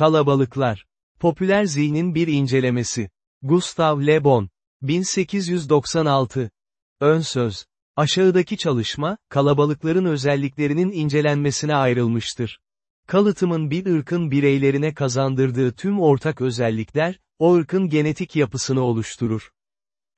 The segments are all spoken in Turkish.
Kalabalıklar. Popüler zihnin bir incelemesi. Gustav Le Bon. 1896. Ön söz. Aşağıdaki çalışma, kalabalıkların özelliklerinin incelenmesine ayrılmıştır. Kalıtımın bir ırkın bireylerine kazandırdığı tüm ortak özellikler, o ırkın genetik yapısını oluşturur.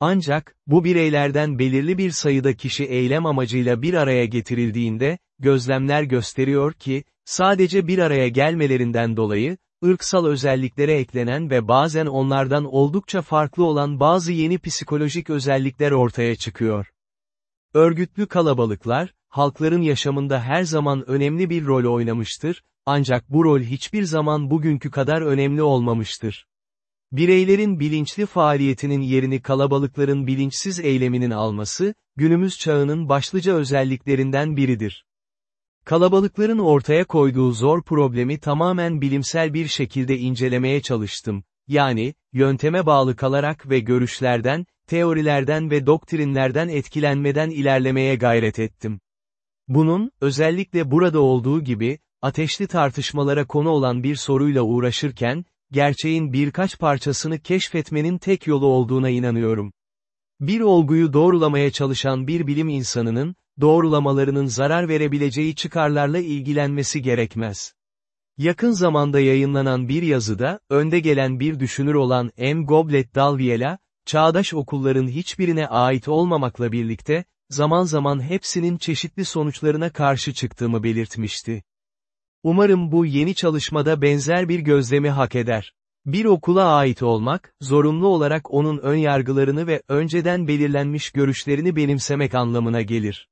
Ancak, bu bireylerden belirli bir sayıda kişi eylem amacıyla bir araya getirildiğinde, gözlemler gösteriyor ki, sadece bir araya gelmelerinden dolayı, ırksal özelliklere eklenen ve bazen onlardan oldukça farklı olan bazı yeni psikolojik özellikler ortaya çıkıyor. Örgütlü kalabalıklar, halkların yaşamında her zaman önemli bir rol oynamıştır, ancak bu rol hiçbir zaman bugünkü kadar önemli olmamıştır. Bireylerin bilinçli faaliyetinin yerini kalabalıkların bilinçsiz eyleminin alması, günümüz çağının başlıca özelliklerinden biridir. Kalabalıkların ortaya koyduğu zor problemi tamamen bilimsel bir şekilde incelemeye çalıştım. Yani, yönteme bağlı kalarak ve görüşlerden, teorilerden ve doktrinlerden etkilenmeden ilerlemeye gayret ettim. Bunun, özellikle burada olduğu gibi, ateşli tartışmalara konu olan bir soruyla uğraşırken, gerçeğin birkaç parçasını keşfetmenin tek yolu olduğuna inanıyorum. Bir olguyu doğrulamaya çalışan bir bilim insanının, doğrulamalarının zarar verebileceği çıkarlarla ilgilenmesi gerekmez. Yakın zamanda yayınlanan bir yazıda, önde gelen bir düşünür olan M. Goblet Dalviela, çağdaş okulların hiçbirine ait olmamakla birlikte, zaman zaman hepsinin çeşitli sonuçlarına karşı çıktığımı belirtmişti. Umarım bu yeni çalışmada benzer bir gözlemi hak eder. Bir okula ait olmak, zorunlu olarak onun ön yargılarını ve önceden belirlenmiş görüşlerini benimsemek anlamına gelir.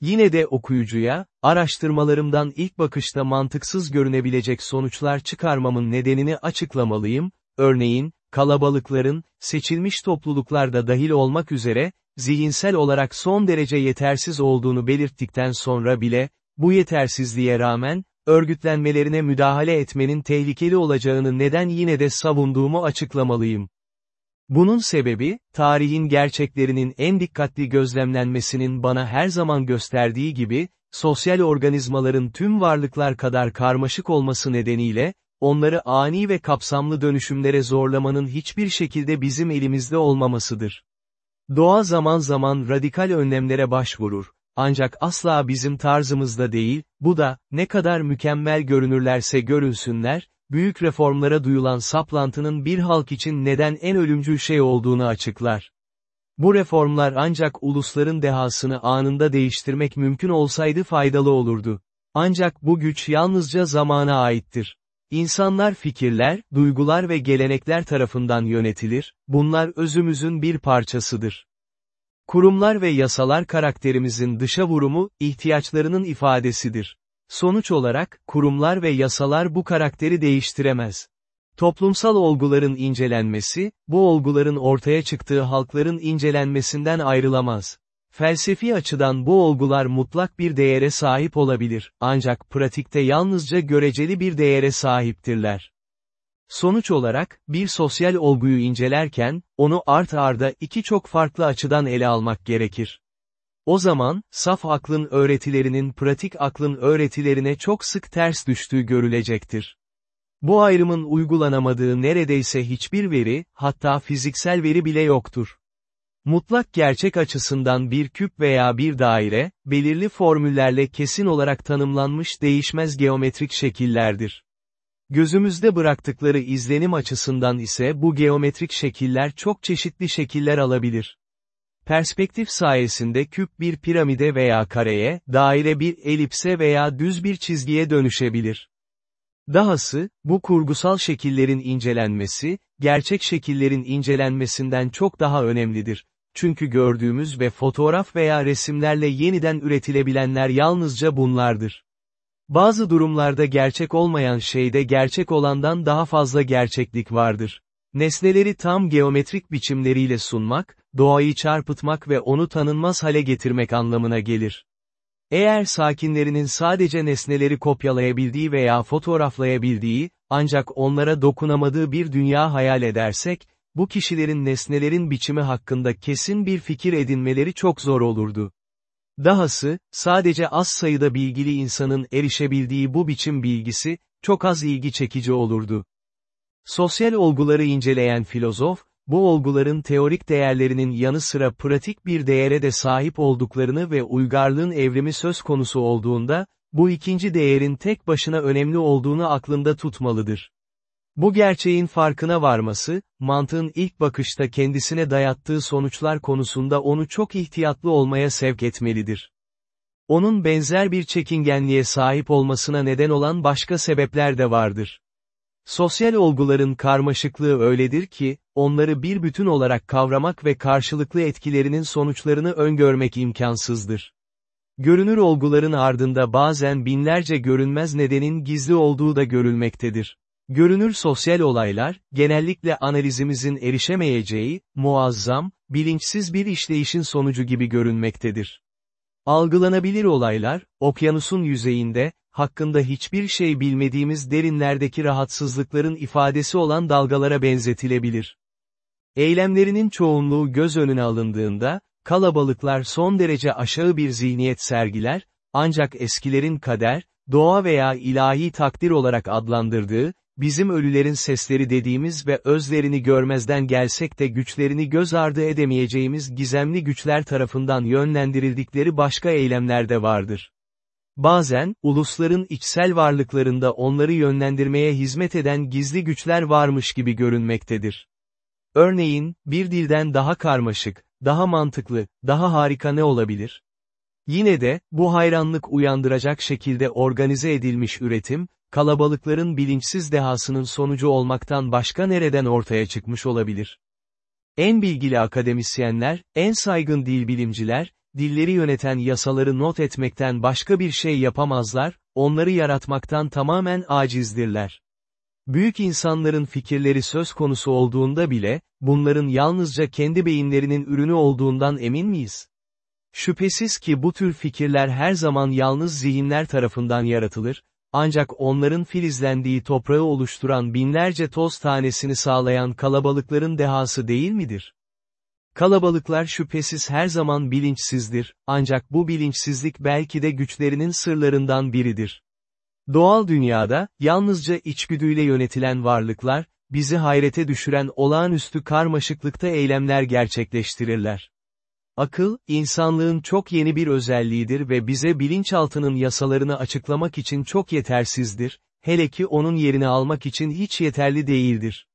Yine de okuyucuya, araştırmalarımdan ilk bakışta mantıksız görünebilecek sonuçlar çıkarmamın nedenini açıklamalıyım, örneğin, kalabalıkların, seçilmiş topluluklarda dahil olmak üzere, zihinsel olarak son derece yetersiz olduğunu belirttikten sonra bile, bu yetersizliğe rağmen, örgütlenmelerine müdahale etmenin tehlikeli olacağını neden yine de savunduğumu açıklamalıyım. Bunun sebebi, tarihin gerçeklerinin en dikkatli gözlemlenmesinin bana her zaman gösterdiği gibi, sosyal organizmaların tüm varlıklar kadar karmaşık olması nedeniyle, onları ani ve kapsamlı dönüşümlere zorlamanın hiçbir şekilde bizim elimizde olmamasıdır. Doğa zaman zaman radikal önlemlere başvurur, ancak asla bizim tarzımızda değil, bu da, ne kadar mükemmel görünürlerse görünsünler, büyük reformlara duyulan saplantının bir halk için neden en ölümcül şey olduğunu açıklar. Bu reformlar ancak ulusların dehasını anında değiştirmek mümkün olsaydı faydalı olurdu. Ancak bu güç yalnızca zamana aittir. İnsanlar fikirler, duygular ve gelenekler tarafından yönetilir, bunlar özümüzün bir parçasıdır. Kurumlar ve yasalar karakterimizin dışa vurumu, ihtiyaçlarının ifadesidir. Sonuç olarak, kurumlar ve yasalar bu karakteri değiştiremez. Toplumsal olguların incelenmesi, bu olguların ortaya çıktığı halkların incelenmesinden ayrılamaz. Felsefi açıdan bu olgular mutlak bir değere sahip olabilir, ancak pratikte yalnızca göreceli bir değere sahiptirler. Sonuç olarak, bir sosyal olguyu incelerken, onu art arda iki çok farklı açıdan ele almak gerekir. O zaman, saf aklın öğretilerinin pratik aklın öğretilerine çok sık ters düştüğü görülecektir. Bu ayrımın uygulanamadığı neredeyse hiçbir veri, hatta fiziksel veri bile yoktur. Mutlak gerçek açısından bir küp veya bir daire, belirli formüllerle kesin olarak tanımlanmış değişmez geometrik şekillerdir. Gözümüzde bıraktıkları izlenim açısından ise bu geometrik şekiller çok çeşitli şekiller alabilir. Perspektif sayesinde küp bir piramide veya kareye, daire bir elipse veya düz bir çizgiye dönüşebilir. Dahası, bu kurgusal şekillerin incelenmesi, gerçek şekillerin incelenmesinden çok daha önemlidir. Çünkü gördüğümüz ve fotoğraf veya resimlerle yeniden üretilebilenler yalnızca bunlardır. Bazı durumlarda gerçek olmayan şeyde gerçek olandan daha fazla gerçeklik vardır. Nesneleri tam geometrik biçimleriyle sunmak, doğayı çarpıtmak ve onu tanınmaz hale getirmek anlamına gelir. Eğer sakinlerinin sadece nesneleri kopyalayabildiği veya fotoğraflayabildiği, ancak onlara dokunamadığı bir dünya hayal edersek, bu kişilerin nesnelerin biçimi hakkında kesin bir fikir edinmeleri çok zor olurdu. Dahası, sadece az sayıda bilgili insanın erişebildiği bu biçim bilgisi, çok az ilgi çekici olurdu. Sosyal olguları inceleyen filozof, bu olguların teorik değerlerinin yanı sıra pratik bir değere de sahip olduklarını ve uygarlığın evrimi söz konusu olduğunda, bu ikinci değerin tek başına önemli olduğunu aklında tutmalıdır. Bu gerçeğin farkına varması, mantığın ilk bakışta kendisine dayattığı sonuçlar konusunda onu çok ihtiyatlı olmaya sevk etmelidir. Onun benzer bir çekingenliğe sahip olmasına neden olan başka sebepler de vardır. Sosyal olguların karmaşıklığı öyledir ki, onları bir bütün olarak kavramak ve karşılıklı etkilerinin sonuçlarını öngörmek imkansızdır. Görünür olguların ardında bazen binlerce görünmez nedenin gizli olduğu da görülmektedir. Görünür sosyal olaylar, genellikle analizimizin erişemeyeceği, muazzam, bilinçsiz bir işleyişin sonucu gibi görünmektedir. Algılanabilir olaylar, okyanusun yüzeyinde, hakkında hiçbir şey bilmediğimiz derinlerdeki rahatsızlıkların ifadesi olan dalgalara benzetilebilir. Eylemlerinin çoğunluğu göz önüne alındığında, kalabalıklar son derece aşağı bir zihniyet sergiler, ancak eskilerin kader, doğa veya ilahi takdir olarak adlandırdığı, bizim ölülerin sesleri dediğimiz ve özlerini görmezden gelsek de güçlerini göz ardı edemeyeceğimiz gizemli güçler tarafından yönlendirildikleri başka eylemler de vardır. Bazen, ulusların içsel varlıklarında onları yönlendirmeye hizmet eden gizli güçler varmış gibi görünmektedir. Örneğin, bir dilden daha karmaşık, daha mantıklı, daha harika ne olabilir? Yine de, bu hayranlık uyandıracak şekilde organize edilmiş üretim, kalabalıkların bilinçsiz dehasının sonucu olmaktan başka nereden ortaya çıkmış olabilir? En bilgili akademisyenler, en saygın dil bilimciler, dilleri yöneten yasaları not etmekten başka bir şey yapamazlar, onları yaratmaktan tamamen acizdirler. Büyük insanların fikirleri söz konusu olduğunda bile, bunların yalnızca kendi beyinlerinin ürünü olduğundan emin miyiz? Şüphesiz ki bu tür fikirler her zaman yalnız zihinler tarafından yaratılır, ancak onların filizlendiği toprağı oluşturan binlerce toz tanesini sağlayan kalabalıkların dehası değil midir? Kalabalıklar şüphesiz her zaman bilinçsizdir, ancak bu bilinçsizlik belki de güçlerinin sırlarından biridir. Doğal dünyada, yalnızca içgüdüyle yönetilen varlıklar, bizi hayrete düşüren olağanüstü karmaşıklıkta eylemler gerçekleştirirler. Akıl, insanlığın çok yeni bir özelliğidir ve bize bilinçaltının yasalarını açıklamak için çok yetersizdir, hele ki onun yerini almak için hiç yeterli değildir.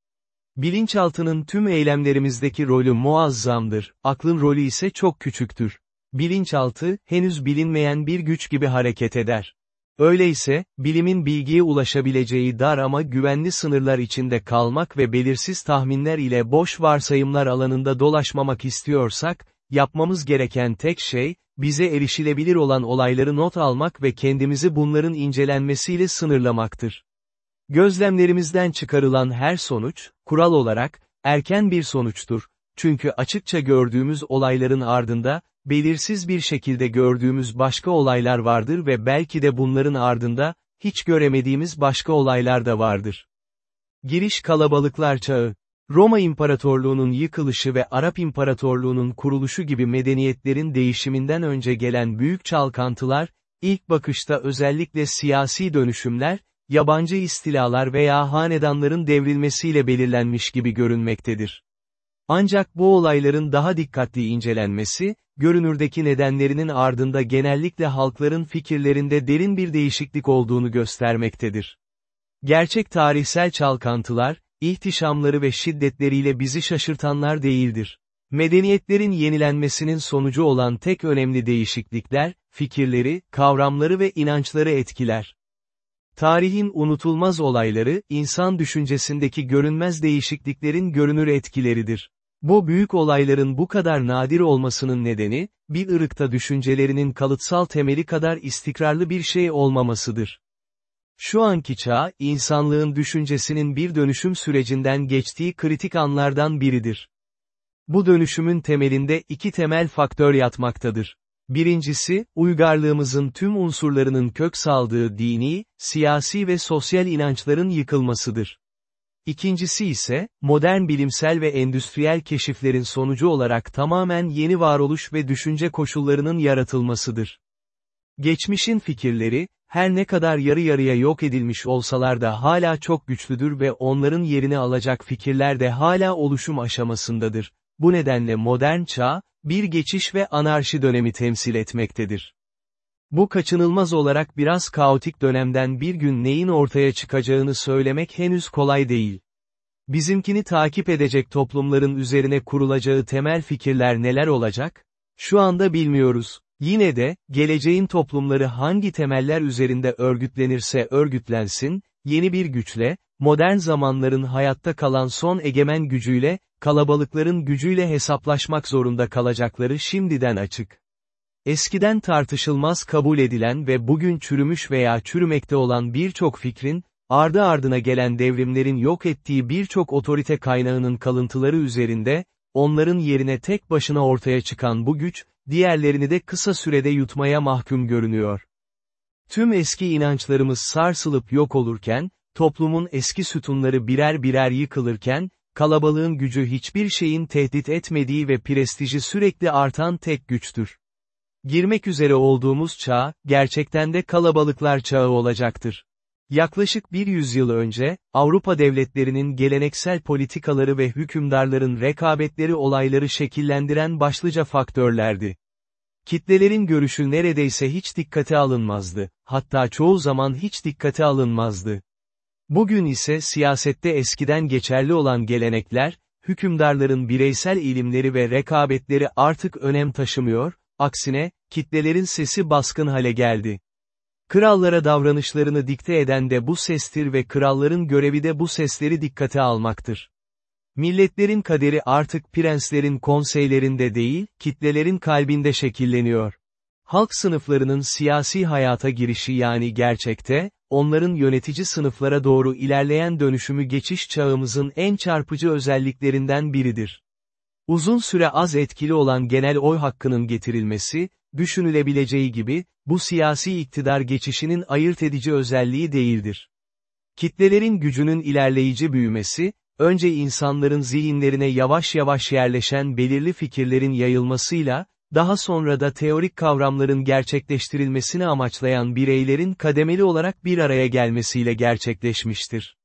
Bilinçaltının tüm eylemlerimizdeki rolü muazzamdır, aklın rolü ise çok küçüktür. Bilinçaltı, henüz bilinmeyen bir güç gibi hareket eder. Öyleyse, bilimin bilgiye ulaşabileceği dar ama güvenli sınırlar içinde kalmak ve belirsiz tahminler ile boş varsayımlar alanında dolaşmamak istiyorsak, yapmamız gereken tek şey, bize erişilebilir olan olayları not almak ve kendimizi bunların incelenmesiyle sınırlamaktır. Gözlemlerimizden çıkarılan her sonuç, kural olarak, erken bir sonuçtur, çünkü açıkça gördüğümüz olayların ardında, belirsiz bir şekilde gördüğümüz başka olaylar vardır ve belki de bunların ardında, hiç göremediğimiz başka olaylar da vardır. Giriş kalabalıklar çağı. Roma İmparatorluğu'nun yıkılışı ve Arap İmparatorluğu'nun kuruluşu gibi medeniyetlerin değişiminden önce gelen büyük çalkantılar, ilk bakışta özellikle siyasi dönüşümler, yabancı istilalar veya hanedanların devrilmesiyle belirlenmiş gibi görünmektedir. Ancak bu olayların daha dikkatli incelenmesi, görünürdeki nedenlerinin ardında genellikle halkların fikirlerinde derin bir değişiklik olduğunu göstermektedir. Gerçek tarihsel çalkantılar, ihtişamları ve şiddetleriyle bizi şaşırtanlar değildir. Medeniyetlerin yenilenmesinin sonucu olan tek önemli değişiklikler, fikirleri, kavramları ve inançları etkiler. Tarihin unutulmaz olayları, insan düşüncesindeki görünmez değişikliklerin görünür etkileridir. Bu büyük olayların bu kadar nadir olmasının nedeni, bir ırkta düşüncelerinin kalıtsal temeli kadar istikrarlı bir şey olmamasıdır. Şu anki çağ, insanlığın düşüncesinin bir dönüşüm sürecinden geçtiği kritik anlardan biridir. Bu dönüşümün temelinde iki temel faktör yatmaktadır. Birincisi, uygarlığımızın tüm unsurlarının kök saldığı dini, siyasi ve sosyal inançların yıkılmasıdır. İkincisi ise, modern bilimsel ve endüstriyel keşiflerin sonucu olarak tamamen yeni varoluş ve düşünce koşullarının yaratılmasıdır. Geçmişin fikirleri, her ne kadar yarı yarıya yok edilmiş olsalar da hala çok güçlüdür ve onların yerini alacak fikirler de hala oluşum aşamasındadır. Bu nedenle modern çağ, bir geçiş ve anarşi dönemi temsil etmektedir. Bu kaçınılmaz olarak biraz kaotik dönemden bir gün neyin ortaya çıkacağını söylemek henüz kolay değil. Bizimkini takip edecek toplumların üzerine kurulacağı temel fikirler neler olacak? Şu anda bilmiyoruz. Yine de, geleceğin toplumları hangi temeller üzerinde örgütlenirse örgütlensin, yeni bir güçle, modern zamanların hayatta kalan son egemen gücüyle, kalabalıkların gücüyle hesaplaşmak zorunda kalacakları şimdiden açık. Eskiden tartışılmaz kabul edilen ve bugün çürümüş veya çürümekte olan birçok fikrin, ardı ardına gelen devrimlerin yok ettiği birçok otorite kaynağının kalıntıları üzerinde, onların yerine tek başına ortaya çıkan bu güç, diğerlerini de kısa sürede yutmaya mahkum görünüyor. Tüm eski inançlarımız sarsılıp yok olurken, toplumun eski sütunları birer birer yıkılırken, kalabalığın gücü hiçbir şeyin tehdit etmediği ve prestiji sürekli artan tek güçtür. Girmek üzere olduğumuz çağ, gerçekten de kalabalıklar çağı olacaktır. Yaklaşık bir yüzyıl önce, Avrupa devletlerinin geleneksel politikaları ve hükümdarların rekabetleri olayları şekillendiren başlıca faktörlerdi. Kitlelerin görüşü neredeyse hiç dikkate alınmazdı, hatta çoğu zaman hiç dikkate alınmazdı. Bugün ise siyasette eskiden geçerli olan gelenekler, hükümdarların bireysel ilimleri ve rekabetleri artık önem taşımıyor, aksine, kitlelerin sesi baskın hale geldi. Krallara davranışlarını dikte eden de bu sestir ve kralların görevi de bu sesleri dikkate almaktır. Milletlerin kaderi artık prenslerin konseylerinde değil, kitlelerin kalbinde şekilleniyor. Halk sınıflarının siyasi hayata girişi yani gerçekte, onların yönetici sınıflara doğru ilerleyen dönüşümü geçiş çağımızın en çarpıcı özelliklerinden biridir. Uzun süre az etkili olan genel oy hakkının getirilmesi, düşünülebileceği gibi, bu siyasi iktidar geçişinin ayırt edici özelliği değildir. Kitlelerin gücünün ilerleyici büyümesi, önce insanların zihinlerine yavaş yavaş yerleşen belirli fikirlerin yayılmasıyla, daha sonra da teorik kavramların gerçekleştirilmesini amaçlayan bireylerin kademeli olarak bir araya gelmesiyle gerçekleşmiştir.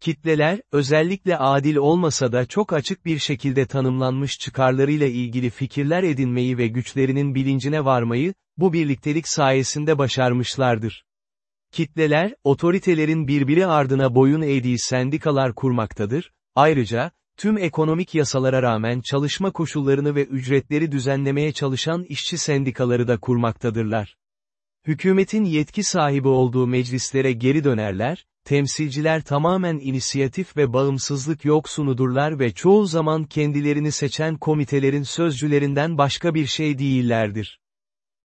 Kitleler, özellikle adil olmasa da çok açık bir şekilde tanımlanmış çıkarlarıyla ilgili fikirler edinmeyi ve güçlerinin bilincine varmayı, bu birliktelik sayesinde başarmışlardır. Kitleler, otoritelerin birbiri ardına boyun eğdiği sendikalar kurmaktadır, ayrıca, tüm ekonomik yasalara rağmen çalışma koşullarını ve ücretleri düzenlemeye çalışan işçi sendikaları da kurmaktadırlar. Hükümetin yetki sahibi olduğu meclislere geri dönerler, temsilciler tamamen inisiyatif ve bağımsızlık yoksunudurlar ve çoğu zaman kendilerini seçen komitelerin sözcülerinden başka bir şey değillerdir.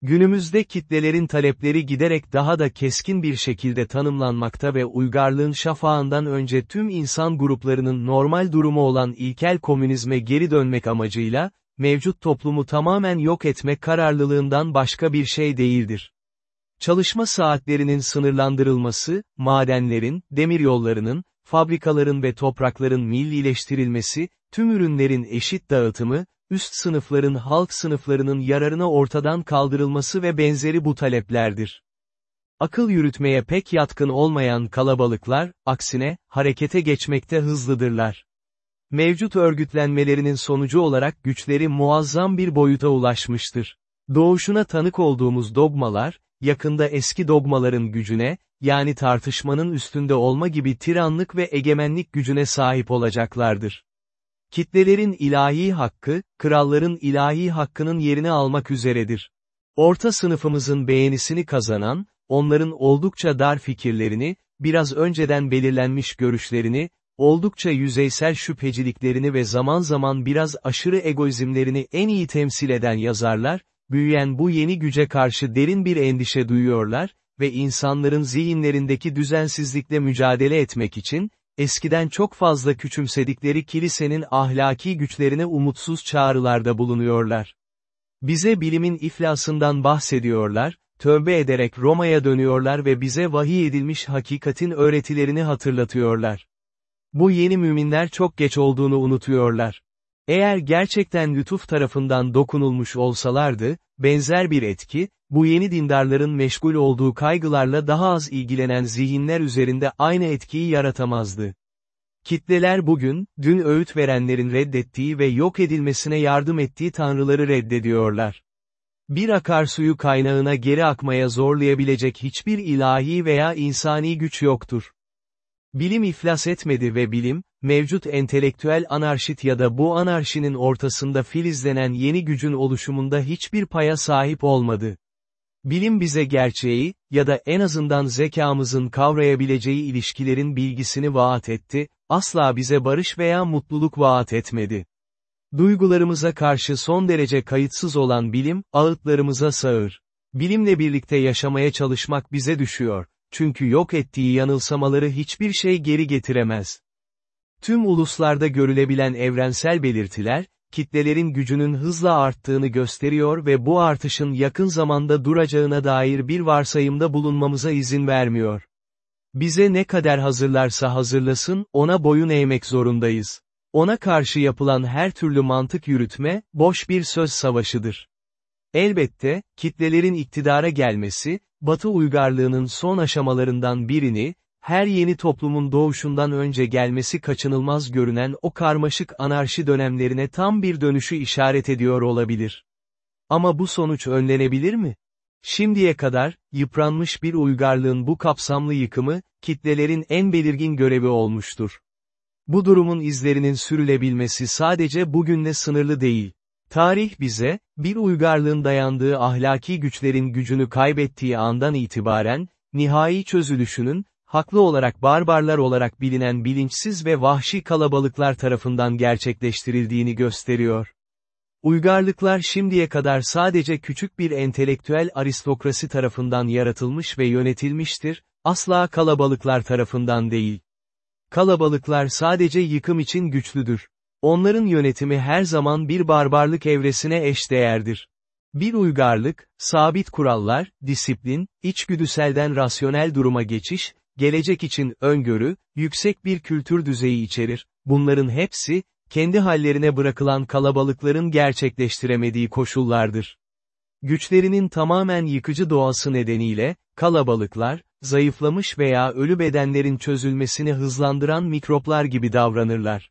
Günümüzde kitlelerin talepleri giderek daha da keskin bir şekilde tanımlanmakta ve uygarlığın şafağından önce tüm insan gruplarının normal durumu olan ilkel komünizme geri dönmek amacıyla, mevcut toplumu tamamen yok etme kararlılığından başka bir şey değildir. Çalışma saatlerinin sınırlandırılması, madenlerin, demiryollarının, fabrikaların ve toprakların millileştirilmesi, tüm ürünlerin eşit dağıtımı, üst sınıfların halk sınıflarının yararına ortadan kaldırılması ve benzeri bu taleplerdir. Akıl yürütmeye pek yatkın olmayan kalabalıklar, aksine, harekete geçmekte hızlıdırlar. Mevcut örgütlenmelerinin sonucu olarak güçleri muazzam bir boyuta ulaşmıştır. Doğuşuna tanık olduğumuz dogmalar, yakında eski dogmaların gücüne, yani tartışmanın üstünde olma gibi tiranlık ve egemenlik gücüne sahip olacaklardır. Kitlelerin ilahi hakkı, kralların ilahi hakkının yerini almak üzeredir. Orta sınıfımızın beğenisini kazanan, onların oldukça dar fikirlerini, biraz önceden belirlenmiş görüşlerini, oldukça yüzeysel şüpheciliklerini ve zaman zaman biraz aşırı egoizmlerini en iyi temsil eden yazarlar, büyüyen bu yeni güce karşı derin bir endişe duyuyorlar ve insanların zihinlerindeki düzensizlikle mücadele etmek için, eskiden çok fazla küçümsedikleri kilisenin ahlaki güçlerine umutsuz çağrılarda bulunuyorlar. Bize bilimin iflasından bahsediyorlar, tövbe ederek Roma'ya dönüyorlar ve bize vahiy edilmiş hakikatin öğretilerini hatırlatıyorlar. Bu yeni müminler çok geç olduğunu unutuyorlar. Eğer gerçekten lütuf tarafından dokunulmuş olsalardı, benzer bir etki, bu yeni dindarların meşgul olduğu kaygılarla daha az ilgilenen zihinler üzerinde aynı etkiyi yaratamazdı. Kitleler bugün, dün öğüt verenlerin reddettiği ve yok edilmesine yardım ettiği tanrıları reddediyorlar. Bir akarsuyu kaynağına geri akmaya zorlayabilecek hiçbir ilahi veya insani güç yoktur. Bilim iflas etmedi ve bilim, mevcut entelektüel anarşit ya da bu anarşinin ortasında filizlenen yeni gücün oluşumunda hiçbir paya sahip olmadı. Bilim bize gerçeği, ya da en azından zekamızın kavrayabileceği ilişkilerin bilgisini vaat etti, asla bize barış veya mutluluk vaat etmedi. Duygularımıza karşı son derece kayıtsız olan bilim, ağıtlarımıza sağır. Bilimle birlikte yaşamaya çalışmak bize düşüyor, çünkü yok ettiği yanılsamaları hiçbir şey geri getiremez. Tüm uluslarda görülebilen evrensel belirtiler, kitlelerin gücünün hızla arttığını gösteriyor ve bu artışın yakın zamanda duracağına dair bir varsayımda bulunmamıza izin vermiyor. Bize ne kadar hazırlarsa hazırlasın, ona boyun eğmek zorundayız. Ona karşı yapılan her türlü mantık yürütme, boş bir söz savaşıdır. Elbette, kitlelerin iktidara gelmesi, Batı uygarlığının son aşamalarından birini, her yeni toplumun doğuşundan önce gelmesi kaçınılmaz görünen o karmaşık anarşi dönemlerine tam bir dönüşü işaret ediyor olabilir. Ama bu sonuç önlenebilir mi? Şimdiye kadar, yıpranmış bir uygarlığın bu kapsamlı yıkımı, kitlelerin en belirgin görevi olmuştur. Bu durumun izlerinin sürülebilmesi sadece bugünle sınırlı değil. Tarih bize, bir uygarlığın dayandığı ahlaki güçlerin gücünü kaybettiği andan itibaren, nihai çözülüşünün, haklı olarak barbarlar olarak bilinen bilinçsiz ve vahşi kalabalıklar tarafından gerçekleştirildiğini gösteriyor. Uygarlıklar şimdiye kadar sadece küçük bir entelektüel aristokrasi tarafından yaratılmış ve yönetilmiştir, asla kalabalıklar tarafından değil. Kalabalıklar sadece yıkım için güçlüdür. Onların yönetimi her zaman bir barbarlık evresine eşdeğerdir. Bir uygarlık, sabit kurallar, disiplin, içgüdüselden rasyonel duruma geçiş, gelecek için öngörü, yüksek bir kültür düzeyi içerir, bunların hepsi, kendi hallerine bırakılan kalabalıkların gerçekleştiremediği koşullardır. Güçlerinin tamamen yıkıcı doğası nedeniyle, kalabalıklar, zayıflamış veya ölü bedenlerin çözülmesini hızlandıran mikroplar gibi davranırlar.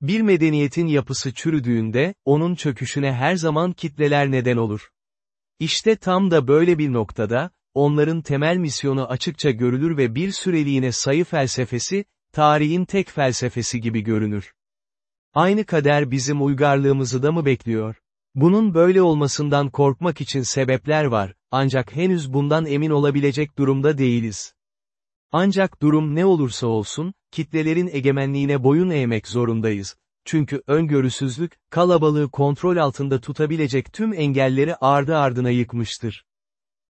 Bir medeniyetin yapısı çürüdüğünde, onun çöküşüne her zaman kitleler neden olur. İşte tam da böyle bir noktada, onların temel misyonu açıkça görülür ve bir süreliğine sayı felsefesi, tarihin tek felsefesi gibi görünür. Aynı kader bizim uygarlığımızı da mı bekliyor? Bunun böyle olmasından korkmak için sebepler var, ancak henüz bundan emin olabilecek durumda değiliz. Ancak durum ne olursa olsun, kitlelerin egemenliğine boyun eğmek zorundayız. Çünkü öngörüsüzlük, kalabalığı kontrol altında tutabilecek tüm engelleri ardı ardına yıkmıştır.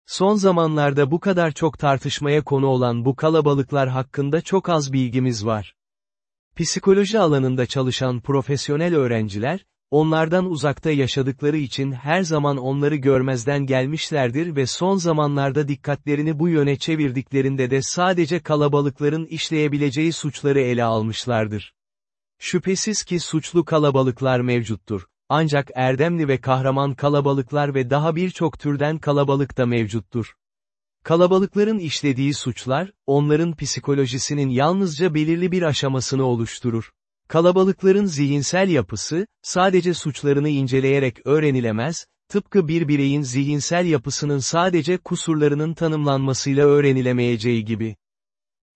Son zamanlarda bu kadar çok tartışmaya konu olan bu kalabalıklar hakkında çok az bilgimiz var. Psikoloji alanında çalışan profesyonel öğrenciler, onlardan uzakta yaşadıkları için her zaman onları görmezden gelmişlerdir ve son zamanlarda dikkatlerini bu yöne çevirdiklerinde de sadece kalabalıkların işleyebileceği suçları ele almışlardır. Şüphesiz ki suçlu kalabalıklar mevcuttur. Ancak erdemli ve kahraman kalabalıklar ve daha birçok türden kalabalık da mevcuttur. Kalabalıkların işlediği suçlar, onların psikolojisinin yalnızca belirli bir aşamasını oluşturur. Kalabalıkların zihinsel yapısı, sadece suçlarını inceleyerek öğrenilemez, tıpkı bir bireyin zihinsel yapısının sadece kusurlarının tanımlanmasıyla öğrenilemeyeceği gibi.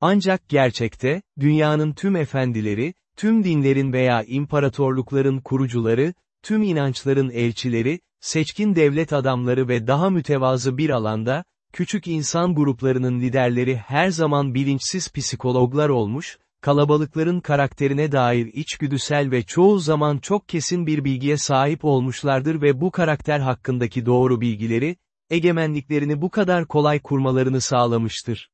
Ancak gerçekte, dünyanın tüm efendileri, tüm dinlerin veya imparatorlukların kurucuları, tüm inançların elçileri, seçkin devlet adamları ve daha mütevazı bir alanda, küçük insan gruplarının liderleri her zaman bilinçsiz psikologlar olmuş, kalabalıkların karakterine dair içgüdüsel ve çoğu zaman çok kesin bir bilgiye sahip olmuşlardır ve bu karakter hakkındaki doğru bilgileri, egemenliklerini bu kadar kolay kurmalarını sağlamıştır.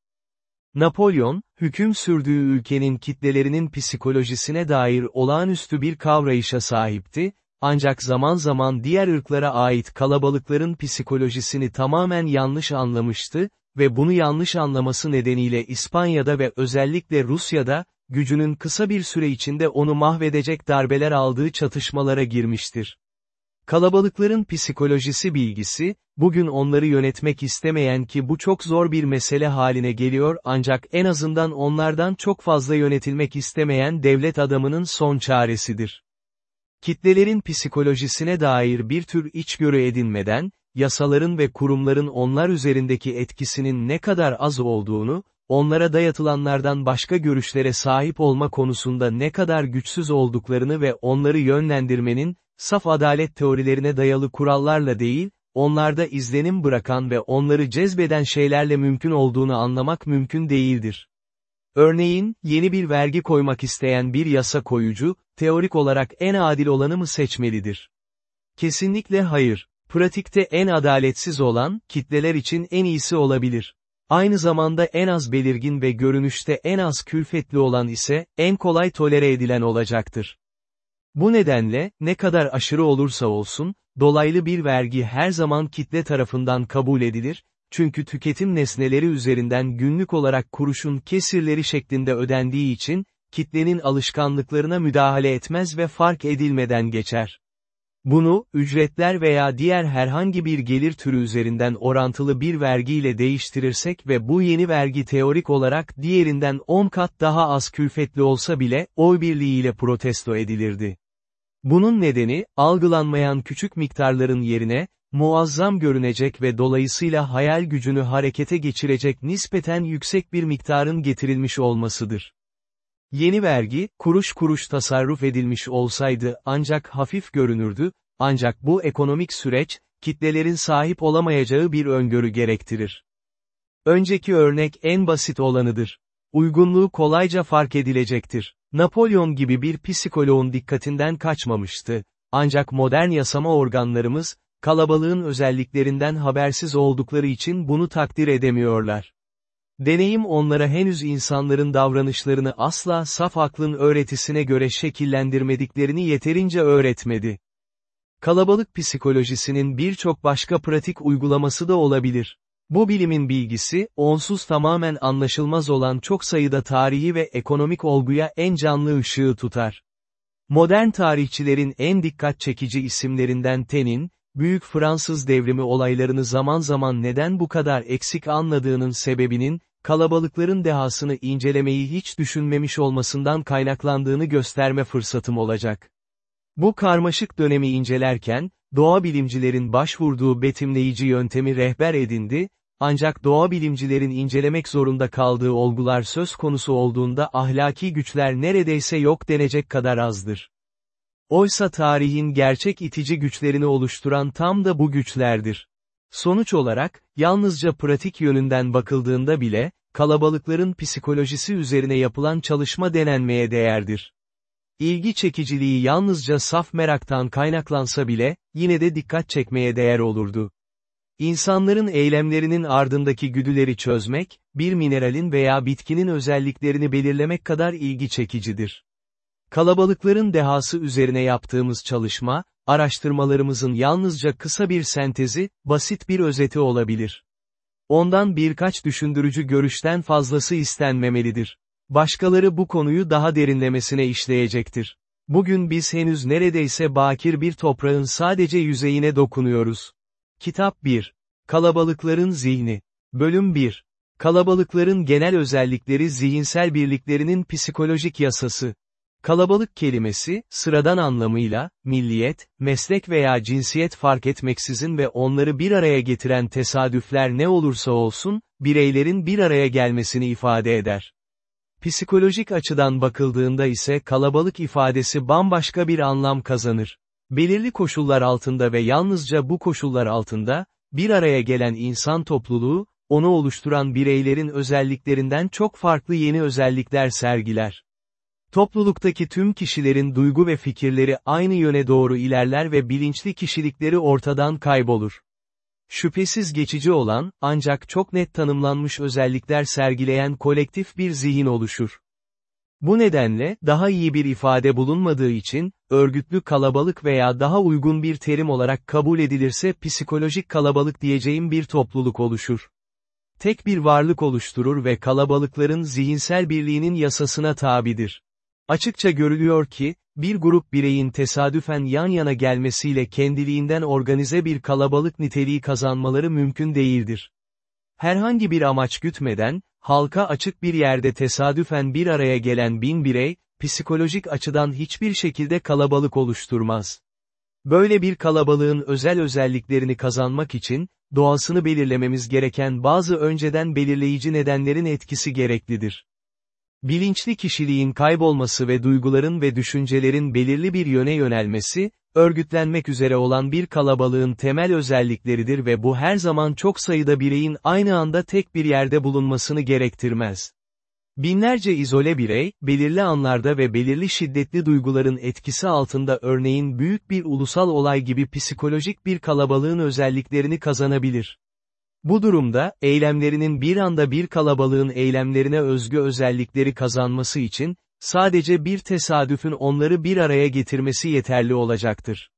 Napolyon, hüküm sürdüğü ülkenin kitlelerinin psikolojisine dair olağanüstü bir kavrayışa sahipti, ancak zaman zaman diğer ırklara ait kalabalıkların psikolojisini tamamen yanlış anlamıştı ve bunu yanlış anlaması nedeniyle İspanya'da ve özellikle Rusya'da, gücünün kısa bir süre içinde onu mahvedecek darbeler aldığı çatışmalara girmiştir. Kalabalıkların psikolojisi bilgisi, bugün onları yönetmek istemeyen ki bu çok zor bir mesele haline geliyor ancak en azından onlardan çok fazla yönetilmek istemeyen devlet adamının son çaresidir. Kitlelerin psikolojisine dair bir tür içgörü edinmeden, yasaların ve kurumların onlar üzerindeki etkisinin ne kadar az olduğunu, onlara dayatılanlardan başka görüşlere sahip olma konusunda ne kadar güçsüz olduklarını ve onları yönlendirmenin, saf adalet teorilerine dayalı kurallarla değil, onlarda izlenim bırakan ve onları cezbeden şeylerle mümkün olduğunu anlamak mümkün değildir. Örneğin, yeni bir vergi koymak isteyen bir yasa koyucu, teorik olarak en adil olanı mı seçmelidir? Kesinlikle hayır. Pratikte en adaletsiz olan, kitleler için en iyisi olabilir. Aynı zamanda en az belirgin ve görünüşte en az külfetli olan ise, en kolay tolere edilen olacaktır. Bu nedenle, ne kadar aşırı olursa olsun, dolaylı bir vergi her zaman kitle tarafından kabul edilir, çünkü tüketim nesneleri üzerinden günlük olarak kuruşun kesirleri şeklinde ödendiği için, kitlenin alışkanlıklarına müdahale etmez ve fark edilmeden geçer. Bunu, ücretler veya diğer herhangi bir gelir türü üzerinden orantılı bir vergiyle değiştirirsek ve bu yeni vergi teorik olarak diğerinden 10 kat daha az külfetli olsa bile, oy birliğiyle protesto edilirdi. Bunun nedeni, algılanmayan küçük miktarların yerine, muazzam görünecek ve dolayısıyla hayal gücünü harekete geçirecek nispeten yüksek bir miktarın getirilmiş olmasıdır. Yeni vergi, kuruş kuruş tasarruf edilmiş olsaydı ancak hafif görünürdü, ancak bu ekonomik süreç, kitlelerin sahip olamayacağı bir öngörü gerektirir. Önceki örnek en basit olanıdır. Uygunluğu kolayca fark edilecektir. Napolyon gibi bir psikoloğun dikkatinden kaçmamıştı. Ancak modern yasama organlarımız, kalabalığın özelliklerinden habersiz oldukları için bunu takdir edemiyorlar. Deneyim onlara henüz insanların davranışlarını asla saf aklın öğretisine göre şekillendirmediklerini yeterince öğretmedi. Kalabalık psikolojisinin birçok başka pratik uygulaması da olabilir. Bu bilimin bilgisi, onsuz tamamen anlaşılmaz olan çok sayıda tarihi ve ekonomik olguya en canlı ışığı tutar. Modern tarihçilerin en dikkat çekici isimlerinden Ten'in, Büyük Fransız devrimi olaylarını zaman zaman neden bu kadar eksik anladığının sebebinin, kalabalıkların dehasını incelemeyi hiç düşünmemiş olmasından kaynaklandığını gösterme fırsatım olacak. Bu karmaşık dönemi incelerken, doğa bilimcilerin başvurduğu betimleyici yöntemi rehber edindi, ancak doğa bilimcilerin incelemek zorunda kaldığı olgular söz konusu olduğunda ahlaki güçler neredeyse yok denecek kadar azdır. Oysa tarihin gerçek itici güçlerini oluşturan tam da bu güçlerdir. Sonuç olarak, yalnızca pratik yönünden bakıldığında bile, kalabalıkların psikolojisi üzerine yapılan çalışma denenmeye değerdir. İlgi çekiciliği yalnızca saf meraktan kaynaklansa bile, yine de dikkat çekmeye değer olurdu. İnsanların eylemlerinin ardındaki güdüleri çözmek, bir mineralin veya bitkinin özelliklerini belirlemek kadar ilgi çekicidir. Kalabalıkların dehası üzerine yaptığımız çalışma, araştırmalarımızın yalnızca kısa bir sentezi, basit bir özeti olabilir. Ondan birkaç düşündürücü görüşten fazlası istenmemelidir. Başkaları bu konuyu daha derinlemesine işleyecektir. Bugün biz henüz neredeyse bakir bir toprağın sadece yüzeyine dokunuyoruz. Kitap 1. Kalabalıkların Zihni. Bölüm 1. Kalabalıkların genel özellikleri zihinsel birliklerinin psikolojik yasası. Kalabalık kelimesi, sıradan anlamıyla, milliyet, meslek veya cinsiyet fark etmeksizin ve onları bir araya getiren tesadüfler ne olursa olsun, bireylerin bir araya gelmesini ifade eder. Psikolojik açıdan bakıldığında ise kalabalık ifadesi bambaşka bir anlam kazanır. Belirli koşullar altında ve yalnızca bu koşullar altında, bir araya gelen insan topluluğu, onu oluşturan bireylerin özelliklerinden çok farklı yeni özellikler sergiler. Topluluktaki tüm kişilerin duygu ve fikirleri aynı yöne doğru ilerler ve bilinçli kişilikleri ortadan kaybolur. Şüphesiz geçici olan, ancak çok net tanımlanmış özellikler sergileyen kolektif bir zihin oluşur. Bu nedenle, daha iyi bir ifade bulunmadığı için, örgütlü kalabalık veya daha uygun bir terim olarak kabul edilirse psikolojik kalabalık diyeceğim bir topluluk oluşur. tek bir varlık oluşturur ve kalabalıkların zihinsel birliğinin yasasına tabidir. Açıkça görülüyor ki, bir grup bireyin tesadüfen yan yana gelmesiyle kendiliğinden organize bir kalabalık niteliği kazanmaları mümkün değildir. Herhangi bir amaç gütmeden, halka açık bir yerde tesadüfen bir araya gelen bin birey, psikolojik açıdan hiçbir şekilde kalabalık oluşturmaz. Böyle bir kalabalığın özel özelliklerini kazanmak için, doğasını belirlememiz gereken bazı önceden belirleyici nedenlerin etkisi gereklidir. Bilinçli kişiliğin kaybolması ve duyguların ve düşüncelerin belirli bir yöne yönelmesi, örgütlenmek üzere olan bir kalabalığın temel özellikleridir ve bu her zaman çok sayıda bireyin aynı anda tek bir yerde bulunmasını gerektirmez. Binlerce izole birey, belirli anlarda ve belirli şiddetli duyguların etkisi altında örneğin büyük bir ulusal olay gibi psikolojik bir kalabalığın özelliklerini kazanabilir. Bu durumda, eylemlerinin bir anda bir kalabalığın eylemlerine özgü özellikleri kazanması için, sadece bir tesadüfün onları bir araya getirmesi yeterli olacaktır.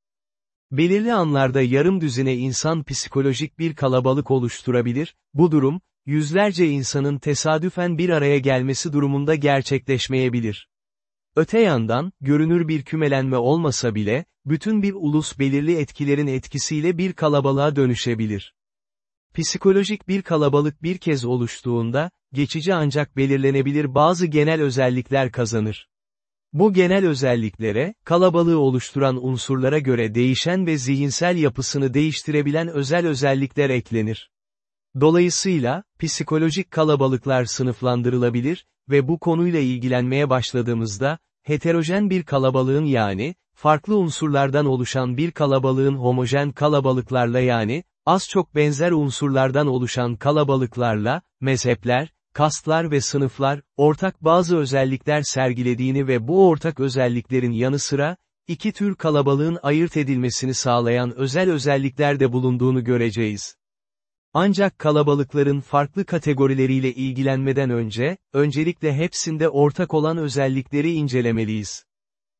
Belirli anlarda yarım düzine insan psikolojik bir kalabalık oluşturabilir, bu durum, yüzlerce insanın tesadüfen bir araya gelmesi durumunda gerçekleşmeyebilir. Öte yandan, görünür bir kümelenme olmasa bile, bütün bir ulus belirli etkilerin etkisiyle bir kalabalığa dönüşebilir. Psikolojik bir kalabalık bir kez oluştuğunda, geçici ancak belirlenebilir bazı genel özellikler kazanır. Bu genel özelliklere, kalabalığı oluşturan unsurlara göre değişen ve zihinsel yapısını değiştirebilen özel özellikler eklenir. Dolayısıyla, psikolojik kalabalıklar sınıflandırılabilir ve bu konuyla ilgilenmeye başladığımızda, heterojen bir kalabalığın yani, farklı unsurlardan oluşan bir kalabalığın homojen kalabalıklarla yani, az çok benzer unsurlardan oluşan kalabalıklarla, mezhepler, kastlar ve sınıflar, ortak bazı özellikler sergilediğini ve bu ortak özelliklerin yanı sıra, iki tür kalabalığın ayırt edilmesini sağlayan özel özellikler de bulunduğunu göreceğiz. Ancak kalabalıkların farklı kategorileriyle ilgilenmeden önce, öncelikle hepsinde ortak olan özellikleri incelemeliyiz.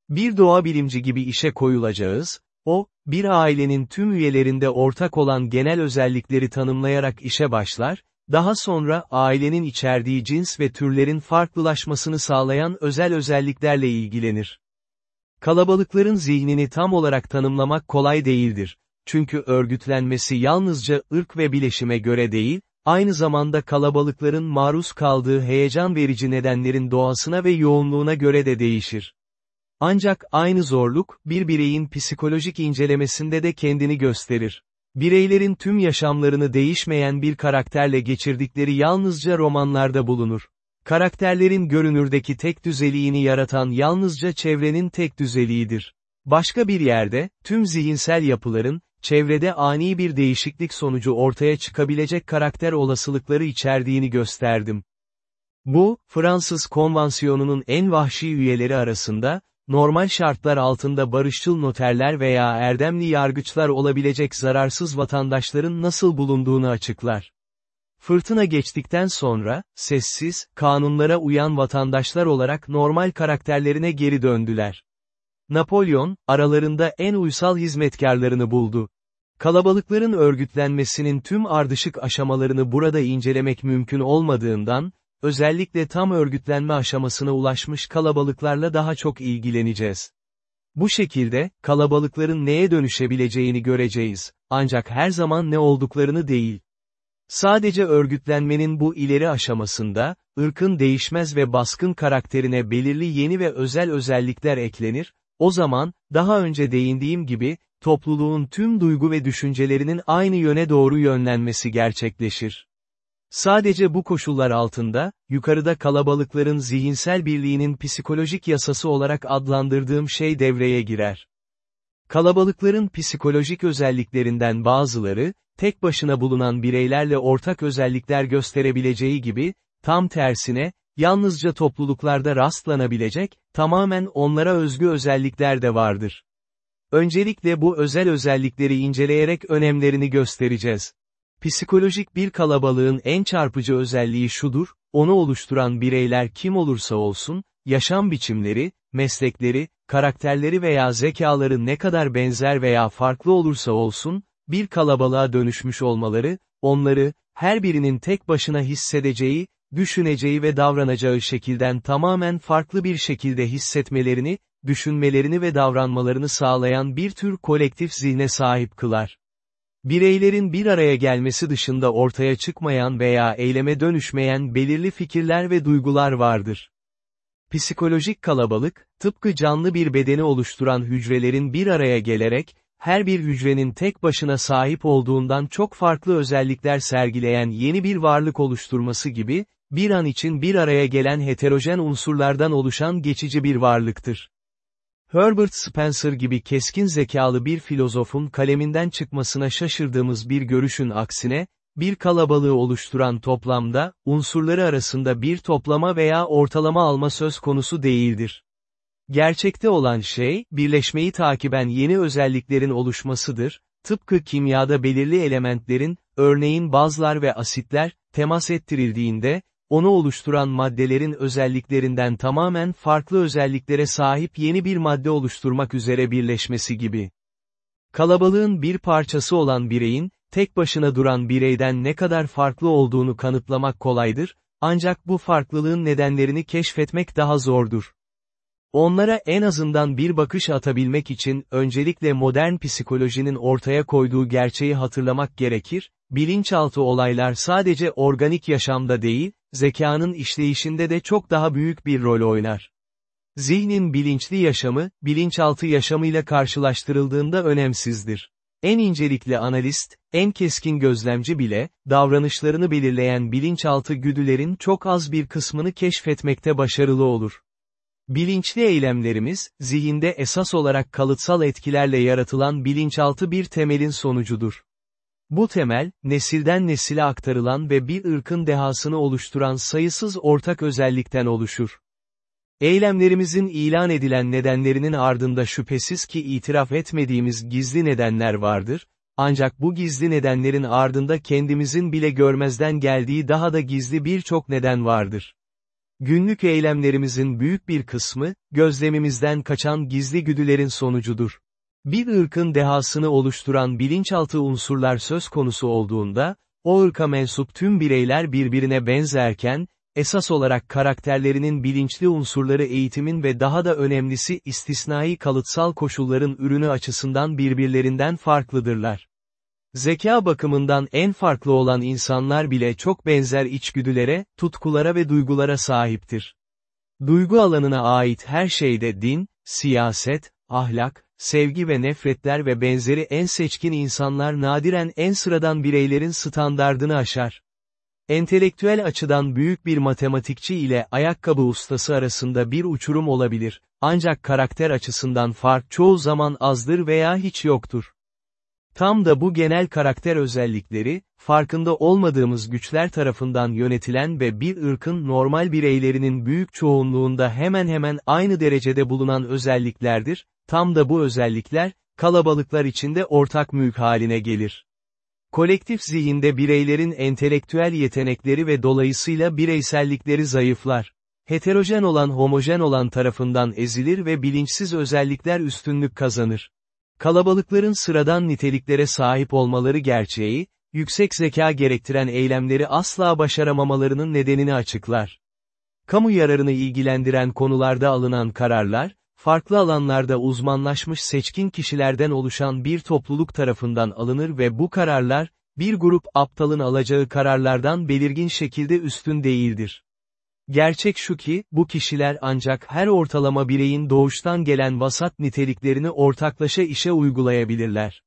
Bir doğa bilimci gibi işe koyulacağız, o, bir ailenin tüm üyelerinde ortak olan genel özellikleri tanımlayarak işe başlar, daha sonra ailenin içerdiği cins ve türlerin farklılaşmasını sağlayan özel özelliklerle ilgilenir. Kalabalıkların zihnini tam olarak tanımlamak kolay değildir. Çünkü örgütlenmesi yalnızca ırk ve bileşime göre değil, aynı zamanda kalabalıkların maruz kaldığı heyecan verici nedenlerin doğasına ve yoğunluğuna göre de değişir. Ancak aynı zorluk, bir bireyin psikolojik incelemesinde de kendini gösterir. Bireylerin tüm yaşamlarını değişmeyen bir karakterle geçirdikleri yalnızca romanlarda bulunur. Karakterlerin görünürdeki tek düzeliğini yaratan yalnızca çevrenin tek düzeliğidir. Başka bir yerde, tüm zihinsel yapıların, çevrede ani bir değişiklik sonucu ortaya çıkabilecek karakter olasılıkları içerdiğini gösterdim. Bu, Fransız konvansiyonunun en vahşi üyeleri arasında, normal şartlar altında barışçıl noterler veya erdemli yargıçlar olabilecek zararsız vatandaşların nasıl bulunduğunu açıklar. Fırtına geçtikten sonra, sessiz, kanunlara uyan vatandaşlar olarak normal karakterlerine geri döndüler. Napolyon, aralarında en uysal hizmetkarlarını buldu. Kalabalıkların örgütlenmesinin tüm ardışık aşamalarını burada incelemek mümkün olmadığından, özellikle tam örgütlenme aşamasına ulaşmış kalabalıklarla daha çok ilgileneceğiz. Bu şekilde, kalabalıkların neye dönüşebileceğini göreceğiz, ancak her zaman ne olduklarını değil. Sadece örgütlenmenin bu ileri aşamasında, ırkın değişmez ve baskın karakterine belirli yeni ve özel özellikler eklenir, o zaman, daha önce değindiğim gibi, topluluğun tüm duygu ve düşüncelerinin aynı yöne doğru yönlenmesi gerçekleşir. Sadece bu koşullar altında, yukarıda kalabalıkların zihinsel birliğinin psikolojik yasası olarak adlandırdığım şey devreye girer. Kalabalıkların psikolojik özelliklerinden bazıları, tek başına bulunan bireylerle ortak özellikler gösterebileceği gibi, tam tersine, yalnızca topluluklarda rastlanabilecek, tamamen onlara özgü özellikler de vardır. Öncelikle bu özel özellikleri inceleyerek önemlerini göstereceğiz. Psikolojik bir kalabalığın en çarpıcı özelliği şudur, onu oluşturan bireyler kim olursa olsun, yaşam biçimleri, meslekleri, karakterleri veya zekaları ne kadar benzer veya farklı olursa olsun, bir kalabalığa dönüşmüş olmaları, onları, her birinin tek başına hissedeceği, düşüneceği ve davranacağı şekilden tamamen farklı bir şekilde hissetmelerini, düşünmelerini ve davranmalarını sağlayan bir tür kolektif zihne sahip kılar. Bireylerin bir araya gelmesi dışında ortaya çıkmayan veya eyleme dönüşmeyen belirli fikirler ve duygular vardır. Psikolojik kalabalık, tıpkı canlı bir bedeni oluşturan hücrelerin bir araya gelerek, her bir hücrenin tek başına sahip olduğundan çok farklı özellikler sergileyen yeni bir varlık oluşturması gibi, bir an için bir araya gelen heterojen unsurlardan oluşan geçici bir varlıktır. Herbert Spencer gibi keskin zekalı bir filozofun kaleminden çıkmasına şaşırdığımız bir görüşün aksine, bir kalabalığı oluşturan toplamda, unsurları arasında bir toplama veya ortalama alma söz konusu değildir. Gerçekte olan şey, birleşmeyi takiben yeni özelliklerin oluşmasıdır, tıpkı kimyada belirli elementlerin, örneğin bazlar ve asitler, temas ettirildiğinde, onu oluşturan maddelerin özelliklerinden tamamen farklı özelliklere sahip yeni bir madde oluşturmak üzere birleşmesi gibi. Kalabalığın bir parçası olan bireyin, tek başına duran bireyden ne kadar farklı olduğunu kanıtlamak kolaydır, ancak bu farklılığın nedenlerini keşfetmek daha zordur. Onlara en azından bir bakış atabilmek için öncelikle modern psikolojinin ortaya koyduğu gerçeği hatırlamak gerekir, bilinçaltı olaylar sadece organik yaşamda değil, zekanın işleyişinde de çok daha büyük bir rol oynar. Zihnin bilinçli yaşamı, bilinçaltı yaşamıyla karşılaştırıldığında önemsizdir. En incelikli analist, en keskin gözlemci bile, davranışlarını belirleyen bilinçaltı güdülerin çok az bir kısmını keşfetmekte başarılı olur. Bilinçli eylemlerimiz, zihinde esas olarak kalıtsal etkilerle yaratılan bilinçaltı bir temelin sonucudur. Bu temel, nesilden nesile aktarılan ve bir ırkın dehasını oluşturan sayısız ortak özellikten oluşur. Eylemlerimizin ilan edilen nedenlerinin ardında şüphesiz ki itiraf etmediğimiz gizli nedenler vardır, ancak bu gizli nedenlerin ardında kendimizin bile görmezden geldiği daha da gizli birçok neden vardır. Günlük eylemlerimizin büyük bir kısmı, gözlemimizden kaçan gizli güdülerin sonucudur. Bir ırkın dehasını oluşturan bilinçaltı unsurlar söz konusu olduğunda, o ırka mensup tüm bireyler birbirine benzerken, esas olarak karakterlerinin bilinçli unsurları eğitimin ve daha da önemlisi istisnai kalıtsal koşulların ürünü açısından birbirlerinden farklıdırlar. Zeka bakımından en farklı olan insanlar bile çok benzer içgüdülere, tutkulara ve duygulara sahiptir. Duygu alanına ait her şeyde din, siyaset, ahlak, sevgi ve nefretler ve benzeri en seçkin insanlar nadiren en sıradan bireylerin standardını aşar. Entelektüel açıdan büyük bir matematikçi ile ayakkabı ustası arasında bir uçurum olabilir, ancak karakter açısından fark çoğu zaman azdır veya hiç yoktur. Tam da bu genel karakter özellikleri, farkında olmadığımız güçler tarafından yönetilen ve bir ırkın normal bireylerinin büyük çoğunluğunda hemen hemen aynı derecede bulunan özelliklerdir, tam da bu özellikler, kalabalıklar içinde ortak mülk haline gelir. Kolektif zihinde bireylerin entelektüel yetenekleri ve dolayısıyla bireysellikleri zayıflar. Heterojen olan homojen olan tarafından ezilir ve bilinçsiz özellikler üstünlük kazanır. Kalabalıkların sıradan niteliklere sahip olmaları gerçeği, yüksek zeka gerektiren eylemleri asla başaramamalarının nedenini açıklar. Kamu yararını ilgilendiren konularda alınan kararlar, farklı alanlarda uzmanlaşmış seçkin kişilerden oluşan bir topluluk tarafından alınır ve bu kararlar, bir grup aptalın alacağı kararlardan belirgin şekilde üstün değildir. Gerçek şu ki, bu kişiler ancak her ortalama bireyin doğuştan gelen vasat niteliklerini ortaklaşa işe uygulayabilirler.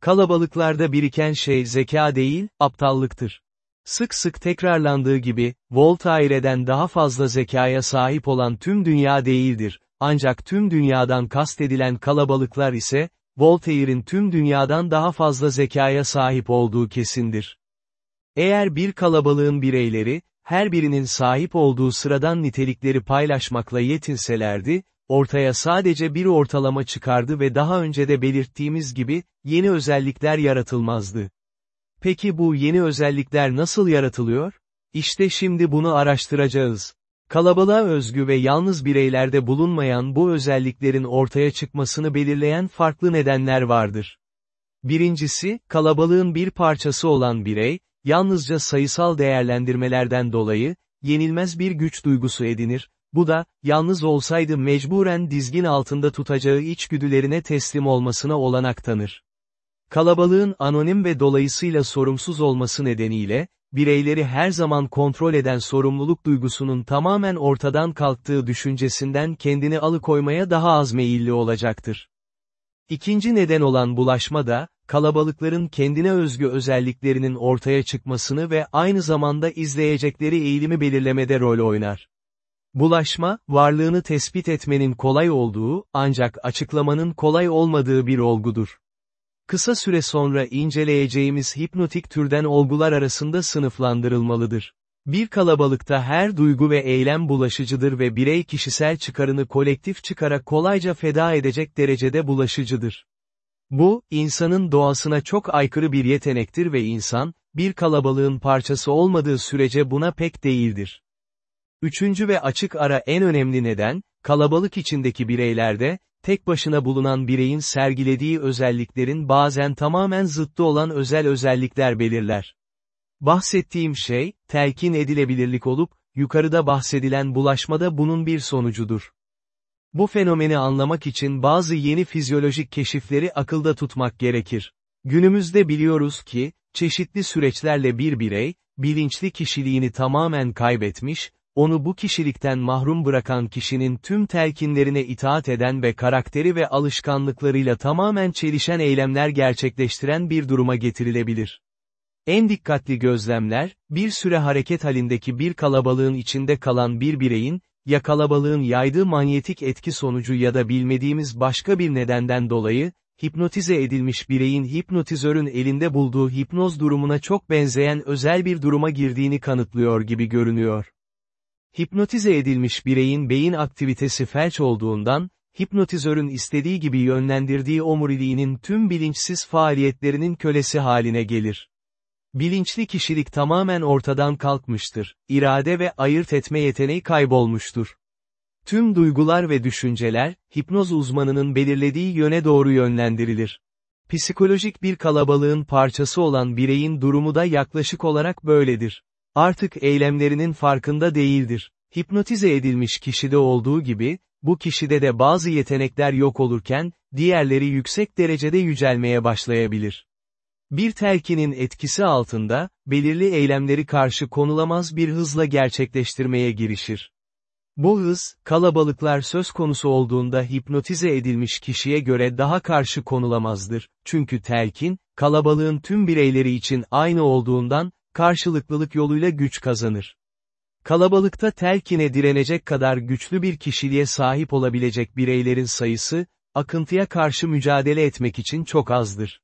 Kalabalıklarda biriken şey zeka değil, aptallıktır. Sık sık tekrarlandığı gibi, Voltaire'den daha fazla zekaya sahip olan tüm dünya değildir, ancak tüm dünyadan kastedilen kalabalıklar ise, Voltaire'in tüm dünyadan daha fazla zekaya sahip olduğu kesindir. Eğer bir kalabalığın bireyleri, her birinin sahip olduğu sıradan nitelikleri paylaşmakla yetinselerdi, ortaya sadece bir ortalama çıkardı ve daha önce de belirttiğimiz gibi, yeni özellikler yaratılmazdı. Peki bu yeni özellikler nasıl yaratılıyor? İşte şimdi bunu araştıracağız. Kalabalığa özgü ve yalnız bireylerde bulunmayan bu özelliklerin ortaya çıkmasını belirleyen farklı nedenler vardır. Birincisi, kalabalığın bir parçası olan birey, yalnızca sayısal değerlendirmelerden dolayı, yenilmez bir güç duygusu edinir, bu da, yalnız olsaydı mecburen dizgin altında tutacağı içgüdülerine teslim olmasına olanak tanır. Kalabalığın anonim ve dolayısıyla sorumsuz olması nedeniyle, bireyleri her zaman kontrol eden sorumluluk duygusunun tamamen ortadan kalktığı düşüncesinden kendini alıkoymaya daha az meyilli olacaktır. İkinci neden olan bulaşma da, kalabalıkların kendine özgü özelliklerinin ortaya çıkmasını ve aynı zamanda izleyecekleri eğilimi belirlemede rol oynar. Bulaşma, varlığını tespit etmenin kolay olduğu, ancak açıklamanın kolay olmadığı bir olgudur. Kısa süre sonra inceleyeceğimiz hipnotik türden olgular arasında sınıflandırılmalıdır. Bir kalabalıkta her duygu ve eylem bulaşıcıdır ve birey kişisel çıkarını kolektif çıkara kolayca feda edecek derecede bulaşıcıdır. Bu, insanın doğasına çok aykırı bir yetenektir ve insan, bir kalabalığın parçası olmadığı sürece buna pek değildir. Üçüncü ve açık ara en önemli neden, kalabalık içindeki bireylerde, tek başına bulunan bireyin sergilediği özelliklerin bazen tamamen zıttı olan özel özellikler belirler. Bahsettiğim şey, telkin edilebilirlik olup, yukarıda bahsedilen bulaşmada bunun bir sonucudur. Bu fenomeni anlamak için bazı yeni fizyolojik keşifleri akılda tutmak gerekir. Günümüzde biliyoruz ki, çeşitli süreçlerle bir birey, bilinçli kişiliğini tamamen kaybetmiş, onu bu kişilikten mahrum bırakan kişinin tüm telkinlerine itaat eden ve karakteri ve alışkanlıklarıyla tamamen çelişen eylemler gerçekleştiren bir duruma getirilebilir. En dikkatli gözlemler, bir süre hareket halindeki bir kalabalığın içinde kalan bir bireyin, ya kalabalığın yaydığı manyetik etki sonucu ya da bilmediğimiz başka bir nedenden dolayı, hipnotize edilmiş bireyin hipnotizörün elinde bulduğu hipnoz durumuna çok benzeyen özel bir duruma girdiğini kanıtlıyor gibi görünüyor. Hipnotize edilmiş bireyin beyin aktivitesi felç olduğundan, hipnotizörün istediği gibi yönlendirdiği omuriliğinin tüm bilinçsiz faaliyetlerinin kölesi haline gelir. Bilinçli kişilik tamamen ortadan kalkmıştır, irade ve ayırt etme yeteneği kaybolmuştur. Tüm duygular ve düşünceler, hipnoz uzmanının belirlediği yöne doğru yönlendirilir. Psikolojik bir kalabalığın parçası olan bireyin durumu da yaklaşık olarak böyledir. Artık eylemlerinin farkında değildir. Hipnotize edilmiş kişide olduğu gibi, bu kişide de bazı yetenekler yok olurken, diğerleri yüksek derecede yücelmeye başlayabilir. Bir telkinin etkisi altında, belirli eylemleri karşı konulamaz bir hızla gerçekleştirmeye girişir. Bu hız, kalabalıklar söz konusu olduğunda hipnotize edilmiş kişiye göre daha karşı konulamazdır, çünkü telkin, kalabalığın tüm bireyleri için aynı olduğundan, karşılıklılık yoluyla güç kazanır. Kalabalıkta telkine direnecek kadar güçlü bir kişiliğe sahip olabilecek bireylerin sayısı, akıntıya karşı mücadele etmek için çok azdır.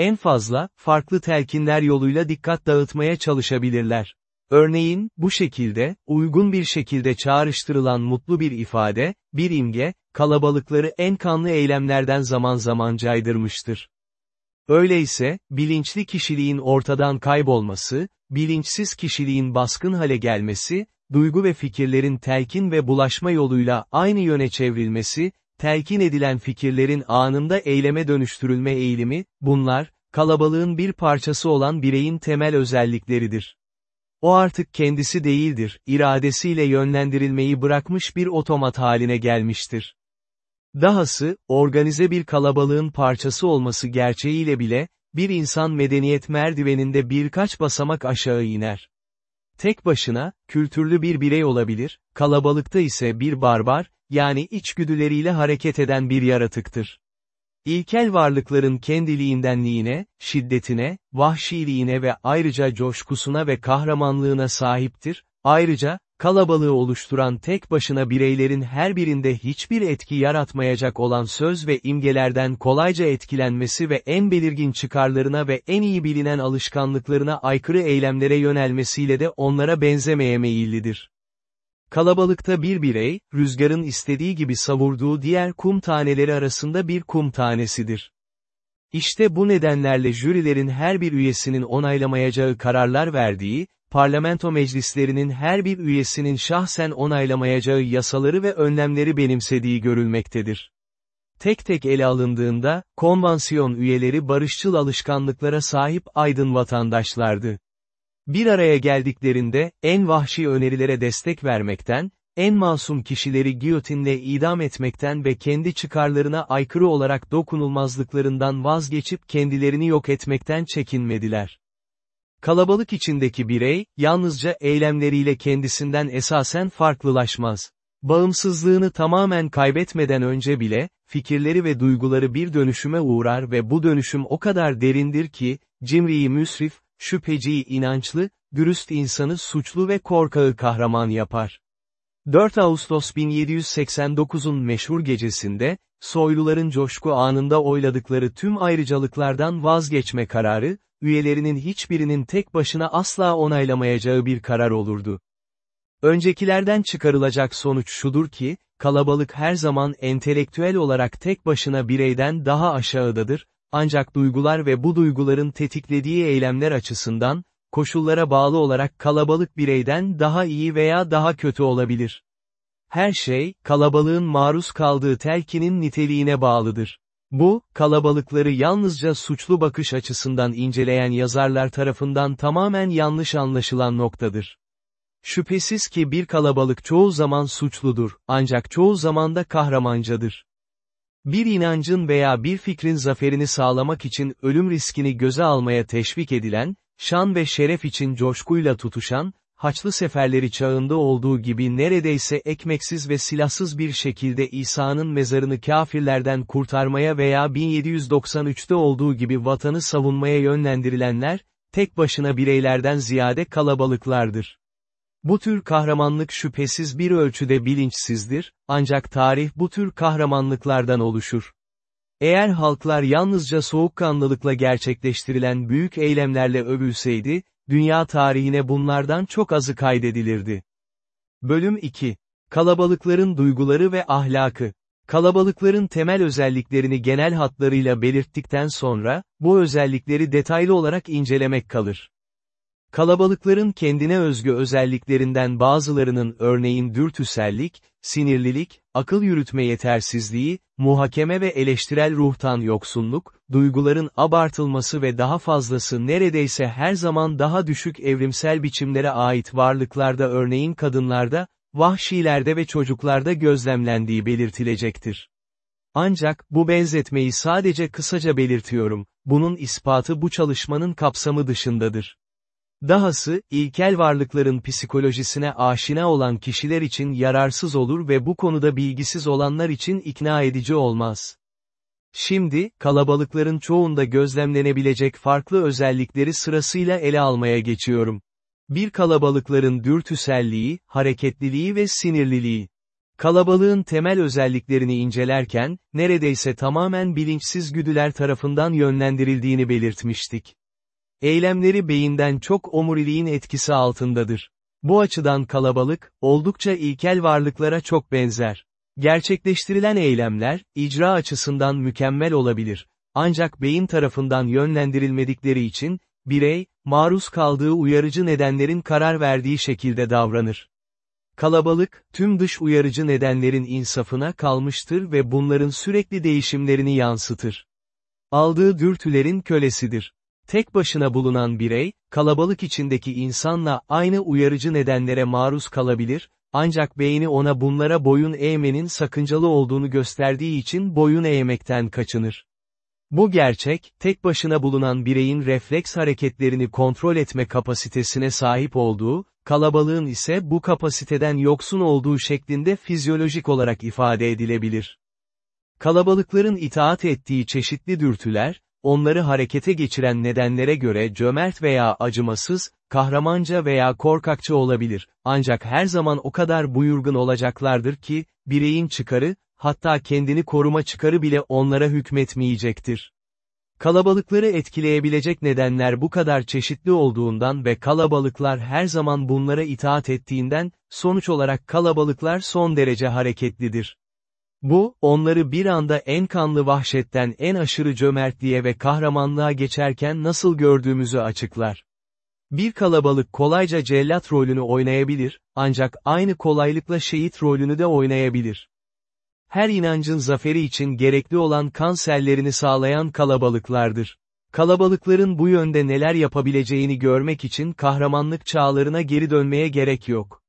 En fazla, farklı telkinler yoluyla dikkat dağıtmaya çalışabilirler. Örneğin, bu şekilde, uygun bir şekilde çağrıştırılan mutlu bir ifade, bir imge, kalabalıkları en kanlı eylemlerden zaman zaman caydırmıştır. Öyleyse, bilinçli kişiliğin ortadan kaybolması, bilinçsiz kişiliğin baskın hale gelmesi, duygu ve fikirlerin telkin ve bulaşma yoluyla aynı yöne çevrilmesi, telkin edilen fikirlerin anında eyleme dönüştürülme eğilimi, bunlar, kalabalığın bir parçası olan bireyin temel özellikleridir. O artık kendisi değildir, iradesiyle yönlendirilmeyi bırakmış bir otomat haline gelmiştir. Dahası, organize bir kalabalığın parçası olması gerçeğiyle bile, bir insan medeniyet merdiveninde birkaç basamak aşağı iner. Tek başına, kültürlü bir birey olabilir, kalabalıkta ise bir barbar, yani içgüdüleriyle hareket eden bir yaratıktır. İlkel varlıkların kendiliğindenliğine, şiddetine, vahşiliğine ve ayrıca coşkusuna ve kahramanlığına sahiptir, ayrıca, kalabalığı oluşturan tek başına bireylerin her birinde hiçbir etki yaratmayacak olan söz ve imgelerden kolayca etkilenmesi ve en belirgin çıkarlarına ve en iyi bilinen alışkanlıklarına aykırı eylemlere yönelmesiyle de onlara benzemeye meyillidir. Kalabalıkta bir birey, rüzgarın istediği gibi savurduğu diğer kum taneleri arasında bir kum tanesidir. İşte bu nedenlerle jürilerin her bir üyesinin onaylamayacağı kararlar verdiği, parlamento meclislerinin her bir üyesinin şahsen onaylamayacağı yasaları ve önlemleri benimsediği görülmektedir. Tek tek ele alındığında, konvansiyon üyeleri barışçıl alışkanlıklara sahip aydın vatandaşlardı. Bir araya geldiklerinde, en vahşi önerilere destek vermekten, en masum kişileri giyotinle idam etmekten ve kendi çıkarlarına aykırı olarak dokunulmazlıklarından vazgeçip kendilerini yok etmekten çekinmediler. Kalabalık içindeki birey, yalnızca eylemleriyle kendisinden esasen farklılaşmaz. Bağımsızlığını tamamen kaybetmeden önce bile, fikirleri ve duyguları bir dönüşüme uğrar ve bu dönüşüm o kadar derindir ki, cimriyi müsrif, şüpheciyi inançlı, dürüst insanı suçlu ve korkağı kahraman yapar. 4 Ağustos 1789'un meşhur gecesinde, soyluların coşku anında oyladıkları tüm ayrıcalıklardan vazgeçme kararı, üyelerinin hiçbirinin tek başına asla onaylamayacağı bir karar olurdu. Öncekilerden çıkarılacak sonuç şudur ki, kalabalık her zaman entelektüel olarak tek başına bireyden daha aşağıdadır, ancak duygular ve bu duyguların tetiklediği eylemler açısından, koşullara bağlı olarak kalabalık bireyden daha iyi veya daha kötü olabilir. Her şey, kalabalığın maruz kaldığı telkinin niteliğine bağlıdır. Bu, kalabalıkları yalnızca suçlu bakış açısından inceleyen yazarlar tarafından tamamen yanlış anlaşılan noktadır. Şüphesiz ki bir kalabalık çoğu zaman suçludur, ancak çoğu zaman da kahramancadır. Bir inancın veya bir fikrin zaferini sağlamak için ölüm riskini göze almaya teşvik edilen, şan ve şeref için coşkuyla tutuşan, Haçlı seferleri çağında olduğu gibi neredeyse ekmeksiz ve silahsız bir şekilde İsa'nın mezarını kafirlerden kurtarmaya veya 1793'te olduğu gibi vatanı savunmaya yönlendirilenler, tek başına bireylerden ziyade kalabalıklardır. Bu tür kahramanlık şüphesiz bir ölçüde bilinçsizdir, ancak tarih bu tür kahramanlıklardan oluşur. Eğer halklar yalnızca soğukkanlılıkla gerçekleştirilen büyük eylemlerle övülseydi, dünya tarihine bunlardan çok azı kaydedilirdi. Bölüm 2. Kalabalıkların duyguları ve ahlakı. Kalabalıkların temel özelliklerini genel hatlarıyla belirttikten sonra, bu özellikleri detaylı olarak incelemek kalır. Kalabalıkların kendine özgü özelliklerinden bazılarının örneğin dürtüsellik, sinirlilik, akıl yürütme yetersizliği, muhakeme ve eleştirel ruhtan yoksunluk, duyguların abartılması ve daha fazlası neredeyse her zaman daha düşük evrimsel biçimlere ait varlıklarda örneğin kadınlarda, vahşilerde ve çocuklarda gözlemlendiği belirtilecektir. Ancak, bu benzetmeyi sadece kısaca belirtiyorum, bunun ispatı bu çalışmanın kapsamı dışındadır. Dahası, ilkel varlıkların psikolojisine aşina olan kişiler için yararsız olur ve bu konuda bilgisiz olanlar için ikna edici olmaz. Şimdi, kalabalıkların çoğunda gözlemlenebilecek farklı özellikleri sırasıyla ele almaya geçiyorum. Bir kalabalıkların dürtüselliği, hareketliliği ve sinirliliği. Kalabalığın temel özelliklerini incelerken, neredeyse tamamen bilinçsiz güdüler tarafından yönlendirildiğini belirtmiştik. Eylemleri beyinden çok omuriliğin etkisi altındadır. Bu açıdan kalabalık, oldukça ilkel varlıklara çok benzer. Gerçekleştirilen eylemler, icra açısından mükemmel olabilir. Ancak beyin tarafından yönlendirilmedikleri için, birey, maruz kaldığı uyarıcı nedenlerin karar verdiği şekilde davranır. Kalabalık, tüm dış uyarıcı nedenlerin insafına kalmıştır ve bunların sürekli değişimlerini yansıtır. Aldığı dürtülerin kölesidir. Tek başına bulunan birey, kalabalık içindeki insanla aynı uyarıcı nedenlere maruz kalabilir, ancak beyni ona bunlara boyun eğmenin sakıncalı olduğunu gösterdiği için boyun eğmekten kaçınır. Bu gerçek, tek başına bulunan bireyin refleks hareketlerini kontrol etme kapasitesine sahip olduğu, kalabalığın ise bu kapasiteden yoksun olduğu şeklinde fizyolojik olarak ifade edilebilir. Kalabalıkların itaat ettiği çeşitli dürtüler, onları harekete geçiren nedenlere göre cömert veya acımasız, kahramanca veya korkakça olabilir, ancak her zaman o kadar buyurgun olacaklardır ki, bireyin çıkarı, hatta kendini koruma çıkarı bile onlara hükmetmeyecektir. Kalabalıkları etkileyebilecek nedenler bu kadar çeşitli olduğundan ve kalabalıklar her zaman bunlara itaat ettiğinden, sonuç olarak kalabalıklar son derece hareketlidir. Bu, onları bir anda en kanlı vahşetten en aşırı cömertliğe ve kahramanlığa geçerken nasıl gördüğümüzü açıklar. Bir kalabalık kolayca cellat rolünü oynayabilir, ancak aynı kolaylıkla şehit rolünü de oynayabilir. Her inancın zaferi için gerekli olan kanserlerini sağlayan kalabalıklardır. Kalabalıkların bu yönde neler yapabileceğini görmek için kahramanlık çağlarına geri dönmeye gerek yok.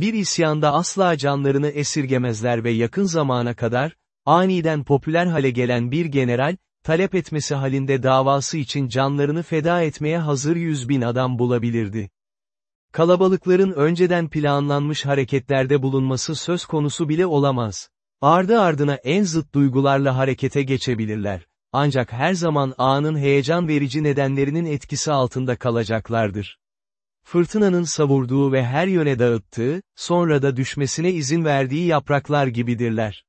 Bir isyanda asla canlarını esirgemezler ve yakın zamana kadar, aniden popüler hale gelen bir general, talep etmesi halinde davası için canlarını feda etmeye hazır yüz bin adam bulabilirdi. Kalabalıkların önceden planlanmış hareketlerde bulunması söz konusu bile olamaz. Ardı ardına en zıt duygularla harekete geçebilirler. Ancak her zaman anın heyecan verici nedenlerinin etkisi altında kalacaklardır. Fırtınanın savurduğu ve her yöne dağıttığı, sonra da düşmesine izin verdiği yapraklar gibidirler.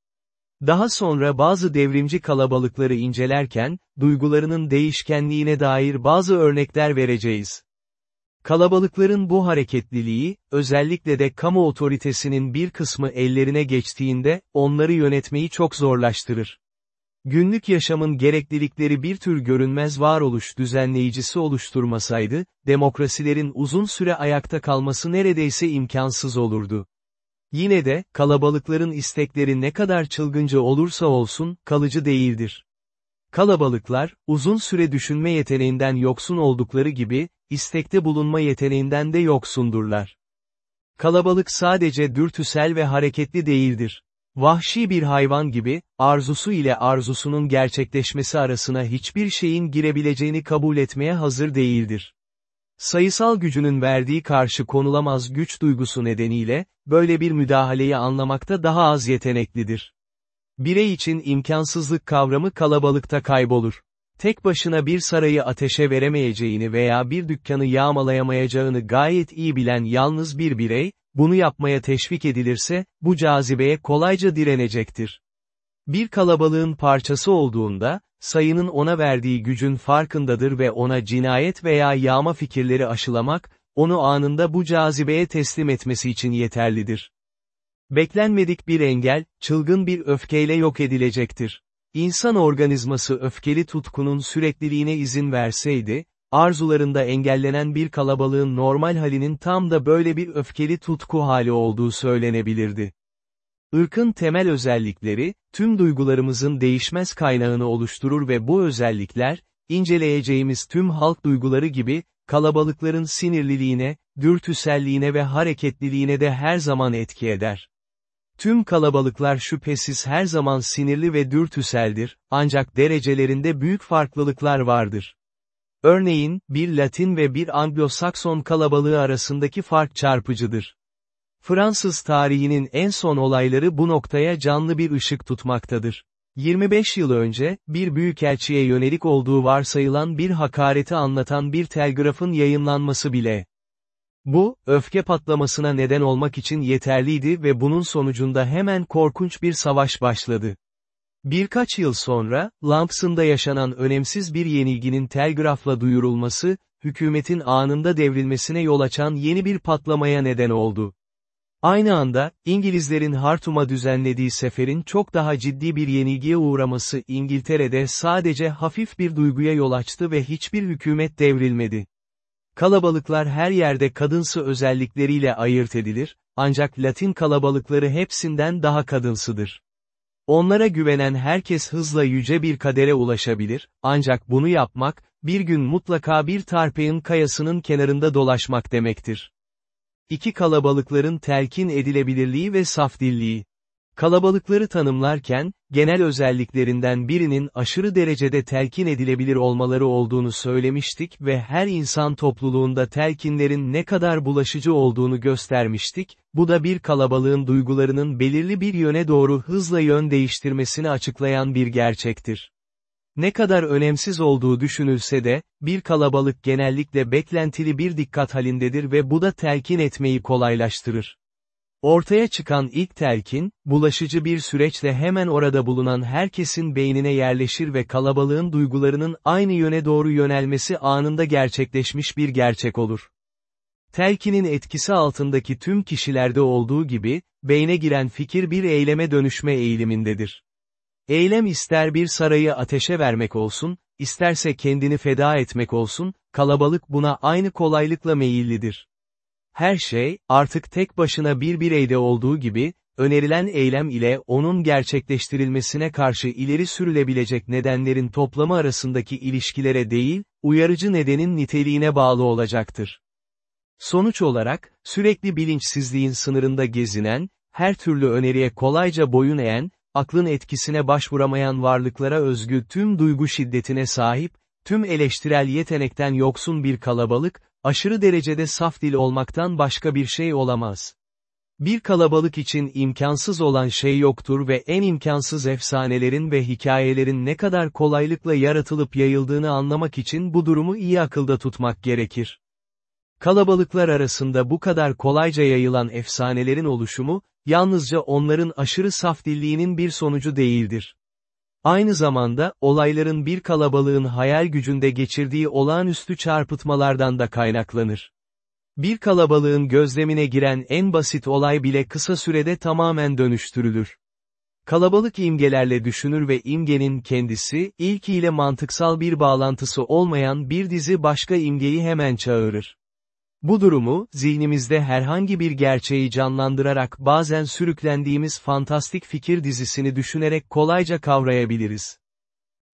Daha sonra bazı devrimci kalabalıkları incelerken, duygularının değişkenliğine dair bazı örnekler vereceğiz. Kalabalıkların bu hareketliliği, özellikle de kamu otoritesinin bir kısmı ellerine geçtiğinde, onları yönetmeyi çok zorlaştırır. Günlük yaşamın gereklilikleri bir tür görünmez varoluş düzenleyicisi oluşturmasaydı, demokrasilerin uzun süre ayakta kalması neredeyse imkansız olurdu. Yine de, kalabalıkların istekleri ne kadar çılgınca olursa olsun, kalıcı değildir. Kalabalıklar, uzun süre düşünme yeteneğinden yoksun oldukları gibi, istekte bulunma yeteneğinden de yoksundurlar. Kalabalık sadece dürtüsel ve hareketli değildir. Vahşi bir hayvan gibi, arzusu ile arzusunun gerçekleşmesi arasına hiçbir şeyin girebileceğini kabul etmeye hazır değildir. Sayısal gücünün verdiği karşı konulamaz güç duygusu nedeniyle, böyle bir müdahaleyi anlamakta daha az yeteneklidir. Birey için imkansızlık kavramı kalabalıkta kaybolur. Tek başına bir sarayı ateşe veremeyeceğini veya bir dükkanı yağmalayamayacağını gayet iyi bilen yalnız bir birey, bunu yapmaya teşvik edilirse, bu cazibeye kolayca direnecektir. Bir kalabalığın parçası olduğunda, sayının ona verdiği gücün farkındadır ve ona cinayet veya yağma fikirleri aşılamak, onu anında bu cazibeye teslim etmesi için yeterlidir. Beklenmedik bir engel, çılgın bir öfkeyle yok edilecektir. İnsan organizması öfkeli tutkunun sürekliliğine izin verseydi, arzularında engellenen bir kalabalığın normal halinin tam da böyle bir öfkeli tutku hali olduğu söylenebilirdi. Irkın temel özellikleri, tüm duygularımızın değişmez kaynağını oluşturur ve bu özellikler, inceleyeceğimiz tüm halk duyguları gibi, kalabalıkların sinirliliğine, dürtüselliğine ve hareketliliğine de her zaman etki eder. Tüm kalabalıklar şüphesiz her zaman sinirli ve dürtüseldir, ancak derecelerinde büyük farklılıklar vardır. Örneğin, bir Latin ve bir Anglo-Sakson kalabalığı arasındaki fark çarpıcıdır. Fransız tarihinin en son olayları bu noktaya canlı bir ışık tutmaktadır. 25 yıl önce, bir büyükelçiye yönelik olduğu varsayılan bir hakareti anlatan bir telgrafın yayınlanması bile. Bu, öfke patlamasına neden olmak için yeterliydi ve bunun sonucunda hemen korkunç bir savaş başladı. Birkaç yıl sonra, Lampson'da yaşanan önemsiz bir yenilginin telgrafla duyurulması, hükümetin anında devrilmesine yol açan yeni bir patlamaya neden oldu. Aynı anda, İngilizlerin Hartum'a düzenlediği seferin çok daha ciddi bir yenilgiye uğraması İngiltere'de sadece hafif bir duyguya yol açtı ve hiçbir hükümet devrilmedi. Kalabalıklar her yerde kadınsı özellikleriyle ayırt edilir, ancak Latin kalabalıkları hepsinden daha kadınsıdır. Onlara güvenen herkes hızla yüce bir kadere ulaşabilir, ancak bunu yapmak, bir gün mutlaka bir tarpeğin kayasının kenarında dolaşmak demektir. İki kalabalıkların telkin edilebilirliği ve saf dilliği. Kalabalıkları tanımlarken, genel özelliklerinden birinin aşırı derecede telkin edilebilir olmaları olduğunu söylemiştik ve her insan topluluğunda telkinlerin ne kadar bulaşıcı olduğunu göstermiştik, bu da bir kalabalığın duygularının belirli bir yöne doğru hızla yön değiştirmesini açıklayan bir gerçektir. Ne kadar önemsiz olduğu düşünülse de, bir kalabalık genellikle beklentili bir dikkat halindedir ve bu da telkin etmeyi kolaylaştırır. Ortaya çıkan ilk telkin, bulaşıcı bir süreçle hemen orada bulunan herkesin beynine yerleşir ve kalabalığın duygularının aynı yöne doğru yönelmesi anında gerçekleşmiş bir gerçek olur. Telkinin etkisi altındaki tüm kişilerde olduğu gibi, beyne giren fikir bir eyleme dönüşme eğilimindedir. Eylem ister bir sarayı ateşe vermek olsun, isterse kendini feda etmek olsun, kalabalık buna aynı kolaylıkla meyillidir. Her şey, artık tek başına bir bireyde olduğu gibi, önerilen eylem ile onun gerçekleştirilmesine karşı ileri sürülebilecek nedenlerin toplamı arasındaki ilişkilere değil, uyarıcı nedenin niteliğine bağlı olacaktır. Sonuç olarak, sürekli bilinçsizliğin sınırında gezinen, her türlü öneriye kolayca boyun eğen, aklın etkisine başvuramayan varlıklara özgü tüm duygu şiddetine sahip, tüm eleştirel yetenekten yoksun bir kalabalık, aşırı derecede saf dil olmaktan başka bir şey olamaz. Bir kalabalık için imkansız olan şey yoktur ve en imkansız efsanelerin ve hikayelerin ne kadar kolaylıkla yaratılıp yayıldığını anlamak için bu durumu iyi akılda tutmak gerekir. Kalabalıklar arasında bu kadar kolayca yayılan efsanelerin oluşumu, yalnızca onların aşırı saf dilliğinin bir sonucu değildir. Aynı zamanda, olayların bir kalabalığın hayal gücünde geçirdiği olağanüstü çarpıtmalardan da kaynaklanır. Bir kalabalığın gözlemine giren en basit olay bile kısa sürede tamamen dönüştürülür. Kalabalık imgelerle düşünür ve imgenin kendisi, ilkiyle mantıksal bir bağlantısı olmayan bir dizi başka imgeyi hemen çağırır. Bu durumu, zihnimizde herhangi bir gerçeği canlandırarak bazen sürüklendiğimiz fantastik fikir dizisini düşünerek kolayca kavrayabiliriz.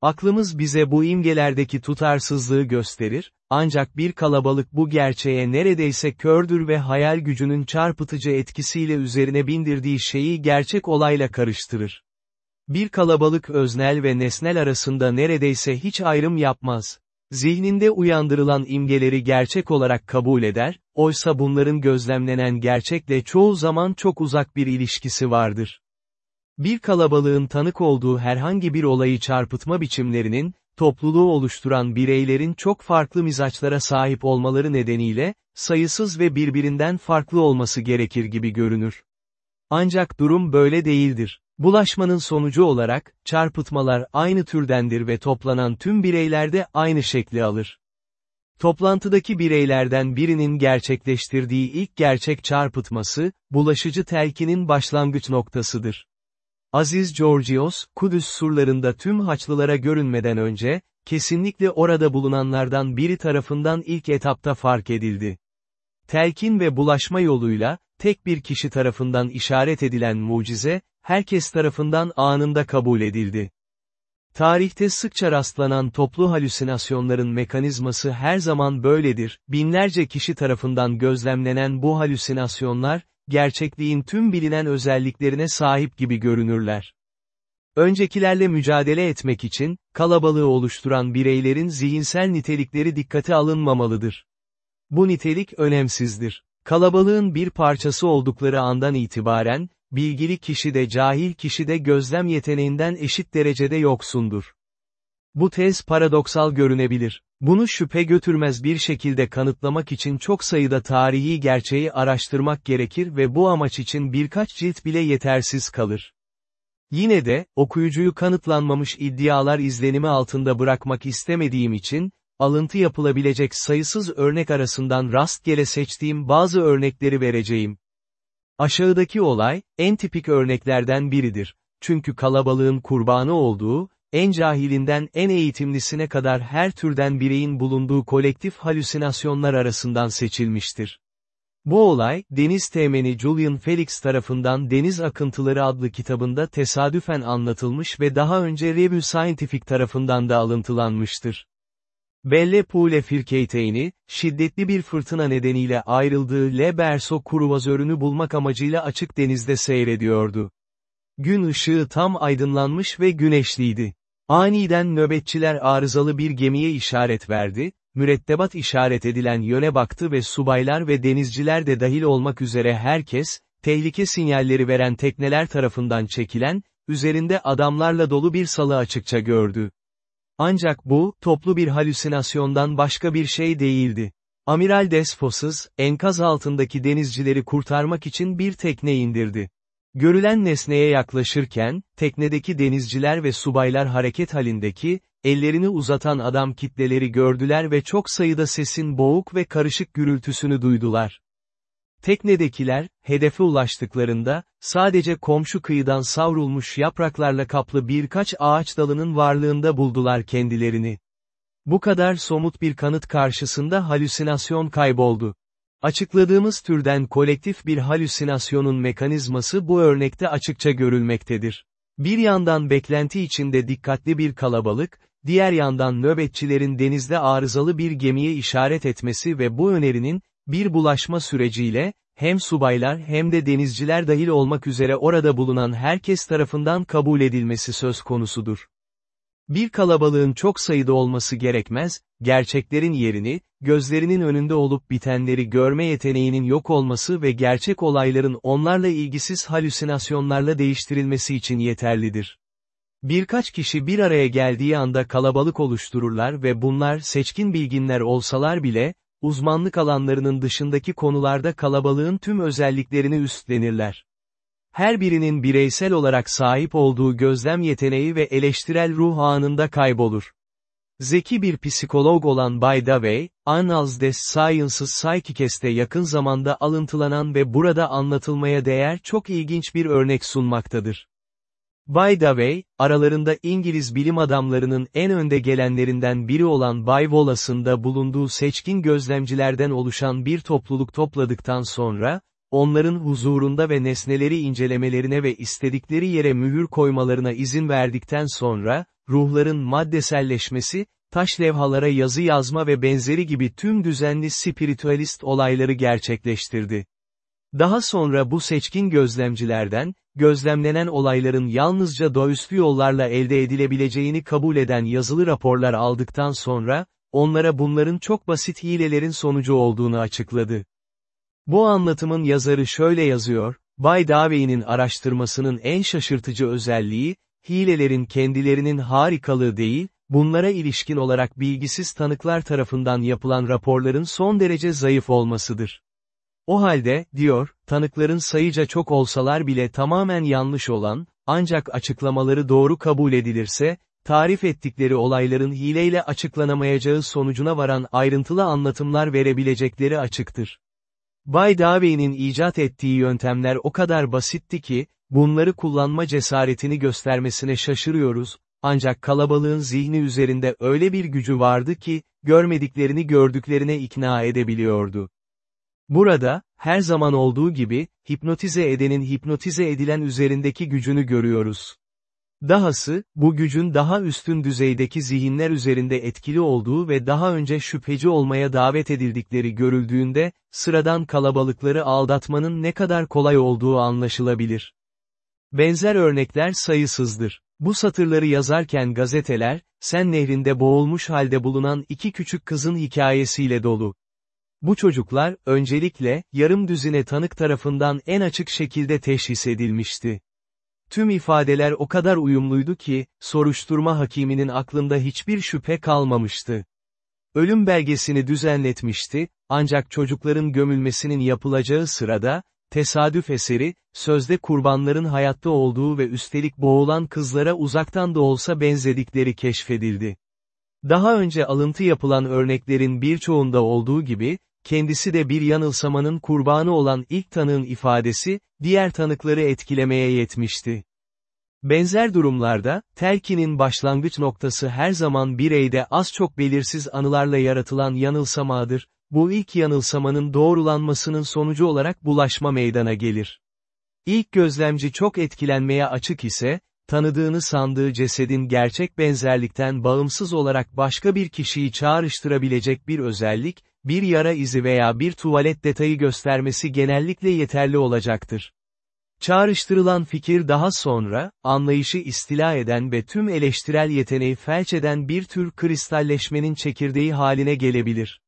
Aklımız bize bu imgelerdeki tutarsızlığı gösterir, ancak bir kalabalık bu gerçeğe neredeyse kördür ve hayal gücünün çarpıtıcı etkisiyle üzerine bindirdiği şeyi gerçek olayla karıştırır. Bir kalabalık öznel ve nesnel arasında neredeyse hiç ayrım yapmaz. Zihninde uyandırılan imgeleri gerçek olarak kabul eder, oysa bunların gözlemlenen gerçekle çoğu zaman çok uzak bir ilişkisi vardır. Bir kalabalığın tanık olduğu herhangi bir olayı çarpıtma biçimlerinin, topluluğu oluşturan bireylerin çok farklı mizaçlara sahip olmaları nedeniyle, sayısız ve birbirinden farklı olması gerekir gibi görünür. Ancak durum böyle değildir. Bulaşmanın sonucu olarak, çarpıtmalar aynı türdendir ve toplanan tüm bireylerde aynı şekli alır. Toplantıdaki bireylerden birinin gerçekleştirdiği ilk gerçek çarpıtması, bulaşıcı telkinin başlangıç noktasıdır. Aziz Georgios, Kudüs surlarında tüm Haçlılara görünmeden önce, kesinlikle orada bulunanlardan biri tarafından ilk etapta fark edildi. Telkin ve bulaşma yoluyla, tek bir kişi tarafından işaret edilen mucize, herkes tarafından anında kabul edildi. Tarihte sıkça rastlanan toplu halüsinasyonların mekanizması her zaman böyledir, binlerce kişi tarafından gözlemlenen bu halüsinasyonlar, gerçekliğin tüm bilinen özelliklerine sahip gibi görünürler. Öncekilerle mücadele etmek için, kalabalığı oluşturan bireylerin zihinsel nitelikleri dikkate alınmamalıdır. Bu nitelik önemsizdir. Kalabalığın bir parçası oldukları andan itibaren, bilgili kişi de cahil kişi de gözlem yeteneğinden eşit derecede yoksundur. Bu tez paradoksal görünebilir. Bunu şüphe götürmez bir şekilde kanıtlamak için çok sayıda tarihi gerçeği araştırmak gerekir ve bu amaç için birkaç cilt bile yetersiz kalır. Yine de, okuyucuyu kanıtlanmamış iddialar izlenimi altında bırakmak istemediğim için, alıntı yapılabilecek sayısız örnek arasından rastgele seçtiğim bazı örnekleri vereceğim. Aşağıdaki olay, en tipik örneklerden biridir. Çünkü kalabalığın kurbanı olduğu, en cahilinden en eğitimlisine kadar her türden bireyin bulunduğu kolektif halüsinasyonlar arasından seçilmiştir. Bu olay, deniz temeni Julian Felix tarafından Deniz Akıntıları adlı kitabında tesadüfen anlatılmış ve daha önce Revue Scientific tarafından da alıntılanmıştır. Belle Poule Firkeyteyni, şiddetli bir fırtına nedeniyle ayrıldığı Le Berceau kruvazörünü bulmak amacıyla açık denizde seyrediyordu. Gün ışığı tam aydınlanmış ve güneşliydi. Aniden nöbetçiler arızalı bir gemiye işaret verdi, mürettebat işaret edilen yöne baktı ve subaylar ve denizciler de dahil olmak üzere herkes, tehlike sinyalleri veren tekneler tarafından çekilen, üzerinde adamlarla dolu bir salı açıkça gördü. Ancak bu, toplu bir halüsinasyondan başka bir şey değildi. Amiral Desfosuz, enkaz altındaki denizcileri kurtarmak için bir tekne indirdi. Görülen nesneye yaklaşırken, teknedeki denizciler ve subaylar hareket halindeki, ellerini uzatan adam kitleleri gördüler ve çok sayıda sesin boğuk ve karışık gürültüsünü duydular. Teknedekiler, hedefe ulaştıklarında, sadece komşu kıyıdan savrulmuş yapraklarla kaplı birkaç ağaç dalının varlığında buldular kendilerini. Bu kadar somut bir kanıt karşısında halüsinasyon kayboldu. Açıkladığımız türden kolektif bir halüsinasyonun mekanizması bu örnekte açıkça görülmektedir. Bir yandan beklenti içinde dikkatli bir kalabalık, diğer yandan nöbetçilerin denizde arızalı bir gemiye işaret etmesi ve bu önerinin, bir bulaşma süreciyle, hem subaylar hem de denizciler dahil olmak üzere orada bulunan herkes tarafından kabul edilmesi söz konusudur. Bir kalabalığın çok sayıda olması gerekmez, gerçeklerin yerini, gözlerinin önünde olup bitenleri görme yeteneğinin yok olması ve gerçek olayların onlarla ilgisiz halüsinasyonlarla değiştirilmesi için yeterlidir. Birkaç kişi bir araya geldiği anda kalabalık oluştururlar ve bunlar seçkin bilginler olsalar bile, uzmanlık alanlarının dışındaki konularda kalabalığın tüm özelliklerini üstlenirler. Her birinin bireysel olarak sahip olduğu gözlem yeteneği ve eleştirel ruh anında kaybolur. Zeki bir psikolog olan Bay Davey, Annals des Sciences Psychics'te yakın zamanda alıntılanan ve burada anlatılmaya değer çok ilginç bir örnek sunmaktadır. Bay Davey, aralarında İngiliz bilim adamlarının en önde gelenlerinden biri olan Bay Wallace'ın da bulunduğu seçkin gözlemcilerden oluşan bir topluluk topladıktan sonra, onların huzurunda ve nesneleri incelemelerine ve istedikleri yere mühür koymalarına izin verdikten sonra, ruhların maddeselleşmesi, taş levhalara yazı yazma ve benzeri gibi tüm düzenli spiritüalist olayları gerçekleştirdi. Daha sonra bu seçkin gözlemcilerden, gözlemlenen olayların yalnızca doğaüstü yollarla elde edilebileceğini kabul eden yazılı raporlar aldıktan sonra, onlara bunların çok basit hilelerin sonucu olduğunu açıkladı. Bu anlatımın yazarı şöyle yazıyor, Bay Davey'nin araştırmasının en şaşırtıcı özelliği, hilelerin kendilerinin harikalığı değil, bunlara ilişkin olarak bilgisiz tanıklar tarafından yapılan raporların son derece zayıf olmasıdır. O halde, diyor, tanıkların sayıca çok olsalar bile tamamen yanlış olan, ancak açıklamaları doğru kabul edilirse, tarif ettikleri olayların hileyle açıklanamayacağı sonucuna varan ayrıntılı anlatımlar verebilecekleri açıktır. Bay Davey'nin icat ettiği yöntemler o kadar basitti ki, bunları kullanma cesaretini göstermesine şaşırıyoruz, ancak kalabalığın zihni üzerinde öyle bir gücü vardı ki, görmediklerini gördüklerine ikna edebiliyordu. Burada, her zaman olduğu gibi, hipnotize edenin hipnotize edilen üzerindeki gücünü görüyoruz. Dahası, bu gücün daha üstün düzeydeki zihinler üzerinde etkili olduğu ve daha önce şüpheci olmaya davet edildikleri görüldüğünde, sıradan kalabalıkları aldatmanın ne kadar kolay olduğu anlaşılabilir. Benzer örnekler sayısızdır. Bu satırları yazarken gazeteler, Sen nehrinde boğulmuş halde bulunan iki küçük kızın hikayesiyle dolu. Bu çocuklar, öncelikle, yarım düzine tanık tarafından en açık şekilde teşhis edilmişti. Tüm ifadeler o kadar uyumluydu ki, soruşturma hakiminin aklında hiçbir şüphe kalmamıştı. Ölüm belgesini düzenletmişti, ancak çocukların gömülmesinin yapılacağı sırada, tesadüf eseri, sözde kurbanların hayatta olduğu ve üstelik boğulan kızlara uzaktan da olsa benzedikleri keşfedildi. Daha önce alıntı yapılan örneklerin birçoğunda olduğu gibi, kendisi de bir yanılsamanın kurbanı olan ilk tanığın ifadesi, diğer tanıkları etkilemeye yetmişti. Benzer durumlarda, telkinin başlangıç noktası her zaman bireyde az çok belirsiz anılarla yaratılan yanılsamadır, bu ilk yanılsamanın doğrulanmasının sonucu olarak bulaşma meydana gelir. İlk gözlemci çok etkilenmeye açık ise, tanıdığını sandığı cesedin gerçek benzerlikten bağımsız olarak başka bir kişiyi çağrıştırabilecek bir özellik, bir yara izi veya bir tuvalet detayı göstermesi genellikle yeterli olacaktır. Çağrıştırılan fikir daha sonra, anlayışı istila eden ve tüm eleştirel yeteneği felç eden bir tür kristalleşmenin çekirdeği haline gelebilir.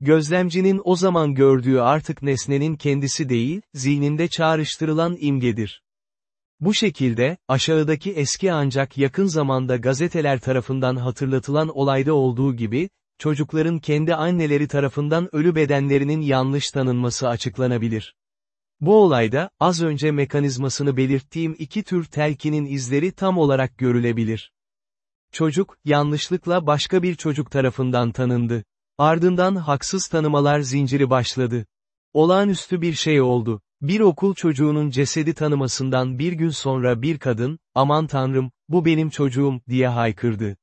Gözlemcinin o zaman gördüğü artık nesnenin kendisi değil, zihninde çağrıştırılan imgedir. Bu şekilde, aşağıdaki eski ancak yakın zamanda gazeteler tarafından hatırlatılan olayda olduğu gibi, çocukların kendi anneleri tarafından ölü bedenlerinin yanlış tanınması açıklanabilir. Bu olayda, az önce mekanizmasını belirttiğim iki tür telkinin izleri tam olarak görülebilir. Çocuk, yanlışlıkla başka bir çocuk tarafından tanındı. Ardından haksız tanımalar zinciri başladı. Olağanüstü bir şey oldu. Bir okul çocuğunun cesedi tanımasından bir gün sonra bir kadın, aman tanrım, bu benim çocuğum, diye haykırdı.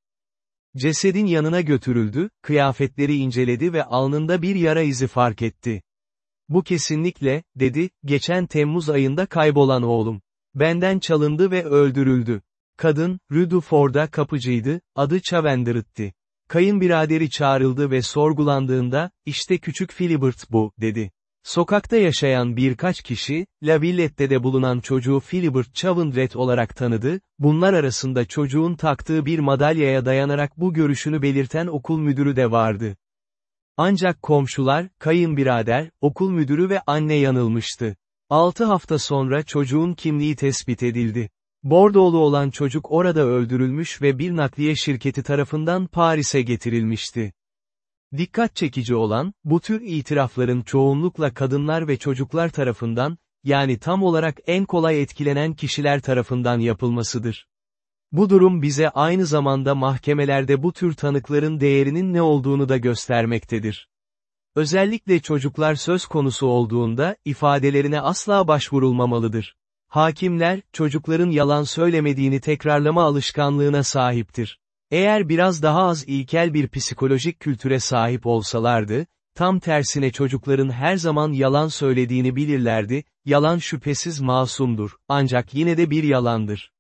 Cesedin yanına götürüldü, kıyafetleri inceledi ve alnında bir yara izi fark etti. Bu kesinlikle, dedi, geçen Temmuz ayında kaybolan oğlum. Benden çalındı ve öldürüldü. Kadın, Rutherford'a kapıcıydı, adı Chavender'ıttı. Kayınbiraderi çağrıldı ve sorgulandığında, işte küçük Philibert bu, dedi. Sokakta yaşayan birkaç kişi, La Villette'de bulunan çocuğu Philibert Chavendret olarak tanıdı, bunlar arasında çocuğun taktığı bir madalyaya dayanarak bu görüşünü belirten okul müdürü de vardı. Ancak komşular, kayınbirader, okul müdürü ve anne yanılmıştı. Altı hafta sonra çocuğun kimliği tespit edildi. Bordoğlu olan çocuk orada öldürülmüş ve bir nakliye şirketi tarafından Paris'e getirilmişti. Dikkat çekici olan, bu tür itirafların çoğunlukla kadınlar ve çocuklar tarafından, yani tam olarak en kolay etkilenen kişiler tarafından yapılmasıdır. Bu durum bize aynı zamanda mahkemelerde bu tür tanıkların değerinin ne olduğunu da göstermektedir. Özellikle çocuklar söz konusu olduğunda, ifadelerine asla başvurulmamalıdır. Hakimler, çocukların yalan söylemediğini tekrarlama alışkanlığına sahiptir. Eğer biraz daha az ilkel bir psikolojik kültüre sahip olsalardı, tam tersine çocukların her zaman yalan söylediğini bilirlerdi, yalan şüphesiz masumdur, ancak yine de bir yalandır.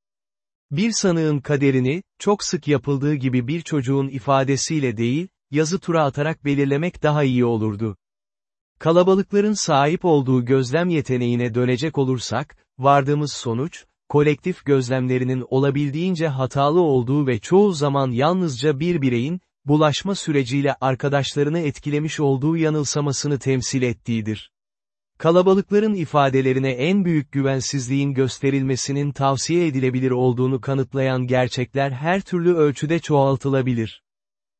Bir sanığın kaderini, çok sık yapıldığı gibi bir çocuğun ifadesiyle değil, yazı tura atarak belirlemek daha iyi olurdu. Kalabalıkların sahip olduğu gözlem yeteneğine dönecek olursak, vardığımız sonuç, kolektif gözlemlerinin olabildiğince hatalı olduğu ve çoğu zaman yalnızca bir bireyin, bulaşma süreciyle arkadaşlarını etkilemiş olduğu yanılsamasını temsil ettiğidir. Kalabalıkların ifadelerine en büyük güvensizliğin gösterilmesinin tavsiye edilebilir olduğunu kanıtlayan gerçekler her türlü ölçüde çoğaltılabilir.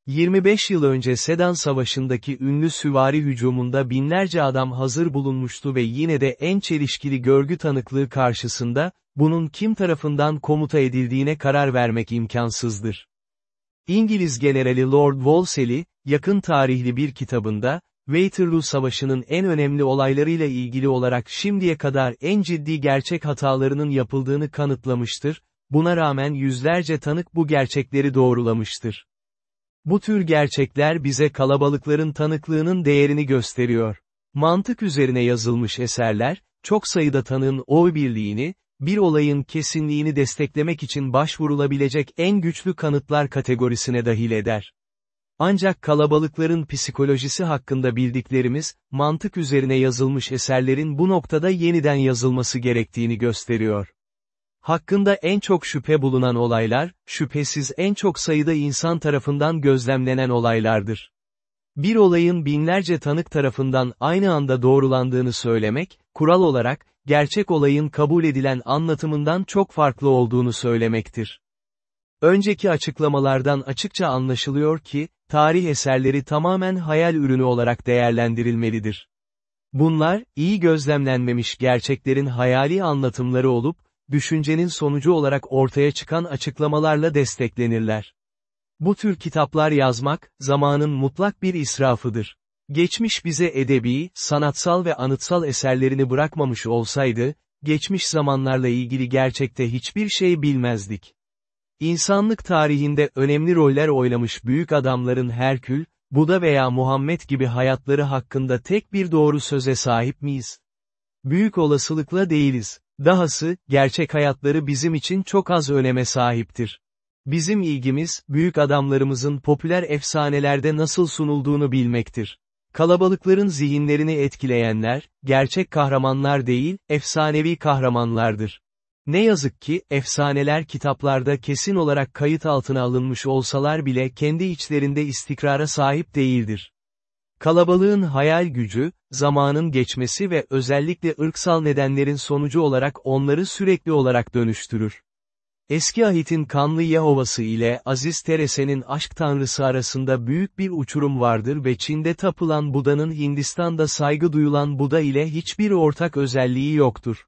25 yıl önce Sedan Savaşı'ndaki ünlü süvari hücumunda binlerce adam hazır bulunmuştu ve yine de en çelişkili görgü tanıklığı karşısında, bunun kim tarafından komuta edildiğine karar vermek imkansızdır. İngiliz generali Lord Wolseley, yakın tarihli bir kitabında, Waterloo Savaşı'nın en önemli olaylarıyla ilgili olarak şimdiye kadar en ciddi gerçek hatalarının yapıldığını kanıtlamıştır, buna rağmen yüzlerce tanık bu gerçekleri doğrulamıştır. Bu tür gerçekler bize kalabalıkların tanıklığının değerini gösteriyor. Mantık üzerine yazılmış eserler, çok sayıda tanığın oy birliğini, bir olayın kesinliğini desteklemek için başvurulabilecek en güçlü kanıtlar kategorisine dahil eder. Ancak kalabalıkların psikolojisi hakkında bildiklerimiz, mantık üzerine yazılmış eserlerin bu noktada yeniden yazılması gerektiğini gösteriyor. Hakkında en çok şüphe bulunan olaylar, şüphesiz en çok sayıda insan tarafından gözlemlenen olaylardır. Bir olayın binlerce tanık tarafından aynı anda doğrulandığını söylemek, kural olarak, gerçek olayın kabul edilen anlatımından çok farklı olduğunu söylemektir. Önceki açıklamalardan açıkça anlaşılıyor ki, tarih eserleri tamamen hayal ürünü olarak değerlendirilmelidir. Bunlar, iyi gözlemlenmemiş gerçeklerin hayali anlatımları olup, düşüncenin sonucu olarak ortaya çıkan açıklamalarla desteklenirler. Bu tür kitaplar yazmak, zamanın mutlak bir israfıdır. Geçmiş bize edebi, sanatsal ve anıtsal eserlerini bırakmamış olsaydı, geçmiş zamanlarla ilgili gerçekte hiçbir şey bilmezdik. İnsanlık tarihinde önemli roller oynamış büyük adamların Herkül, Buda veya Muhammed gibi hayatları hakkında tek bir doğru söze sahip miyiz? Büyük olasılıkla değiliz. Dahası, gerçek hayatları bizim için çok az öneme sahiptir. Bizim ilgimiz, büyük adamlarımızın popüler efsanelerde nasıl sunulduğunu bilmektir. Kalabalıkların zihinlerini etkileyenler, gerçek kahramanlar değil, efsanevi kahramanlardır. Ne yazık ki, efsaneler kitaplarda kesin olarak kayıt altına alınmış olsalar bile kendi içlerinde istikrara sahip değildir. Kalabalığın hayal gücü, zamanın geçmesi ve özellikle ırksal nedenlerin sonucu olarak onları sürekli olarak dönüştürür. Eski ahitin kanlı Yahovası ile Aziz Terese'nin aşk tanrısı arasında büyük bir uçurum vardır ve Çin'de tapılan Buda'nın Hindistan'da saygı duyulan Buda ile hiçbir ortak özelliği yoktur.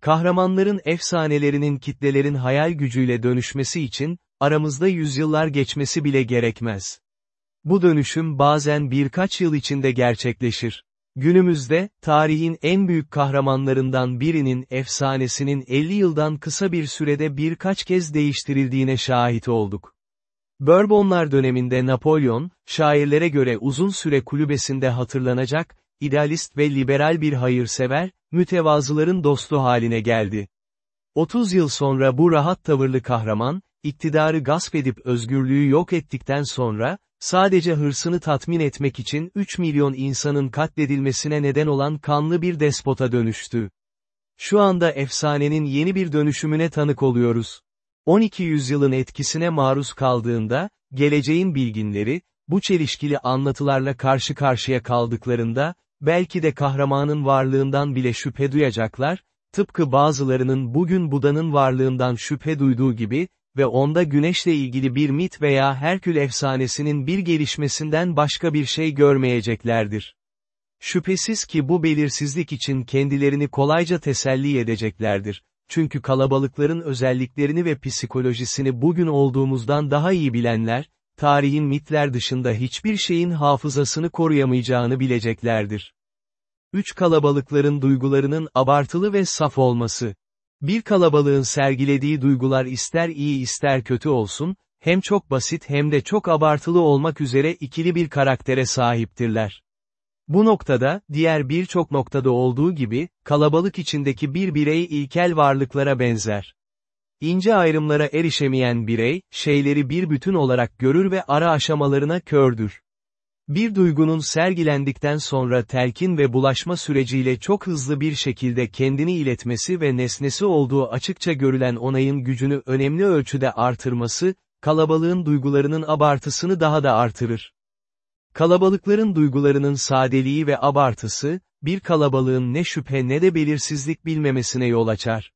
Kahramanların efsanelerinin kitlelerin hayal gücüyle dönüşmesi için, aramızda yüzyıllar geçmesi bile gerekmez. Bu dönüşüm bazen birkaç yıl içinde gerçekleşir. Günümüzde, tarihin en büyük kahramanlarından birinin efsanesinin 50 yıldan kısa bir sürede birkaç kez değiştirildiğine şahit olduk. Bourbonlar döneminde Napolyon, şairlere göre uzun süre kulübesinde hatırlanacak, idealist ve liberal bir hayırsever, mütevazıların dostu haline geldi. 30 yıl sonra bu rahat tavırlı kahraman, iktidarı gasp edip özgürlüğü yok ettikten sonra, sadece hırsını tatmin etmek için 3 milyon insanın katledilmesine neden olan kanlı bir despota dönüştü. Şu anda efsanenin yeni bir dönüşümüne tanık oluyoruz. 12 yüzyılın etkisine maruz kaldığında, geleceğin bilginleri, bu çelişkili anlatılarla karşı karşıya kaldıklarında, belki de kahramanın varlığından bile şüphe duyacaklar, tıpkı bazılarının bugün Buda'nın varlığından şüphe duyduğu gibi, ve onda güneşle ilgili bir mit veya Herkül efsanesinin bir gelişmesinden başka bir şey görmeyeceklerdir. Şüphesiz ki bu belirsizlik için kendilerini kolayca teselli edeceklerdir. Çünkü kalabalıkların özelliklerini ve psikolojisini bugün olduğumuzdan daha iyi bilenler, tarihin mitler dışında hiçbir şeyin hafızasını koruyamayacağını bileceklerdir. Üç kalabalıkların duygularının abartılı ve saf olması. Bir kalabalığın sergilediği duygular ister iyi ister kötü olsun, hem çok basit hem de çok abartılı olmak üzere ikili bir karaktere sahiptirler. Bu noktada, diğer birçok noktada olduğu gibi, kalabalık içindeki bir birey ilkel varlıklara benzer. İnce ayrımlara erişemeyen birey, şeyleri bir bütün olarak görür ve ara aşamalarına kördür. Bir duygunun sergilendikten sonra telkin ve bulaşma süreciyle çok hızlı bir şekilde kendini iletmesi ve nesnesi olduğu açıkça görülen onayın gücünü önemli ölçüde artırması, kalabalığın duygularının abartısını daha da artırır. Kalabalıkların duygularının sadeliği ve abartısı, bir kalabalığın ne şüphe ne de belirsizlik bilmemesine yol açar.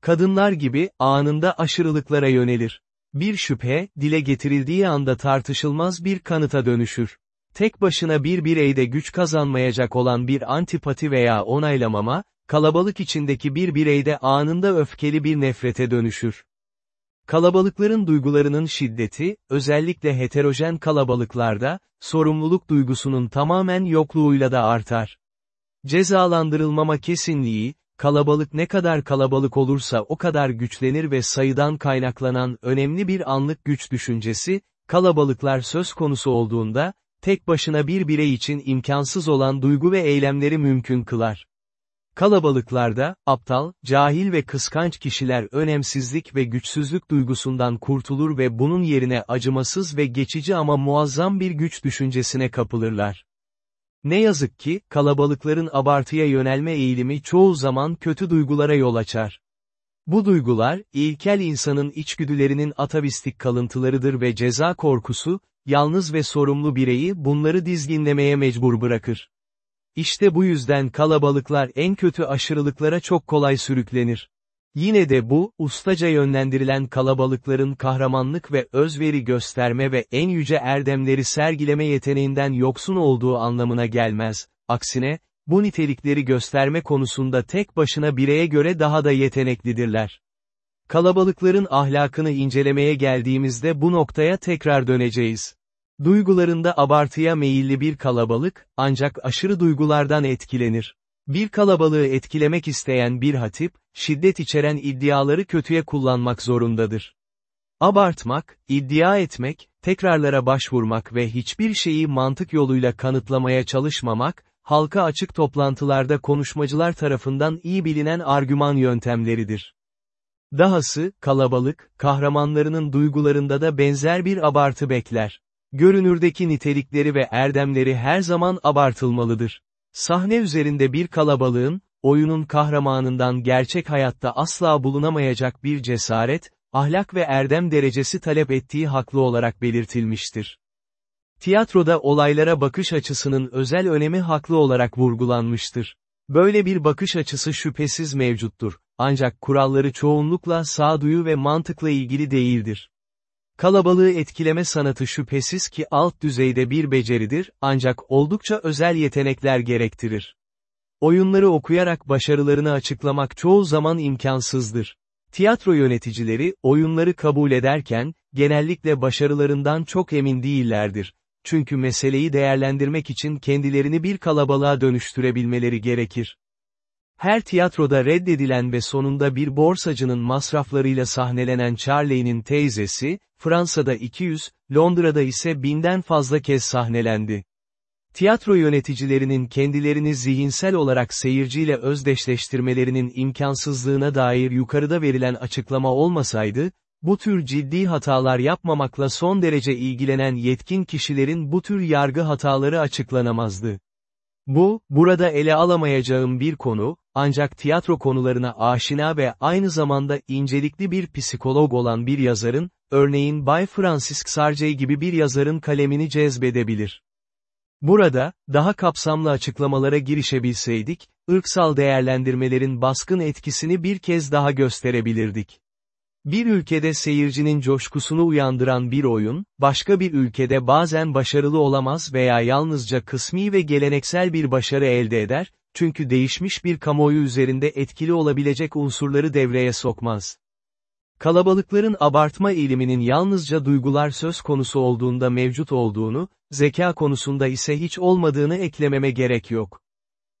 Kadınlar gibi, anında aşırılıklara yönelir. Bir şüphe, dile getirildiği anda tartışılmaz bir kanıta dönüşür. Tek başına bir bireyde güç kazanmayacak olan bir antipati veya onaylamama, kalabalık içindeki bir bireyde anında öfkeli bir nefrete dönüşür. Kalabalıkların duygularının şiddeti, özellikle heterojen kalabalıklarda, sorumluluk duygusunun tamamen yokluğuyla da artar. Cezalandırılmama kesinliği, kalabalık ne kadar kalabalık olursa o kadar güçlenir ve sayıdan kaynaklanan önemli bir anlık güç düşüncesi, kalabalıklar söz konusu olduğunda, tek başına bir birey için imkansız olan duygu ve eylemleri mümkün kılar. Kalabalıklarda, aptal, cahil ve kıskanç kişiler önemsizlik ve güçsüzlük duygusundan kurtulur ve bunun yerine acımasız ve geçici ama muazzam bir güç düşüncesine kapılırlar. Ne yazık ki, kalabalıkların abartıya yönelme eğilimi çoğu zaman kötü duygulara yol açar. Bu duygular, ilkel insanın içgüdülerinin atavistik kalıntılarıdır ve ceza korkusu, yalnız ve sorumlu bireyi bunları dizginlemeye mecbur bırakır. İşte bu yüzden kalabalıklar en kötü aşırılıklara çok kolay sürüklenir. Yine de bu, ustaca yönlendirilen kalabalıkların kahramanlık ve özveri gösterme ve en yüce erdemleri sergileme yeteneğinden yoksun olduğu anlamına gelmez. Aksine, bu nitelikleri gösterme konusunda tek başına bireye göre daha da yeteneklidirler. Kalabalıkların ahlakını incelemeye geldiğimizde bu noktaya tekrar döneceğiz. Duygularında abartıya meyilli bir kalabalık, ancak aşırı duygulardan etkilenir. Bir kalabalığı etkilemek isteyen bir hatip, şiddet içeren iddiaları kötüye kullanmak zorundadır. Abartmak, iddia etmek, tekrarlara başvurmak ve hiçbir şeyi mantık yoluyla kanıtlamaya çalışmamak, halka açık toplantılarda konuşmacılar tarafından iyi bilinen argüman yöntemleridir. Dahası, kalabalık, kahramanlarının duygularında da benzer bir abartı bekler. Görünürdeki nitelikleri ve erdemleri her zaman abartılmalıdır. Sahne üzerinde bir kalabalığın, oyunun kahramanından gerçek hayatta asla bulunamayacak bir cesaret, ahlak ve erdem derecesi talep ettiği haklı olarak belirtilmiştir. Tiyatroda olaylara bakış açısının özel önemi haklı olarak vurgulanmıştır. Böyle bir bakış açısı şüphesiz mevcuttur, ancak kuralları çoğunlukla sağduyu ve mantıkla ilgili değildir. Kalabalığı etkileme sanatı şüphesiz ki alt düzeyde bir beceridir, ancak oldukça özel yetenekler gerektirir. Oyunları okuyarak başarılarını açıklamak çoğu zaman imkansızdır. Tiyatro yöneticileri, oyunları kabul ederken, genellikle başarılarından çok emin değillerdir. Çünkü meseleyi değerlendirmek için kendilerini bir kalabalığa dönüştürebilmeleri gerekir. Her tiyatroda reddedilen ve sonunda bir borsacının masraflarıyla sahnelenen Charlie'nin teyzesi, Fransa'da 200, Londra'da ise binden fazla kez sahnelendi. Tiyatro yöneticilerinin kendilerini zihinsel olarak seyirciyle özdeşleştirmelerinin imkansızlığına dair yukarıda verilen açıklama olmasaydı, bu tür ciddi hatalar yapmamakla son derece ilgilenen yetkin kişilerin bu tür yargı hataları açıklanamazdı. Bu, burada ele alamayacağım bir konu, ancak tiyatro konularına aşina ve aynı zamanda incelikli bir psikolog olan bir yazarın, örneğin Bay Francis Sargey gibi bir yazarın kalemini cezbedebilir. Burada, daha kapsamlı açıklamalara girişebilseydik, ırksal değerlendirmelerin baskın etkisini bir kez daha gösterebilirdik. Bir ülkede seyircinin coşkusunu uyandıran bir oyun, başka bir ülkede bazen başarılı olamaz veya yalnızca kısmi ve geleneksel bir başarı elde eder, çünkü değişmiş bir kamuoyu üzerinde etkili olabilecek unsurları devreye sokmaz. Kalabalıkların abartma eğiliminin yalnızca duygular söz konusu olduğunda mevcut olduğunu, zeka konusunda ise hiç olmadığını eklememe gerek yok.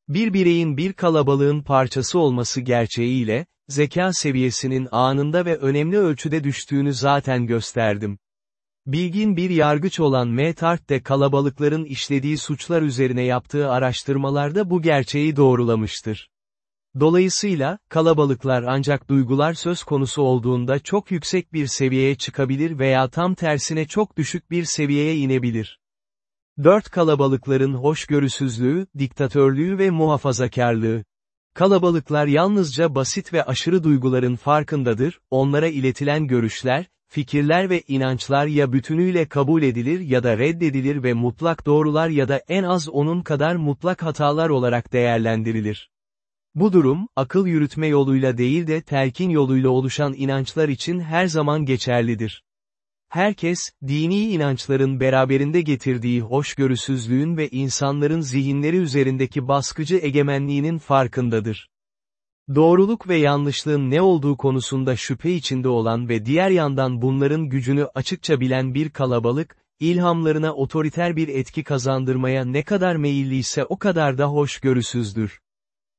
Bir bireyin bir kalabalığın parçası olması gerçeğiyle, zeka seviyesinin anında ve önemli ölçüde düştüğünü zaten gösterdim. Bilgin bir yargıç olan M. Tart de kalabalıkların işlediği suçlar üzerine yaptığı araştırmalarda bu gerçeği doğrulamıştır. Dolayısıyla, kalabalıklar ancak duygular söz konusu olduğunda çok yüksek bir seviyeye çıkabilir veya tam tersine çok düşük bir seviyeye inebilir. Dört kalabalıkların hoşgörüsüzlüğü, diktatörlüğü ve muhafazakarlığı. Kalabalıklar yalnızca basit ve aşırı duyguların farkındadır, onlara iletilen görüşler, fikirler ve inançlar ya bütünüyle kabul edilir ya da reddedilir ve mutlak doğrular ya da en az onun kadar mutlak hatalar olarak değerlendirilir. Bu durum, akıl yürütme yoluyla değil de telkin yoluyla oluşan inançlar için her zaman geçerlidir. Herkes, dini inançların beraberinde getirdiği hoşgörüsüzlüğün ve insanların zihinleri üzerindeki baskıcı egemenliğinin farkındadır. Doğruluk ve yanlışlığın ne olduğu konusunda şüphe içinde olan ve diğer yandan bunların gücünü açıkça bilen bir kalabalık, ilhamlarına otoriter bir etki kazandırmaya ne kadar meyilliyse o kadar da hoşgörüsüzdür.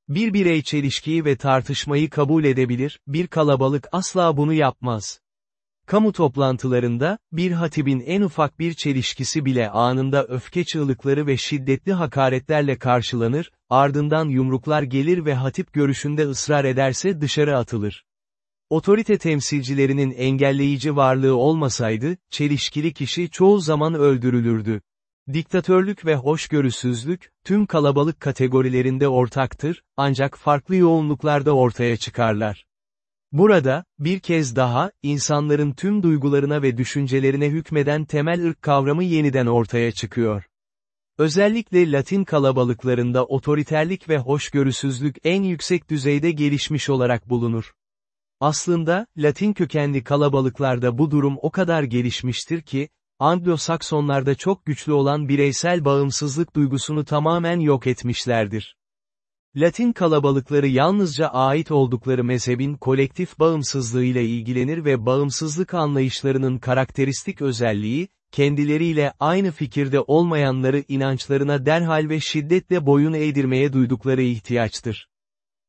Bir birey çelişkiyi ve tartışmayı kabul edebilir, bir kalabalık asla bunu yapmaz. Kamu toplantılarında, bir hatibin en ufak bir çelişkisi bile anında öfke çığlıkları ve şiddetli hakaretlerle karşılanır, ardından yumruklar gelir ve hatip görüşünde ısrar ederse dışarı atılır. Otorite temsilcilerinin engelleyici varlığı olmasaydı, çelişkili kişi çoğu zaman öldürülürdü. Diktatörlük ve hoşgörüsüzlük, tüm kalabalık kategorilerinde ortaktır, ancak farklı yoğunluklarda ortaya çıkarlar. Burada, bir kez daha, insanların tüm duygularına ve düşüncelerine hükmeden temel ırk kavramı yeniden ortaya çıkıyor. Özellikle Latin kalabalıklarında otoriterlik ve hoşgörüsüzlük en yüksek düzeyde gelişmiş olarak bulunur. Aslında, Latin kökenli kalabalıklarda bu durum o kadar gelişmiştir ki, Anglo-Saksonlarda çok güçlü olan bireysel bağımsızlık duygusunu tamamen yok etmişlerdir. Latin kalabalıkları yalnızca ait oldukları mezhebin kolektif bağımsızlığıyla ilgilenir ve bağımsızlık anlayışlarının karakteristik özelliği, kendileriyle aynı fikirde olmayanları inançlarına derhal ve şiddetle boyun eğdirmeye duydukları ihtiyaçtır.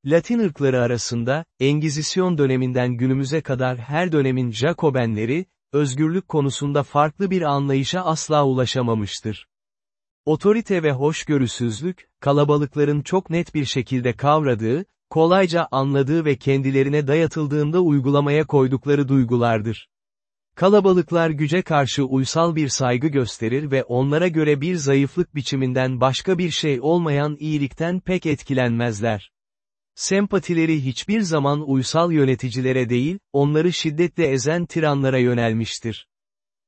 Latin ırkları arasında, Engizisyon döneminden günümüze kadar her dönemin Jacobenleri, özgürlük konusunda farklı bir anlayışa asla ulaşamamıştır. Otorite ve hoşgörüsüzlük, kalabalıkların çok net bir şekilde kavradığı, kolayca anladığı ve kendilerine dayatıldığında uygulamaya koydukları duygulardır. Kalabalıklar güce karşı uysal bir saygı gösterir ve onlara göre bir zayıflık biçiminden başka bir şey olmayan iyilikten pek etkilenmezler. Sempatileri hiçbir zaman uysal yöneticilere değil, onları şiddetle ezen tiranlara yönelmiştir.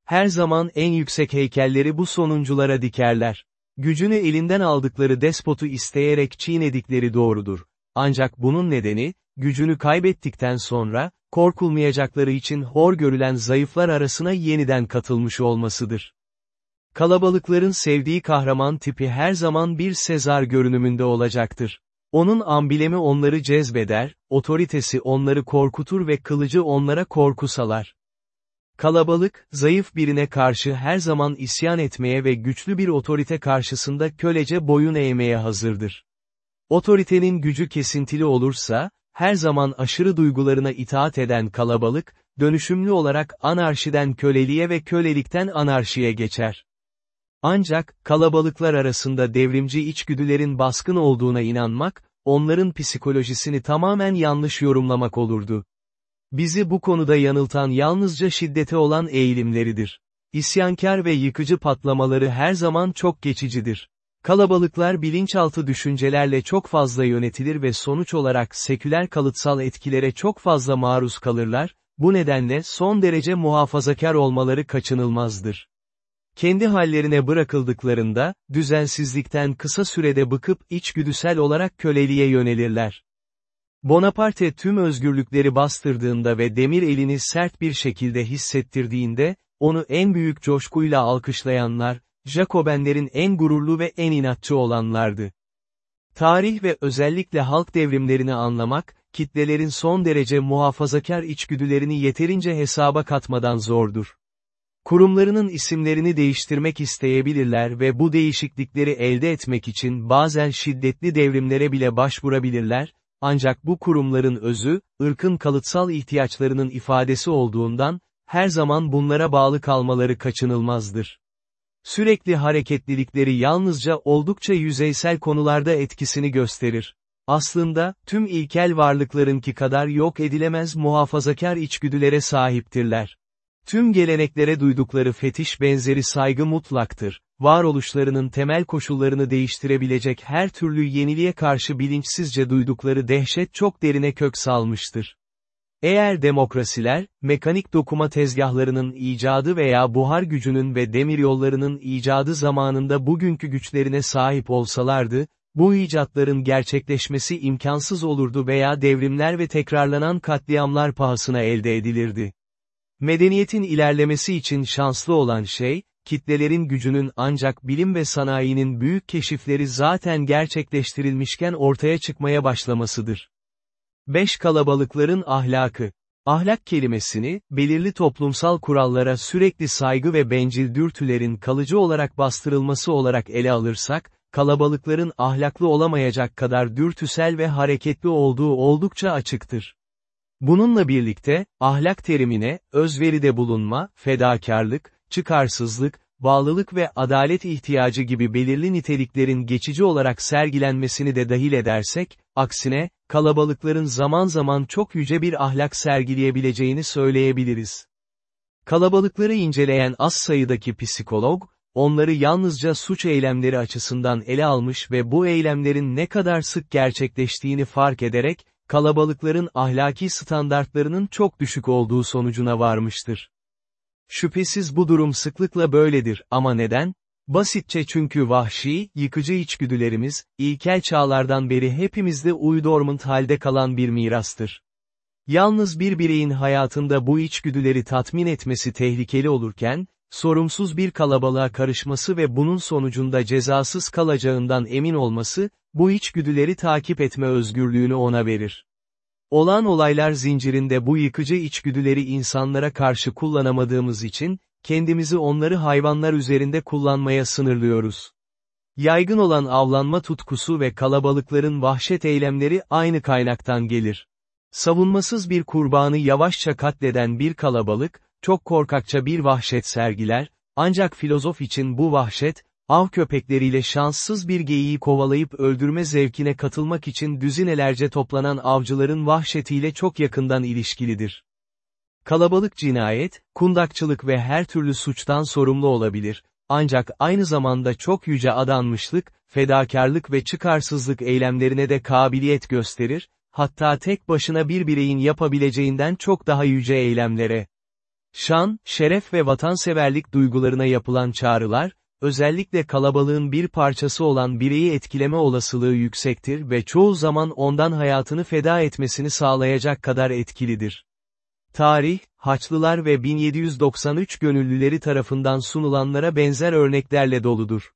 Her zaman en yüksek heykelleri bu sonunculara dikerler. Gücünü elinden aldıkları despotu isteyerek çiğnedikleri doğrudur. Ancak bunun nedeni, gücünü kaybettikten sonra, korkulmayacakları için hor görülen zayıflar arasına yeniden katılmış olmasıdır. Kalabalıkların sevdiği kahraman tipi her zaman bir Sezar görünümünde olacaktır. Onun ambilemi onları cezbeder, otoritesi onları korkutur ve kılıcı onlara korku salar. Kalabalık, zayıf birine karşı her zaman isyan etmeye ve güçlü bir otorite karşısında kölece boyun eğmeye hazırdır. Otoritenin gücü kesintili olursa, her zaman aşırı duygularına itaat eden kalabalık, dönüşümlü olarak anarşiden köleliğe ve kölelikten anarşiye geçer. Ancak, kalabalıklar arasında devrimci içgüdülerin baskın olduğuna inanmak, onların psikolojisini tamamen yanlış yorumlamak olurdu. Bizi bu konuda yanıltan yalnızca şiddete olan eğilimleridir. İsyankar ve yıkıcı patlamaları her zaman çok geçicidir. Kalabalıklar bilinçaltı düşüncelerle çok fazla yönetilir ve sonuç olarak seküler kalıtsal etkilere çok fazla maruz kalırlar, bu nedenle son derece muhafazakar olmaları kaçınılmazdır. Kendi hallerine bırakıldıklarında, düzensizlikten kısa sürede bıkıp içgüdüsel olarak köleliğe yönelirler. Bonaparte tüm özgürlükleri bastırdığında ve demir elini sert bir şekilde hissettirdiğinde, onu en büyük coşkuyla alkışlayanlar, Jacobenlerin en gururlu ve en inatçı olanlardı. Tarih ve özellikle halk devrimlerini anlamak, kitlelerin son derece muhafazakar içgüdülerini yeterince hesaba katmadan zordur. Kurumlarının isimlerini değiştirmek isteyebilirler ve bu değişiklikleri elde etmek için bazen şiddetli devrimlere bile başvurabilirler, ancak bu kurumların özü, ırkın kalıtsal ihtiyaçlarının ifadesi olduğundan, her zaman bunlara bağlı kalmaları kaçınılmazdır. Sürekli hareketlilikleri yalnızca oldukça yüzeysel konularda etkisini gösterir. Aslında, tüm ilkel varlıklarınki kadar yok edilemez muhafazakar içgüdülere sahiptirler. Tüm geleneklere duydukları fetiş benzeri saygı mutlaktır. Varoluşlarının temel koşullarını değiştirebilecek her türlü yeniliğe karşı bilinçsizce duydukları dehşet çok derine kök salmıştır. Eğer demokrasiler, mekanik dokuma tezgahlarının icadı veya buhar gücünün ve demiryollarının icadı zamanında bugünkü güçlerine sahip olsalardı, bu icatların gerçekleşmesi imkansız olurdu veya devrimler ve tekrarlanan katliamlar pahasına elde edilirdi. Medeniyetin ilerlemesi için şanslı olan şey, kitlelerin gücünün ancak bilim ve sanayinin büyük keşifleri zaten gerçekleştirilmişken ortaya çıkmaya başlamasıdır. 5 Kalabalıkların ahlakı Ahlak kelimesini, belirli toplumsal kurallara sürekli saygı ve bencil dürtülerin kalıcı olarak bastırılması olarak ele alırsak, kalabalıkların ahlaklı olamayacak kadar dürtüsel ve hareketli olduğu oldukça açıktır. Bununla birlikte, ahlak terimine, özveride bulunma, fedakarlık, çıkarsızlık, bağlılık ve adalet ihtiyacı gibi belirli niteliklerin geçici olarak sergilenmesini de dahil edersek, aksine, kalabalıkların zaman zaman çok yüce bir ahlak sergileyebileceğini söyleyebiliriz. Kalabalıkları inceleyen az sayıdaki psikolog, onları yalnızca suç eylemleri açısından ele almış ve bu eylemlerin ne kadar sık gerçekleştiğini fark ederek, kalabalıkların ahlaki standartlarının çok düşük olduğu sonucuna varmıştır. Şüphesiz bu durum sıklıkla böyledir ama neden? Basitçe çünkü vahşi, yıkıcı içgüdülerimiz, ilkel çağlardan beri hepimizde uydormant halde kalan bir mirastır. Yalnız bir bireyin hayatında bu içgüdüleri tatmin etmesi tehlikeli olurken, sorumsuz bir kalabalığa karışması ve bunun sonucunda cezasız kalacağından emin olması, bu içgüdüleri takip etme özgürlüğünü ona verir. Olan olaylar zincirinde bu yıkıcı içgüdüleri insanlara karşı kullanamadığımız için, kendimizi onları hayvanlar üzerinde kullanmaya sınırlıyoruz. Yaygın olan avlanma tutkusu ve kalabalıkların vahşet eylemleri aynı kaynaktan gelir. Savunmasız bir kurbanı yavaşça katleden bir kalabalık, çok korkakça bir vahşet sergiler, ancak filozof için bu vahşet, av köpekleriyle şanssız bir geyiği kovalayıp öldürme zevkine katılmak için düzinelerce toplanan avcıların vahşetiyle çok yakından ilişkilidir. Kalabalık cinayet, kundakçılık ve her türlü suçtan sorumlu olabilir, ancak aynı zamanda çok yüce adanmışlık, fedakarlık ve çıkarsızlık eylemlerine de kabiliyet gösterir, hatta tek başına bir bireyin yapabileceğinden çok daha yüce eylemlere. Şan, şeref ve vatanseverlik duygularına yapılan çağrılar, özellikle kalabalığın bir parçası olan bireyi etkileme olasılığı yüksektir ve çoğu zaman ondan hayatını feda etmesini sağlayacak kadar etkilidir. Tarih, Haçlılar ve 1793 gönüllüleri tarafından sunulanlara benzer örneklerle doludur.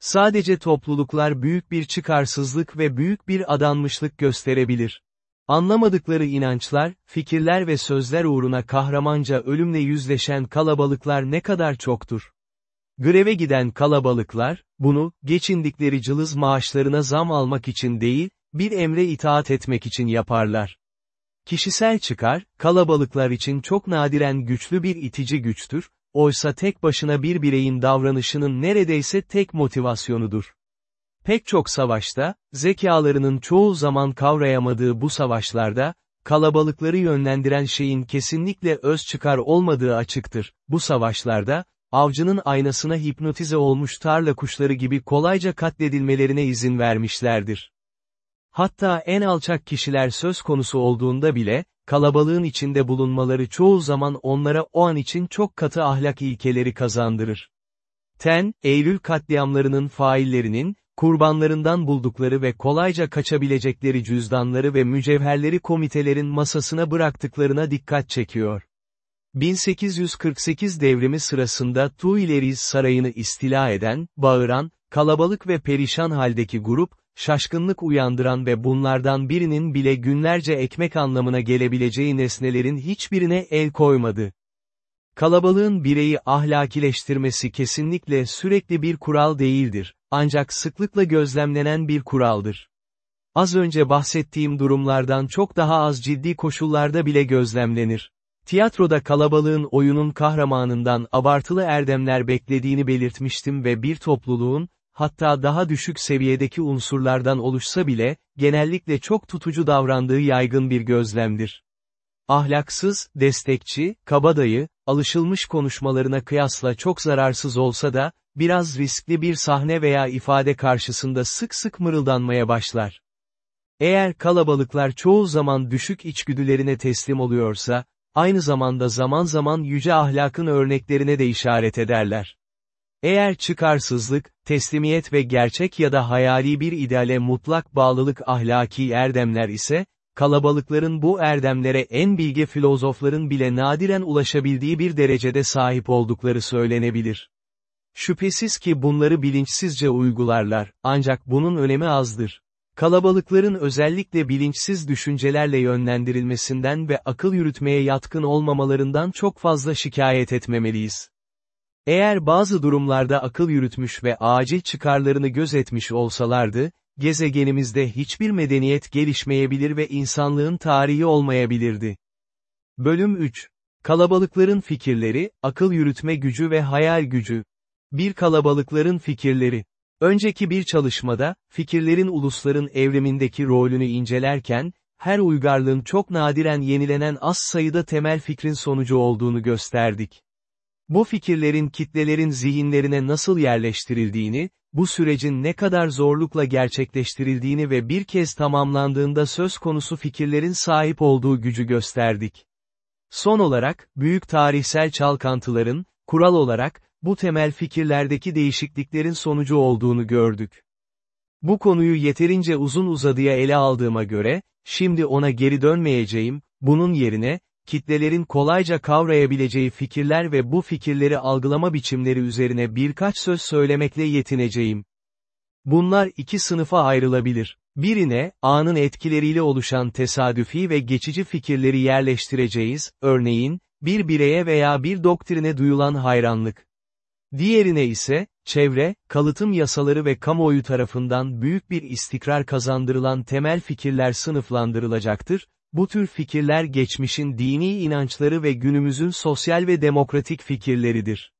Sadece topluluklar büyük bir çıkarsızlık ve büyük bir adanmışlık gösterebilir. Anlamadıkları inançlar, fikirler ve sözler uğruna kahramanca ölümle yüzleşen kalabalıklar ne kadar çoktur. Greve giden kalabalıklar, bunu, geçindikleri cılız maaşlarına zam almak için değil, bir emre itaat etmek için yaparlar. Kişisel çıkar, kalabalıklar için çok nadiren güçlü bir itici güçtür, oysa tek başına bir bireyin davranışının neredeyse tek motivasyonudur. Pek çok savaşta, zekalarının çoğu zaman kavrayamadığı bu savaşlarda, kalabalıkları yönlendiren şeyin kesinlikle öz çıkar olmadığı açıktır. Bu savaşlarda, avcının aynasına hipnotize olmuş tarla kuşları gibi kolayca katledilmelerine izin vermişlerdir. Hatta en alçak kişiler söz konusu olduğunda bile, kalabalığın içinde bulunmaları çoğu zaman onlara o an için çok katı ahlak ilkeleri kazandırır. Ten, Eylül katliamlarının faillerinin, kurbanlarından buldukları ve kolayca kaçabilecekleri cüzdanları ve mücevherleri komitelerin masasına bıraktıklarına dikkat çekiyor. 1848 devrimi sırasında Tuileries sarayını istila eden, bağıran, kalabalık ve perişan haldeki grup, şaşkınlık uyandıran ve bunlardan birinin bile günlerce ekmek anlamına gelebileceği nesnelerin hiçbirine el koymadı. Kalabalığın bireyi ahlakileştirmesi kesinlikle sürekli bir kural değildir, ancak sıklıkla gözlemlenen bir kuraldır. Az önce bahsettiğim durumlardan çok daha az ciddi koşullarda bile gözlemlenir. Tiyatroda kalabalığın oyunun kahramanından abartılı erdemler beklediğini belirtmiştim ve bir topluluğun, hatta daha düşük seviyedeki unsurlardan oluşsa bile, genellikle çok tutucu davrandığı yaygın bir gözlemdir. Ahlaksız, destekçi, kabadayı, alışılmış konuşmalarına kıyasla çok zararsız olsa da, biraz riskli bir sahne veya ifade karşısında sık sık mırıldanmaya başlar. Eğer kalabalıklar çoğu zaman düşük içgüdülerine teslim oluyorsa, aynı zamanda zaman zaman yüce ahlakın örneklerine de işaret ederler. Eğer çıkarsızlık, teslimiyet ve gerçek ya da hayali bir ideale mutlak bağlılık ahlaki erdemler ise, kalabalıkların bu erdemlere en bilge filozofların bile nadiren ulaşabildiği bir derecede sahip oldukları söylenebilir. Şüphesiz ki bunları bilinçsizce uygularlar, ancak bunun önemi azdır. Kalabalıkların özellikle bilinçsiz düşüncelerle yönlendirilmesinden ve akıl yürütmeye yatkın olmamalarından çok fazla şikayet etmemeliyiz. Eğer bazı durumlarda akıl yürütmüş ve acil çıkarlarını gözetmiş olsalardı, gezegenimizde hiçbir medeniyet gelişmeyebilir ve insanlığın tarihi olmayabilirdi. Bölüm 3. Kalabalıkların fikirleri, akıl yürütme gücü ve hayal gücü. Bir kalabalıkların fikirleri. Önceki bir çalışmada, fikirlerin ulusların evrimindeki rolünü incelerken, her uygarlığın çok nadiren yenilenen az sayıda temel fikrin sonucu olduğunu gösterdik. Bu fikirlerin kitlelerin zihinlerine nasıl yerleştirildiğini, bu sürecin ne kadar zorlukla gerçekleştirildiğini ve bir kez tamamlandığında söz konusu fikirlerin sahip olduğu gücü gösterdik. Son olarak, büyük tarihsel çalkantıların, kural olarak, bu temel fikirlerdeki değişikliklerin sonucu olduğunu gördük. Bu konuyu yeterince uzun uzadıya ele aldığıma göre, şimdi ona geri dönmeyeceğim, bunun yerine, kitlelerin kolayca kavrayabileceği fikirler ve bu fikirleri algılama biçimleri üzerine birkaç söz söylemekle yetineceğim. Bunlar iki sınıfa ayrılabilir. Birine, anın etkileriyle oluşan tesadüfi ve geçici fikirleri yerleştireceğiz, örneğin, bir bireye veya bir doktrine duyulan hayranlık. Diğerine ise, çevre, kalıtım yasaları ve kamuoyu tarafından büyük bir istikrar kazandırılan temel fikirler sınıflandırılacaktır, bu tür fikirler geçmişin dini inançları ve günümüzün sosyal ve demokratik fikirleridir.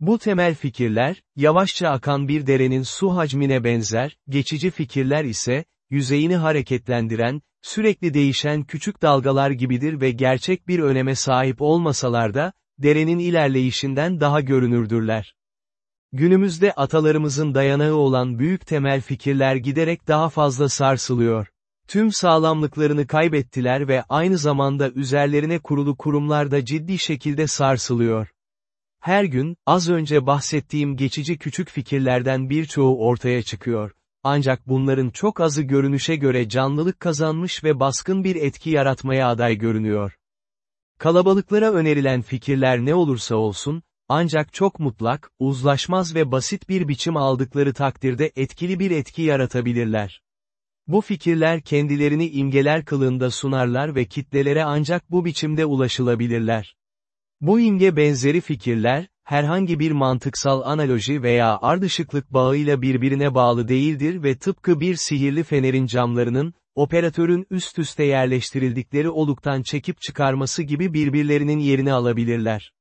Bu temel fikirler, yavaşça akan bir derenin su hacmine benzer, geçici fikirler ise, yüzeyini hareketlendiren, sürekli değişen küçük dalgalar gibidir ve gerçek bir öneme sahip olmasalar da, derenin ilerleyişinden daha görünürdürler. Günümüzde atalarımızın dayanağı olan büyük temel fikirler giderek daha fazla sarsılıyor. Tüm sağlamlıklarını kaybettiler ve aynı zamanda üzerlerine kurulu kurumlar da ciddi şekilde sarsılıyor. Her gün, az önce bahsettiğim geçici küçük fikirlerden birçoğu ortaya çıkıyor. Ancak bunların çok azı görünüşe göre canlılık kazanmış ve baskın bir etki yaratmaya aday görünüyor. Kalabalıklara önerilen fikirler ne olursa olsun, ancak çok mutlak, uzlaşmaz ve basit bir biçim aldıkları takdirde etkili bir etki yaratabilirler. Bu fikirler kendilerini imgeler kılığında sunarlar ve kitlelere ancak bu biçimde ulaşılabilirler. Bu imge benzeri fikirler, herhangi bir mantıksal analoji veya ardışıklık bağıyla birbirine bağlı değildir ve tıpkı bir sihirli fenerin camlarının, operatörün üst üste yerleştirildikleri oluktan çekip çıkarması gibi birbirlerinin yerini alabilirler.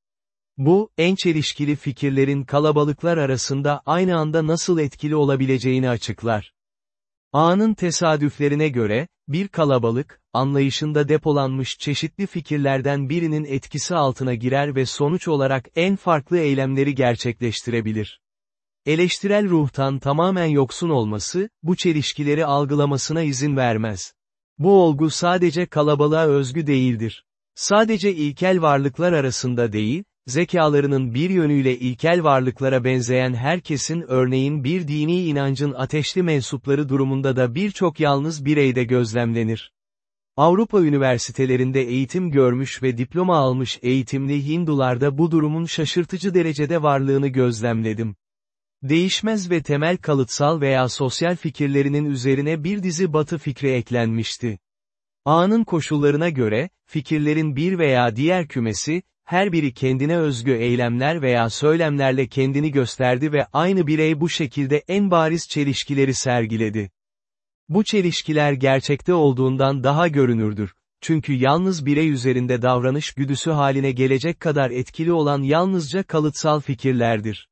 Bu, en çelişkili fikirlerin kalabalıklar arasında aynı anda nasıl etkili olabileceğini açıklar. Anın tesadüflerine göre, bir kalabalık, anlayışında depolanmış çeşitli fikirlerden birinin etkisi altına girer ve sonuç olarak en farklı eylemleri gerçekleştirebilir. Eleştirel ruhtan tamamen yoksun olması, bu çelişkileri algılamasına izin vermez. Bu olgu sadece kalabalığa özgü değildir. Sadece ilkel varlıklar arasında değil, zekalarının bir yönüyle ilkel varlıklara benzeyen herkesin örneğin bir dini inancın ateşli mensupları durumunda da birçok yalnız bireyde gözlemlenir. Avrupa üniversitelerinde eğitim görmüş ve diploma almış eğitimli Hindularda bu durumun şaşırtıcı derecede varlığını gözlemledim. Değişmez ve temel kalıtsal veya sosyal fikirlerinin üzerine bir dizi batı fikri eklenmişti. Anın koşullarına göre, fikirlerin bir veya diğer kümesi, her biri kendine özgü eylemler veya söylemlerle kendini gösterdi ve aynı birey bu şekilde en bariz çelişkileri sergiledi. Bu çelişkiler gerçekte olduğundan daha görünürdür. Çünkü yalnız birey üzerinde davranış güdüsü haline gelecek kadar etkili olan yalnızca kalıtsal fikirlerdir.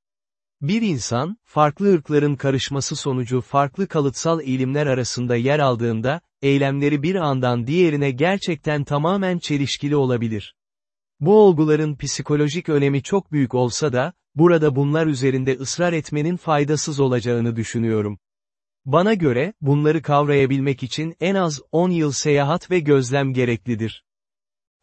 Bir insan, farklı ırkların karışması sonucu farklı kalıtsal eğilimler arasında yer aldığında, eylemleri bir andan diğerine gerçekten tamamen çelişkili olabilir. Bu olguların psikolojik önemi çok büyük olsa da, burada bunlar üzerinde ısrar etmenin faydasız olacağını düşünüyorum. Bana göre, bunları kavrayabilmek için en az 10 yıl seyahat ve gözlem gereklidir.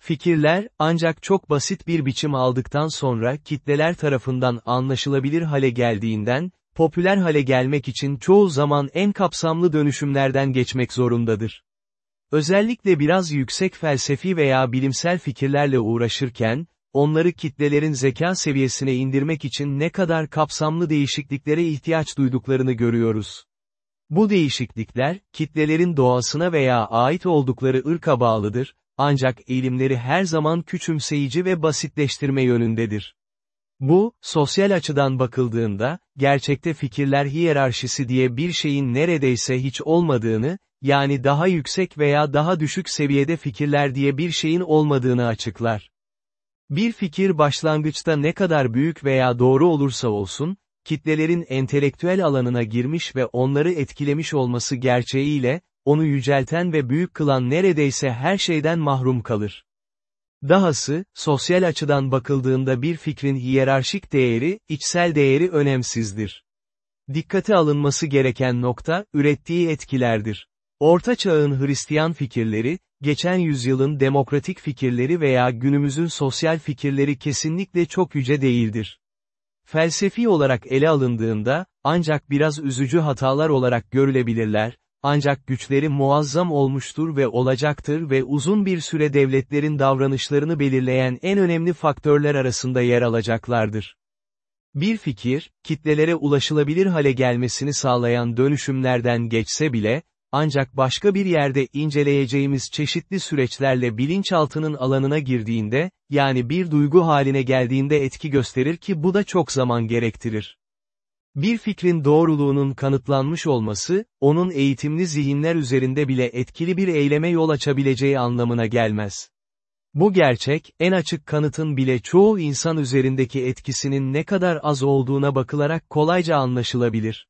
Fikirler, ancak çok basit bir biçim aldıktan sonra kitleler tarafından anlaşılabilir hale geldiğinden, popüler hale gelmek için çoğu zaman en kapsamlı dönüşümlerden geçmek zorundadır. Özellikle biraz yüksek felsefi veya bilimsel fikirlerle uğraşırken, onları kitlelerin zeka seviyesine indirmek için ne kadar kapsamlı değişikliklere ihtiyaç duyduklarını görüyoruz. Bu değişiklikler, kitlelerin doğasına veya ait oldukları ırka bağlıdır, ancak eğilimleri her zaman küçümseyici ve basitleştirme yönündedir. Bu, sosyal açıdan bakıldığında, gerçekte fikirler hiyerarşisi diye bir şeyin neredeyse hiç olmadığını, yani daha yüksek veya daha düşük seviyede fikirler diye bir şeyin olmadığını açıklar. Bir fikir başlangıçta ne kadar büyük veya doğru olursa olsun, kitlelerin entelektüel alanına girmiş ve onları etkilemiş olması gerçeğiyle, onu yücelten ve büyük kılan neredeyse her şeyden mahrum kalır. Dahası, sosyal açıdan bakıldığında bir fikrin hiyerarşik değeri, içsel değeri önemsizdir. Dikkate alınması gereken nokta, ürettiği etkilerdir. Orta Çağın Hristiyan fikirleri, geçen yüzyılın demokratik fikirleri veya günümüzün sosyal fikirleri kesinlikle çok yüce değildir. Felsefi olarak ele alındığında, ancak biraz üzücü hatalar olarak görülebilirler, ancak güçleri muazzam olmuştur ve olacaktır ve uzun bir süre devletlerin davranışlarını belirleyen en önemli faktörler arasında yer alacaklardır. Bir fikir, kitlelere ulaşılabilir hale gelmesini sağlayan dönüşümlerden geçse bile, ancak başka bir yerde inceleyeceğimiz çeşitli süreçlerle bilinçaltının alanına girdiğinde, yani bir duygu haline geldiğinde etki gösterir ki bu da çok zaman gerektirir. Bir fikrin doğruluğunun kanıtlanmış olması, onun eğitimli zihinler üzerinde bile etkili bir eyleme yol açabileceği anlamına gelmez. Bu gerçek, en açık kanıtın bile çoğu insan üzerindeki etkisinin ne kadar az olduğuna bakılarak kolayca anlaşılabilir.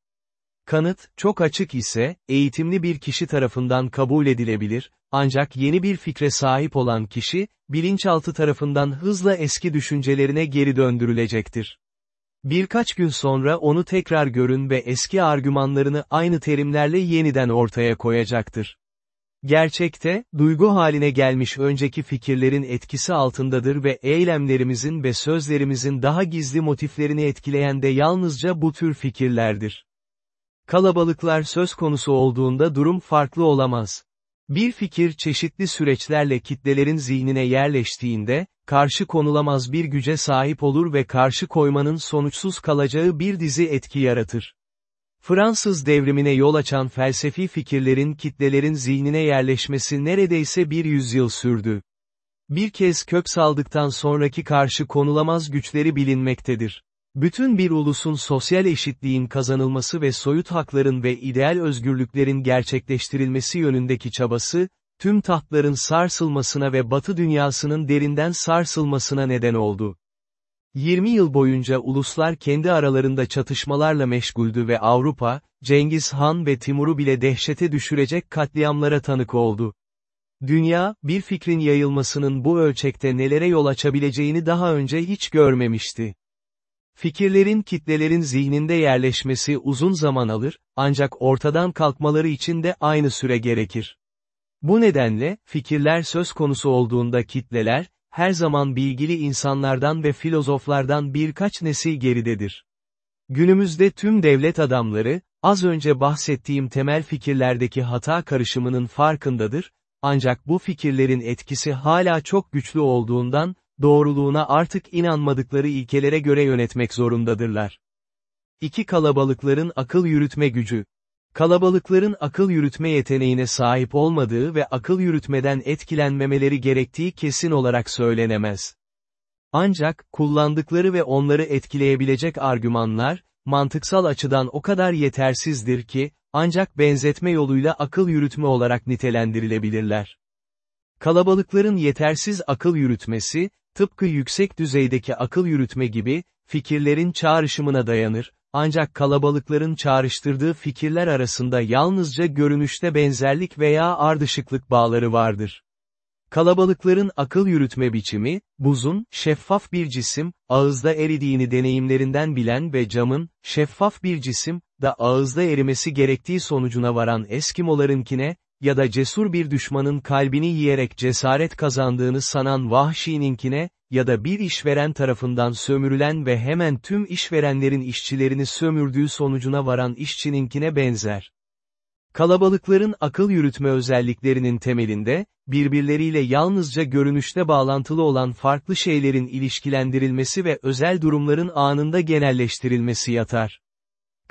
Kanıt, çok açık ise, eğitimli bir kişi tarafından kabul edilebilir, ancak yeni bir fikre sahip olan kişi, bilinçaltı tarafından hızla eski düşüncelerine geri döndürülecektir. Birkaç gün sonra onu tekrar görün ve eski argümanlarını aynı terimlerle yeniden ortaya koyacaktır. Gerçekte, duygu haline gelmiş önceki fikirlerin etkisi altındadır ve eylemlerimizin ve sözlerimizin daha gizli motiflerini etkileyen de yalnızca bu tür fikirlerdir. Kalabalıklar söz konusu olduğunda durum farklı olamaz. Bir fikir çeşitli süreçlerle kitlelerin zihnine yerleştiğinde, karşı konulamaz bir güce sahip olur ve karşı koymanın sonuçsuz kalacağı bir dizi etki yaratır. Fransız devrimine yol açan felsefi fikirlerin kitlelerin zihnine yerleşmesi neredeyse bir yüzyıl sürdü. Bir kez kök saldıktan sonraki karşı konulamaz güçleri bilinmektedir. Bütün bir ulusun sosyal eşitliğin kazanılması ve soyut hakların ve ideal özgürlüklerin gerçekleştirilmesi yönündeki çabası, tüm tahtların sarsılmasına ve batı dünyasının derinden sarsılmasına neden oldu. 20 yıl boyunca uluslar kendi aralarında çatışmalarla meşguldü ve Avrupa, Cengiz Han ve Timur'u bile dehşete düşürecek katliamlara tanık oldu. Dünya, bir fikrin yayılmasının bu ölçekte nelere yol açabileceğini daha önce hiç görmemişti. Fikirlerin kitlelerin zihninde yerleşmesi uzun zaman alır, ancak ortadan kalkmaları için de aynı süre gerekir. Bu nedenle, fikirler söz konusu olduğunda kitleler, her zaman bilgili insanlardan ve filozoflardan birkaç nesil geridedir. Günümüzde tüm devlet adamları, az önce bahsettiğim temel fikirlerdeki hata karışımının farkındadır, ancak bu fikirlerin etkisi hala çok güçlü olduğundan, doğruluğuna artık inanmadıkları ilkelere göre yönetmek zorundadırlar. İki kalabalıkların akıl yürütme gücü. Kalabalıkların akıl yürütme yeteneğine sahip olmadığı ve akıl yürütmeden etkilenmemeleri gerektiği kesin olarak söylenemez. Ancak, kullandıkları ve onları etkileyebilecek argümanlar, mantıksal açıdan o kadar yetersizdir ki, ancak benzetme yoluyla akıl yürütme olarak nitelendirilebilirler. Kalabalıkların yetersiz akıl yürütmesi, tıpkı yüksek düzeydeki akıl yürütme gibi, fikirlerin çağrışımına dayanır, ancak kalabalıkların çağrıştırdığı fikirler arasında yalnızca görünüşte benzerlik veya ardışıklık bağları vardır. Kalabalıkların akıl yürütme biçimi, buzun, şeffaf bir cisim, ağızda eridiğini deneyimlerinden bilen ve camın, şeffaf bir cisim, da ağızda erimesi gerektiği sonucuna varan Eskimolarınkine, ya da cesur bir düşmanın kalbini yiyerek cesaret kazandığını sanan vahşininkine, ya da bir işveren tarafından sömürülen ve hemen tüm işverenlerin işçilerini sömürdüğü sonucuna varan işçininkine benzer. Kalabalıkların akıl yürütme özelliklerinin temelinde, birbirleriyle yalnızca görünüşte bağlantılı olan farklı şeylerin ilişkilendirilmesi ve özel durumların anında genelleştirilmesi yatar.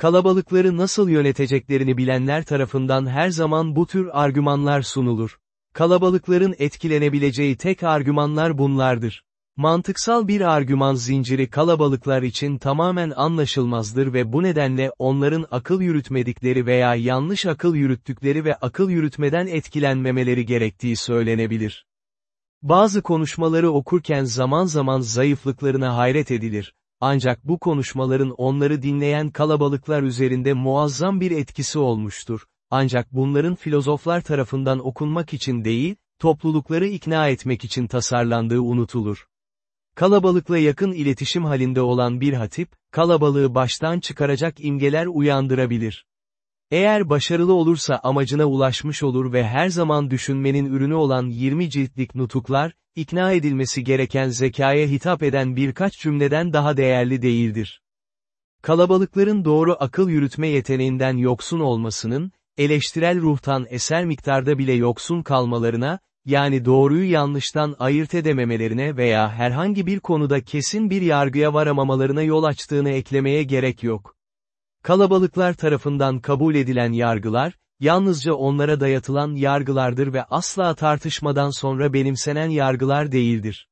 Kalabalıkları nasıl yöneteceklerini bilenler tarafından her zaman bu tür argümanlar sunulur. Kalabalıkların etkilenebileceği tek argümanlar bunlardır. Mantıksal bir argüman zinciri kalabalıklar için tamamen anlaşılmazdır ve bu nedenle onların akıl yürütmedikleri veya yanlış akıl yürüttükleri ve akıl yürütmeden etkilenmemeleri gerektiği söylenebilir. Bazı konuşmaları okurken zaman zaman zayıflıklarına hayret edilir. Ancak bu konuşmaların onları dinleyen kalabalıklar üzerinde muazzam bir etkisi olmuştur. Ancak bunların filozoflar tarafından okunmak için değil, toplulukları ikna etmek için tasarlandığı unutulur. Kalabalıkla yakın iletişim halinde olan bir hatip, kalabalığı baştan çıkaracak imgeler uyandırabilir. Eğer başarılı olursa amacına ulaşmış olur ve her zaman düşünmenin ürünü olan 20 ciltlik nutuklar, ikna edilmesi gereken zekaya hitap eden birkaç cümleden daha değerli değildir. Kalabalıkların doğru akıl yürütme yeteneğinden yoksun olmasının, eleştirel ruhtan eser miktarda bile yoksun kalmalarına, yani doğruyu yanlıştan ayırt edememelerine veya herhangi bir konuda kesin bir yargıya varamamalarına yol açtığını eklemeye gerek yok. Kalabalıklar tarafından kabul edilen yargılar, yalnızca onlara dayatılan yargılardır ve asla tartışmadan sonra benimsenen yargılar değildir.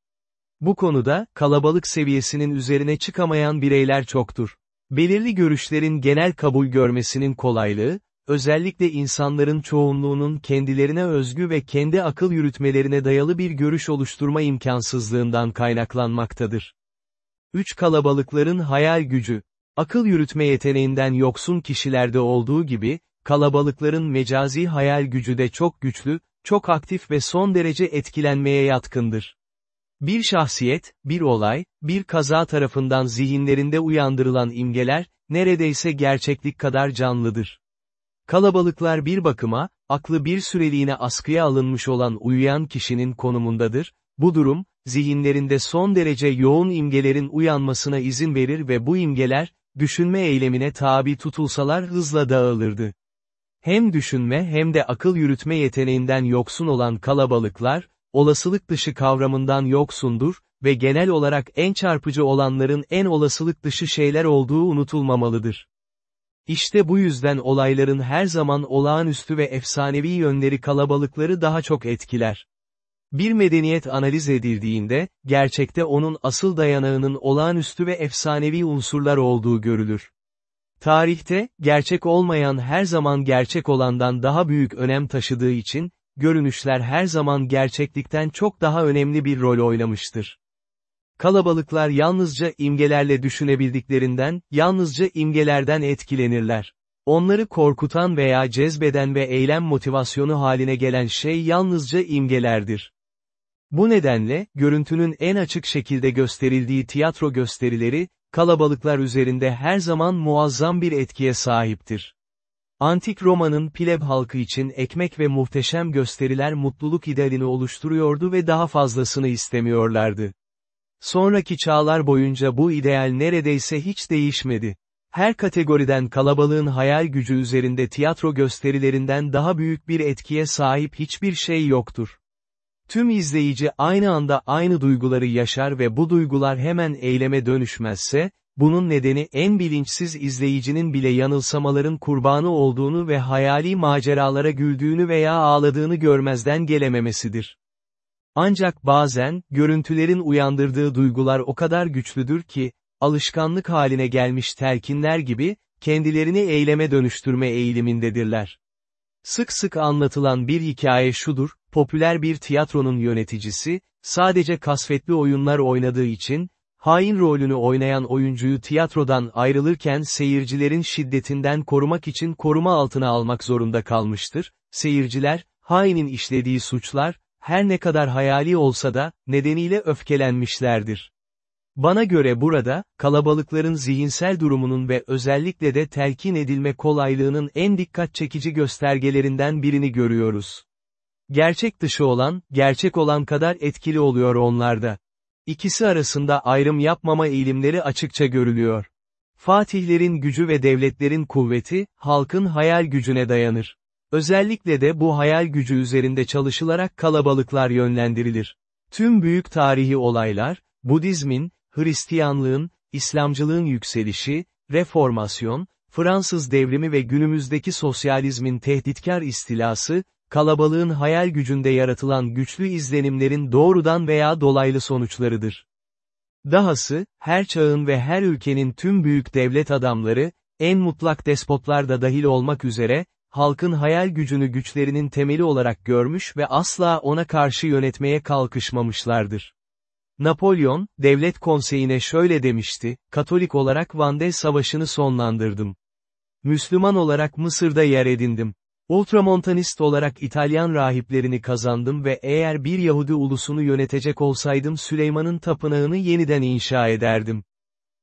Bu konuda, kalabalık seviyesinin üzerine çıkamayan bireyler çoktur. Belirli görüşlerin genel kabul görmesinin kolaylığı, özellikle insanların çoğunluğunun kendilerine özgü ve kendi akıl yürütmelerine dayalı bir görüş oluşturma imkansızlığından kaynaklanmaktadır. 3 Kalabalıkların hayal gücü Akıl yürütme yeteneğinden yoksun kişilerde olduğu gibi, kalabalıkların mecazi hayal gücü de çok güçlü, çok aktif ve son derece etkilenmeye yatkındır. Bir şahsiyet, bir olay, bir kaza tarafından zihinlerinde uyandırılan imgeler, neredeyse gerçeklik kadar canlıdır. Kalabalıklar bir bakıma, aklı bir süreliğine askıya alınmış olan uyuyan kişinin konumundadır, bu durum, zihinlerinde son derece yoğun imgelerin uyanmasına izin verir ve bu imgeler, düşünme eylemine tabi tutulsalar hızla dağılırdı. Hem düşünme hem de akıl yürütme yeteneğinden yoksun olan kalabalıklar, olasılık dışı kavramından yoksundur ve genel olarak en çarpıcı olanların en olasılık dışı şeyler olduğu unutulmamalıdır. İşte bu yüzden olayların her zaman olağanüstü ve efsanevi yönleri kalabalıkları daha çok etkiler. Bir medeniyet analiz edildiğinde, gerçekte onun asıl dayanağının olağanüstü ve efsanevi unsurlar olduğu görülür. Tarihte, gerçek olmayan her zaman gerçek olandan daha büyük önem taşıdığı için, görünüşler her zaman gerçeklikten çok daha önemli bir rol oynamıştır. Kalabalıklar yalnızca imgelerle düşünebildiklerinden, yalnızca imgelerden etkilenirler. Onları korkutan veya cezbeden ve eylem motivasyonu haline gelen şey yalnızca imgelerdir. Bu nedenle, görüntünün en açık şekilde gösterildiği tiyatro gösterileri, kalabalıklar üzerinde her zaman muazzam bir etkiye sahiptir. Antik Roma'nın pleb halkı için ekmek ve muhteşem gösteriler mutluluk idealini oluşturuyordu ve daha fazlasını istemiyorlardı. Sonraki çağlar boyunca bu ideal neredeyse hiç değişmedi. Her kategoriden kalabalığın hayal gücü üzerinde tiyatro gösterilerinden daha büyük bir etkiye sahip hiçbir şey yoktur. Tüm izleyici aynı anda aynı duyguları yaşar ve bu duygular hemen eyleme dönüşmezse, bunun nedeni en bilinçsiz izleyicinin bile yanılsamaların kurbanı olduğunu ve hayali maceralara güldüğünü veya ağladığını görmezden gelememesidir. Ancak bazen, görüntülerin uyandırdığı duygular o kadar güçlüdür ki, alışkanlık haline gelmiş telkinler gibi, kendilerini eyleme dönüştürme eğilimindedirler. Sık sık anlatılan bir hikaye şudur, popüler bir tiyatronun yöneticisi, sadece kasvetli oyunlar oynadığı için, hain rolünü oynayan oyuncuyu tiyatrodan ayrılırken seyircilerin şiddetinden korumak için koruma altına almak zorunda kalmıştır, seyirciler, hainin işlediği suçlar, her ne kadar hayali olsa da, nedeniyle öfkelenmişlerdir. Bana göre burada, kalabalıkların zihinsel durumunun ve özellikle de telkin edilme kolaylığının en dikkat çekici göstergelerinden birini görüyoruz. Gerçek dışı olan, gerçek olan kadar etkili oluyor onlarda. İkisi arasında ayrım yapmama eğilimleri açıkça görülüyor. Fatihlerin gücü ve devletlerin kuvveti, halkın hayal gücüne dayanır. Özellikle de bu hayal gücü üzerinde çalışılarak kalabalıklar yönlendirilir. Tüm büyük tarihi olaylar, Budizmin, Hristiyanlığın, İslamcılığın yükselişi, reformasyon, Fransız devrimi ve günümüzdeki sosyalizmin tehditkar istilası, kalabalığın hayal gücünde yaratılan güçlü izlenimlerin doğrudan veya dolaylı sonuçlarıdır. Dahası, her çağın ve her ülkenin tüm büyük devlet adamları, en mutlak despotlar da dahil olmak üzere, halkın hayal gücünü güçlerinin temeli olarak görmüş ve asla ona karşı yönetmeye kalkışmamışlardır. Napolyon, devlet konseyine şöyle demişti, Katolik olarak Vandel Savaşı'nı sonlandırdım. Müslüman olarak Mısır'da yer edindim. Ultramontanist olarak İtalyan rahiplerini kazandım ve eğer bir Yahudi ulusunu yönetecek olsaydım Süleyman'ın tapınağını yeniden inşa ederdim.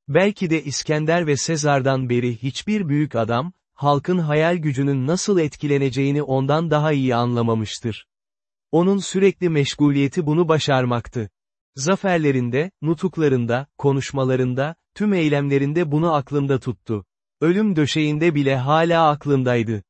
Belki de İskender ve Sezar'dan beri hiçbir büyük adam, halkın hayal gücünün nasıl etkileneceğini ondan daha iyi anlamamıştır. Onun sürekli meşguliyeti bunu başarmaktı. Zaferlerinde, nutuklarında, konuşmalarında, tüm eylemlerinde bunu aklında tuttu. Ölüm döşeğinde bile hala aklındaydı.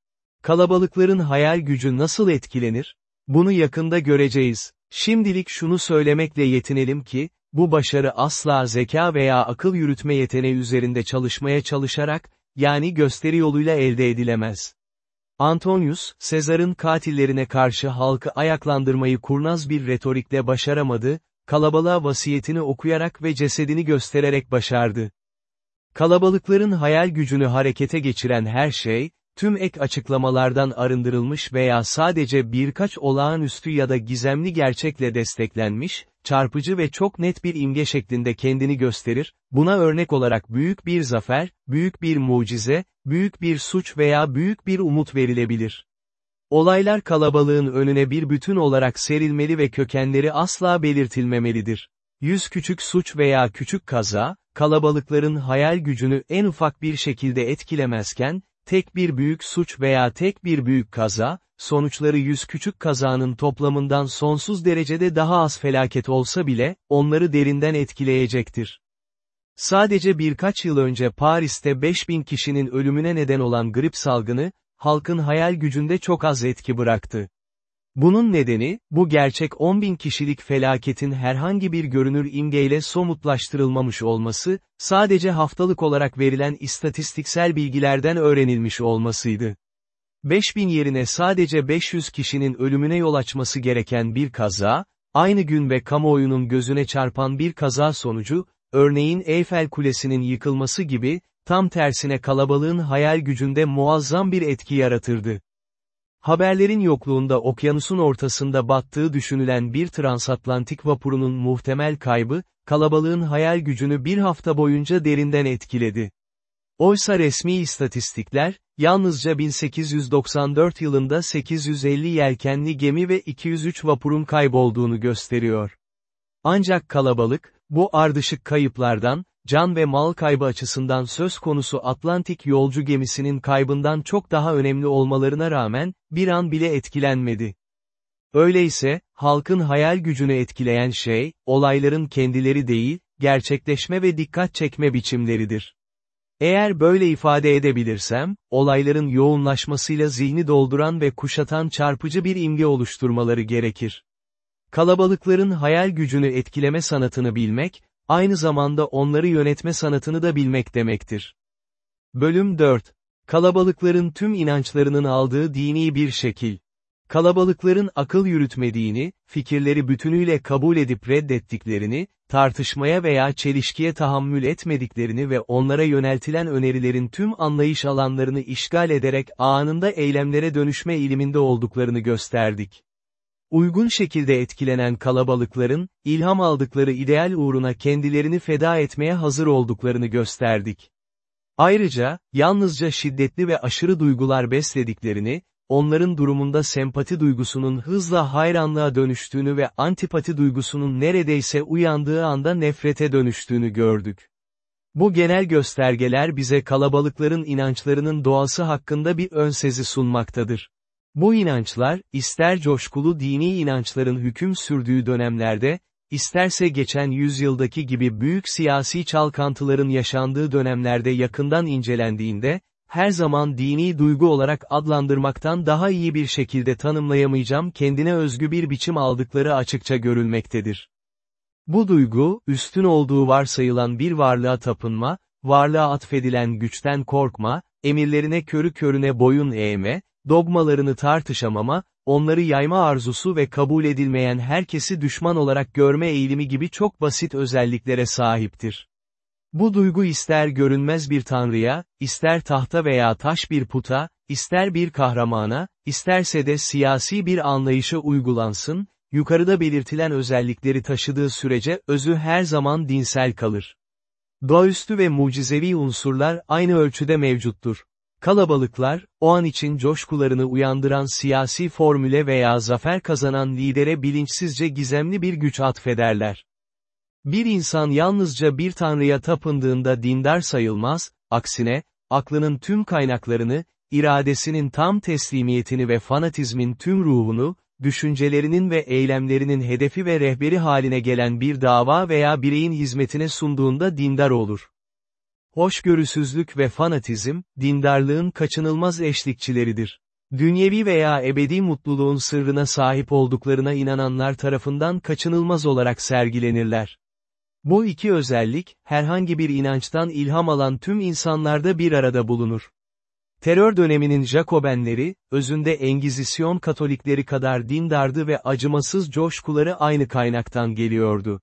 Kalabalıkların hayal gücü nasıl etkilenir? Bunu yakında göreceğiz. Şimdilik şunu söylemekle yetinelim ki, bu başarı asla zeka veya akıl yürütme yeteneği üzerinde çalışmaya çalışarak, yani gösteri yoluyla elde edilemez. Antonius, Sezar'ın katillerine karşı halkı ayaklandırmayı kurnaz bir retorikle başaramadı, kalabalığa vasiyetini okuyarak ve cesedini göstererek başardı. Kalabalıkların hayal gücünü harekete geçiren her şey, tüm ek açıklamalardan arındırılmış veya sadece birkaç olağanüstü ya da gizemli gerçekle desteklenmiş, çarpıcı ve çok net bir imge şeklinde kendini gösterir, buna örnek olarak büyük bir zafer, büyük bir mucize, büyük bir suç veya büyük bir umut verilebilir. Olaylar kalabalığın önüne bir bütün olarak serilmeli ve kökenleri asla belirtilmemelidir. Yüz küçük suç veya küçük kaza, kalabalıkların hayal gücünü en ufak bir şekilde etkilemezken, tek bir büyük suç veya tek bir büyük kaza, sonuçları yüz küçük kazanın toplamından sonsuz derecede daha az felaket olsa bile, onları derinden etkileyecektir. Sadece birkaç yıl önce Paris'te 5000 kişinin ölümüne neden olan grip salgını, halkın hayal gücünde çok az etki bıraktı. Bunun nedeni, bu gerçek 10 bin kişilik felaketin herhangi bir görünür imgeyle somutlaştırılmamış olması, sadece haftalık olarak verilen istatistiksel bilgilerden öğrenilmiş olmasıydı. 5000 yerine sadece 500 kişinin ölümüne yol açması gereken bir kaza, aynı gün ve kamuoyunun gözüne çarpan bir kaza sonucu, örneğin Eyfel Kulesi'nin yıkılması gibi, tam tersine kalabalığın hayal gücünde muazzam bir etki yaratırdı. Haberlerin yokluğunda okyanusun ortasında battığı düşünülen bir transatlantik vapurunun muhtemel kaybı, kalabalığın hayal gücünü bir hafta boyunca derinden etkiledi. Oysa resmi istatistikler, yalnızca 1894 yılında 850 yelkenli gemi ve 203 vapurun kaybolduğunu gösteriyor. Ancak kalabalık, bu ardışık kayıplardan, can ve mal kaybı açısından söz konusu Atlantik yolcu gemisinin kaybından çok daha önemli olmalarına rağmen, bir an bile etkilenmedi. Öyleyse, halkın hayal gücünü etkileyen şey, olayların kendileri değil, gerçekleşme ve dikkat çekme biçimleridir. Eğer böyle ifade edebilirsem, olayların yoğunlaşmasıyla zihni dolduran ve kuşatan çarpıcı bir imge oluşturmaları gerekir. Kalabalıkların hayal gücünü etkileme sanatını bilmek, aynı zamanda onları yönetme sanatını da bilmek demektir. Bölüm 4. Kalabalıkların tüm inançlarının aldığı dini bir şekil. Kalabalıkların akıl yürütmediğini, fikirleri bütünüyle kabul edip reddettiklerini, tartışmaya veya çelişkiye tahammül etmediklerini ve onlara yöneltilen önerilerin tüm anlayış alanlarını işgal ederek anında eylemlere dönüşme eğiliminde olduklarını gösterdik. Uygun şekilde etkilenen kalabalıkların, ilham aldıkları ideal uğruna kendilerini feda etmeye hazır olduklarını gösterdik. Ayrıca, yalnızca şiddetli ve aşırı duygular beslediklerini, onların durumunda sempati duygusunun hızla hayranlığa dönüştüğünü ve antipati duygusunun neredeyse uyandığı anda nefrete dönüştüğünü gördük. Bu genel göstergeler bize kalabalıkların inançlarının doğası hakkında bir önsezi sunmaktadır. Bu inançlar, ister coşkulu dini inançların hüküm sürdüğü dönemlerde, isterse geçen yüzyıldaki gibi büyük siyasi çalkantıların yaşandığı dönemlerde yakından incelendiğinde, her zaman dini duygu olarak adlandırmaktan daha iyi bir şekilde tanımlayamayacağım kendine özgü bir biçim aldıkları açıkça görülmektedir. Bu duygu, üstün olduğu varsayılan bir varlığa tapınma, varlığa atfedilen güçten korkma, emirlerine körü körüne boyun eğme, dogmalarını tartışamama, onları yayma arzusu ve kabul edilmeyen herkesi düşman olarak görme eğilimi gibi çok basit özelliklere sahiptir. Bu duygu ister görünmez bir tanrıya, ister tahta veya taş bir puta, ister bir kahramana, isterse de siyasi bir anlayışa uygulansın, yukarıda belirtilen özellikleri taşıdığı sürece özü her zaman dinsel kalır. Doğaüstü ve mucizevi unsurlar aynı ölçüde mevcuttur. Kalabalıklar, o an için coşkularını uyandıran siyasi formüle veya zafer kazanan lidere bilinçsizce gizemli bir güç atfederler. Bir insan yalnızca bir tanrıya tapındığında dindar sayılmaz, aksine, aklının tüm kaynaklarını, iradesinin tam teslimiyetini ve fanatizmin tüm ruhunu, düşüncelerinin ve eylemlerinin hedefi ve rehberi haline gelen bir dava veya bireyin hizmetine sunduğunda dindar olur. Hoşgörüsüzlük ve fanatizm, dindarlığın kaçınılmaz eşlikçileridir. Dünyevi veya ebedi mutluluğun sırrına sahip olduklarına inananlar tarafından kaçınılmaz olarak sergilenirler. Bu iki özellik, herhangi bir inançtan ilham alan tüm insanlarda bir arada bulunur. Terör döneminin Jacobenleri, özünde Engizisyon Katolikleri kadar dindardı ve acımasız coşkuları aynı kaynaktan geliyordu.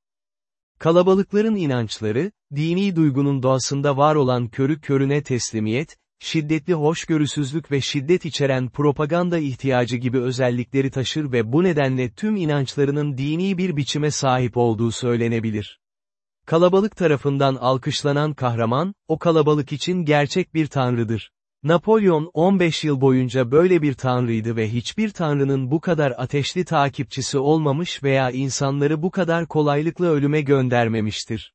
Kalabalıkların inançları, dini duygunun doğasında var olan körü körüne teslimiyet, şiddetli hoşgörüsüzlük ve şiddet içeren propaganda ihtiyacı gibi özellikleri taşır ve bu nedenle tüm inançlarının dini bir biçime sahip olduğu söylenebilir. Kalabalık tarafından alkışlanan kahraman, o kalabalık için gerçek bir tanrıdır. Napolyon 15 yıl boyunca böyle bir tanrıydı ve hiçbir tanrının bu kadar ateşli takipçisi olmamış veya insanları bu kadar kolaylıkla ölüme göndermemiştir.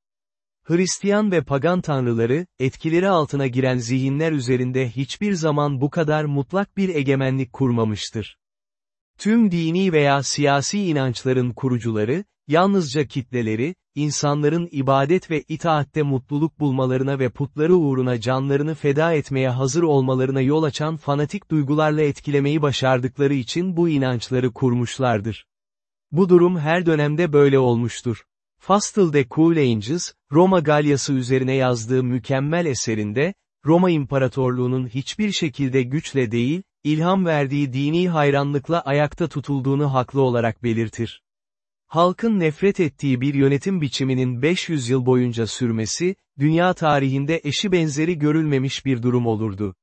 Hristiyan ve pagan tanrıları, etkileri altına giren zihinler üzerinde hiçbir zaman bu kadar mutlak bir egemenlik kurmamıştır. Tüm dini veya siyasi inançların kurucuları, yalnızca kitleleri, insanların ibadet ve itaatte mutluluk bulmalarına ve putları uğruna canlarını feda etmeye hazır olmalarına yol açan fanatik duygularla etkilemeyi başardıkları için bu inançları kurmuşlardır. Bu durum her dönemde böyle olmuştur. Fastle de Cool Angels, Roma Galyası üzerine yazdığı mükemmel eserinde, Roma İmparatorluğu'nun hiçbir şekilde güçle değil, ilham verdiği dini hayranlıkla ayakta tutulduğunu haklı olarak belirtir. Halkın nefret ettiği bir yönetim biçiminin 500 yıl boyunca sürmesi, dünya tarihinde eşi benzeri görülmemiş bir durum olurdu.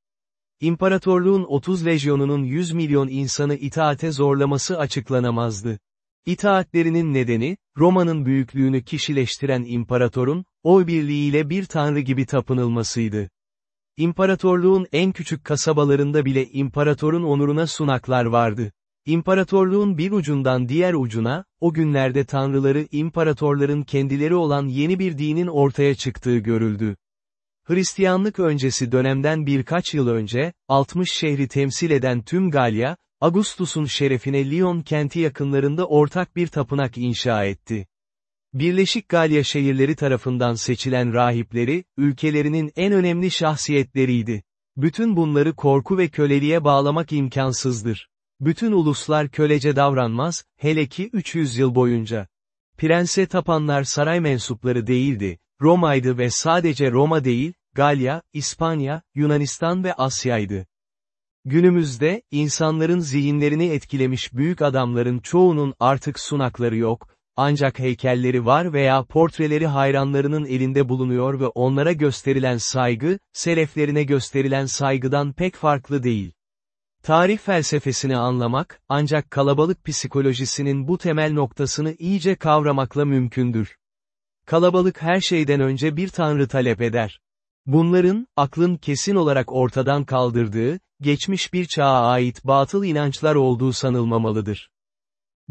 İmparatorluğun 30 lejyonunun 100 milyon insanı itaate zorlaması açıklanamazdı. İtaatlerinin nedeni, Roma'nın büyüklüğünü kişileştiren imparatorun, oy birliğiyle bir tanrı gibi tapınılmasıydı. İmparatorluğun en küçük kasabalarında bile imparatorun onuruna sunaklar vardı. İmparatorluğun bir ucundan diğer ucuna, o günlerde tanrıları imparatorların kendileri olan yeni bir dinin ortaya çıktığı görüldü. Hristiyanlık öncesi dönemden birkaç yıl önce, 60 şehri temsil eden tüm Galya, Augustus'un şerefine Lyon kenti yakınlarında ortak bir tapınak inşa etti. Birleşik Galya şehirleri tarafından seçilen rahipleri, ülkelerinin en önemli şahsiyetleriydi. Bütün bunları korku ve köleliğe bağlamak imkansızdır. Bütün uluslar kölece davranmaz, hele ki 300 yıl boyunca. Prense tapanlar saray mensupları değildi, Roma'ydı ve sadece Roma değil, Galya, İspanya, Yunanistan ve Asya'ydı. Günümüzde, insanların zihinlerini etkilemiş büyük adamların çoğunun artık sunakları yok, ancak heykelleri var veya portreleri hayranlarının elinde bulunuyor ve onlara gösterilen saygı, seleflerine gösterilen saygıdan pek farklı değil. Tarih felsefesini anlamak, ancak kalabalık psikolojisinin bu temel noktasını iyice kavramakla mümkündür. Kalabalık her şeyden önce bir tanrı talep eder. Bunların, aklın kesin olarak ortadan kaldırdığı, geçmiş bir çağa ait batıl inançlar olduğu sanılmamalıdır.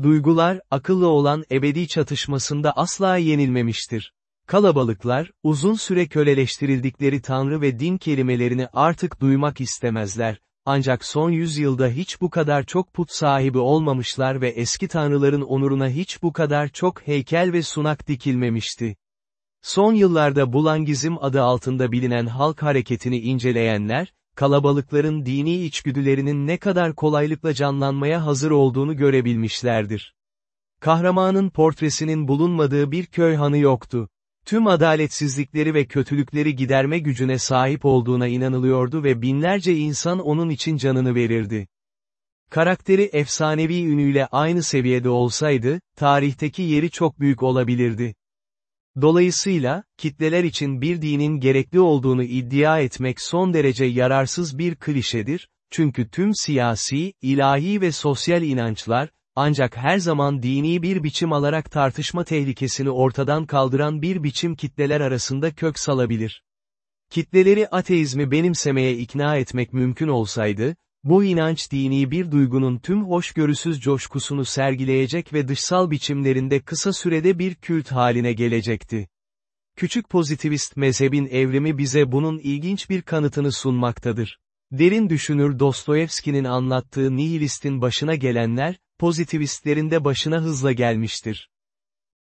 Duygular, akıllı olan ebedi çatışmasında asla yenilmemiştir. Kalabalıklar, uzun süre köleleştirildikleri tanrı ve din kelimelerini artık duymak istemezler, ancak son yüzyılda hiç bu kadar çok put sahibi olmamışlar ve eski tanrıların onuruna hiç bu kadar çok heykel ve sunak dikilmemişti. Son yıllarda Bulangizm adı altında bilinen halk hareketini inceleyenler, kalabalıkların dini içgüdülerinin ne kadar kolaylıkla canlanmaya hazır olduğunu görebilmişlerdir. Kahramanın portresinin bulunmadığı bir köy hanı yoktu. Tüm adaletsizlikleri ve kötülükleri giderme gücüne sahip olduğuna inanılıyordu ve binlerce insan onun için canını verirdi. Karakteri efsanevi ünüyle aynı seviyede olsaydı, tarihteki yeri çok büyük olabilirdi. Dolayısıyla, kitleler için bir dinin gerekli olduğunu iddia etmek son derece yararsız bir klişedir, çünkü tüm siyasi, ilahi ve sosyal inançlar, ancak her zaman dini bir biçim alarak tartışma tehlikesini ortadan kaldıran bir biçim kitleler arasında kök salabilir. Kitleleri ateizmi benimsemeye ikna etmek mümkün olsaydı, bu inanç dini bir duygunun tüm hoşgörüsüz coşkusunu sergileyecek ve dışsal biçimlerinde kısa sürede bir kült haline gelecekti. Küçük pozitivist mezhebin evrimi bize bunun ilginç bir kanıtını sunmaktadır. Derin düşünür Dostoyevski'nin anlattığı nihilistin başına gelenler, pozitivistlerin de başına hızla gelmiştir.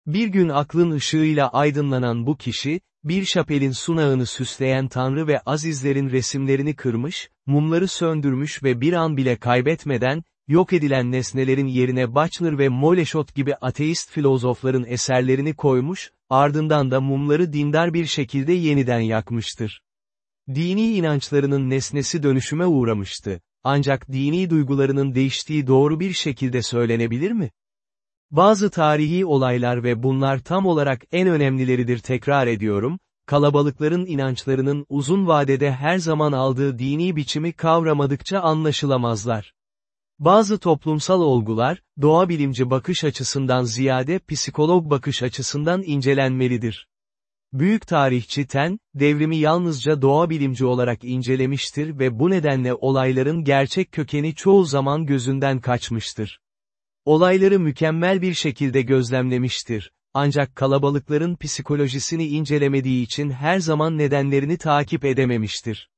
Bir gün aklın ışığıyla aydınlanan bu kişi, bir şapelin sunağını süsleyen tanrı ve azizlerin resimlerini kırmış, mumları söndürmüş ve bir an bile kaybetmeden, yok edilen nesnelerin yerine Butler ve Moleschott gibi ateist filozofların eserlerini koymuş, ardından da mumları dindar bir şekilde yeniden yakmıştır. Dini inançlarının nesnesi dönüşüme uğramıştı. Ancak dini duygularının değiştiği doğru bir şekilde söylenebilir mi? Bazı tarihi olaylar ve bunlar tam olarak en önemlileridir tekrar ediyorum, kalabalıkların inançlarının uzun vadede her zaman aldığı dini biçimi kavramadıkça anlaşılamazlar. Bazı toplumsal olgular, doğa bilimci bakış açısından ziyade psikolog bakış açısından incelenmelidir. Büyük tarihçi Ten, devrimi yalnızca doğa bilimci olarak incelemiştir ve bu nedenle olayların gerçek kökeni çoğu zaman gözünden kaçmıştır. Olayları mükemmel bir şekilde gözlemlemiştir. Ancak kalabalıkların psikolojisini incelemediği için her zaman nedenlerini takip edememiştir.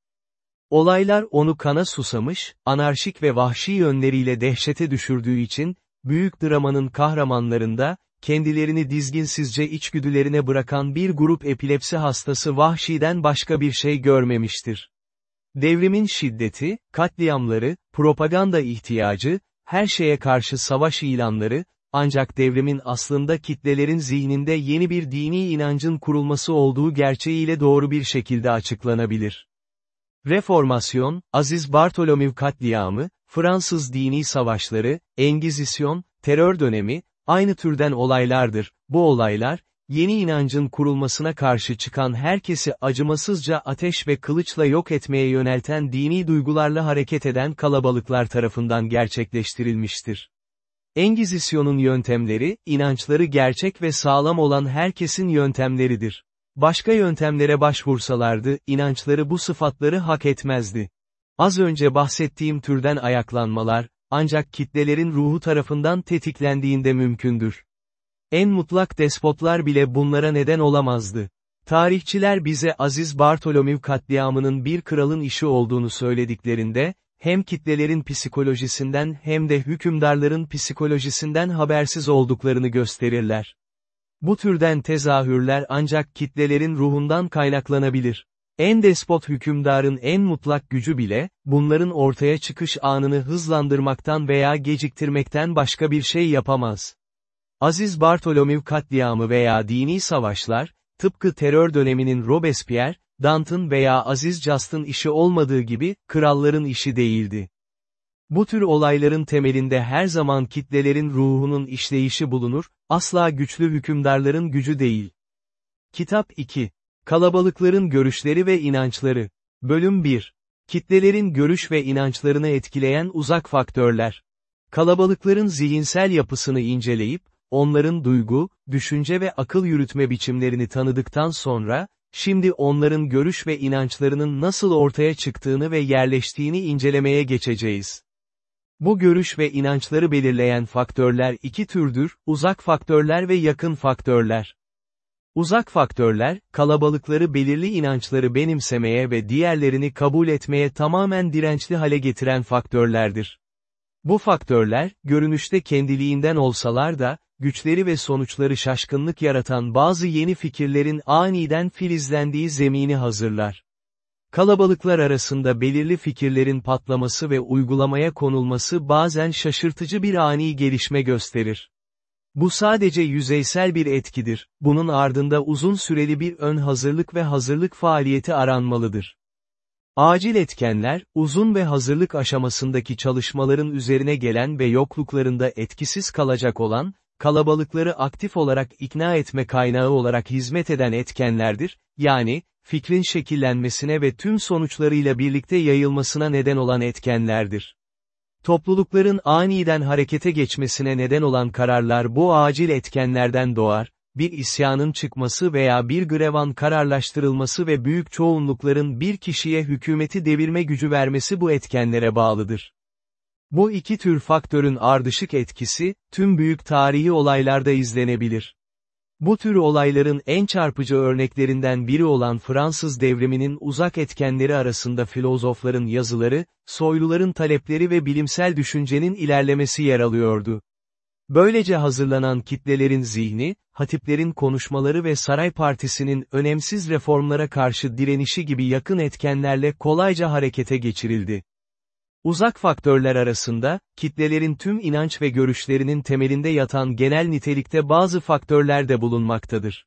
Olaylar onu kana susamış, anarşik ve vahşi yönleriyle dehşete düşürdüğü için, büyük dramanın kahramanlarında, kendilerini dizginsizce içgüdülerine bırakan bir grup epilepsi hastası vahşiden başka bir şey görmemiştir. Devrimin şiddeti, katliamları, propaganda ihtiyacı, her şeye karşı savaş ilanları, ancak devrimin aslında kitlelerin zihninde yeni bir dini inancın kurulması olduğu gerçeğiyle doğru bir şekilde açıklanabilir. Reformasyon, Aziz Bartolomeu katliamı, Fransız dini savaşları, Engizisyon, terör dönemi, aynı türden olaylardır, bu olaylar, yeni inancın kurulmasına karşı çıkan herkesi acımasızca ateş ve kılıçla yok etmeye yönelten dini duygularla hareket eden kalabalıklar tarafından gerçekleştirilmiştir. Engizisyonun yöntemleri, inançları gerçek ve sağlam olan herkesin yöntemleridir. Başka yöntemlere başvursalardı, inançları bu sıfatları hak etmezdi. Az önce bahsettiğim türden ayaklanmalar, ancak kitlelerin ruhu tarafından tetiklendiğinde mümkündür. En mutlak despotlar bile bunlara neden olamazdı. Tarihçiler bize Aziz Bartolomeu katliamının bir kralın işi olduğunu söylediklerinde, hem kitlelerin psikolojisinden hem de hükümdarların psikolojisinden habersiz olduklarını gösterirler. Bu türden tezahürler ancak kitlelerin ruhundan kaynaklanabilir. En despot hükümdarın en mutlak gücü bile, bunların ortaya çıkış anını hızlandırmaktan veya geciktirmekten başka bir şey yapamaz. Aziz Bartolomeu katliamı veya dini savaşlar, tıpkı terör döneminin Robespierre, Danton veya Aziz Just'ın işi olmadığı gibi, kralların işi değildi. Bu tür olayların temelinde her zaman kitlelerin ruhunun işleyişi bulunur, asla güçlü hükümdarların gücü değil. Kitap 2. Kalabalıkların görüşleri ve inançları. Bölüm 1. Kitlelerin görüş ve inançlarını etkileyen uzak faktörler. Kalabalıkların zihinsel yapısını inceleyip, onların duygu, düşünce ve akıl yürütme biçimlerini tanıdıktan sonra, şimdi onların görüş ve inançlarının nasıl ortaya çıktığını ve yerleştiğini incelemeye geçeceğiz. Bu görüş ve inançları belirleyen faktörler iki türdür, uzak faktörler ve yakın faktörler. Uzak faktörler, kalabalıkları belirli inançları benimsemeye ve diğerlerini kabul etmeye tamamen dirençli hale getiren faktörlerdir. Bu faktörler, görünüşte kendiliğinden olsalar da, güçleri ve sonuçları şaşkınlık yaratan bazı yeni fikirlerin aniden filizlendiği zemini hazırlar. Kalabalıklar arasında belirli fikirlerin patlaması ve uygulamaya konulması bazen şaşırtıcı bir ani gelişme gösterir. Bu sadece yüzeysel bir etkidir, bunun ardında uzun süreli bir ön hazırlık ve hazırlık faaliyeti aranmalıdır. Acil etkenler, uzun ve hazırlık aşamasındaki çalışmaların üzerine gelen ve yokluklarında etkisiz kalacak olan, kalabalıkları aktif olarak ikna etme kaynağı olarak hizmet eden etkenlerdir, yani, fikrin şekillenmesine ve tüm sonuçlarıyla birlikte yayılmasına neden olan etkenlerdir. Toplulukların aniden harekete geçmesine neden olan kararlar bu acil etkenlerden doğar, bir isyanın çıkması veya bir grevan kararlaştırılması ve büyük çoğunlukların bir kişiye hükümeti devirme gücü vermesi bu etkenlere bağlıdır. Bu iki tür faktörün ardışık etkisi, tüm büyük tarihi olaylarda izlenebilir. Bu tür olayların en çarpıcı örneklerinden biri olan Fransız devriminin uzak etkenleri arasında filozofların yazıları, soyluların talepleri ve bilimsel düşüncenin ilerlemesi yer alıyordu. Böylece hazırlanan kitlelerin zihni, hatiplerin konuşmaları ve saray partisinin önemsiz reformlara karşı direnişi gibi yakın etkenlerle kolayca harekete geçirildi. Uzak faktörler arasında, kitlelerin tüm inanç ve görüşlerinin temelinde yatan genel nitelikte bazı faktörler de bulunmaktadır.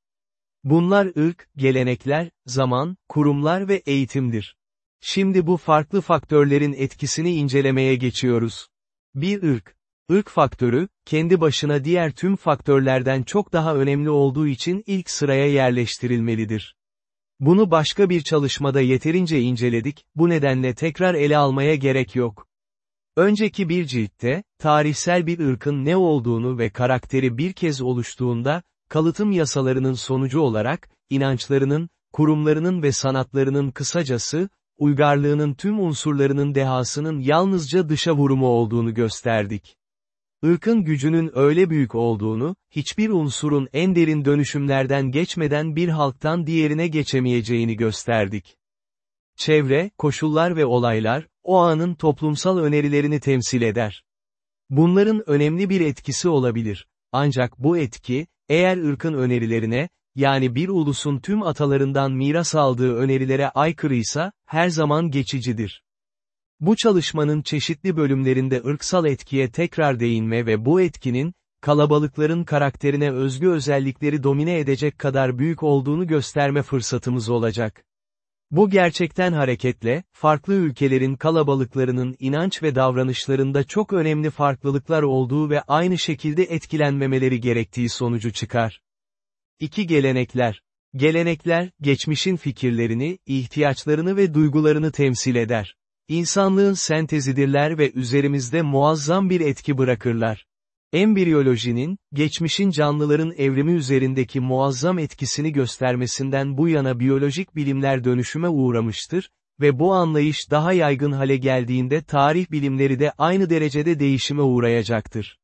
Bunlar ırk, gelenekler, zaman, kurumlar ve eğitimdir. Şimdi bu farklı faktörlerin etkisini incelemeye geçiyoruz. Bir ırk. Irk faktörü, kendi başına diğer tüm faktörlerden çok daha önemli olduğu için ilk sıraya yerleştirilmelidir. Bunu başka bir çalışmada yeterince inceledik, bu nedenle tekrar ele almaya gerek yok. Önceki bir ciltte, tarihsel bir ırkın ne olduğunu ve karakteri bir kez oluştuğunda, kalıtım yasalarının sonucu olarak, inançlarının, kurumlarının ve sanatlarının kısacası, uygarlığının tüm unsurlarının dehasının yalnızca dışa vurumu olduğunu gösterdik. Irkın gücünün öyle büyük olduğunu, hiçbir unsurun en derin dönüşümlerden geçmeden bir halktan diğerine geçemeyeceğini gösterdik. Çevre, koşullar ve olaylar, o anın toplumsal önerilerini temsil eder. Bunların önemli bir etkisi olabilir. Ancak bu etki, eğer ırkın önerilerine, yani bir ulusun tüm atalarından miras aldığı önerilere aykırıysa, her zaman geçicidir. Bu çalışmanın çeşitli bölümlerinde ırksal etkiye tekrar değinme ve bu etkinin, kalabalıkların karakterine özgü özellikleri domine edecek kadar büyük olduğunu gösterme fırsatımız olacak. Bu gerçekten hareketle, farklı ülkelerin kalabalıklarının inanç ve davranışlarında çok önemli farklılıklar olduğu ve aynı şekilde etkilenmemeleri gerektiği sonucu çıkar. 2 Gelenekler Gelenekler, geçmişin fikirlerini, ihtiyaçlarını ve duygularını temsil eder. İnsanlığın sentezidirler ve üzerimizde muazzam bir etki bırakırlar. Embriyolojinin, geçmişin canlıların evrimi üzerindeki muazzam etkisini göstermesinden bu yana biyolojik bilimler dönüşüme uğramıştır ve bu anlayış daha yaygın hale geldiğinde tarih bilimleri de aynı derecede değişime uğrayacaktır.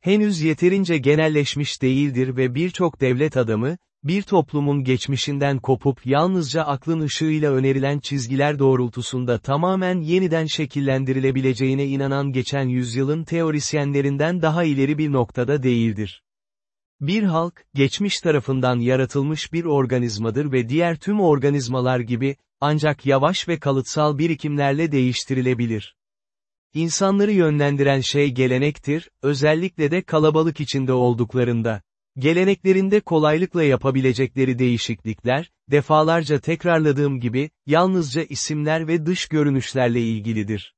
Henüz yeterince genelleşmiş değildir ve birçok devlet adamı, bir toplumun geçmişinden kopup yalnızca aklın ışığıyla önerilen çizgiler doğrultusunda tamamen yeniden şekillendirilebileceğine inanan geçen yüzyılın teorisyenlerinden daha ileri bir noktada değildir. Bir halk, geçmiş tarafından yaratılmış bir organizmadır ve diğer tüm organizmalar gibi, ancak yavaş ve kalıtsal birikimlerle değiştirilebilir. İnsanları yönlendiren şey gelenektir, özellikle de kalabalık içinde olduklarında. Geleneklerinde kolaylıkla yapabilecekleri değişiklikler, defalarca tekrarladığım gibi, yalnızca isimler ve dış görünüşlerle ilgilidir.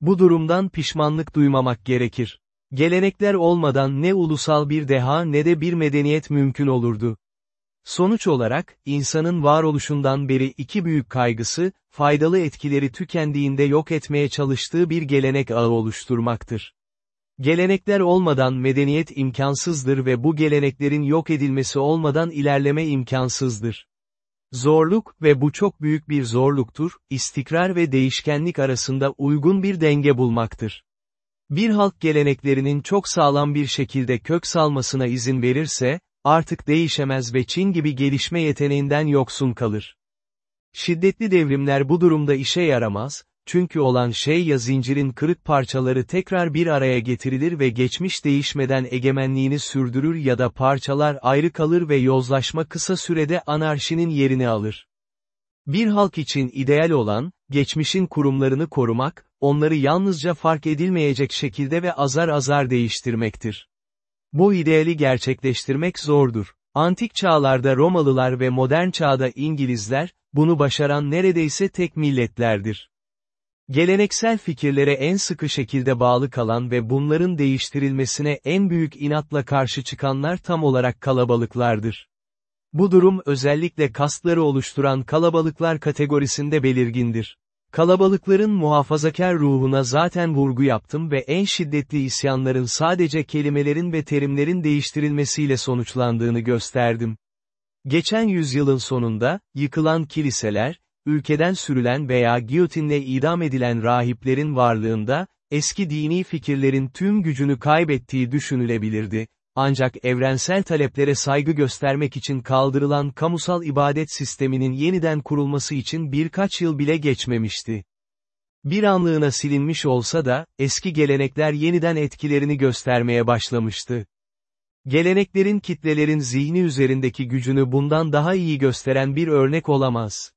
Bu durumdan pişmanlık duymamak gerekir. Gelenekler olmadan ne ulusal bir deha ne de bir medeniyet mümkün olurdu. Sonuç olarak, insanın varoluşundan beri iki büyük kaygısı, faydalı etkileri tükendiğinde yok etmeye çalıştığı bir gelenek ağı oluşturmaktır. Gelenekler olmadan medeniyet imkansızdır ve bu geleneklerin yok edilmesi olmadan ilerleme imkansızdır. Zorluk ve bu çok büyük bir zorluktur, istikrar ve değişkenlik arasında uygun bir denge bulmaktır. Bir halk geleneklerinin çok sağlam bir şekilde kök salmasına izin verirse, artık değişemez ve Çin gibi gelişme yeteneğinden yoksun kalır. Şiddetli devrimler bu durumda işe yaramaz, çünkü olan şey ya zincirin kırık parçaları tekrar bir araya getirilir ve geçmiş değişmeden egemenliğini sürdürür ya da parçalar ayrı kalır ve yozlaşma kısa sürede anarşinin yerini alır. Bir halk için ideal olan, geçmişin kurumlarını korumak, onları yalnızca fark edilmeyecek şekilde ve azar azar değiştirmektir. Bu ideali gerçekleştirmek zordur. Antik çağlarda Romalılar ve modern çağda İngilizler, bunu başaran neredeyse tek milletlerdir. Geleneksel fikirlere en sıkı şekilde bağlı kalan ve bunların değiştirilmesine en büyük inatla karşı çıkanlar tam olarak kalabalıklardır. Bu durum özellikle kastları oluşturan kalabalıklar kategorisinde belirgindir. Kalabalıkların muhafazakar ruhuna zaten vurgu yaptım ve en şiddetli isyanların sadece kelimelerin ve terimlerin değiştirilmesiyle sonuçlandığını gösterdim. Geçen yüzyılın sonunda, yıkılan kiliseler, ülkeden sürülen veya giyotinle idam edilen rahiplerin varlığında, eski dini fikirlerin tüm gücünü kaybettiği düşünülebilirdi, ancak evrensel taleplere saygı göstermek için kaldırılan kamusal ibadet sisteminin yeniden kurulması için birkaç yıl bile geçmemişti. Bir anlığına silinmiş olsa da, eski gelenekler yeniden etkilerini göstermeye başlamıştı. Geleneklerin kitlelerin zihni üzerindeki gücünü bundan daha iyi gösteren bir örnek olamaz.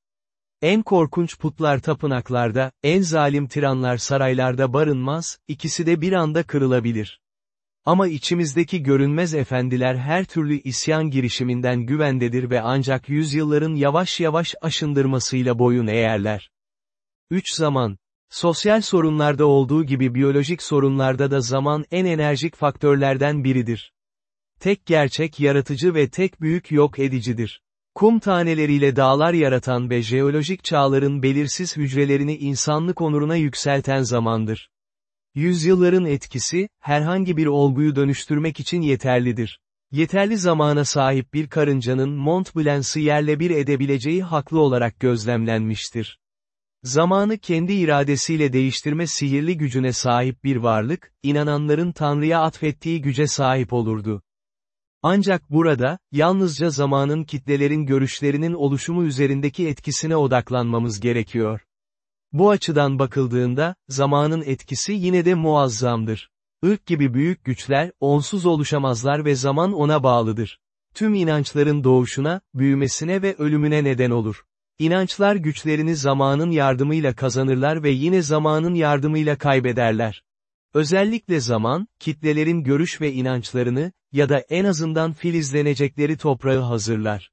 En korkunç putlar tapınaklarda, en zalim tiranlar saraylarda barınmaz, ikisi de bir anda kırılabilir. Ama içimizdeki görünmez efendiler her türlü isyan girişiminden güvendedir ve ancak yüzyılların yavaş yavaş aşındırmasıyla boyun eğerler. 3 zaman. Sosyal sorunlarda olduğu gibi biyolojik sorunlarda da zaman en enerjik faktörlerden biridir. Tek gerçek yaratıcı ve tek büyük yok edicidir. Kum taneleriyle dağlar yaratan ve jeolojik çağların belirsiz hücrelerini insanlık onuruna yükselten zamandır. Yüzyılların etkisi, herhangi bir olguyu dönüştürmek için yeterlidir. Yeterli zamana sahip bir karıncanın Mont Blanc'ı yerle bir edebileceği haklı olarak gözlemlenmiştir. Zamanı kendi iradesiyle değiştirme sihirli gücüne sahip bir varlık, inananların Tanrı'ya atfettiği güce sahip olurdu. Ancak burada, yalnızca zamanın kitlelerin görüşlerinin oluşumu üzerindeki etkisine odaklanmamız gerekiyor. Bu açıdan bakıldığında, zamanın etkisi yine de muazzamdır. Irk gibi büyük güçler, onsuz oluşamazlar ve zaman ona bağlıdır. Tüm inançların doğuşuna, büyümesine ve ölümüne neden olur. İnançlar güçlerini zamanın yardımıyla kazanırlar ve yine zamanın yardımıyla kaybederler. Özellikle zaman, kitlelerin görüş ve inançlarını, ya da en azından filizlenecekleri toprağı hazırlar.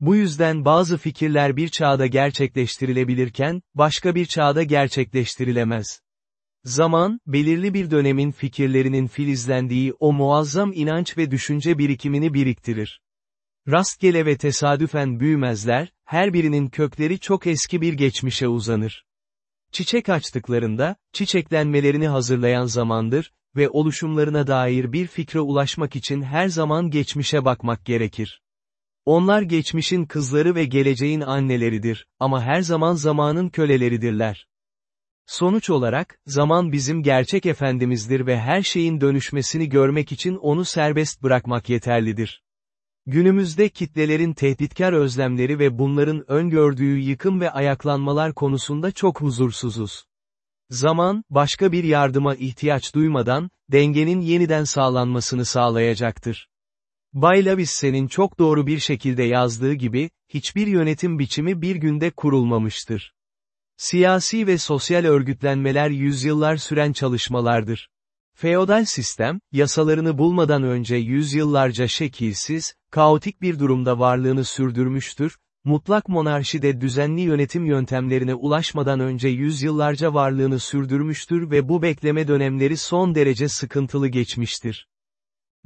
Bu yüzden bazı fikirler bir çağda gerçekleştirilebilirken, başka bir çağda gerçekleştirilemez. Zaman, belirli bir dönemin fikirlerinin filizlendiği o muazzam inanç ve düşünce birikimini biriktirir. Rastgele ve tesadüfen büyümezler, her birinin kökleri çok eski bir geçmişe uzanır. Çiçek açtıklarında, çiçeklenmelerini hazırlayan zamandır ve oluşumlarına dair bir fikre ulaşmak için her zaman geçmişe bakmak gerekir. Onlar geçmişin kızları ve geleceğin anneleridir, ama her zaman zamanın köleleridirler. Sonuç olarak, zaman bizim gerçek efendimizdir ve her şeyin dönüşmesini görmek için onu serbest bırakmak yeterlidir. Günümüzde kitlelerin tehditkar özlemleri ve bunların öngördüğü yıkım ve ayaklanmalar konusunda çok huzursuzuz. Zaman, başka bir yardıma ihtiyaç duymadan, dengenin yeniden sağlanmasını sağlayacaktır. Bay Lavisse'nin çok doğru bir şekilde yazdığı gibi, hiçbir yönetim biçimi bir günde kurulmamıştır. Siyasi ve sosyal örgütlenmeler yüzyıllar süren çalışmalardır. Feodal sistem, yasalarını bulmadan önce yüzyıllarca şekilsiz, kaotik bir durumda varlığını sürdürmüştür, mutlak monarşide düzenli yönetim yöntemlerine ulaşmadan önce yüzyıllarca varlığını sürdürmüştür ve bu bekleme dönemleri son derece sıkıntılı geçmiştir.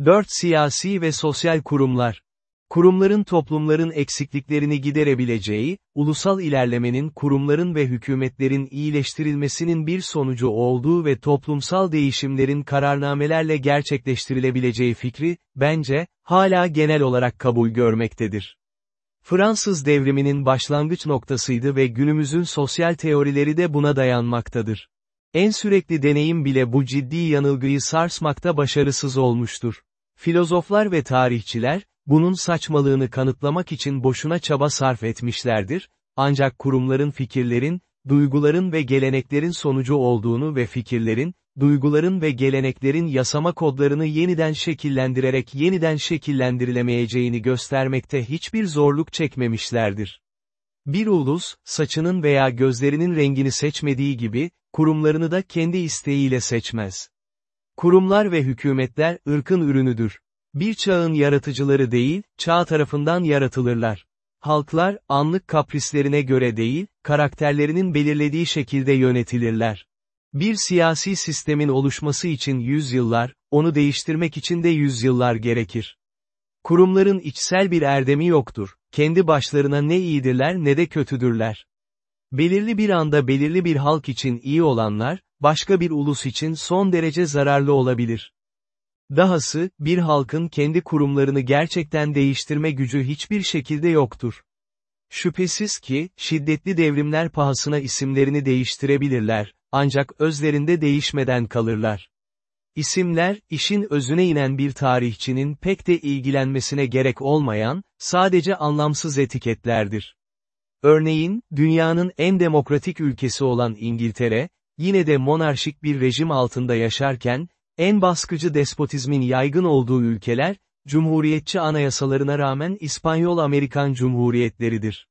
4. Siyasi ve sosyal kurumlar. Kurumların toplumların eksikliklerini giderebileceği, ulusal ilerlemenin kurumların ve hükümetlerin iyileştirilmesinin bir sonucu olduğu ve toplumsal değişimlerin kararnamelerle gerçekleştirilebileceği fikri, bence, hala genel olarak kabul görmektedir. Fransız devriminin başlangıç noktasıydı ve günümüzün sosyal teorileri de buna dayanmaktadır. En sürekli deneyim bile bu ciddi yanılgıyı sarsmakta başarısız olmuştur. Filozoflar ve tarihçiler, bunun saçmalığını kanıtlamak için boşuna çaba sarf etmişlerdir, ancak kurumların fikirlerin, duyguların ve geleneklerin sonucu olduğunu ve fikirlerin, duyguların ve geleneklerin yasama kodlarını yeniden şekillendirerek yeniden şekillendirilemeyeceğini göstermekte hiçbir zorluk çekmemişlerdir. Bir ulus, saçının veya gözlerinin rengini seçmediği gibi, kurumlarını da kendi isteğiyle seçmez. Kurumlar ve hükümetler ırkın ürünüdür. Bir çağın yaratıcıları değil, çağ tarafından yaratılırlar. Halklar, anlık kaprislerine göre değil, karakterlerinin belirlediği şekilde yönetilirler. Bir siyasi sistemin oluşması için yüzyıllar, onu değiştirmek için de yüzyıllar gerekir. Kurumların içsel bir erdemi yoktur, kendi başlarına ne iyidirler ne de kötüdürler. Belirli bir anda belirli bir halk için iyi olanlar, başka bir ulus için son derece zararlı olabilir. Dahası, bir halkın kendi kurumlarını gerçekten değiştirme gücü hiçbir şekilde yoktur. Şüphesiz ki, şiddetli devrimler pahasına isimlerini değiştirebilirler, ancak özlerinde değişmeden kalırlar. İsimler, işin özüne inen bir tarihçinin pek de ilgilenmesine gerek olmayan, sadece anlamsız etiketlerdir. Örneğin, dünyanın en demokratik ülkesi olan İngiltere, yine de monarşik bir rejim altında yaşarken, en baskıcı despotizmin yaygın olduğu ülkeler, cumhuriyetçi anayasalarına rağmen İspanyol-Amerikan cumhuriyetleridir.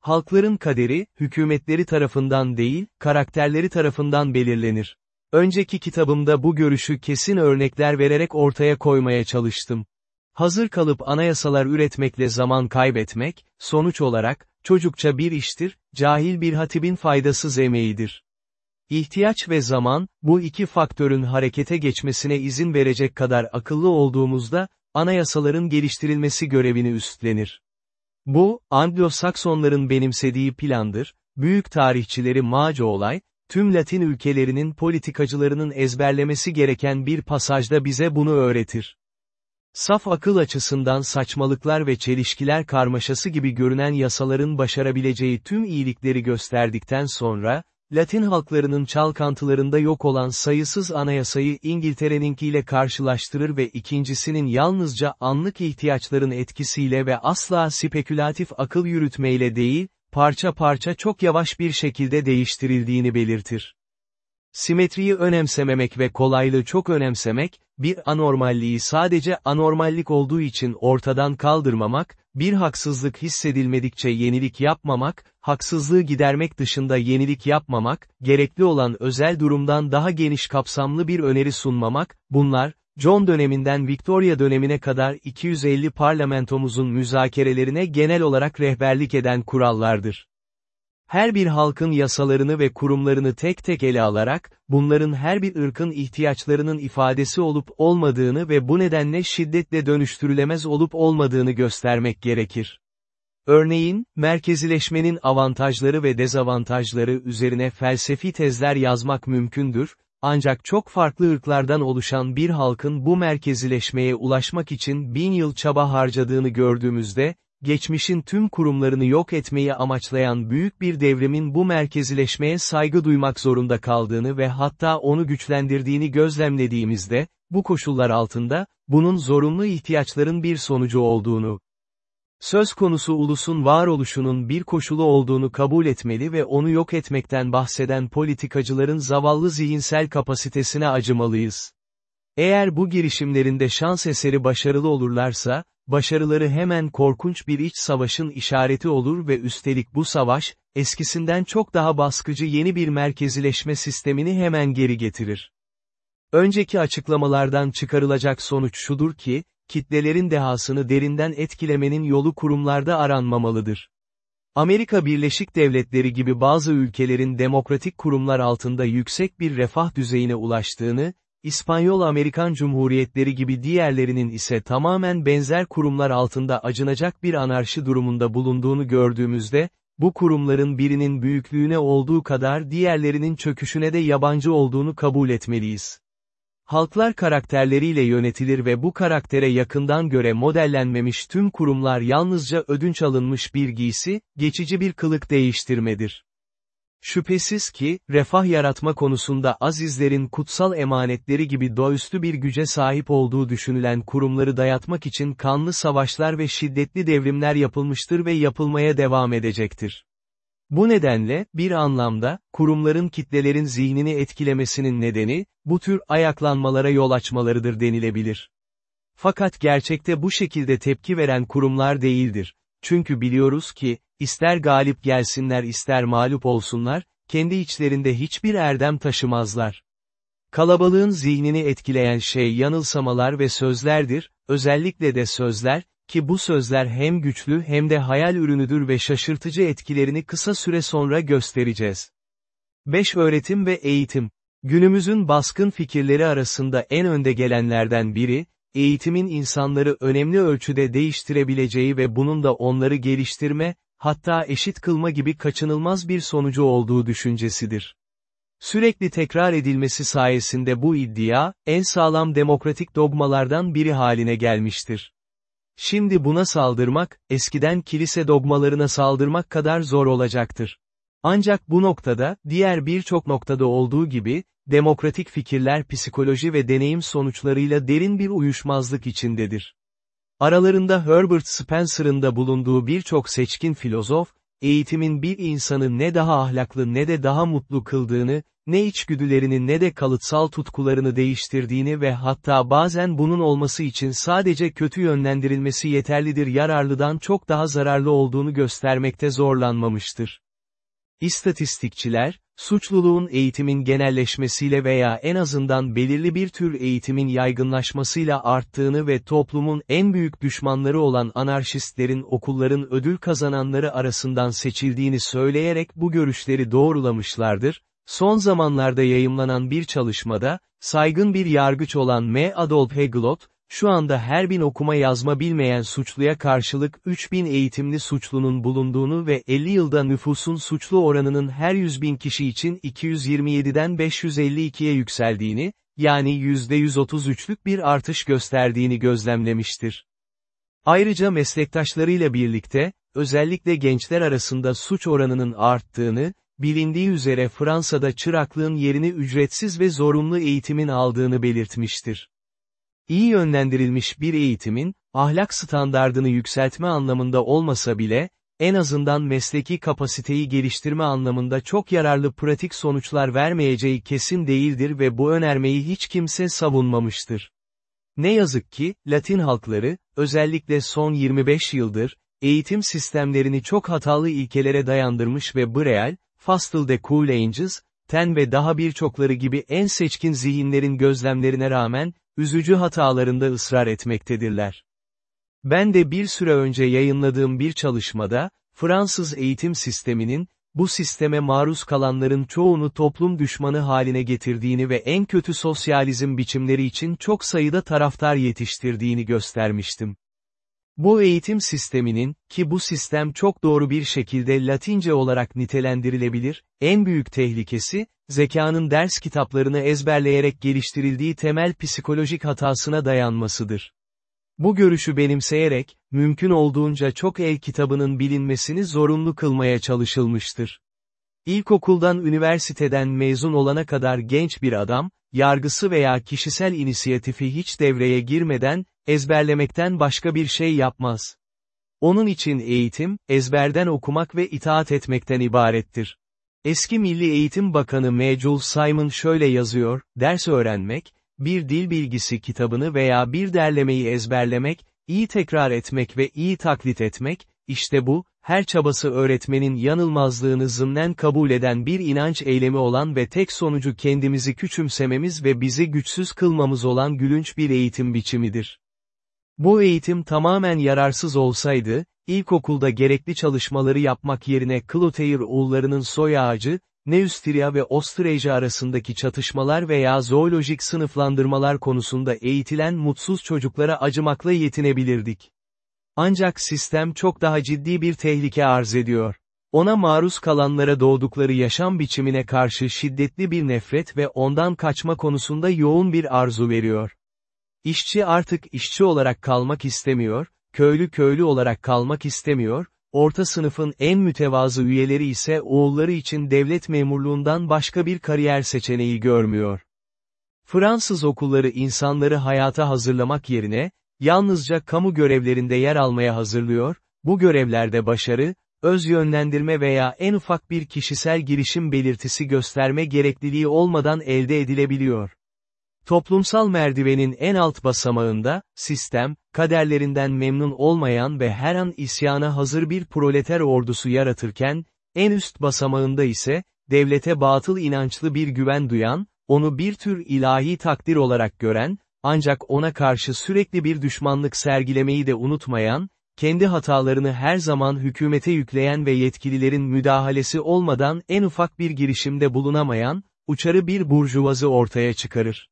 Halkların kaderi, hükümetleri tarafından değil, karakterleri tarafından belirlenir. Önceki kitabımda bu görüşü kesin örnekler vererek ortaya koymaya çalıştım. Hazır kalıp anayasalar üretmekle zaman kaybetmek, sonuç olarak, çocukça bir iştir, cahil bir hatibin faydasız emeğidir. İhtiyaç ve zaman, bu iki faktörün harekete geçmesine izin verecek kadar akıllı olduğumuzda, anayasaların geliştirilmesi görevini üstlenir. Bu, Anglo-Saksonların benimsediği plandır, büyük tarihçileri Macoolay, tüm Latin ülkelerinin politikacılarının ezberlemesi gereken bir pasajda bize bunu öğretir. Saf akıl açısından saçmalıklar ve çelişkiler karmaşası gibi görünen yasaların başarabileceği tüm iyilikleri gösterdikten sonra, Latin halklarının çalkantılarında yok olan sayısız anayasayı İngiltere'ninkiyle karşılaştırır ve ikincisinin yalnızca anlık ihtiyaçların etkisiyle ve asla spekülatif akıl yürütmeyle değil, parça parça çok yavaş bir şekilde değiştirildiğini belirtir. Simetriyi önemsememek ve kolaylığı çok önemsemek, bir anormalliği sadece anormallik olduğu için ortadan kaldırmamak, bir haksızlık hissedilmedikçe yenilik yapmamak, haksızlığı gidermek dışında yenilik yapmamak, gerekli olan özel durumdan daha geniş kapsamlı bir öneri sunmamak, bunlar, John döneminden Victoria dönemine kadar 250 parlamentomuzun müzakerelerine genel olarak rehberlik eden kurallardır. Her bir halkın yasalarını ve kurumlarını tek tek ele alarak, bunların her bir ırkın ihtiyaçlarının ifadesi olup olmadığını ve bu nedenle şiddetle dönüştürülemez olup olmadığını göstermek gerekir. Örneğin, merkezileşmenin avantajları ve dezavantajları üzerine felsefi tezler yazmak mümkündür, ancak çok farklı ırklardan oluşan bir halkın bu merkezileşmeye ulaşmak için bin yıl çaba harcadığını gördüğümüzde, geçmişin tüm kurumlarını yok etmeyi amaçlayan büyük bir devrimin bu merkezileşmeye saygı duymak zorunda kaldığını ve hatta onu güçlendirdiğini gözlemlediğimizde, bu koşullar altında, bunun zorunlu ihtiyaçların bir sonucu olduğunu, söz konusu ulusun varoluşunun bir koşulu olduğunu kabul etmeli ve onu yok etmekten bahseden politikacıların zavallı zihinsel kapasitesine acımalıyız. Eğer bu girişimlerinde şans eseri başarılı olurlarsa, başarıları hemen korkunç bir iç savaşın işareti olur ve üstelik bu savaş, eskisinden çok daha baskıcı yeni bir merkezileşme sistemini hemen geri getirir. Önceki açıklamalardan çıkarılacak sonuç şudur ki, kitlelerin dehasını derinden etkilemenin yolu kurumlarda aranmamalıdır. Amerika Birleşik Devletleri gibi bazı ülkelerin demokratik kurumlar altında yüksek bir refah düzeyine ulaştığını, İspanyol Amerikan Cumhuriyetleri gibi diğerlerinin ise tamamen benzer kurumlar altında acınacak bir anarşi durumunda bulunduğunu gördüğümüzde, bu kurumların birinin büyüklüğüne olduğu kadar diğerlerinin çöküşüne de yabancı olduğunu kabul etmeliyiz. Halklar karakterleriyle yönetilir ve bu karaktere yakından göre modellenmemiş tüm kurumlar yalnızca ödünç alınmış bir giysi, geçici bir kılık değiştirmedir. Şüphesiz ki, refah yaratma konusunda azizlerin kutsal emanetleri gibi doğaüstü bir güce sahip olduğu düşünülen kurumları dayatmak için kanlı savaşlar ve şiddetli devrimler yapılmıştır ve yapılmaya devam edecektir. Bu nedenle, bir anlamda, kurumların kitlelerin zihnini etkilemesinin nedeni, bu tür ayaklanmalara yol açmalarıdır denilebilir. Fakat gerçekte bu şekilde tepki veren kurumlar değildir. Çünkü biliyoruz ki, ister galip gelsinler ister mağlup olsunlar, kendi içlerinde hiçbir erdem taşımazlar. Kalabalığın zihnini etkileyen şey yanılsamalar ve sözlerdir, özellikle de sözler, ki bu sözler hem güçlü hem de hayal ürünüdür ve şaşırtıcı etkilerini kısa süre sonra göstereceğiz. 5 Öğretim ve Eğitim Günümüzün baskın fikirleri arasında en önde gelenlerden biri, eğitimin insanları önemli ölçüde değiştirebileceği ve bunun da onları geliştirme, hatta eşit kılma gibi kaçınılmaz bir sonucu olduğu düşüncesidir. Sürekli tekrar edilmesi sayesinde bu iddia, en sağlam demokratik dogmalardan biri haline gelmiştir. Şimdi buna saldırmak, eskiden kilise dogmalarına saldırmak kadar zor olacaktır. Ancak bu noktada, diğer birçok noktada olduğu gibi, demokratik fikirler psikoloji ve deneyim sonuçlarıyla derin bir uyuşmazlık içindedir. Aralarında Herbert Spencer'ın da bulunduğu birçok seçkin filozof, eğitimin bir insanı ne daha ahlaklı ne de daha mutlu kıldığını, ne içgüdülerini ne de kalıtsal tutkularını değiştirdiğini ve hatta bazen bunun olması için sadece kötü yönlendirilmesi yeterlidir yararlıdan çok daha zararlı olduğunu göstermekte zorlanmamıştır. İstatistikçiler, suçluluğun eğitimin genelleşmesiyle veya en azından belirli bir tür eğitimin yaygınlaşmasıyla arttığını ve toplumun en büyük düşmanları olan anarşistlerin okulların ödül kazananları arasından seçildiğini söyleyerek bu görüşleri doğrulamışlardır, Son zamanlarda yayımlanan bir çalışmada, saygın bir yargıç olan M. Adolf Hegelot, şu anda her bin okuma yazma bilmeyen suçluya karşılık 3000 eğitimli suçlunun bulunduğunu ve 50 yılda nüfusun suçlu oranının her 100 bin kişi için 227'den 552'ye yükseldiğini, yani %133'lük bir artış gösterdiğini gözlemlemiştir. Ayrıca meslektaşlarıyla birlikte, özellikle gençler arasında suç oranının arttığını, bilindiği üzere Fransa'da çıraklığın yerini ücretsiz ve zorunlu eğitimin aldığını belirtmiştir. İyi yönlendirilmiş bir eğitimin, ahlak standardını yükseltme anlamında olmasa bile, en azından mesleki kapasiteyi geliştirme anlamında çok yararlı pratik sonuçlar vermeyeceği kesin değildir ve bu önermeyi hiç kimse savunmamıştır. Ne yazık ki, Latin halkları, özellikle son 25 yıldır, eğitim sistemlerini çok hatalı ilkelere dayandırmış ve Breel, Fastle de Cool Angels, Ten ve daha birçokları gibi en seçkin zihinlerin gözlemlerine rağmen, üzücü hatalarında ısrar etmektedirler. Ben de bir süre önce yayınladığım bir çalışmada, Fransız eğitim sisteminin, bu sisteme maruz kalanların çoğunu toplum düşmanı haline getirdiğini ve en kötü sosyalizm biçimleri için çok sayıda taraftar yetiştirdiğini göstermiştim. Bu eğitim sisteminin, ki bu sistem çok doğru bir şekilde Latince olarak nitelendirilebilir, en büyük tehlikesi, zekanın ders kitaplarını ezberleyerek geliştirildiği temel psikolojik hatasına dayanmasıdır. Bu görüşü benimseyerek, mümkün olduğunca çok el kitabının bilinmesini zorunlu kılmaya çalışılmıştır. İlkokuldan üniversiteden mezun olana kadar genç bir adam, yargısı veya kişisel inisiyatifi hiç devreye girmeden, ezberlemekten başka bir şey yapmaz. Onun için eğitim, ezberden okumak ve itaat etmekten ibarettir. Eski Milli Eğitim Bakanı Mecul Simon şöyle yazıyor, ders öğrenmek, bir dil bilgisi kitabını veya bir derlemeyi ezberlemek, iyi tekrar etmek ve iyi taklit etmek, işte bu, her çabası öğretmenin yanılmazlığını zımnen kabul eden bir inanç eylemi olan ve tek sonucu kendimizi küçümsememiz ve bizi güçsüz kılmamız olan gülünç bir eğitim biçimidir. Bu eğitim tamamen yararsız olsaydı, ilkokulda gerekli çalışmaları yapmak yerine Clotaire oğullarının soy ağacı, Neustria ve Ostreja arasındaki çatışmalar veya zoolojik sınıflandırmalar konusunda eğitilen mutsuz çocuklara acımakla yetinebilirdik. Ancak sistem çok daha ciddi bir tehlike arz ediyor. Ona maruz kalanlara doğdukları yaşam biçimine karşı şiddetli bir nefret ve ondan kaçma konusunda yoğun bir arzu veriyor. İşçi artık işçi olarak kalmak istemiyor, köylü köylü olarak kalmak istemiyor, orta sınıfın en mütevazı üyeleri ise oğulları için devlet memurluğundan başka bir kariyer seçeneği görmüyor. Fransız okulları insanları hayata hazırlamak yerine, yalnızca kamu görevlerinde yer almaya hazırlıyor, bu görevlerde başarı, öz yönlendirme veya en ufak bir kişisel girişim belirtisi gösterme gerekliliği olmadan elde edilebiliyor. Toplumsal merdivenin en alt basamağında, sistem, kaderlerinden memnun olmayan ve her an isyana hazır bir proleter ordusu yaratırken, en üst basamağında ise, devlete batıl inançlı bir güven duyan, onu bir tür ilahi takdir olarak gören, ancak ona karşı sürekli bir düşmanlık sergilemeyi de unutmayan, kendi hatalarını her zaman hükümete yükleyen ve yetkililerin müdahalesi olmadan en ufak bir girişimde bulunamayan, uçarı bir burjuvazi ortaya çıkarır.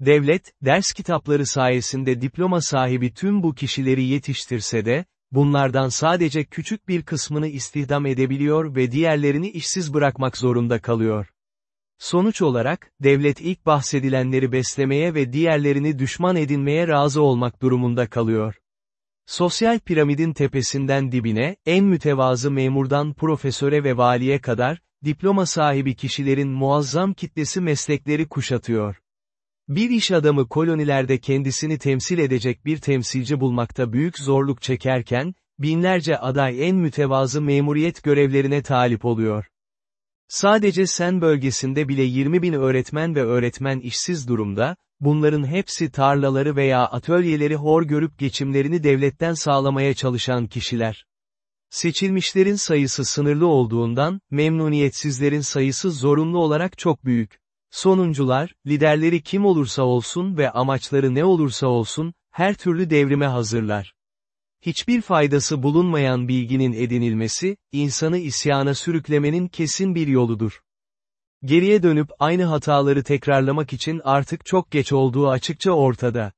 Devlet, ders kitapları sayesinde diploma sahibi tüm bu kişileri yetiştirse de, bunlardan sadece küçük bir kısmını istihdam edebiliyor ve diğerlerini işsiz bırakmak zorunda kalıyor. Sonuç olarak, devlet ilk bahsedilenleri beslemeye ve diğerlerini düşman edinmeye razı olmak durumunda kalıyor. Sosyal piramidin tepesinden dibine, en mütevazı memurdan profesöre ve valiye kadar, diploma sahibi kişilerin muazzam kitlesi meslekleri kuşatıyor. Bir iş adamı kolonilerde kendisini temsil edecek bir temsilci bulmakta büyük zorluk çekerken, binlerce aday en mütevazı memuriyet görevlerine talip oluyor. Sadece sen bölgesinde bile 20 bin öğretmen ve öğretmen işsiz durumda, bunların hepsi tarlaları veya atölyeleri hor görüp geçimlerini devletten sağlamaya çalışan kişiler. Seçilmişlerin sayısı sınırlı olduğundan, memnuniyetsizlerin sayısı zorunlu olarak çok büyük. Sonuncular, liderleri kim olursa olsun ve amaçları ne olursa olsun, her türlü devrime hazırlar. Hiçbir faydası bulunmayan bilginin edinilmesi, insanı isyana sürüklemenin kesin bir yoludur. Geriye dönüp aynı hataları tekrarlamak için artık çok geç olduğu açıkça ortada.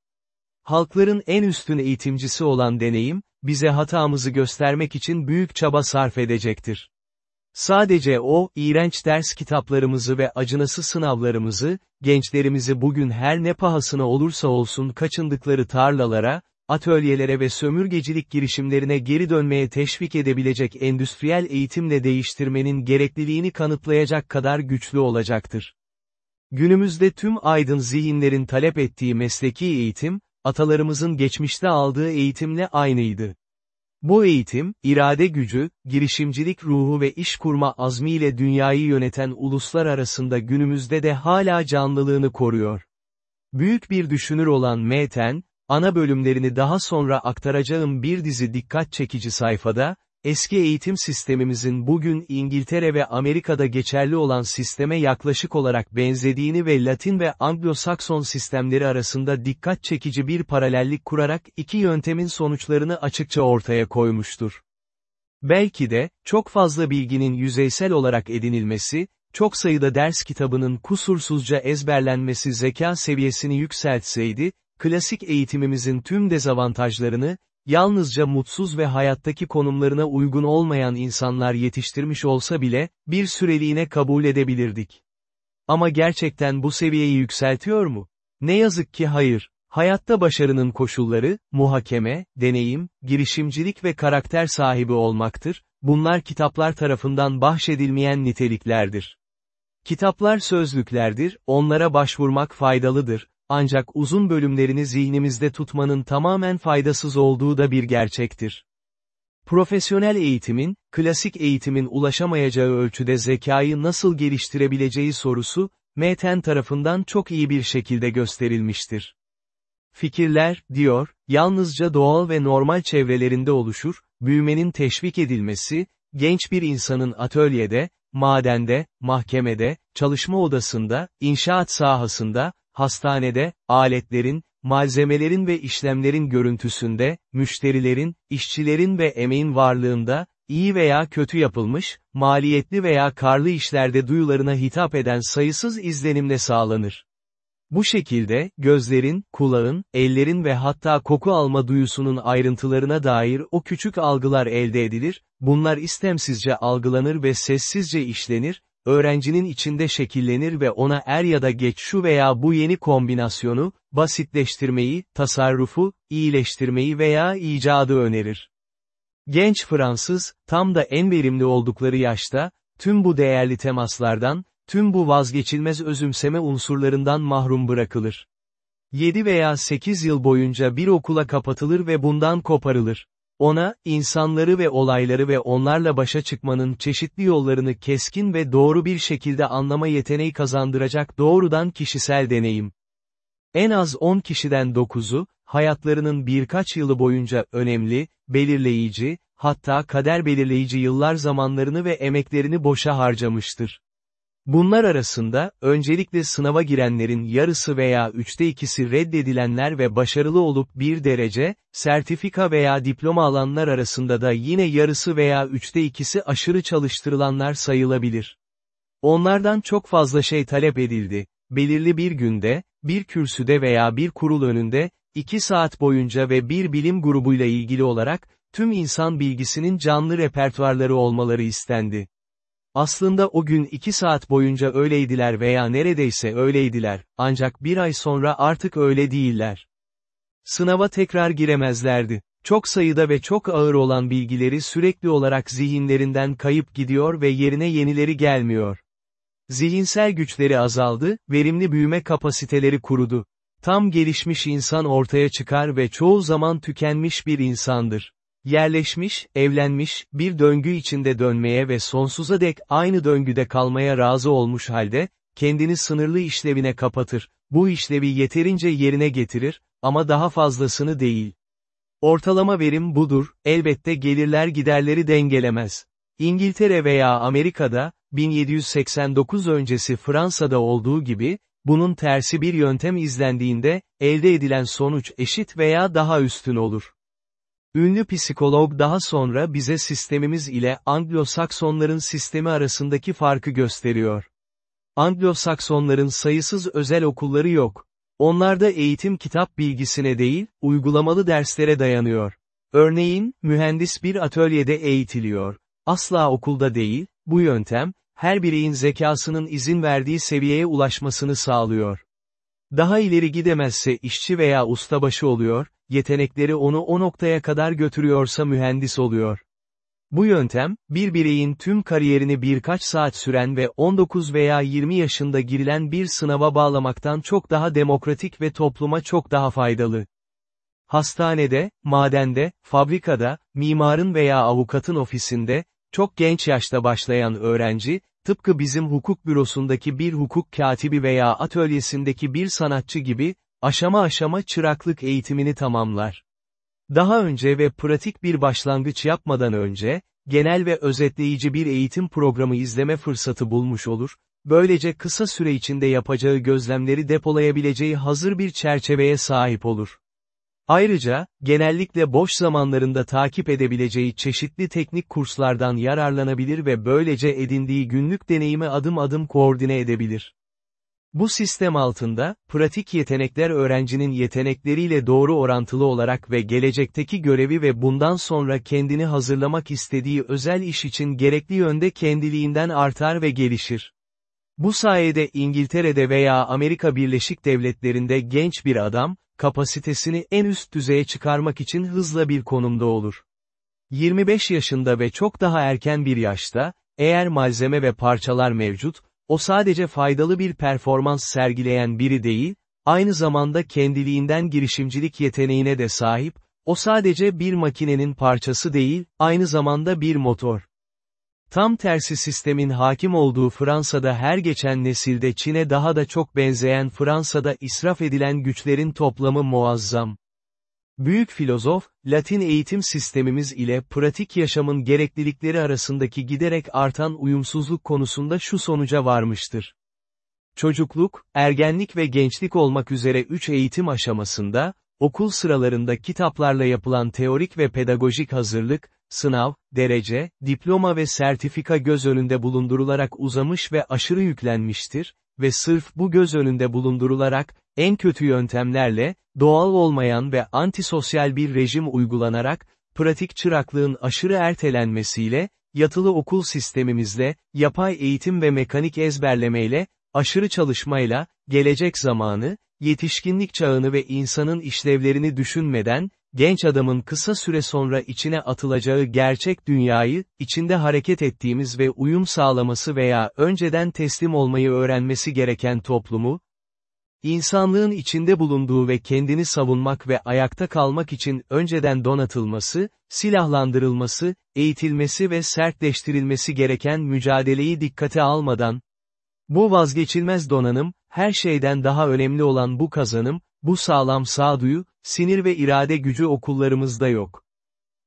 Halkların en üstün eğitimcisi olan deneyim, bize hatamızı göstermek için büyük çaba sarf edecektir. Sadece o, iğrenç ders kitaplarımızı ve acınası sınavlarımızı, gençlerimizi bugün her ne pahasına olursa olsun kaçındıkları tarlalara, atölyelere ve sömürgecilik girişimlerine geri dönmeye teşvik edebilecek endüstriyel eğitimle değiştirmenin gerekliliğini kanıtlayacak kadar güçlü olacaktır. Günümüzde tüm aydın zihinlerin talep ettiği mesleki eğitim, atalarımızın geçmişte aldığı eğitimle aynıydı. Bu eğitim, irade gücü, girişimcilik ruhu ve iş kurma azmiyle dünyayı yöneten uluslar arasında günümüzde de hala canlılığını koruyor. Büyük bir düşünür olan Meten, ana bölümlerini daha sonra aktaracağım bir dizi dikkat çekici sayfada, eski eğitim sistemimizin bugün İngiltere ve Amerika'da geçerli olan sisteme yaklaşık olarak benzediğini ve Latin ve Anglo-Sakson sistemleri arasında dikkat çekici bir paralellik kurarak iki yöntemin sonuçlarını açıkça ortaya koymuştur. Belki de, çok fazla bilginin yüzeysel olarak edinilmesi, çok sayıda ders kitabının kusursuzca ezberlenmesi zeka seviyesini yükseltseydi, klasik eğitimimizin tüm dezavantajlarını, yalnızca mutsuz ve hayattaki konumlarına uygun olmayan insanlar yetiştirmiş olsa bile, bir süreliğine kabul edebilirdik. Ama gerçekten bu seviyeyi yükseltiyor mu? Ne yazık ki hayır. Hayatta başarının koşulları, muhakeme, deneyim, girişimcilik ve karakter sahibi olmaktır, bunlar kitaplar tarafından bahşedilmeyen niteliklerdir. Kitaplar sözlüklerdir, onlara başvurmak faydalıdır, ancak uzun bölümlerini zihnimizde tutmanın tamamen faydasız olduğu da bir gerçektir. Profesyonel eğitimin, klasik eğitimin ulaşamayacağı ölçüde zekayı nasıl geliştirebileceği sorusu, Meten tarafından çok iyi bir şekilde gösterilmiştir. Fikirler, diyor, yalnızca doğal ve normal çevrelerinde oluşur, büyümenin teşvik edilmesi, genç bir insanın atölyede, madende, mahkemede, çalışma odasında, inşaat sahasında, hastanede, aletlerin, malzemelerin ve işlemlerin görüntüsünde, müşterilerin, işçilerin ve emeğin varlığında, iyi veya kötü yapılmış, maliyetli veya karlı işlerde duyularına hitap eden sayısız izlenimle sağlanır. Bu şekilde, gözlerin, kulağın, ellerin ve hatta koku alma duyusunun ayrıntılarına dair o küçük algılar elde edilir, bunlar istemsizce algılanır ve sessizce işlenir, öğrencinin içinde şekillenir ve ona er ya da geç şu veya bu yeni kombinasyonu, basitleştirmeyi, tasarrufu, iyileştirmeyi veya icadı önerir. Genç Fransız, tam da en verimli oldukları yaşta, tüm bu değerli temaslardan, tüm bu vazgeçilmez özümseme unsurlarından mahrum bırakılır. 7 veya 8 yıl boyunca bir okula kapatılır ve bundan koparılır. Ona, insanları ve olayları ve onlarla başa çıkmanın çeşitli yollarını keskin ve doğru bir şekilde anlama yeteneği kazandıracak doğrudan kişisel deneyim. En az 10 kişiden 9'u, hayatlarının birkaç yılı boyunca önemli, belirleyici, hatta kader belirleyici yıllar zamanlarını ve emeklerini boşa harcamıştır. Bunlar arasında, öncelikle sınava girenlerin yarısı veya üçte ikisi reddedilenler ve başarılı olup bir derece, sertifika veya diploma alanlar arasında da yine yarısı veya üçte ikisi aşırı çalıştırılanlar sayılabilir. Onlardan çok fazla şey talep edildi. Belirli bir günde, bir kürsüde veya bir kurul önünde, iki saat boyunca ve bir bilim grubuyla ilgili olarak, tüm insan bilgisinin canlı repertuarları olmaları istendi. Aslında o gün iki saat boyunca öyleydiler veya neredeyse öyleydiler, ancak bir ay sonra artık öyle değiller. Sınava tekrar giremezlerdi. Çok sayıda ve çok ağır olan bilgileri sürekli olarak zihinlerinden kayıp gidiyor ve yerine yenileri gelmiyor. Zihinsel güçleri azaldı, verimli büyüme kapasiteleri kurudu. Tam gelişmiş insan ortaya çıkar ve çoğu zaman tükenmiş bir insandır. Yerleşmiş, evlenmiş, bir döngü içinde dönmeye ve sonsuza dek aynı döngüde kalmaya razı olmuş halde, kendini sınırlı işlevine kapatır, bu işlevi yeterince yerine getirir, ama daha fazlasını değil. Ortalama verim budur, elbette gelirler giderleri dengelemez. İngiltere veya Amerika'da, 1789 öncesi Fransa'da olduğu gibi, bunun tersi bir yöntem izlendiğinde, elde edilen sonuç eşit veya daha üstün olur. Ünlü psikolog daha sonra bize sistemimiz ile Anglo-Saksonların sistemi arasındaki farkı gösteriyor. Anglo-Saksonların sayısız özel okulları yok. Onlarda eğitim kitap bilgisine değil, uygulamalı derslere dayanıyor. Örneğin, mühendis bir atölyede eğitiliyor. Asla okulda değil, bu yöntem, her bireyin zekasının izin verdiği seviyeye ulaşmasını sağlıyor. Daha ileri gidemezse işçi veya ustabaşı oluyor, yetenekleri onu o noktaya kadar götürüyorsa mühendis oluyor. Bu yöntem, bir bireyin tüm kariyerini birkaç saat süren ve 19 veya 20 yaşında girilen bir sınava bağlamaktan çok daha demokratik ve topluma çok daha faydalı. Hastanede, madende, fabrikada, mimarın veya avukatın ofisinde, çok genç yaşta başlayan öğrenci, tıpkı bizim hukuk bürosundaki bir hukuk katibi veya atölyesindeki bir sanatçı gibi, aşama aşama çıraklık eğitimini tamamlar. Daha önce ve pratik bir başlangıç yapmadan önce, genel ve özetleyici bir eğitim programı izleme fırsatı bulmuş olur, böylece kısa süre içinde yapacağı gözlemleri depolayabileceği hazır bir çerçeveye sahip olur. Ayrıca, genellikle boş zamanlarında takip edebileceği çeşitli teknik kurslardan yararlanabilir ve böylece edindiği günlük deneyimi adım adım koordine edebilir. Bu sistem altında, pratik yetenekler öğrencinin yetenekleriyle doğru orantılı olarak ve gelecekteki görevi ve bundan sonra kendini hazırlamak istediği özel iş için gerekli yönde kendiliğinden artar ve gelişir. Bu sayede İngiltere'de veya Amerika Birleşik Devletleri'nde genç bir adam, kapasitesini en üst düzeye çıkarmak için hızla bir konumda olur. 25 yaşında ve çok daha erken bir yaşta, eğer malzeme ve parçalar mevcut, o sadece faydalı bir performans sergileyen biri değil, aynı zamanda kendiliğinden girişimcilik yeteneğine de sahip, o sadece bir makinenin parçası değil, aynı zamanda bir motor. Tam tersi sistemin hakim olduğu Fransa'da her geçen nesilde Çin'e daha da çok benzeyen Fransa'da israf edilen güçlerin toplamı muazzam. Büyük filozof, Latin eğitim sistemimiz ile pratik yaşamın gereklilikleri arasındaki giderek artan uyumsuzluk konusunda şu sonuca varmıştır. Çocukluk, ergenlik ve gençlik olmak üzere üç eğitim aşamasında, okul sıralarında kitaplarla yapılan teorik ve pedagojik hazırlık, sınav, derece, diploma ve sertifika göz önünde bulundurularak uzamış ve aşırı yüklenmiştir, ve sırf bu göz önünde bulundurularak, en kötü yöntemlerle, doğal olmayan ve antisosyal bir rejim uygulanarak, pratik çıraklığın aşırı ertelenmesiyle, yatılı okul sistemimizle, yapay eğitim ve mekanik ezberlemeyle, aşırı çalışmayla, gelecek zamanı, yetişkinlik çağını ve insanın işlevlerini düşünmeden, genç adamın kısa süre sonra içine atılacağı gerçek dünyayı, içinde hareket ettiğimiz ve uyum sağlaması veya önceden teslim olmayı öğrenmesi gereken toplumu, insanlığın içinde bulunduğu ve kendini savunmak ve ayakta kalmak için önceden donatılması, silahlandırılması, eğitilmesi ve sertleştirilmesi gereken mücadeleyi dikkate almadan, bu vazgeçilmez donanım, her şeyden daha önemli olan bu kazanım, bu sağlam sağduyu, sinir ve irade gücü okullarımızda yok.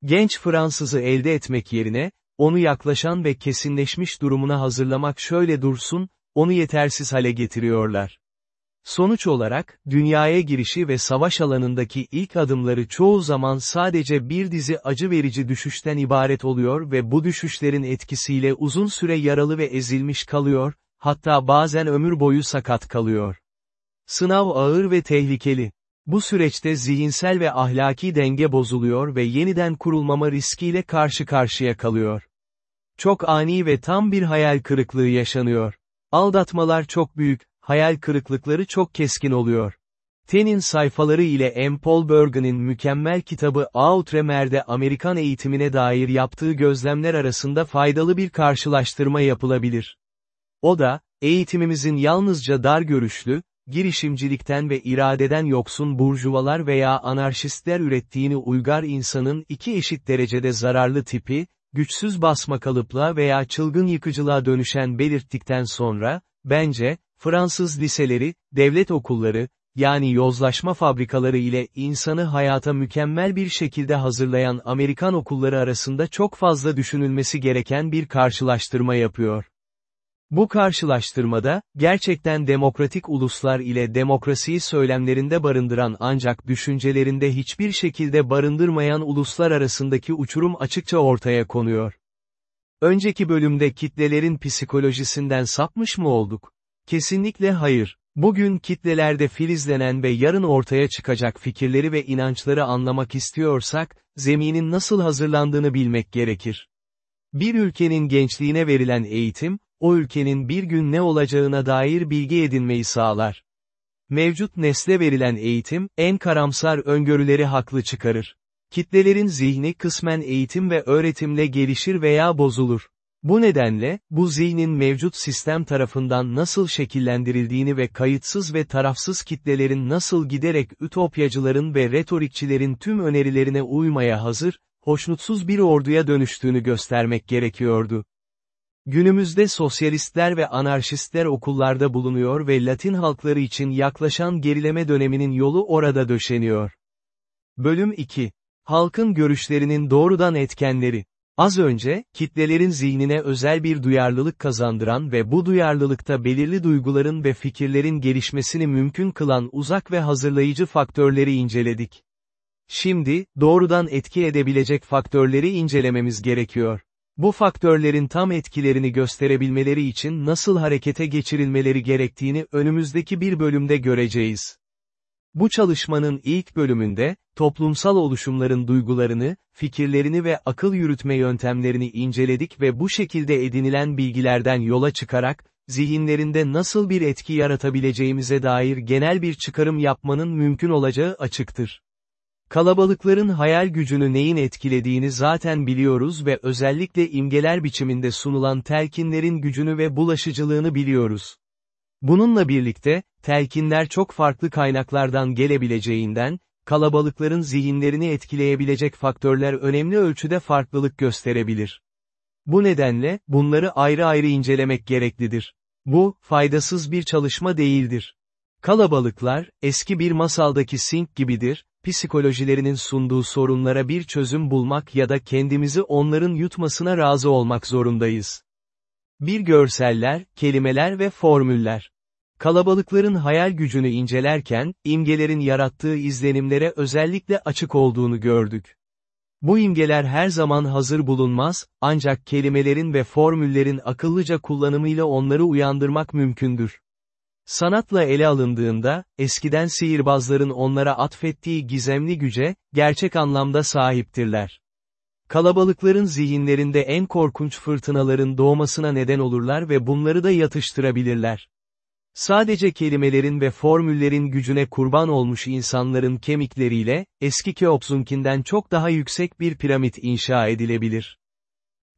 Genç Fransızı elde etmek yerine, onu yaklaşan ve kesinleşmiş durumuna hazırlamak şöyle dursun, onu yetersiz hale getiriyorlar. Sonuç olarak, dünyaya girişi ve savaş alanındaki ilk adımları çoğu zaman sadece bir dizi acı verici düşüşten ibaret oluyor ve bu düşüşlerin etkisiyle uzun süre yaralı ve ezilmiş kalıyor, hatta bazen ömür boyu sakat kalıyor. Sınav ağır ve tehlikeli. Bu süreçte zihinsel ve ahlaki denge bozuluyor ve yeniden kurulmama riskiyle karşı karşıya kalıyor. Çok ani ve tam bir hayal kırıklığı yaşanıyor. Aldatmalar çok büyük, hayal kırıklıkları çok keskin oluyor. Ten'in sayfaları ile M. Paul Bergen'in mükemmel kitabı Outremer'de Amerikan eğitimine dair yaptığı gözlemler arasında faydalı bir karşılaştırma yapılabilir. O da, eğitimimizin yalnızca dar görüşlü, girişimcilikten ve iradeden yoksun burjuvalar veya anarşistler ürettiğini uygar insanın iki eşit derecede zararlı tipi, güçsüz basma kalıpla veya çılgın yıkıcılığa dönüşen belirttikten sonra, bence, Fransız liseleri, devlet okulları, yani yozlaşma fabrikaları ile insanı hayata mükemmel bir şekilde hazırlayan Amerikan okulları arasında çok fazla düşünülmesi gereken bir karşılaştırma yapıyor. Bu karşılaştırmada, gerçekten demokratik uluslar ile demokrasiyi söylemlerinde barındıran ancak düşüncelerinde hiçbir şekilde barındırmayan uluslar arasındaki uçurum açıkça ortaya konuyor. Önceki bölümde kitlelerin psikolojisinden sapmış mı olduk? Kesinlikle hayır. Bugün kitlelerde filizlenen ve yarın ortaya çıkacak fikirleri ve inançları anlamak istiyorsak, zeminin nasıl hazırlandığını bilmek gerekir. Bir ülkenin gençliğine verilen eğitim, o ülkenin bir gün ne olacağına dair bilgi edinmeyi sağlar. Mevcut nesle verilen eğitim, en karamsar öngörüleri haklı çıkarır. Kitlelerin zihni kısmen eğitim ve öğretimle gelişir veya bozulur. Bu nedenle, bu zihnin mevcut sistem tarafından nasıl şekillendirildiğini ve kayıtsız ve tarafsız kitlelerin nasıl giderek ütopyacıların ve retorikçilerin tüm önerilerine uymaya hazır, hoşnutsuz bir orduya dönüştüğünü göstermek gerekiyordu. Günümüzde sosyalistler ve anarşistler okullarda bulunuyor ve Latin halkları için yaklaşan gerileme döneminin yolu orada döşeniyor. Bölüm 2. Halkın görüşlerinin doğrudan etkenleri. Az önce, kitlelerin zihnine özel bir duyarlılık kazandıran ve bu duyarlılıkta belirli duyguların ve fikirlerin gelişmesini mümkün kılan uzak ve hazırlayıcı faktörleri inceledik. Şimdi, doğrudan etki edebilecek faktörleri incelememiz gerekiyor. Bu faktörlerin tam etkilerini gösterebilmeleri için nasıl harekete geçirilmeleri gerektiğini önümüzdeki bir bölümde göreceğiz. Bu çalışmanın ilk bölümünde, toplumsal oluşumların duygularını, fikirlerini ve akıl yürütme yöntemlerini inceledik ve bu şekilde edinilen bilgilerden yola çıkarak, zihinlerinde nasıl bir etki yaratabileceğimize dair genel bir çıkarım yapmanın mümkün olacağı açıktır. Kalabalıkların hayal gücünü neyin etkilediğini zaten biliyoruz ve özellikle imgeler biçiminde sunulan telkinlerin gücünü ve bulaşıcılığını biliyoruz. Bununla birlikte, telkinler çok farklı kaynaklardan gelebileceğinden, kalabalıkların zihinlerini etkileyebilecek faktörler önemli ölçüde farklılık gösterebilir. Bu nedenle, bunları ayrı ayrı incelemek gereklidir. Bu, faydasız bir çalışma değildir. Kalabalıklar, eski bir masaldaki sink gibidir, psikolojilerinin sunduğu sorunlara bir çözüm bulmak ya da kendimizi onların yutmasına razı olmak zorundayız. Bir görseller, kelimeler ve formüller. Kalabalıkların hayal gücünü incelerken, imgelerin yarattığı izlenimlere özellikle açık olduğunu gördük. Bu imgeler her zaman hazır bulunmaz, ancak kelimelerin ve formüllerin akıllıca kullanımıyla onları uyandırmak mümkündür. Sanatla ele alındığında, eskiden sihirbazların onlara atfettiği gizemli güce, gerçek anlamda sahiptirler. Kalabalıkların zihinlerinde en korkunç fırtınaların doğmasına neden olurlar ve bunları da yatıştırabilirler. Sadece kelimelerin ve formüllerin gücüne kurban olmuş insanların kemikleriyle, eski Keops'unkinden çok daha yüksek bir piramit inşa edilebilir.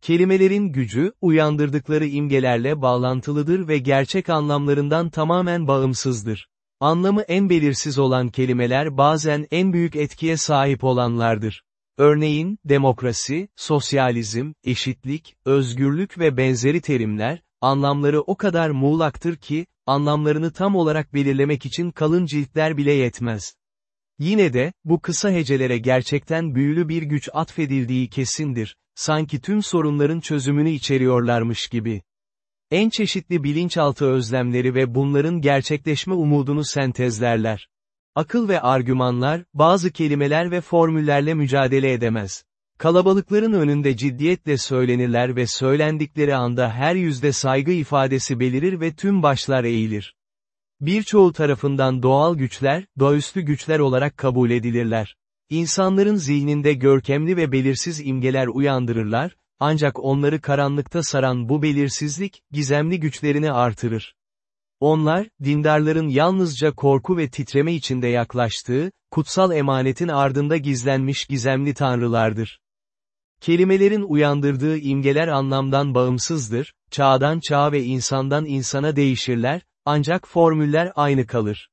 Kelimelerin gücü, uyandırdıkları imgelerle bağlantılıdır ve gerçek anlamlarından tamamen bağımsızdır. Anlamı en belirsiz olan kelimeler bazen en büyük etkiye sahip olanlardır. Örneğin, demokrasi, sosyalizm, eşitlik, özgürlük ve benzeri terimler, anlamları o kadar muğlaktır ki, anlamlarını tam olarak belirlemek için kalın ciltler bile yetmez. Yine de, bu kısa hecelere gerçekten büyülü bir güç atfedildiği kesindir, sanki tüm sorunların çözümünü içeriyorlarmış gibi. En çeşitli bilinçaltı özlemleri ve bunların gerçekleşme umudunu sentezlerler. Akıl ve argümanlar, bazı kelimeler ve formüllerle mücadele edemez. Kalabalıkların önünde ciddiyetle söylenirler ve söylendikleri anda her yüzde saygı ifadesi belirir ve tüm başlar eğilir. Birçoğu tarafından doğal güçler, doğaüstü güçler olarak kabul edilirler. İnsanların zihninde görkemli ve belirsiz imgeler uyandırırlar, ancak onları karanlıkta saran bu belirsizlik, gizemli güçlerini artırır. Onlar, dindarların yalnızca korku ve titreme içinde yaklaştığı, kutsal emanetin ardında gizlenmiş gizemli tanrılardır. Kelimelerin uyandırdığı imgeler anlamdan bağımsızdır, çağdan çağa ve insandan insana değişirler, ancak formüller aynı kalır.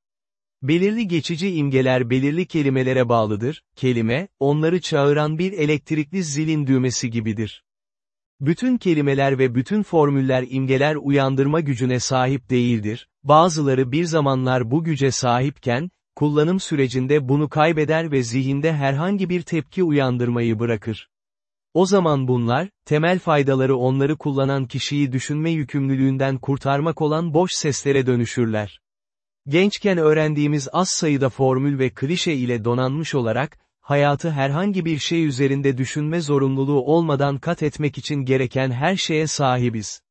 Belirli geçici imgeler belirli kelimelere bağlıdır, kelime, onları çağıran bir elektrikli zilin düğmesi gibidir. Bütün kelimeler ve bütün formüller imgeler uyandırma gücüne sahip değildir, bazıları bir zamanlar bu güce sahipken, kullanım sürecinde bunu kaybeder ve zihinde herhangi bir tepki uyandırmayı bırakır. O zaman bunlar, temel faydaları onları kullanan kişiyi düşünme yükümlülüğünden kurtarmak olan boş seslere dönüşürler. Gençken öğrendiğimiz az sayıda formül ve klişe ile donanmış olarak, hayatı herhangi bir şey üzerinde düşünme zorunluluğu olmadan kat etmek için gereken her şeye sahibiz.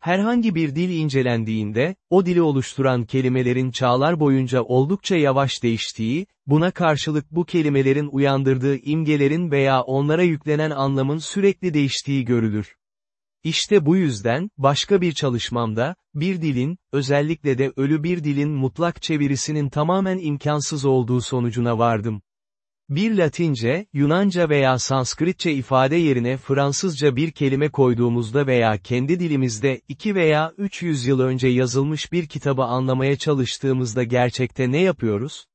Herhangi bir dil incelendiğinde, o dili oluşturan kelimelerin çağlar boyunca oldukça yavaş değiştiği, buna karşılık bu kelimelerin uyandırdığı imgelerin veya onlara yüklenen anlamın sürekli değiştiği görülür. İşte bu yüzden, başka bir çalışmamda, bir dilin, özellikle de ölü bir dilin mutlak çevirisinin tamamen imkansız olduğu sonucuna vardım. Bir Latince, Yunanca veya Sanskritçe ifade yerine Fransızca bir kelime koyduğumuzda veya kendi dilimizde iki veya 300 yıl önce yazılmış bir kitabı anlamaya çalıştığımızda gerçekte ne yapıyoruz?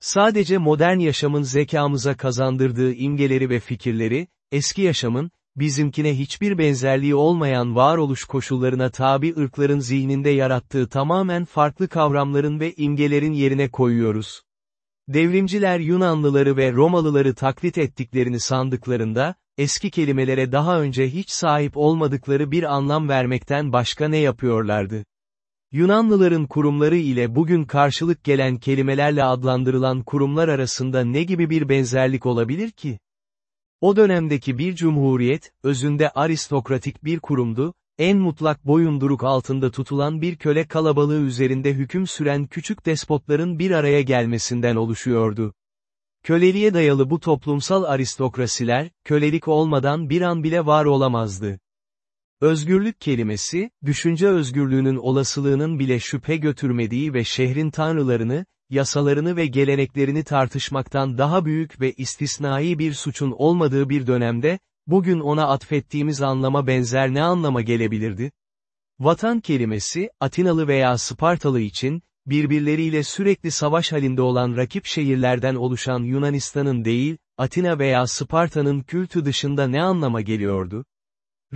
Sadece modern yaşamın zekamıza kazandırdığı imgeleri ve fikirleri, eski yaşamın, bizimkine hiçbir benzerliği olmayan varoluş koşullarına tabi ırkların zihninde yarattığı tamamen farklı kavramların ve imgelerin yerine koyuyoruz. Devrimciler Yunanlıları ve Romalıları taklit ettiklerini sandıklarında, eski kelimelere daha önce hiç sahip olmadıkları bir anlam vermekten başka ne yapıyorlardı? Yunanlıların kurumları ile bugün karşılık gelen kelimelerle adlandırılan kurumlar arasında ne gibi bir benzerlik olabilir ki? O dönemdeki bir cumhuriyet, özünde aristokratik bir kurumdu, en mutlak boyunduruk altında tutulan bir köle kalabalığı üzerinde hüküm süren küçük despotların bir araya gelmesinden oluşuyordu. Köleliğe dayalı bu toplumsal aristokrasiler, kölelik olmadan bir an bile var olamazdı. Özgürlük kelimesi, düşünce özgürlüğünün olasılığının bile şüphe götürmediği ve şehrin tanrılarını, yasalarını ve geleneklerini tartışmaktan daha büyük ve istisnai bir suçun olmadığı bir dönemde, bugün ona atfettiğimiz anlama benzer ne anlama gelebilirdi? Vatan kelimesi, Atinalı veya Spartalı için, birbirleriyle sürekli savaş halinde olan rakip şehirlerden oluşan Yunanistan'ın değil, Atina veya Sparta'nın kültü dışında ne anlama geliyordu?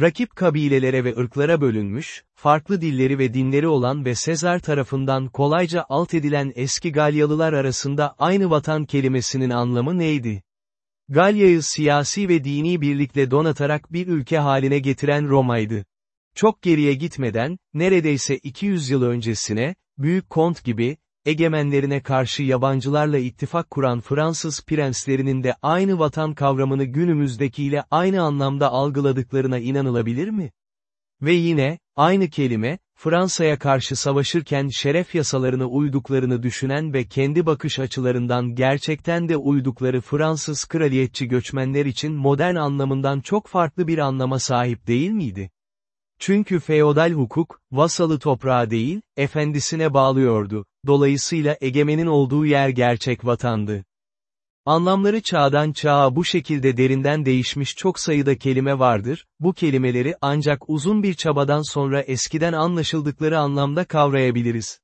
Rakip kabilelere ve ırklara bölünmüş, farklı dilleri ve dinleri olan ve Sezar tarafından kolayca alt edilen eski Galyalılar arasında aynı vatan kelimesinin anlamı neydi? Galya'yı siyasi ve dini birlikle donatarak bir ülke haline getiren Roma'ydı. Çok geriye gitmeden, neredeyse 200 yıl öncesine, Büyük Kont gibi, egemenlerine karşı yabancılarla ittifak kuran Fransız prenslerinin de aynı vatan kavramını günümüzdekiyle aynı anlamda algıladıklarına inanılabilir mi? Ve yine, aynı kelime, Fransa'ya karşı savaşırken şeref yasalarını uyduklarını düşünen ve kendi bakış açılarından gerçekten de uydukları Fransız kraliyetçi göçmenler için modern anlamından çok farklı bir anlama sahip değil miydi? Çünkü feodal hukuk, vasalı toprağa değil, efendisine bağlıyordu, dolayısıyla egemenin olduğu yer gerçek vatandı. Anlamları çağdan çağa bu şekilde derinden değişmiş çok sayıda kelime vardır, bu kelimeleri ancak uzun bir çabadan sonra eskiden anlaşıldıkları anlamda kavrayabiliriz.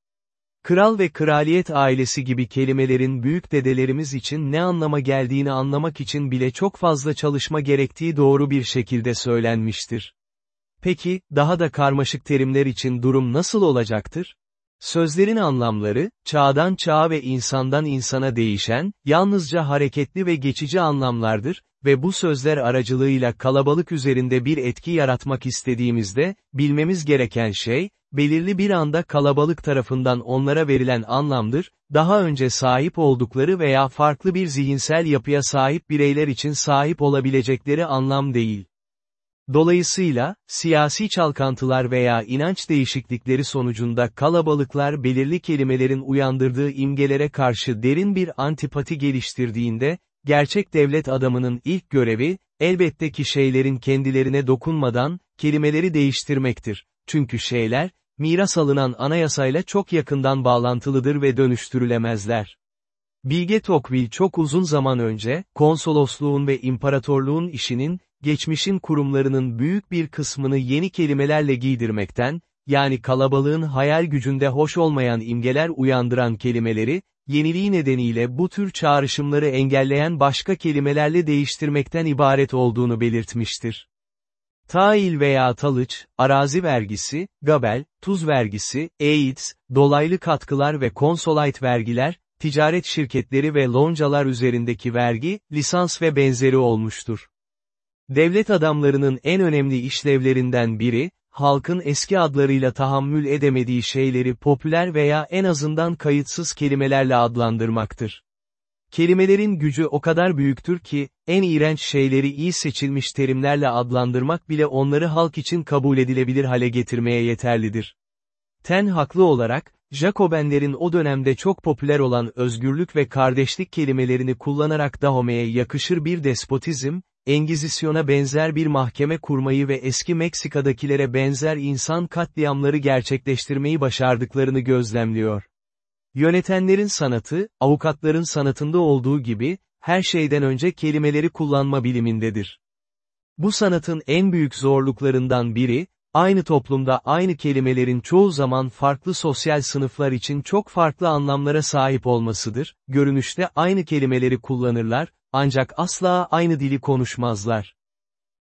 Kral ve kraliyet ailesi gibi kelimelerin büyük dedelerimiz için ne anlama geldiğini anlamak için bile çok fazla çalışma gerektiği doğru bir şekilde söylenmiştir. Peki, daha da karmaşık terimler için durum nasıl olacaktır? Sözlerin anlamları, çağdan çağa ve insandan insana değişen, yalnızca hareketli ve geçici anlamlardır ve bu sözler aracılığıyla kalabalık üzerinde bir etki yaratmak istediğimizde, bilmemiz gereken şey, belirli bir anda kalabalık tarafından onlara verilen anlamdır, daha önce sahip oldukları veya farklı bir zihinsel yapıya sahip bireyler için sahip olabilecekleri anlam değil. Dolayısıyla, siyasi çalkantılar veya inanç değişiklikleri sonucunda kalabalıklar belirli kelimelerin uyandırdığı imgelere karşı derin bir antipati geliştirdiğinde, gerçek devlet adamının ilk görevi, elbette ki şeylerin kendilerine dokunmadan, kelimeleri değiştirmektir. Çünkü şeyler, miras alınan anayasayla çok yakından bağlantılıdır ve dönüştürülemezler. Bilge Tocqueville çok uzun zaman önce, konsolosluğun ve imparatorluğun işinin, geçmişin kurumlarının büyük bir kısmını yeni kelimelerle giydirmekten, yani kalabalığın hayal gücünde hoş olmayan imgeler uyandıran kelimeleri, yeniliği nedeniyle bu tür çağrışımları engelleyen başka kelimelerle değiştirmekten ibaret olduğunu belirtmiştir. Tail veya talıç, arazi vergisi, gabel, tuz vergisi, AIDS, dolaylı katkılar ve konsolayt vergiler, ticaret şirketleri ve loncalar üzerindeki vergi, lisans ve benzeri olmuştur. Devlet adamlarının en önemli işlevlerinden biri, halkın eski adlarıyla tahammül edemediği şeyleri popüler veya en azından kayıtsız kelimelerle adlandırmaktır. Kelimelerin gücü o kadar büyüktür ki, en iğrenç şeyleri iyi seçilmiş terimlerle adlandırmak bile onları halk için kabul edilebilir hale getirmeye yeterlidir. Ten haklı olarak, Jacobenlerin o dönemde çok popüler olan özgürlük ve kardeşlik kelimelerini kullanarak Dahome'ye yakışır bir despotizm, Engizisyona benzer bir mahkeme kurmayı ve eski Meksika'dakilere benzer insan katliamları gerçekleştirmeyi başardıklarını gözlemliyor. Yönetenlerin sanatı, avukatların sanatında olduğu gibi, her şeyden önce kelimeleri kullanma bilimindedir. Bu sanatın en büyük zorluklarından biri, aynı toplumda aynı kelimelerin çoğu zaman farklı sosyal sınıflar için çok farklı anlamlara sahip olmasıdır, görünüşte aynı kelimeleri kullanırlar, ancak asla aynı dili konuşmazlar.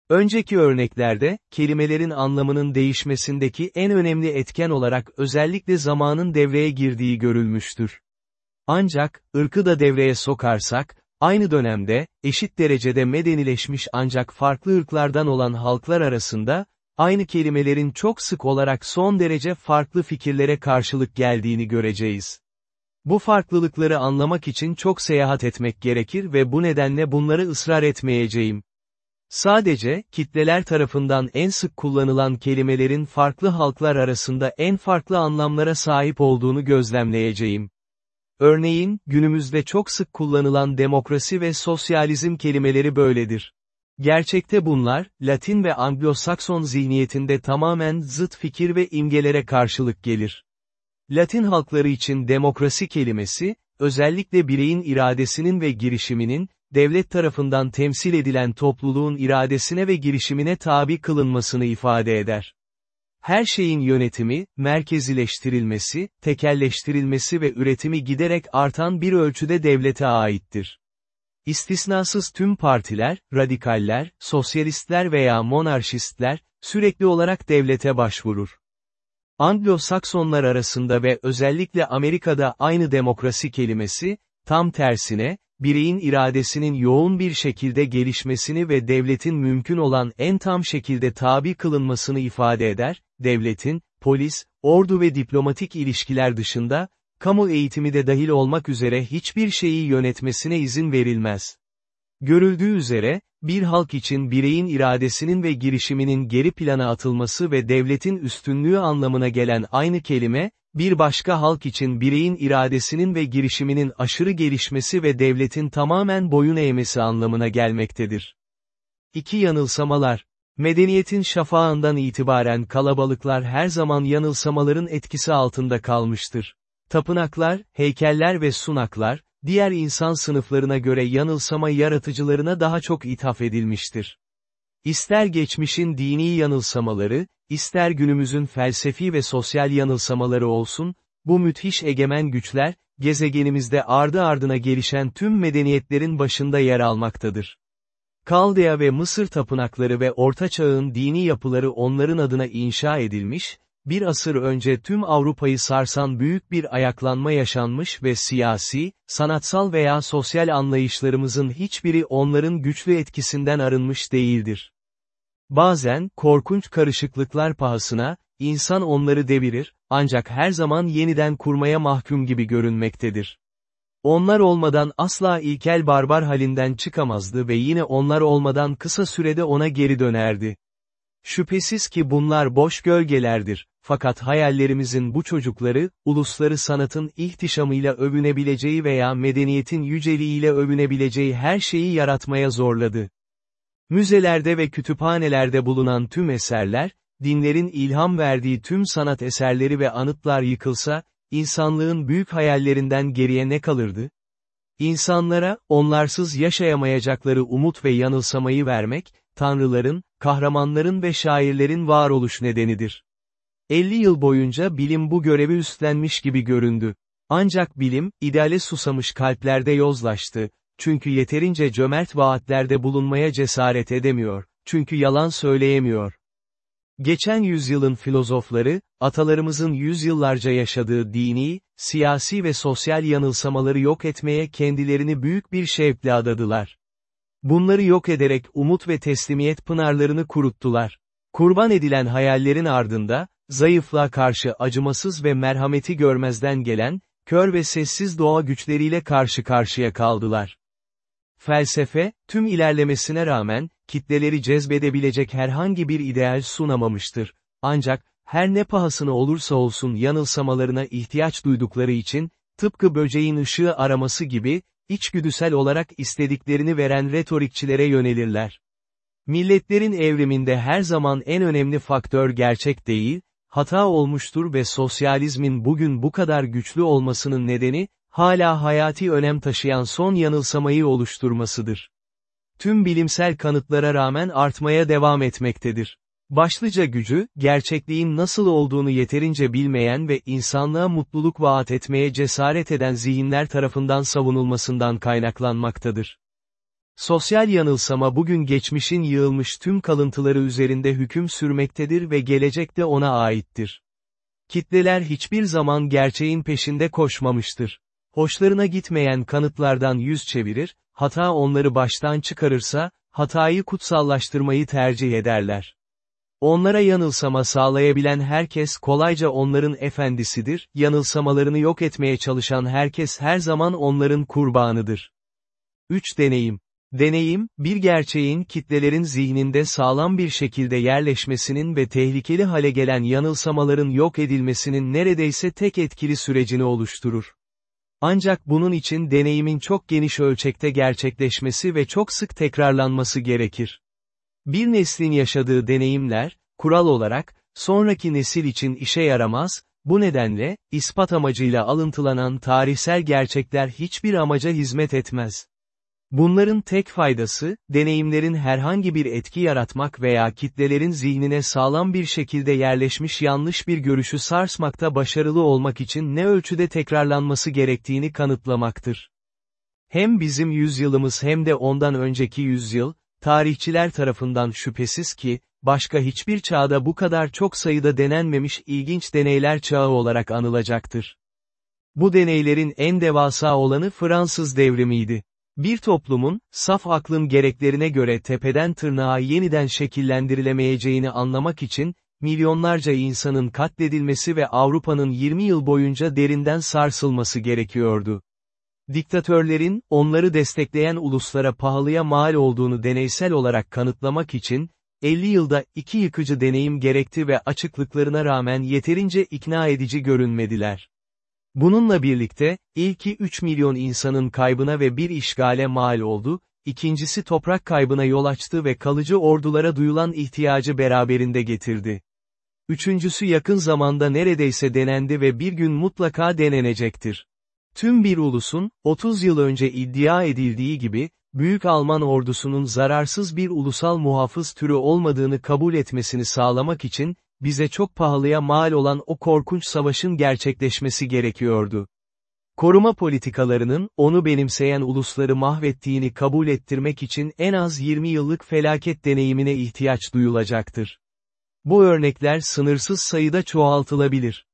Önceki örneklerde, kelimelerin anlamının değişmesindeki en önemli etken olarak özellikle zamanın devreye girdiği görülmüştür. Ancak, ırkı da devreye sokarsak, aynı dönemde, eşit derecede medenileşmiş ancak farklı ırklardan olan halklar arasında, aynı kelimelerin çok sık olarak son derece farklı fikirlere karşılık geldiğini göreceğiz. Bu farklılıkları anlamak için çok seyahat etmek gerekir ve bu nedenle bunları ısrar etmeyeceğim. Sadece, kitleler tarafından en sık kullanılan kelimelerin farklı halklar arasında en farklı anlamlara sahip olduğunu gözlemleyeceğim. Örneğin, günümüzde çok sık kullanılan demokrasi ve sosyalizm kelimeleri böyledir. Gerçekte bunlar, Latin ve Anglo-Sakson zihniyetinde tamamen zıt fikir ve imgelere karşılık gelir. Latin halkları için demokrasi kelimesi, özellikle bireyin iradesinin ve girişiminin, devlet tarafından temsil edilen topluluğun iradesine ve girişimine tabi kılınmasını ifade eder. Her şeyin yönetimi, merkezileştirilmesi, tekelleştirilmesi ve üretimi giderek artan bir ölçüde devlete aittir. İstisnasız tüm partiler, radikaller, sosyalistler veya monarşistler, sürekli olarak devlete başvurur. Anglo-Saksonlar arasında ve özellikle Amerika'da aynı demokrasi kelimesi, tam tersine, bireyin iradesinin yoğun bir şekilde gelişmesini ve devletin mümkün olan en tam şekilde tabi kılınmasını ifade eder, devletin, polis, ordu ve diplomatik ilişkiler dışında, kamu eğitimi de dahil olmak üzere hiçbir şeyi yönetmesine izin verilmez. Görüldüğü üzere, bir halk için bireyin iradesinin ve girişiminin geri plana atılması ve devletin üstünlüğü anlamına gelen aynı kelime, bir başka halk için bireyin iradesinin ve girişiminin aşırı gelişmesi ve devletin tamamen boyun eğmesi anlamına gelmektedir. İki yanılsamalar. Medeniyetin şafağından itibaren kalabalıklar her zaman yanılsamaların etkisi altında kalmıştır. Tapınaklar, heykeller ve sunaklar, diğer insan sınıflarına göre yanılsama yaratıcılarına daha çok ithaf edilmiştir. İster geçmişin dini yanılsamaları, ister günümüzün felsefi ve sosyal yanılsamaları olsun, bu müthiş egemen güçler, gezegenimizde ardı ardına gelişen tüm medeniyetlerin başında yer almaktadır. Kaldea ve Mısır tapınakları ve Orta Çağ'ın dini yapıları onların adına inşa edilmiş, bir asır önce tüm Avrupa'yı sarsan büyük bir ayaklanma yaşanmış ve siyasi, sanatsal veya sosyal anlayışlarımızın hiçbiri onların güçlü etkisinden arınmış değildir. Bazen, korkunç karışıklıklar pahasına, insan onları devirir, ancak her zaman yeniden kurmaya mahkum gibi görünmektedir. Onlar olmadan asla ilkel barbar halinden çıkamazdı ve yine onlar olmadan kısa sürede ona geri dönerdi. Şüphesiz ki bunlar boş gölgelerdir, fakat hayallerimizin bu çocukları, ulusları sanatın ihtişamıyla övünebileceği veya medeniyetin yüceliğiyle övünebileceği her şeyi yaratmaya zorladı. Müzelerde ve kütüphanelerde bulunan tüm eserler, dinlerin ilham verdiği tüm sanat eserleri ve anıtlar yıkılsa, insanlığın büyük hayallerinden geriye ne kalırdı? İnsanlara, onlarsız yaşayamayacakları umut ve yanılsamayı vermek, tanrıların, kahramanların ve şairlerin varoluş nedenidir. 50 yıl boyunca bilim bu görevi üstlenmiş gibi göründü. Ancak bilim, ideale susamış kalplerde yozlaştı, çünkü yeterince cömert vaatlerde bulunmaya cesaret edemiyor, çünkü yalan söyleyemiyor. Geçen yüzyılın filozofları, atalarımızın yüzyıllarca yaşadığı dini, siyasi ve sosyal yanılsamaları yok etmeye kendilerini büyük bir şevkle adadılar. Bunları yok ederek umut ve teslimiyet pınarlarını kuruttular. Kurban edilen hayallerin ardında, zayıflığa karşı acımasız ve merhameti görmezden gelen, kör ve sessiz doğa güçleriyle karşı karşıya kaldılar. Felsefe, tüm ilerlemesine rağmen, kitleleri cezbedebilecek herhangi bir ideal sunamamıştır. Ancak, her ne pahasına olursa olsun yanılsamalarına ihtiyaç duydukları için, tıpkı böceğin ışığı araması gibi, içgüdüsel olarak istediklerini veren retorikçilere yönelirler. Milletlerin evriminde her zaman en önemli faktör gerçek değil, hata olmuştur ve sosyalizmin bugün bu kadar güçlü olmasının nedeni, hala hayati önem taşıyan son yanılsamayı oluşturmasıdır. Tüm bilimsel kanıtlara rağmen artmaya devam etmektedir. Başlıca gücü, gerçekliğin nasıl olduğunu yeterince bilmeyen ve insanlığa mutluluk vaat etmeye cesaret eden zihinler tarafından savunulmasından kaynaklanmaktadır. Sosyal yanılsama bugün geçmişin yığılmış tüm kalıntıları üzerinde hüküm sürmektedir ve gelecek de ona aittir. Kitleler hiçbir zaman gerçeğin peşinde koşmamıştır. Hoşlarına gitmeyen kanıtlardan yüz çevirir, hata onları baştan çıkarırsa, hatayı kutsallaştırmayı tercih ederler. Onlara yanılsama sağlayabilen herkes kolayca onların efendisidir, yanılsamalarını yok etmeye çalışan herkes her zaman onların kurbanıdır. 3. Deneyim Deneyim, bir gerçeğin kitlelerin zihninde sağlam bir şekilde yerleşmesinin ve tehlikeli hale gelen yanılsamaların yok edilmesinin neredeyse tek etkili sürecini oluşturur. Ancak bunun için deneyimin çok geniş ölçekte gerçekleşmesi ve çok sık tekrarlanması gerekir. Bir neslin yaşadığı deneyimler, kural olarak, sonraki nesil için işe yaramaz, bu nedenle, ispat amacıyla alıntılanan tarihsel gerçekler hiçbir amaca hizmet etmez. Bunların tek faydası, deneyimlerin herhangi bir etki yaratmak veya kitlelerin zihnine sağlam bir şekilde yerleşmiş yanlış bir görüşü sarsmakta başarılı olmak için ne ölçüde tekrarlanması gerektiğini kanıtlamaktır. Hem bizim yüzyılımız hem de ondan önceki yüzyıl, tarihçiler tarafından şüphesiz ki, başka hiçbir çağda bu kadar çok sayıda denenmemiş ilginç deneyler çağı olarak anılacaktır. Bu deneylerin en devasa olanı Fransız devrimiydi. Bir toplumun, saf aklın gereklerine göre tepeden tırnağa yeniden şekillendirilemeyeceğini anlamak için, milyonlarca insanın katledilmesi ve Avrupa'nın 20 yıl boyunca derinden sarsılması gerekiyordu. Diktatörlerin, onları destekleyen uluslara pahalıya mal olduğunu deneysel olarak kanıtlamak için, 50 yılda iki yıkıcı deneyim gerekti ve açıklıklarına rağmen yeterince ikna edici görünmediler. Bununla birlikte, ilki 3 milyon insanın kaybına ve bir işgale mal oldu, ikincisi toprak kaybına yol açtı ve kalıcı ordulara duyulan ihtiyacı beraberinde getirdi. Üçüncüsü yakın zamanda neredeyse denendi ve bir gün mutlaka denenecektir. Tüm bir ulusun, 30 yıl önce iddia edildiği gibi, Büyük Alman ordusunun zararsız bir ulusal muhafız türü olmadığını kabul etmesini sağlamak için, bize çok pahalıya mal olan o korkunç savaşın gerçekleşmesi gerekiyordu. Koruma politikalarının, onu benimseyen ulusları mahvettiğini kabul ettirmek için en az 20 yıllık felaket deneyimine ihtiyaç duyulacaktır. Bu örnekler sınırsız sayıda çoğaltılabilir.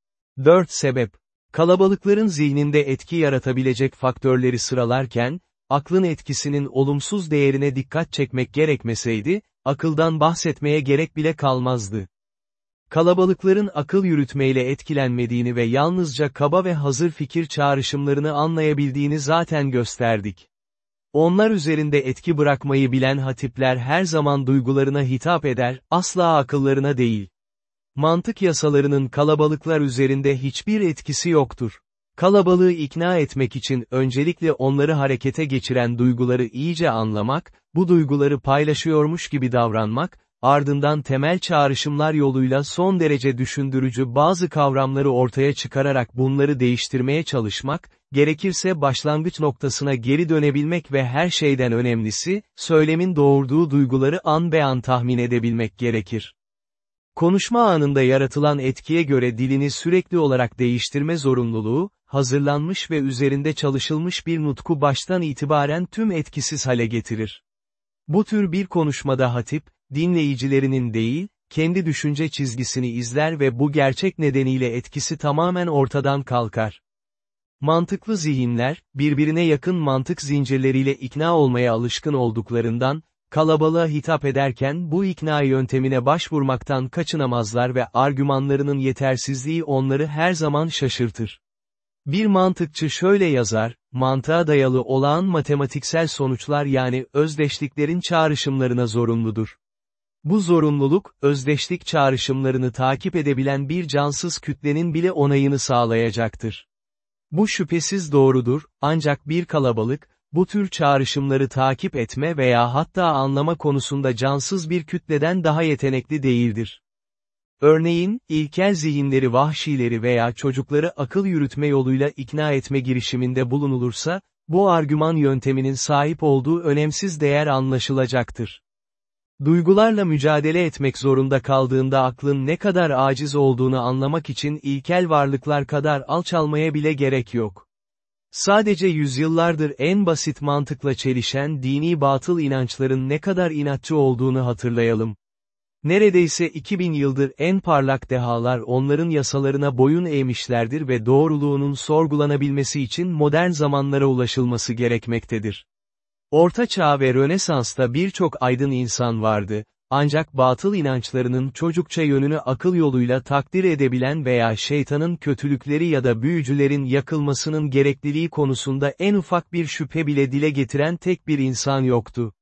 4 sebep. Kalabalıkların zihninde etki yaratabilecek faktörleri sıralarken, aklın etkisinin olumsuz değerine dikkat çekmek gerekmeseydi, akıldan bahsetmeye gerek bile kalmazdı. Kalabalıkların akıl yürütmeyle etkilenmediğini ve yalnızca kaba ve hazır fikir çağrışımlarını anlayabildiğini zaten gösterdik. Onlar üzerinde etki bırakmayı bilen hatipler her zaman duygularına hitap eder, asla akıllarına değil. Mantık yasalarının kalabalıklar üzerinde hiçbir etkisi yoktur. Kalabalığı ikna etmek için öncelikle onları harekete geçiren duyguları iyice anlamak, bu duyguları paylaşıyormuş gibi davranmak, ardından temel çağrışımlar yoluyla son derece düşündürücü bazı kavramları ortaya çıkararak bunları değiştirmeye çalışmak, gerekirse başlangıç noktasına geri dönebilmek ve her şeyden önemlisi, söylemin doğurduğu duyguları an be an tahmin edebilmek gerekir. Konuşma anında yaratılan etkiye göre dilini sürekli olarak değiştirme zorunluluğu, hazırlanmış ve üzerinde çalışılmış bir nutku baştan itibaren tüm etkisiz hale getirir. Bu tür bir konuşmada hatip, dinleyicilerinin değil, kendi düşünce çizgisini izler ve bu gerçek nedeniyle etkisi tamamen ortadan kalkar. Mantıklı zihinler, birbirine yakın mantık zincirleriyle ikna olmaya alışkın olduklarından, kalabalığa hitap ederken bu ikna yöntemine başvurmaktan kaçınamazlar ve argümanlarının yetersizliği onları her zaman şaşırtır. Bir mantıkçı şöyle yazar, mantığa dayalı olağan matematiksel sonuçlar yani özdeşliklerin çağrışımlarına zorunludur. Bu zorunluluk, özdeşlik çağrışımlarını takip edebilen bir cansız kütlenin bile onayını sağlayacaktır. Bu şüphesiz doğrudur, ancak bir kalabalık, bu tür çağrışımları takip etme veya hatta anlama konusunda cansız bir kütleden daha yetenekli değildir. Örneğin, ilkel zihinleri vahşileri veya çocukları akıl yürütme yoluyla ikna etme girişiminde bulunulursa, bu argüman yönteminin sahip olduğu önemsiz değer anlaşılacaktır. Duygularla mücadele etmek zorunda kaldığında aklın ne kadar aciz olduğunu anlamak için ilkel varlıklar kadar alçalmaya bile gerek yok. Sadece yüzyıllardır en basit mantıkla çelişen dini batıl inançların ne kadar inatçı olduğunu hatırlayalım. Neredeyse 2000 yıldır en parlak dehalar onların yasalarına boyun eğmişlerdir ve doğruluğunun sorgulanabilmesi için modern zamanlara ulaşılması gerekmektedir. Orta Çağ ve Rönesans'ta birçok aydın insan vardı, ancak batıl inançlarının çocukça yönünü akıl yoluyla takdir edebilen veya şeytanın kötülükleri ya da büyücülerin yakılmasının gerekliliği konusunda en ufak bir şüphe bile dile getiren tek bir insan yoktu.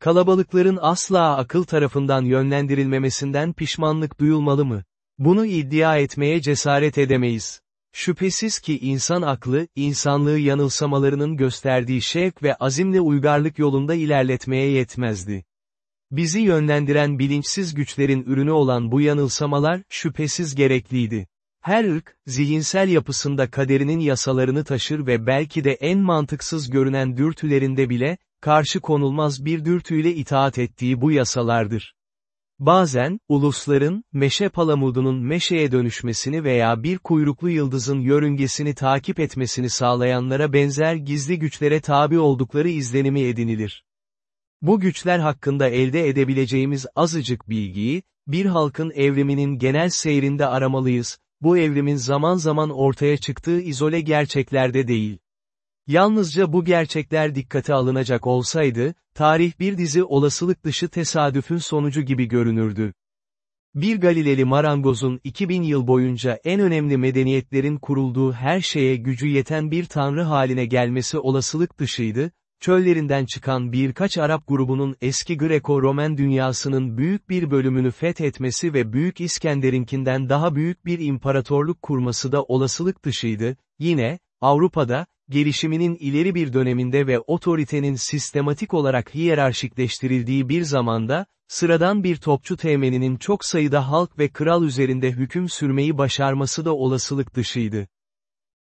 Kalabalıkların asla akıl tarafından yönlendirilmemesinden pişmanlık duyulmalı mı? Bunu iddia etmeye cesaret edemeyiz. Şüphesiz ki insan aklı, insanlığı yanılsamalarının gösterdiği şevk ve azimle uygarlık yolunda ilerletmeye yetmezdi. Bizi yönlendiren bilinçsiz güçlerin ürünü olan bu yanılsamalar, şüphesiz gerekliydi. Her ırk, zihinsel yapısında kaderinin yasalarını taşır ve belki de en mantıksız görünen dürtülerinde bile, karşı konulmaz bir dürtüyle itaat ettiği bu yasalardır. Bazen, ulusların, meşe palamudunun meşeye dönüşmesini veya bir kuyruklu yıldızın yörüngesini takip etmesini sağlayanlara benzer gizli güçlere tabi oldukları izlenimi edinilir. Bu güçler hakkında elde edebileceğimiz azıcık bilgiyi, bir halkın evriminin genel seyrinde aramalıyız, bu evrimin zaman zaman ortaya çıktığı izole gerçeklerde değil. Yalnızca bu gerçekler dikkate alınacak olsaydı, tarih bir dizi olasılık dışı tesadüfün sonucu gibi görünürdü. Bir Galileli marangozun 2000 yıl boyunca en önemli medeniyetlerin kurulduğu her şeye gücü yeten bir tanrı haline gelmesi olasılık dışıydı, çöllerinden çıkan birkaç Arap grubunun eski Greko-Romen dünyasının büyük bir bölümünü fethetmesi ve Büyük İskender'inkinden daha büyük bir imparatorluk kurması da olasılık dışıydı, yine, Avrupa'da, gelişiminin ileri bir döneminde ve otoritenin sistematik olarak hiyerarşikleştirildiği bir zamanda, sıradan bir topçu teğmeninin çok sayıda halk ve kral üzerinde hüküm sürmeyi başarması da olasılık dışıydı.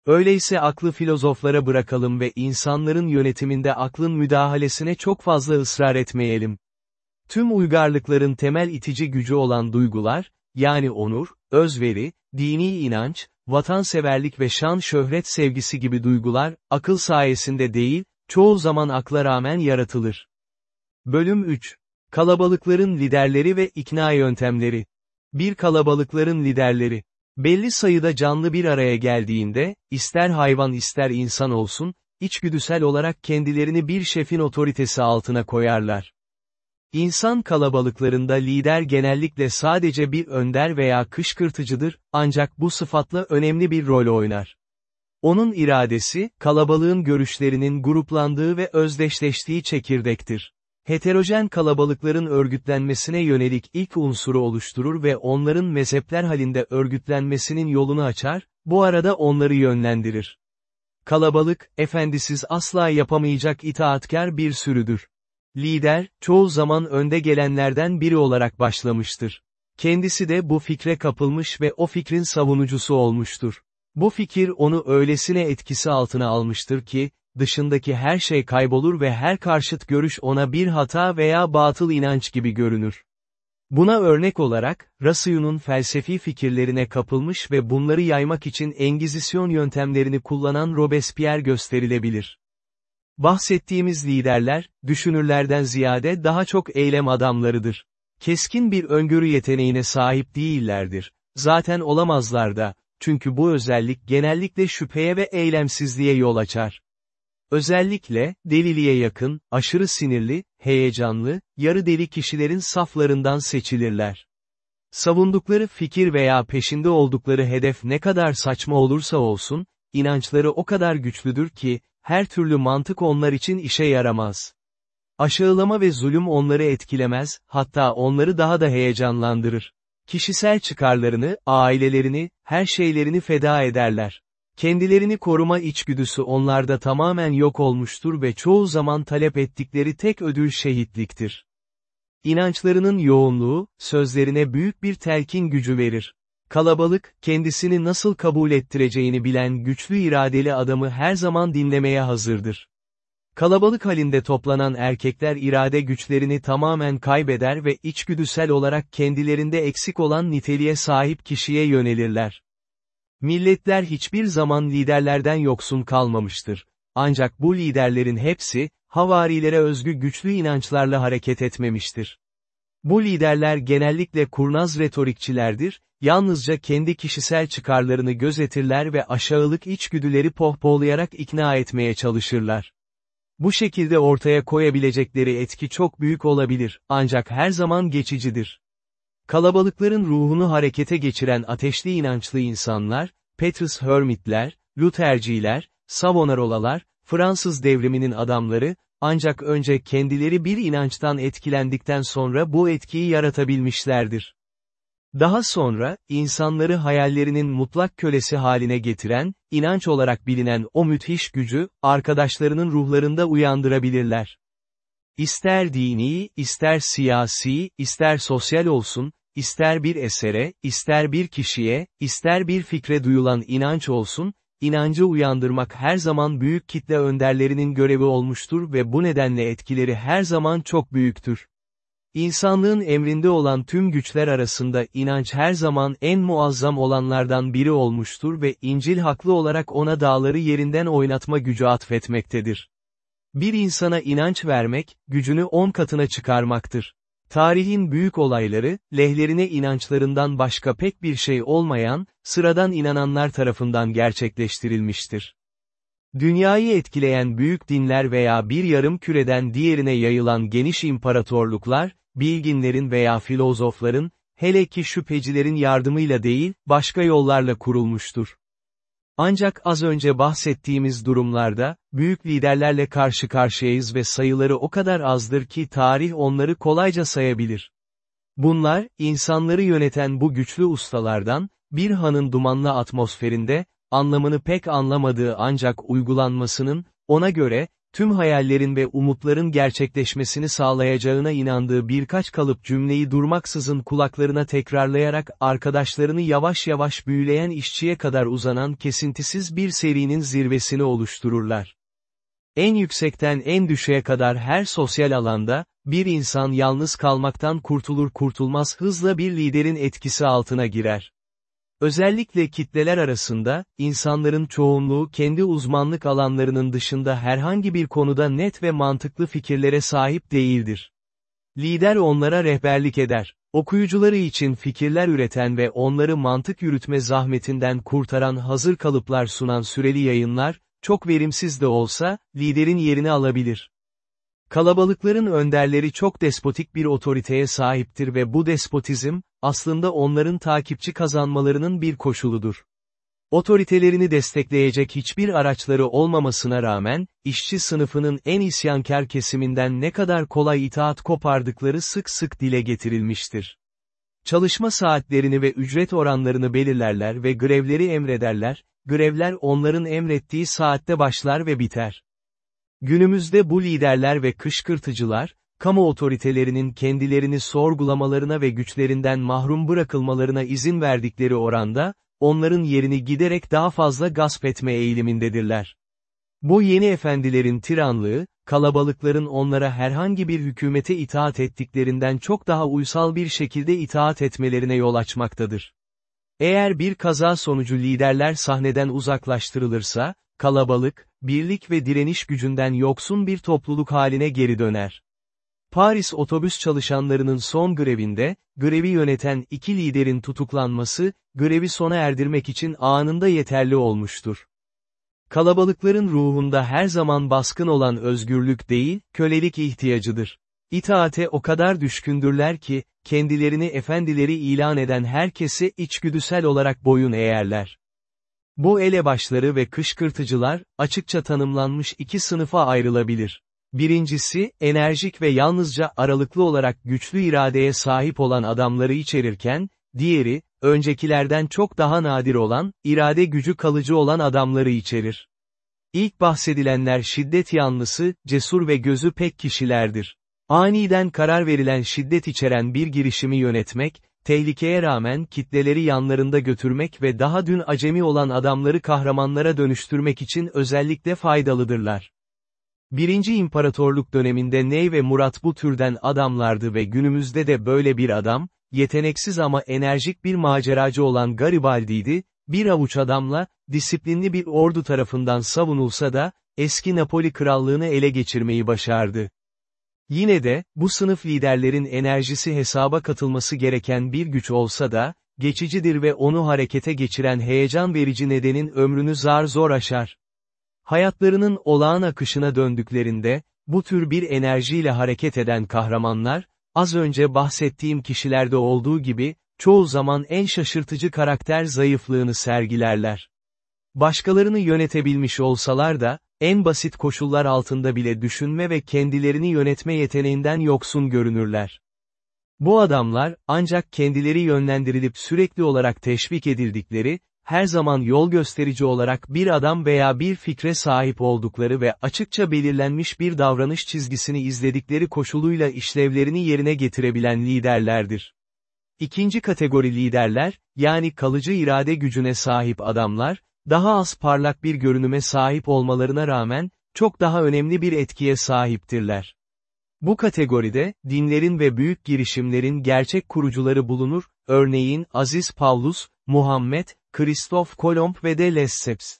Öyleyse aklı filozoflara bırakalım ve insanların yönetiminde aklın müdahalesine çok fazla ısrar etmeyelim. Tüm uygarlıkların temel itici gücü olan duygular, yani onur, özveri, dini inanç, vatanseverlik ve şan şöhret sevgisi gibi duygular, akıl sayesinde değil, çoğu zaman akla rağmen yaratılır. Bölüm 3. Kalabalıkların liderleri ve ikna yöntemleri. Bir kalabalıkların liderleri. Belli sayıda canlı bir araya geldiğinde, ister hayvan ister insan olsun, içgüdüsel olarak kendilerini bir şefin otoritesi altına koyarlar. İnsan kalabalıklarında lider genellikle sadece bir önder veya kışkırtıcıdır, ancak bu sıfatla önemli bir rol oynar. Onun iradesi, kalabalığın görüşlerinin gruplandığı ve özdeşleştiği çekirdektir. Heterojen kalabalıkların örgütlenmesine yönelik ilk unsuru oluşturur ve onların mezhepler halinde örgütlenmesinin yolunu açar, bu arada onları yönlendirir. Kalabalık, efendisiz asla yapamayacak itaatkar bir sürüdür. Lider, çoğu zaman önde gelenlerden biri olarak başlamıştır. Kendisi de bu fikre kapılmış ve o fikrin savunucusu olmuştur. Bu fikir onu öylesine etkisi altına almıştır ki, dışındaki her şey kaybolur ve her karşıt görüş ona bir hata veya batıl inanç gibi görünür. Buna örnek olarak, Rasuyu'nun felsefi fikirlerine kapılmış ve bunları yaymak için Engizisyon yöntemlerini kullanan Robespierre gösterilebilir. Bahsettiğimiz liderler, düşünürlerden ziyade daha çok eylem adamlarıdır. Keskin bir öngörü yeteneğine sahip değillerdir. Zaten olamazlar da, çünkü bu özellik genellikle şüpheye ve eylemsizliğe yol açar. Özellikle, deliliğe yakın, aşırı sinirli, heyecanlı, yarı deli kişilerin saflarından seçilirler. Savundukları fikir veya peşinde oldukları hedef ne kadar saçma olursa olsun, inançları o kadar güçlüdür ki, her türlü mantık onlar için işe yaramaz. Aşağılama ve zulüm onları etkilemez, hatta onları daha da heyecanlandırır. Kişisel çıkarlarını, ailelerini, her şeylerini feda ederler. Kendilerini koruma içgüdüsü onlarda tamamen yok olmuştur ve çoğu zaman talep ettikleri tek ödül şehitliktir. İnançlarının yoğunluğu, sözlerine büyük bir telkin gücü verir. Kalabalık, kendisini nasıl kabul ettireceğini bilen güçlü iradeli adamı her zaman dinlemeye hazırdır. Kalabalık halinde toplanan erkekler irade güçlerini tamamen kaybeder ve içgüdüsel olarak kendilerinde eksik olan niteliğe sahip kişiye yönelirler. Milletler hiçbir zaman liderlerden yoksun kalmamıştır. Ancak bu liderlerin hepsi, havarilere özgü güçlü inançlarla hareket etmemiştir. Bu liderler genellikle kurnaz retorikçilerdir, yalnızca kendi kişisel çıkarlarını gözetirler ve aşağılık içgüdüleri pohpohlayarak ikna etmeye çalışırlar. Bu şekilde ortaya koyabilecekleri etki çok büyük olabilir, ancak her zaman geçicidir. Kalabalıkların ruhunu harekete geçiren ateşli inançlı insanlar, Petrus Hermitler, Lutherciler, Savonarolalar, Fransız devriminin adamları, ancak önce kendileri bir inançtan etkilendikten sonra bu etkiyi yaratabilmişlerdir. Daha sonra, insanları hayallerinin mutlak kölesi haline getiren, inanç olarak bilinen o müthiş gücü, arkadaşlarının ruhlarında uyandırabilirler. İster dini, ister siyasi, ister sosyal olsun, ister bir esere, ister bir kişiye, ister bir fikre duyulan inanç olsun, inancı uyandırmak her zaman büyük kitle önderlerinin görevi olmuştur ve bu nedenle etkileri her zaman çok büyüktür. İnsanlığın emrinde olan tüm güçler arasında inanç her zaman en muazzam olanlardan biri olmuştur ve İncil haklı olarak ona dağları yerinden oynatma gücü atfetmektedir. Bir insana inanç vermek, gücünü on katına çıkarmaktır. Tarihin büyük olayları, lehlerine inançlarından başka pek bir şey olmayan, sıradan inananlar tarafından gerçekleştirilmiştir. Dünyayı etkileyen büyük dinler veya bir yarım küreden diğerine yayılan geniş imparatorluklar, bilginlerin veya filozofların, hele ki şüphecilerin yardımıyla değil, başka yollarla kurulmuştur. Ancak az önce bahsettiğimiz durumlarda, büyük liderlerle karşı karşıyayız ve sayıları o kadar azdır ki tarih onları kolayca sayabilir. Bunlar, insanları yöneten bu güçlü ustalardan, bir hanın dumanlı atmosferinde, anlamını pek anlamadığı ancak uygulanmasının, ona göre, tüm hayallerin ve umutların gerçekleşmesini sağlayacağına inandığı birkaç kalıp cümleyi durmaksızın kulaklarına tekrarlayarak arkadaşlarını yavaş yavaş büyüleyen işçiye kadar uzanan kesintisiz bir serinin zirvesini oluştururlar. En yüksekten en düşüğe kadar her sosyal alanda, bir insan yalnız kalmaktan kurtulur kurtulmaz hızla bir liderin etkisi altına girer. Özellikle kitleler arasında, insanların çoğunluğu kendi uzmanlık alanlarının dışında herhangi bir konuda net ve mantıklı fikirlere sahip değildir. Lider onlara rehberlik eder. Okuyucuları için fikirler üreten ve onları mantık yürütme zahmetinden kurtaran hazır kalıplar sunan süreli yayınlar, çok verimsiz de olsa, liderin yerini alabilir. Kalabalıkların önderleri çok despotik bir otoriteye sahiptir ve bu despotizm, aslında onların takipçi kazanmalarının bir koşuludur. Otoritelerini destekleyecek hiçbir araçları olmamasına rağmen, işçi sınıfının en isyankar kesiminden ne kadar kolay itaat kopardıkları sık sık dile getirilmiştir. Çalışma saatlerini ve ücret oranlarını belirlerler ve grevleri emrederler, grevler onların emrettiği saatte başlar ve biter. Günümüzde bu liderler ve kışkırtıcılar, kamu otoritelerinin kendilerini sorgulamalarına ve güçlerinden mahrum bırakılmalarına izin verdikleri oranda, onların yerini giderek daha fazla gasp etme eğilimindedirler. Bu yeni efendilerin tiranlığı, kalabalıkların onlara herhangi bir hükümete itaat ettiklerinden çok daha uysal bir şekilde itaat etmelerine yol açmaktadır. Eğer bir kaza sonucu liderler sahneden uzaklaştırılırsa, kalabalık, birlik ve direniş gücünden yoksun bir topluluk haline geri döner. Paris otobüs çalışanlarının son grevinde, grevi yöneten iki liderin tutuklanması, grevi sona erdirmek için anında yeterli olmuştur. Kalabalıkların ruhunda her zaman baskın olan özgürlük değil, kölelik ihtiyacıdır. İtaate o kadar düşkündürler ki, kendilerini efendileri ilan eden herkese içgüdüsel olarak boyun eğerler. Bu elebaşları ve kışkırtıcılar, açıkça tanımlanmış iki sınıfa ayrılabilir. Birincisi, enerjik ve yalnızca aralıklı olarak güçlü iradeye sahip olan adamları içerirken, diğeri, öncekilerden çok daha nadir olan, irade gücü kalıcı olan adamları içerir. İlk bahsedilenler şiddet yanlısı, cesur ve gözü pek kişilerdir. Aniden karar verilen şiddet içeren bir girişimi yönetmek, tehlikeye rağmen kitleleri yanlarında götürmek ve daha dün acemi olan adamları kahramanlara dönüştürmek için özellikle faydalıdırlar. Birinci İmparatorluk döneminde Ney ve Murat bu türden adamlardı ve günümüzde de böyle bir adam, yeteneksiz ama enerjik bir maceracı olan Garibaldi'ydi, bir avuç adamla, disiplinli bir ordu tarafından savunulsa da, eski Napoli krallığını ele geçirmeyi başardı. Yine de, bu sınıf liderlerin enerjisi hesaba katılması gereken bir güç olsa da, geçicidir ve onu harekete geçiren heyecan verici nedenin ömrünü zar zor aşar. Hayatlarının olağan akışına döndüklerinde, bu tür bir enerjiyle hareket eden kahramanlar, az önce bahsettiğim kişilerde olduğu gibi, çoğu zaman en şaşırtıcı karakter zayıflığını sergilerler. Başkalarını yönetebilmiş olsalar da, en basit koşullar altında bile düşünme ve kendilerini yönetme yeteneğinden yoksun görünürler. Bu adamlar, ancak kendileri yönlendirilip sürekli olarak teşvik edildikleri, her zaman yol gösterici olarak bir adam veya bir fikre sahip oldukları ve açıkça belirlenmiş bir davranış çizgisini izledikleri koşuluyla işlevlerini yerine getirebilen liderlerdir. İkinci kategori liderler, yani kalıcı irade gücüne sahip adamlar, daha az parlak bir görünüme sahip olmalarına rağmen, çok daha önemli bir etkiye sahiptirler. Bu kategoride, dinlerin ve büyük girişimlerin gerçek kurucuları bulunur, örneğin Aziz Paulus, Muhammed, Kristof Kolomb ve de Lesseps.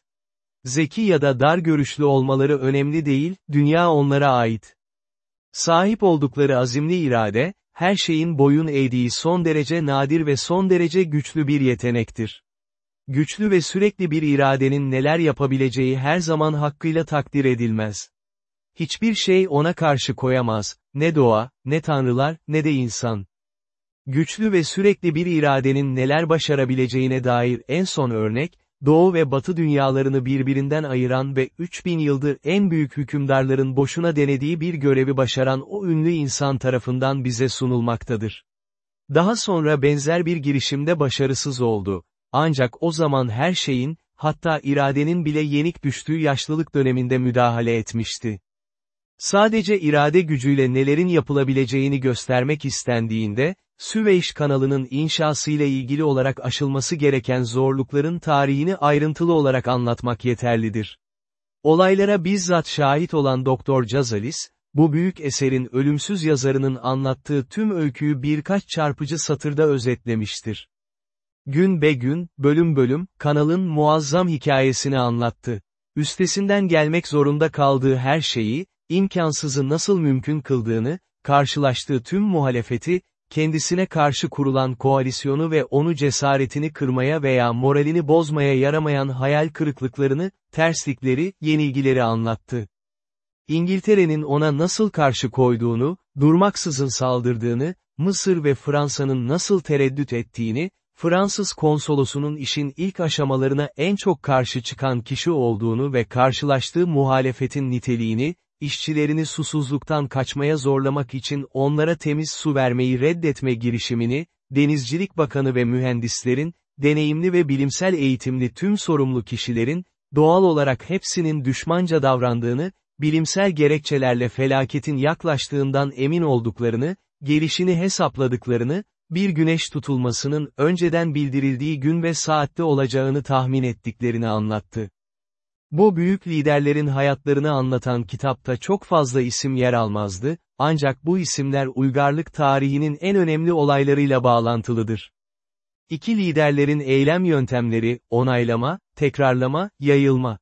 Zeki ya da dar görüşlü olmaları önemli değil, dünya onlara ait. Sahip oldukları azimli irade, her şeyin boyun eğdiği son derece nadir ve son derece güçlü bir yetenektir. Güçlü ve sürekli bir iradenin neler yapabileceği her zaman hakkıyla takdir edilmez. Hiçbir şey ona karşı koyamaz, ne doğa, ne tanrılar, ne de insan. Güçlü ve sürekli bir iradenin neler başarabileceğine dair en son örnek, Doğu ve Batı dünyalarını birbirinden ayıran ve 3000 yıldır en büyük hükümdarların boşuna denediği bir görevi başaran o ünlü insan tarafından bize sunulmaktadır. Daha sonra benzer bir girişimde başarısız oldu. Ancak o zaman her şeyin, hatta iradenin bile yenik düştüğü yaşlılık döneminde müdahale etmişti. Sadece irade gücüyle nelerin yapılabileceğini göstermek istendiğinde, Süveyş kanalının inşasıyla ilgili olarak aşılması gereken zorlukların tarihini ayrıntılı olarak anlatmak yeterlidir. Olaylara bizzat şahit olan Doktor Cazalis, bu büyük eserin ölümsüz yazarının anlattığı tüm öyküyü birkaç çarpıcı satırda özetlemiştir. Gün be gün, bölüm bölüm, kanalın muazzam hikayesini anlattı. Üstesinden gelmek zorunda kaldığı her şeyi, imkansızı nasıl mümkün kıldığını, karşılaştığı tüm muhalefeti, kendisine karşı kurulan koalisyonu ve onu cesaretini kırmaya veya moralini bozmaya yaramayan hayal kırıklıklarını, terslikleri, yenilgileri anlattı. İngiltere'nin ona nasıl karşı koyduğunu, durmaksızın saldırdığını, Mısır ve Fransa'nın nasıl tereddüt ettiğini, Fransız konsolosunun işin ilk aşamalarına en çok karşı çıkan kişi olduğunu ve karşılaştığı muhalefetin niteliğini, işçilerini susuzluktan kaçmaya zorlamak için onlara temiz su vermeyi reddetme girişimini, Denizcilik Bakanı ve mühendislerin, deneyimli ve bilimsel eğitimli tüm sorumlu kişilerin, doğal olarak hepsinin düşmanca davrandığını, bilimsel gerekçelerle felaketin yaklaştığından emin olduklarını, gelişini hesapladıklarını, bir güneş tutulmasının önceden bildirildiği gün ve saatte olacağını tahmin ettiklerini anlattı. Bu büyük liderlerin hayatlarını anlatan kitapta çok fazla isim yer almazdı, ancak bu isimler uygarlık tarihinin en önemli olaylarıyla bağlantılıdır. İki liderlerin eylem yöntemleri, onaylama, tekrarlama, yayılma.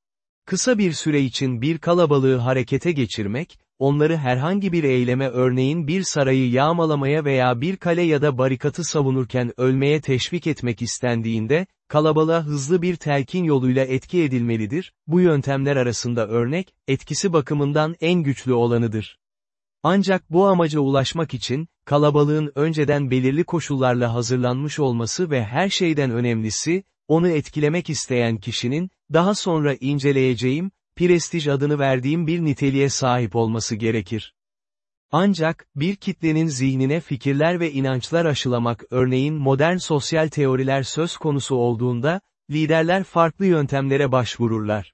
Kısa bir süre için bir kalabalığı harekete geçirmek, onları herhangi bir eyleme örneğin bir sarayı yağmalamaya veya bir kale ya da barikatı savunurken ölmeye teşvik etmek istendiğinde, kalabalığa hızlı bir telkin yoluyla etki edilmelidir, bu yöntemler arasında örnek, etkisi bakımından en güçlü olanıdır. Ancak bu amaca ulaşmak için, kalabalığın önceden belirli koşullarla hazırlanmış olması ve her şeyden önemlisi, onu etkilemek isteyen kişinin, daha sonra inceleyeceğim, prestij adını verdiğim bir niteliğe sahip olması gerekir. Ancak, bir kitlenin zihnine fikirler ve inançlar aşılamak örneğin modern sosyal teoriler söz konusu olduğunda, liderler farklı yöntemlere başvururlar.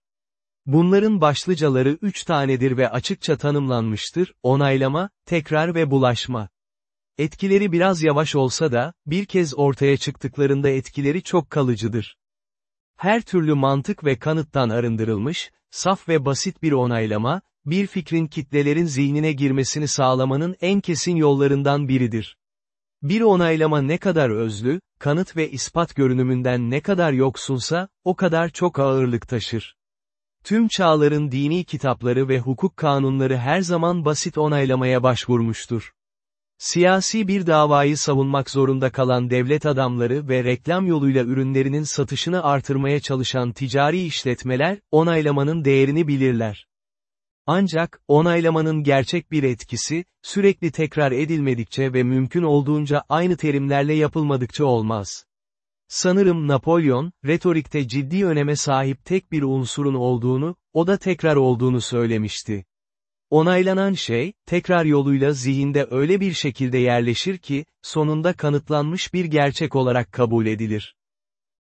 Bunların başlıcaları üç tanedir ve açıkça tanımlanmıştır, onaylama, tekrar ve bulaşma. Etkileri biraz yavaş olsa da, bir kez ortaya çıktıklarında etkileri çok kalıcıdır. Her türlü mantık ve kanıttan arındırılmış, saf ve basit bir onaylama, bir fikrin kitlelerin zihnine girmesini sağlamanın en kesin yollarından biridir. Bir onaylama ne kadar özlü, kanıt ve ispat görünümünden ne kadar yoksunsa, o kadar çok ağırlık taşır. Tüm çağların dini kitapları ve hukuk kanunları her zaman basit onaylamaya başvurmuştur. Siyasi bir davayı savunmak zorunda kalan devlet adamları ve reklam yoluyla ürünlerinin satışını artırmaya çalışan ticari işletmeler, onaylamanın değerini bilirler. Ancak, onaylamanın gerçek bir etkisi, sürekli tekrar edilmedikçe ve mümkün olduğunca aynı terimlerle yapılmadıkça olmaz. Sanırım Napolyon, retorikte ciddi öneme sahip tek bir unsurun olduğunu, o da tekrar olduğunu söylemişti. Onaylanan şey, tekrar yoluyla zihinde öyle bir şekilde yerleşir ki, sonunda kanıtlanmış bir gerçek olarak kabul edilir.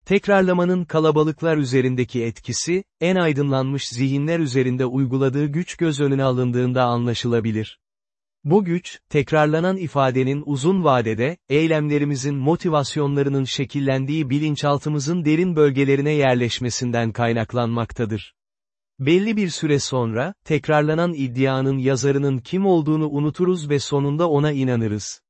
Tekrarlamanın kalabalıklar üzerindeki etkisi, en aydınlanmış zihinler üzerinde uyguladığı güç göz önüne alındığında anlaşılabilir. Bu güç, tekrarlanan ifadenin uzun vadede, eylemlerimizin motivasyonlarının şekillendiği bilinçaltımızın derin bölgelerine yerleşmesinden kaynaklanmaktadır. Belli bir süre sonra, tekrarlanan iddianın yazarının kim olduğunu unuturuz ve sonunda ona inanırız.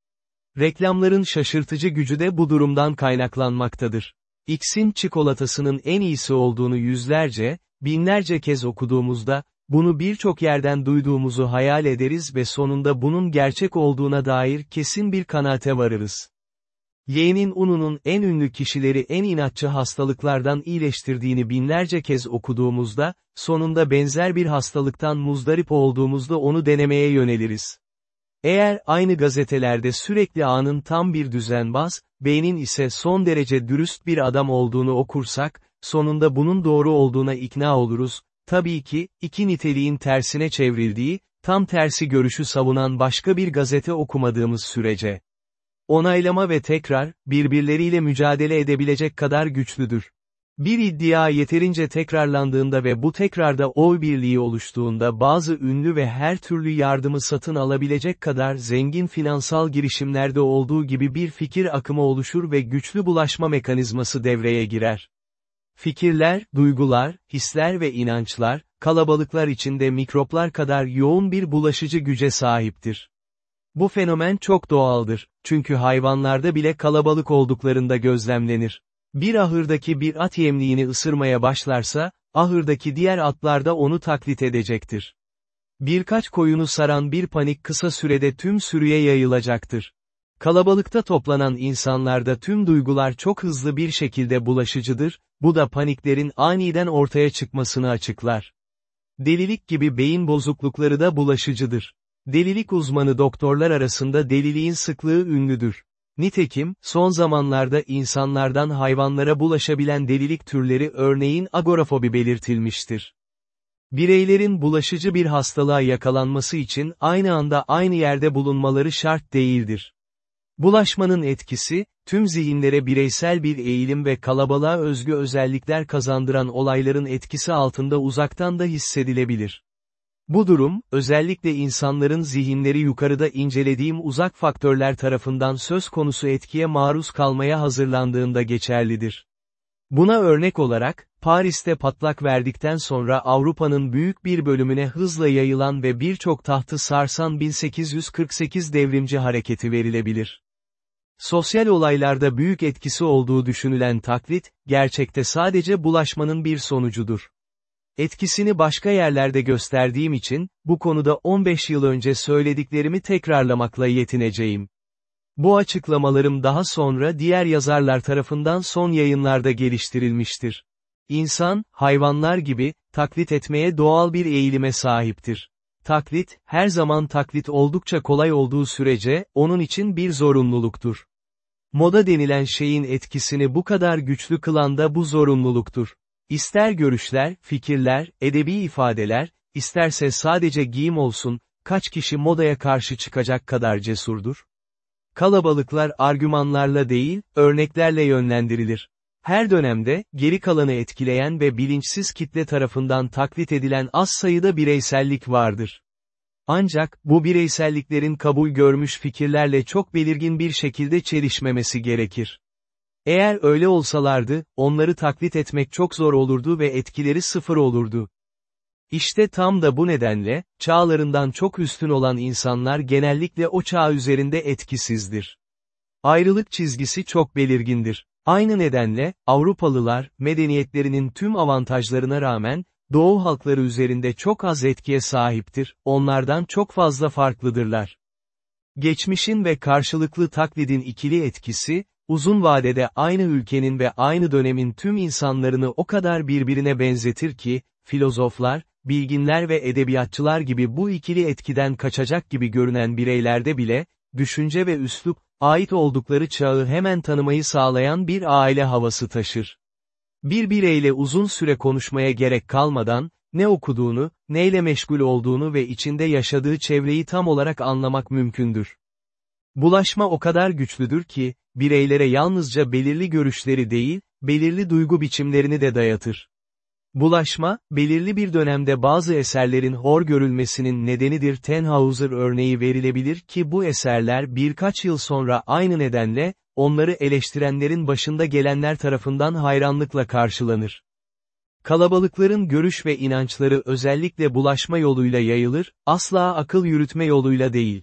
Reklamların şaşırtıcı gücü de bu durumdan kaynaklanmaktadır. X'in çikolatasının en iyisi olduğunu yüzlerce, binlerce kez okuduğumuzda, bunu birçok yerden duyduğumuzu hayal ederiz ve sonunda bunun gerçek olduğuna dair kesin bir kanaate varırız. Y'nin ununun en ünlü kişileri en inatçı hastalıklardan iyileştirdiğini binlerce kez okuduğumuzda, sonunda benzer bir hastalıktan muzdarip olduğumuzda onu denemeye yöneliriz. Eğer aynı gazetelerde sürekli A'nın tam bir düzenbaz, B'nin ise son derece dürüst bir adam olduğunu okursak, sonunda bunun doğru olduğuna ikna oluruz, tabii ki, iki niteliğin tersine çevrildiği, tam tersi görüşü savunan başka bir gazete okumadığımız sürece. Onaylama ve tekrar, birbirleriyle mücadele edebilecek kadar güçlüdür. Bir iddia yeterince tekrarlandığında ve bu tekrarda oy birliği oluştuğunda bazı ünlü ve her türlü yardımı satın alabilecek kadar zengin finansal girişimlerde olduğu gibi bir fikir akımı oluşur ve güçlü bulaşma mekanizması devreye girer. Fikirler, duygular, hisler ve inançlar, kalabalıklar içinde mikroplar kadar yoğun bir bulaşıcı güce sahiptir. Bu fenomen çok doğaldır, çünkü hayvanlarda bile kalabalık olduklarında gözlemlenir. Bir ahırdaki bir at yemliğini ısırmaya başlarsa, ahırdaki diğer atlar da onu taklit edecektir. Birkaç koyunu saran bir panik kısa sürede tüm sürüye yayılacaktır. Kalabalıkta toplanan insanlarda tüm duygular çok hızlı bir şekilde bulaşıcıdır, bu da paniklerin aniden ortaya çıkmasını açıklar. Delilik gibi beyin bozuklukları da bulaşıcıdır. Delilik uzmanı doktorlar arasında deliliğin sıklığı ünlüdür. Nitekim, son zamanlarda insanlardan hayvanlara bulaşabilen delilik türleri örneğin agorafobi belirtilmiştir. Bireylerin bulaşıcı bir hastalığa yakalanması için aynı anda aynı yerde bulunmaları şart değildir. Bulaşmanın etkisi, tüm zihinlere bireysel bir eğilim ve kalabalığa özgü özellikler kazandıran olayların etkisi altında uzaktan da hissedilebilir. Bu durum, özellikle insanların zihinleri yukarıda incelediğim uzak faktörler tarafından söz konusu etkiye maruz kalmaya hazırlandığında geçerlidir. Buna örnek olarak, Paris'te patlak verdikten sonra Avrupa'nın büyük bir bölümüne hızla yayılan ve birçok tahtı sarsan 1848 devrimci hareketi verilebilir. Sosyal olaylarda büyük etkisi olduğu düşünülen taklit, gerçekte sadece bulaşmanın bir sonucudur. Etkisini başka yerlerde gösterdiğim için, bu konuda 15 yıl önce söylediklerimi tekrarlamakla yetineceğim. Bu açıklamalarım daha sonra diğer yazarlar tarafından son yayınlarda geliştirilmiştir. İnsan, hayvanlar gibi, taklit etmeye doğal bir eğilime sahiptir. Taklit, her zaman taklit oldukça kolay olduğu sürece, onun için bir zorunluluktur. Moda denilen şeyin etkisini bu kadar güçlü kılan da bu zorunluluktur. İster görüşler, fikirler, edebi ifadeler, isterse sadece giyim olsun, kaç kişi modaya karşı çıkacak kadar cesurdur? Kalabalıklar argümanlarla değil, örneklerle yönlendirilir. Her dönemde, geri kalanı etkileyen ve bilinçsiz kitle tarafından taklit edilen az sayıda bireysellik vardır. Ancak, bu bireyselliklerin kabul görmüş fikirlerle çok belirgin bir şekilde çelişmemesi gerekir. Eğer öyle olsalardı, onları taklit etmek çok zor olurdu ve etkileri sıfır olurdu. İşte tam da bu nedenle, çağlarından çok üstün olan insanlar genellikle o çağ üzerinde etkisizdir. Ayrılık çizgisi çok belirgindir. Aynı nedenle, Avrupalılar, medeniyetlerinin tüm avantajlarına rağmen, Doğu halkları üzerinde çok az etkiye sahiptir, onlardan çok fazla farklıdırlar. Geçmişin ve karşılıklı taklidin ikili etkisi, uzun vadede aynı ülkenin ve aynı dönemin tüm insanlarını o kadar birbirine benzetir ki, filozoflar, bilginler ve edebiyatçılar gibi bu ikili etkiden kaçacak gibi görünen bireylerde bile, düşünce ve üslup, ait oldukları çağı hemen tanımayı sağlayan bir aile havası taşır. Bir bireyle uzun süre konuşmaya gerek kalmadan, ne okuduğunu, neyle meşgul olduğunu ve içinde yaşadığı çevreyi tam olarak anlamak mümkündür. Bulaşma o kadar güçlüdür ki, bireylere yalnızca belirli görüşleri değil, belirli duygu biçimlerini de dayatır. Bulaşma, belirli bir dönemde bazı eserlerin hor görülmesinin nedenidir Tenhauser örneği verilebilir ki bu eserler birkaç yıl sonra aynı nedenle, onları eleştirenlerin başında gelenler tarafından hayranlıkla karşılanır. Kalabalıkların görüş ve inançları özellikle bulaşma yoluyla yayılır, asla akıl yürütme yoluyla değil.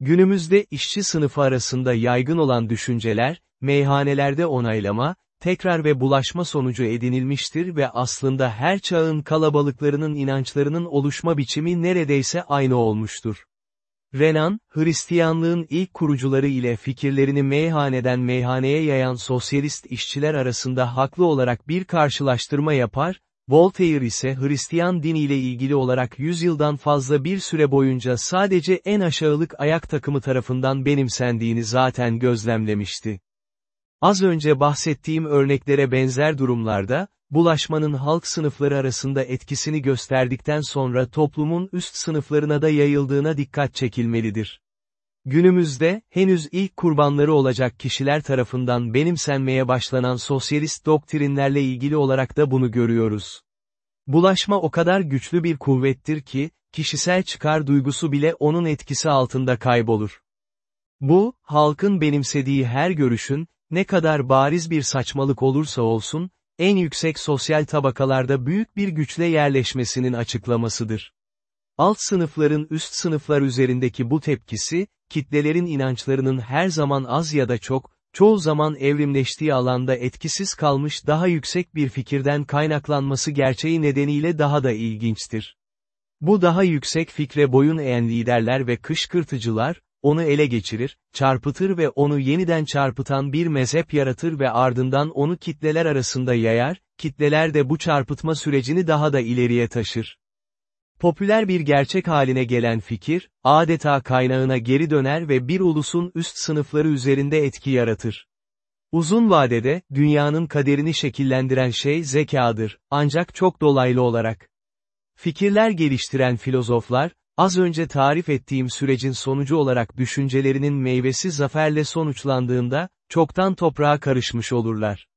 Günümüzde işçi sınıfı arasında yaygın olan düşünceler, meyhanelerde onaylama, tekrar ve bulaşma sonucu edinilmiştir ve aslında her çağın kalabalıklarının inançlarının oluşma biçimi neredeyse aynı olmuştur. Renan, Hristiyanlığın ilk kurucuları ile fikirlerini meyhaneden meyhaneye yayan sosyalist işçiler arasında haklı olarak bir karşılaştırma yapar, Voltaire ise Hristiyan diniyle ilgili olarak yüzyıldan fazla bir süre boyunca sadece en aşağılık ayak takımı tarafından benimsendiğini zaten gözlemlemişti. Az önce bahsettiğim örneklere benzer durumlarda, bulaşmanın halk sınıfları arasında etkisini gösterdikten sonra toplumun üst sınıflarına da yayıldığına dikkat çekilmelidir. Günümüzde, henüz ilk kurbanları olacak kişiler tarafından benimsenmeye başlanan sosyalist doktrinlerle ilgili olarak da bunu görüyoruz. Bulaşma o kadar güçlü bir kuvvettir ki, kişisel çıkar duygusu bile onun etkisi altında kaybolur. Bu, halkın benimsediği her görüşün, ne kadar bariz bir saçmalık olursa olsun, en yüksek sosyal tabakalarda büyük bir güçle yerleşmesinin açıklamasıdır. Alt sınıfların üst sınıflar üzerindeki bu tepkisi, kitlelerin inançlarının her zaman az ya da çok, çoğu zaman evrimleştiği alanda etkisiz kalmış daha yüksek bir fikirden kaynaklanması gerçeği nedeniyle daha da ilginçtir. Bu daha yüksek fikre boyun eğen liderler ve kışkırtıcılar, onu ele geçirir, çarpıtır ve onu yeniden çarpıtan bir mezhep yaratır ve ardından onu kitleler arasında yayar, kitleler de bu çarpıtma sürecini daha da ileriye taşır. Popüler bir gerçek haline gelen fikir, adeta kaynağına geri döner ve bir ulusun üst sınıfları üzerinde etki yaratır. Uzun vadede, dünyanın kaderini şekillendiren şey zekadır, ancak çok dolaylı olarak. Fikirler geliştiren filozoflar, Az önce tarif ettiğim sürecin sonucu olarak düşüncelerinin meyvesi zaferle sonuçlandığında, çoktan toprağa karışmış olurlar.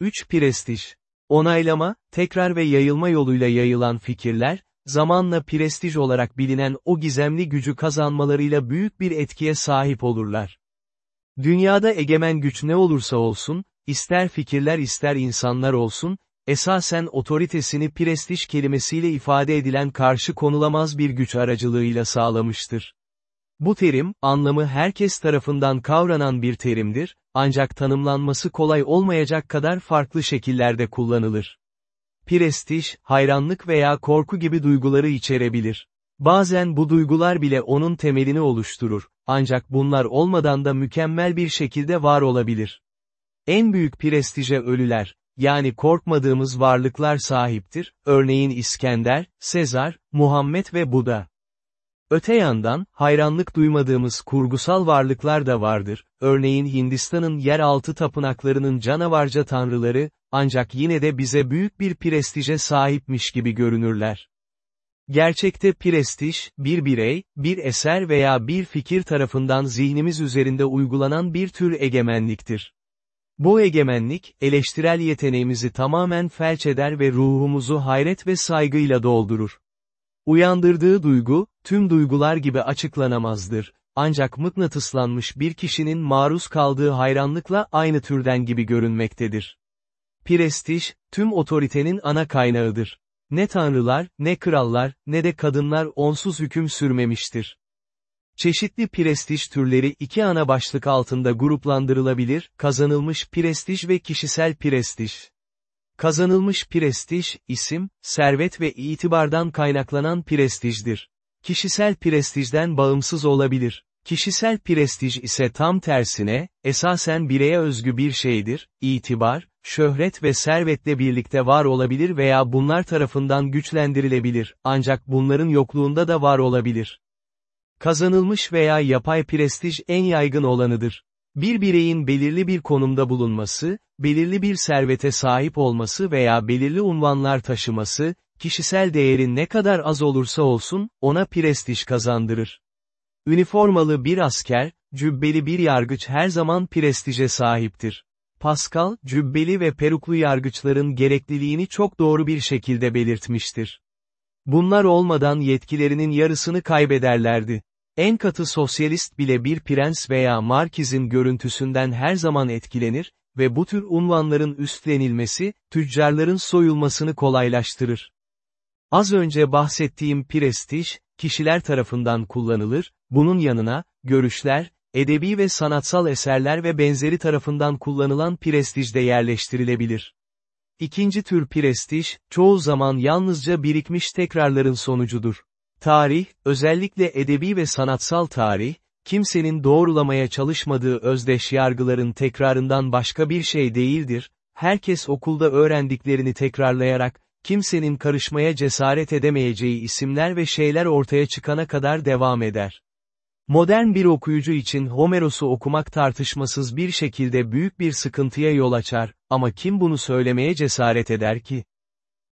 3. Prestij. Onaylama, tekrar ve yayılma yoluyla yayılan fikirler, zamanla prestij olarak bilinen o gizemli gücü kazanmalarıyla büyük bir etkiye sahip olurlar. Dünyada egemen güç ne olursa olsun, ister fikirler ister insanlar olsun, esasen otoritesini prestij kelimesiyle ifade edilen karşı konulamaz bir güç aracılığıyla sağlamıştır. Bu terim, anlamı herkes tarafından kavranan bir terimdir, ancak tanımlanması kolay olmayacak kadar farklı şekillerde kullanılır. Prestij, hayranlık veya korku gibi duyguları içerebilir. Bazen bu duygular bile onun temelini oluşturur, ancak bunlar olmadan da mükemmel bir şekilde var olabilir. En büyük prestije ölüler, yani korkmadığımız varlıklar sahiptir, örneğin İskender, Sezar, Muhammed ve Buda. Öte yandan, hayranlık duymadığımız kurgusal varlıklar da vardır, örneğin Hindistan'ın yeraltı tapınaklarının canavarca tanrıları, ancak yine de bize büyük bir prestije sahipmiş gibi görünürler. Gerçekte prestij, bir birey, bir eser veya bir fikir tarafından zihnimiz üzerinde uygulanan bir tür egemenliktir. Bu egemenlik, eleştirel yeteneğimizi tamamen felç eder ve ruhumuzu hayret ve saygıyla doldurur. Uyandırdığı duygu, tüm duygular gibi açıklanamazdır, ancak mıknatıslanmış bir kişinin maruz kaldığı hayranlıkla aynı türden gibi görünmektedir. Prestij, tüm otoritenin ana kaynağıdır. Ne tanrılar, ne krallar, ne de kadınlar onsuz hüküm sürmemiştir. Çeşitli prestij türleri iki ana başlık altında gruplandırılabilir, kazanılmış prestij ve kişisel prestij. Kazanılmış prestij, isim, servet ve itibardan kaynaklanan prestijdir. Kişisel prestijden bağımsız olabilir. Kişisel prestij ise tam tersine, esasen bireye özgü bir şeydir, itibar, şöhret ve servetle birlikte var olabilir veya bunlar tarafından güçlendirilebilir, ancak bunların yokluğunda da var olabilir. Kazanılmış veya yapay prestij en yaygın olanıdır. Bir bireyin belirli bir konumda bulunması, belirli bir servete sahip olması veya belirli unvanlar taşıması, kişisel değeri ne kadar az olursa olsun, ona prestij kazandırır. Üniformalı bir asker, cübbeli bir yargıç her zaman prestije sahiptir. Pascal, cübbeli ve peruklu yargıçların gerekliliğini çok doğru bir şekilde belirtmiştir. Bunlar olmadan yetkilerinin yarısını kaybederlerdi. En katı sosyalist bile bir prens veya markizin görüntüsünden her zaman etkilenir ve bu tür unvanların üstlenilmesi, tüccarların soyulmasını kolaylaştırır. Az önce bahsettiğim prestij, kişiler tarafından kullanılır, bunun yanına, görüşler, edebi ve sanatsal eserler ve benzeri tarafından kullanılan prestij de yerleştirilebilir. İkinci tür prestij, çoğu zaman yalnızca birikmiş tekrarların sonucudur. Tarih, özellikle edebi ve sanatsal tarih, kimsenin doğrulamaya çalışmadığı özdeş yargıların tekrarından başka bir şey değildir, herkes okulda öğrendiklerini tekrarlayarak, kimsenin karışmaya cesaret edemeyeceği isimler ve şeyler ortaya çıkana kadar devam eder. Modern bir okuyucu için Homeros'u okumak tartışmasız bir şekilde büyük bir sıkıntıya yol açar, ama kim bunu söylemeye cesaret eder ki?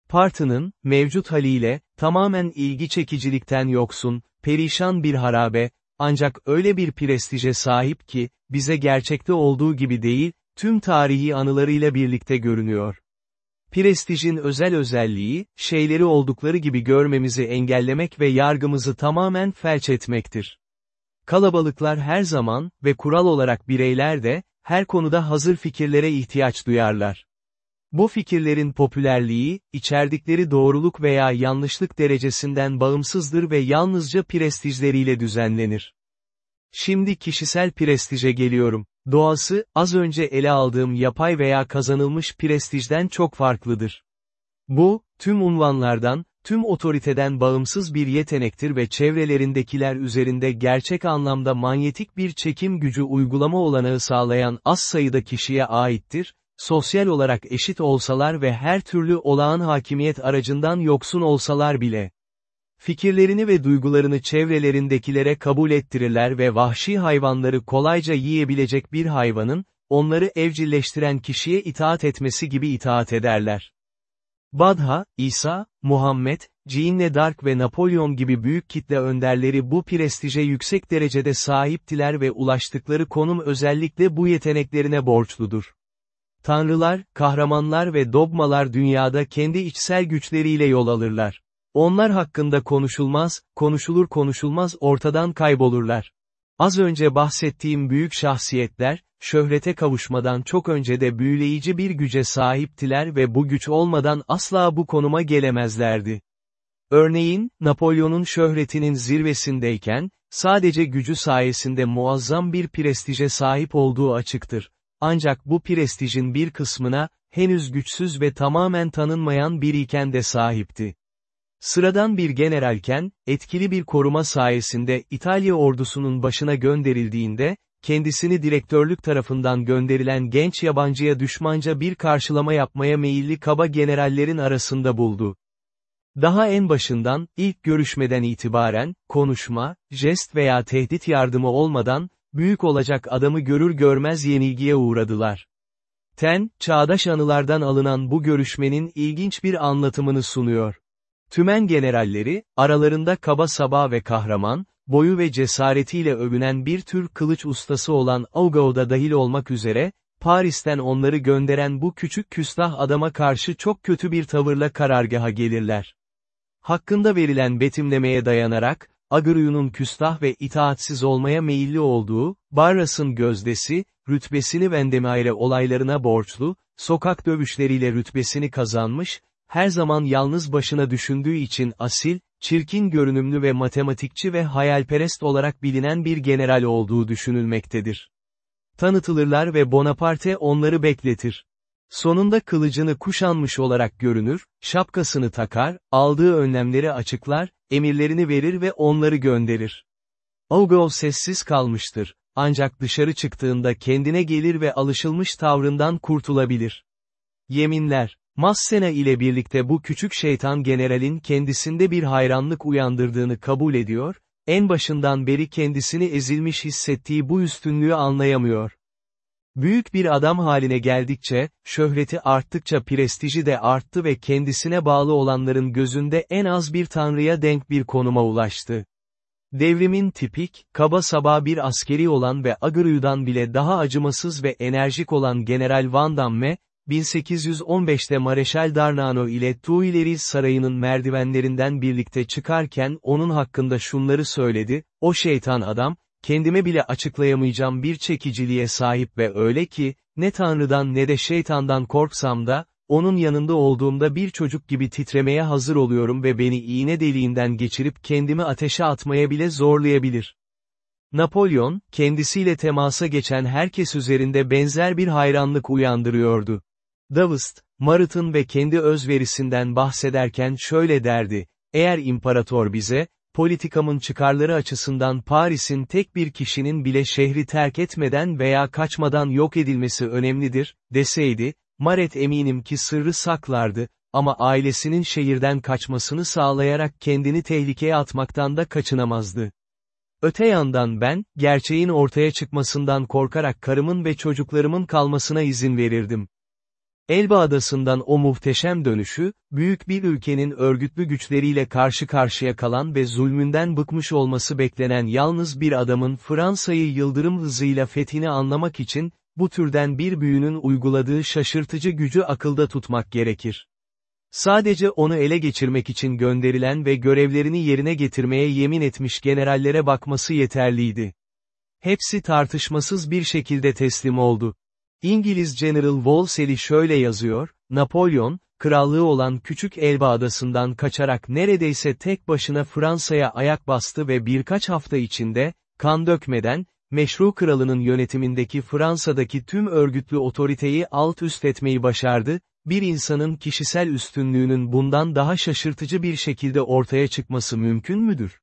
Partı'nın, mevcut haliyle, tamamen ilgi çekicilikten yoksun, perişan bir harabe, ancak öyle bir prestije sahip ki, bize gerçekte olduğu gibi değil, tüm tarihi anılarıyla birlikte görünüyor. Prestijin özel özelliği, şeyleri oldukları gibi görmemizi engellemek ve yargımızı tamamen felç etmektir. Kalabalıklar her zaman, ve kural olarak bireyler de, her konuda hazır fikirlere ihtiyaç duyarlar. Bu fikirlerin popülerliği, içerdikleri doğruluk veya yanlışlık derecesinden bağımsızdır ve yalnızca prestijleriyle düzenlenir. Şimdi kişisel prestije geliyorum. Doğası, az önce ele aldığım yapay veya kazanılmış prestijden çok farklıdır. Bu, tüm unvanlardan, tüm otoriteden bağımsız bir yetenektir ve çevrelerindekiler üzerinde gerçek anlamda manyetik bir çekim gücü uygulama olanağı sağlayan az sayıda kişiye aittir, sosyal olarak eşit olsalar ve her türlü olağan hakimiyet aracından yoksun olsalar bile. Fikirlerini ve duygularını çevrelerindekilere kabul ettirirler ve vahşi hayvanları kolayca yiyebilecek bir hayvanın, onları evcilleştiren kişiye itaat etmesi gibi itaat ederler. Badha, İsa, Muhammed, Jeanne d'Arc ve Napolyon gibi büyük kitle önderleri bu prestije yüksek derecede sahiptiler ve ulaştıkları konum özellikle bu yeteneklerine borçludur. Tanrılar, kahramanlar ve dogmalar dünyada kendi içsel güçleriyle yol alırlar. Onlar hakkında konuşulmaz, konuşulur konuşulmaz ortadan kaybolurlar. Az önce bahsettiğim büyük şahsiyetler, şöhrete kavuşmadan çok önce de büyüleyici bir güce sahiptiler ve bu güç olmadan asla bu konuma gelemezlerdi. Örneğin, Napolyon'un şöhretinin zirvesindeyken, sadece gücü sayesinde muazzam bir prestije sahip olduğu açıktır. Ancak bu prestijin bir kısmına, henüz güçsüz ve tamamen tanınmayan biriyken de sahipti. Sıradan bir generalken, etkili bir koruma sayesinde İtalya ordusunun başına gönderildiğinde, kendisini direktörlük tarafından gönderilen genç yabancıya düşmanca bir karşılama yapmaya meyilli kaba generallerin arasında buldu. Daha en başından, ilk görüşmeden itibaren, konuşma, jest veya tehdit yardımı olmadan, büyük olacak adamı görür görmez yenilgiye uğradılar. Ten, çağdaş anılardan alınan bu görüşmenin ilginç bir anlatımını sunuyor. Tümen generalleri, aralarında kaba saba ve kahraman, boyu ve cesaretiyle övünen bir tür kılıç ustası olan Augo da dahil olmak üzere, Paris'ten onları gönderen bu küçük küstah adama karşı çok kötü bir tavırla karargaha gelirler. Hakkında verilen betimlemeye dayanarak, Agruyu'nun küstah ve itaatsiz olmaya meyilli olduğu, Barras'ın gözdesi, rütbesini Vendemaire olaylarına borçlu, sokak dövüşleriyle rütbesini kazanmış, her zaman yalnız başına düşündüğü için asil, çirkin görünümlü ve matematikçi ve hayalperest olarak bilinen bir general olduğu düşünülmektedir. Tanıtılırlar ve Bonaparte onları bekletir. Sonunda kılıcını kuşanmış olarak görünür, şapkasını takar, aldığı önlemleri açıklar, emirlerini verir ve onları gönderir. Augo sessiz kalmıştır. Ancak dışarı çıktığında kendine gelir ve alışılmış tavrından kurtulabilir. Yeminler, Massena ile birlikte bu küçük şeytan generalin kendisinde bir hayranlık uyandırdığını kabul ediyor, en başından beri kendisini ezilmiş hissettiği bu üstünlüğü anlayamıyor. Büyük bir adam haline geldikçe, şöhreti arttıkça prestiji de arttı ve kendisine bağlı olanların gözünde en az bir tanrıya denk bir konuma ulaştı. Devrimin tipik, kaba saba bir askeri olan ve Agırı'dan bile daha acımasız ve enerjik olan General Van Damme, 1815'te Mareşal Darnano ile Tuileries Sarayı'nın merdivenlerinden birlikte çıkarken onun hakkında şunları söyledi, o şeytan adam, kendime bile açıklayamayacağım bir çekiciliğe sahip ve öyle ki, ne tanrıdan ne de şeytandan korksam da, onun yanında olduğumda bir çocuk gibi titremeye hazır oluyorum ve beni iğne deliğinden geçirip kendimi ateşe atmaya bile zorlayabilir. Napolyon, kendisiyle temasa geçen herkes üzerinde benzer bir hayranlık uyandırıyordu. Davist, Marıt'ın ve kendi özverisinden bahsederken şöyle derdi, eğer imparator bize, politikamın çıkarları açısından Paris'in tek bir kişinin bile şehri terk etmeden veya kaçmadan yok edilmesi önemlidir, deseydi, Maret eminim ki sırrı saklardı, ama ailesinin şehirden kaçmasını sağlayarak kendini tehlikeye atmaktan da kaçınamazdı. Öte yandan ben, gerçeğin ortaya çıkmasından korkarak karımın ve çocuklarımın kalmasına izin verirdim. Elba Adası'ndan o muhteşem dönüşü, büyük bir ülkenin örgütlü güçleriyle karşı karşıya kalan ve zulmünden bıkmış olması beklenen yalnız bir adamın Fransa'yı yıldırım hızıyla fethini anlamak için, bu türden bir büyünün uyguladığı şaşırtıcı gücü akılda tutmak gerekir. Sadece onu ele geçirmek için gönderilen ve görevlerini yerine getirmeye yemin etmiş generallere bakması yeterliydi. Hepsi tartışmasız bir şekilde teslim oldu. İngiliz General Wolseley şöyle yazıyor, Napolyon, krallığı olan Küçük Elba Adası'ndan kaçarak neredeyse tek başına Fransa'ya ayak bastı ve birkaç hafta içinde, kan dökmeden, meşru kralının yönetimindeki Fransa'daki tüm örgütlü otoriteyi alt üst etmeyi başardı, bir insanın kişisel üstünlüğünün bundan daha şaşırtıcı bir şekilde ortaya çıkması mümkün müdür?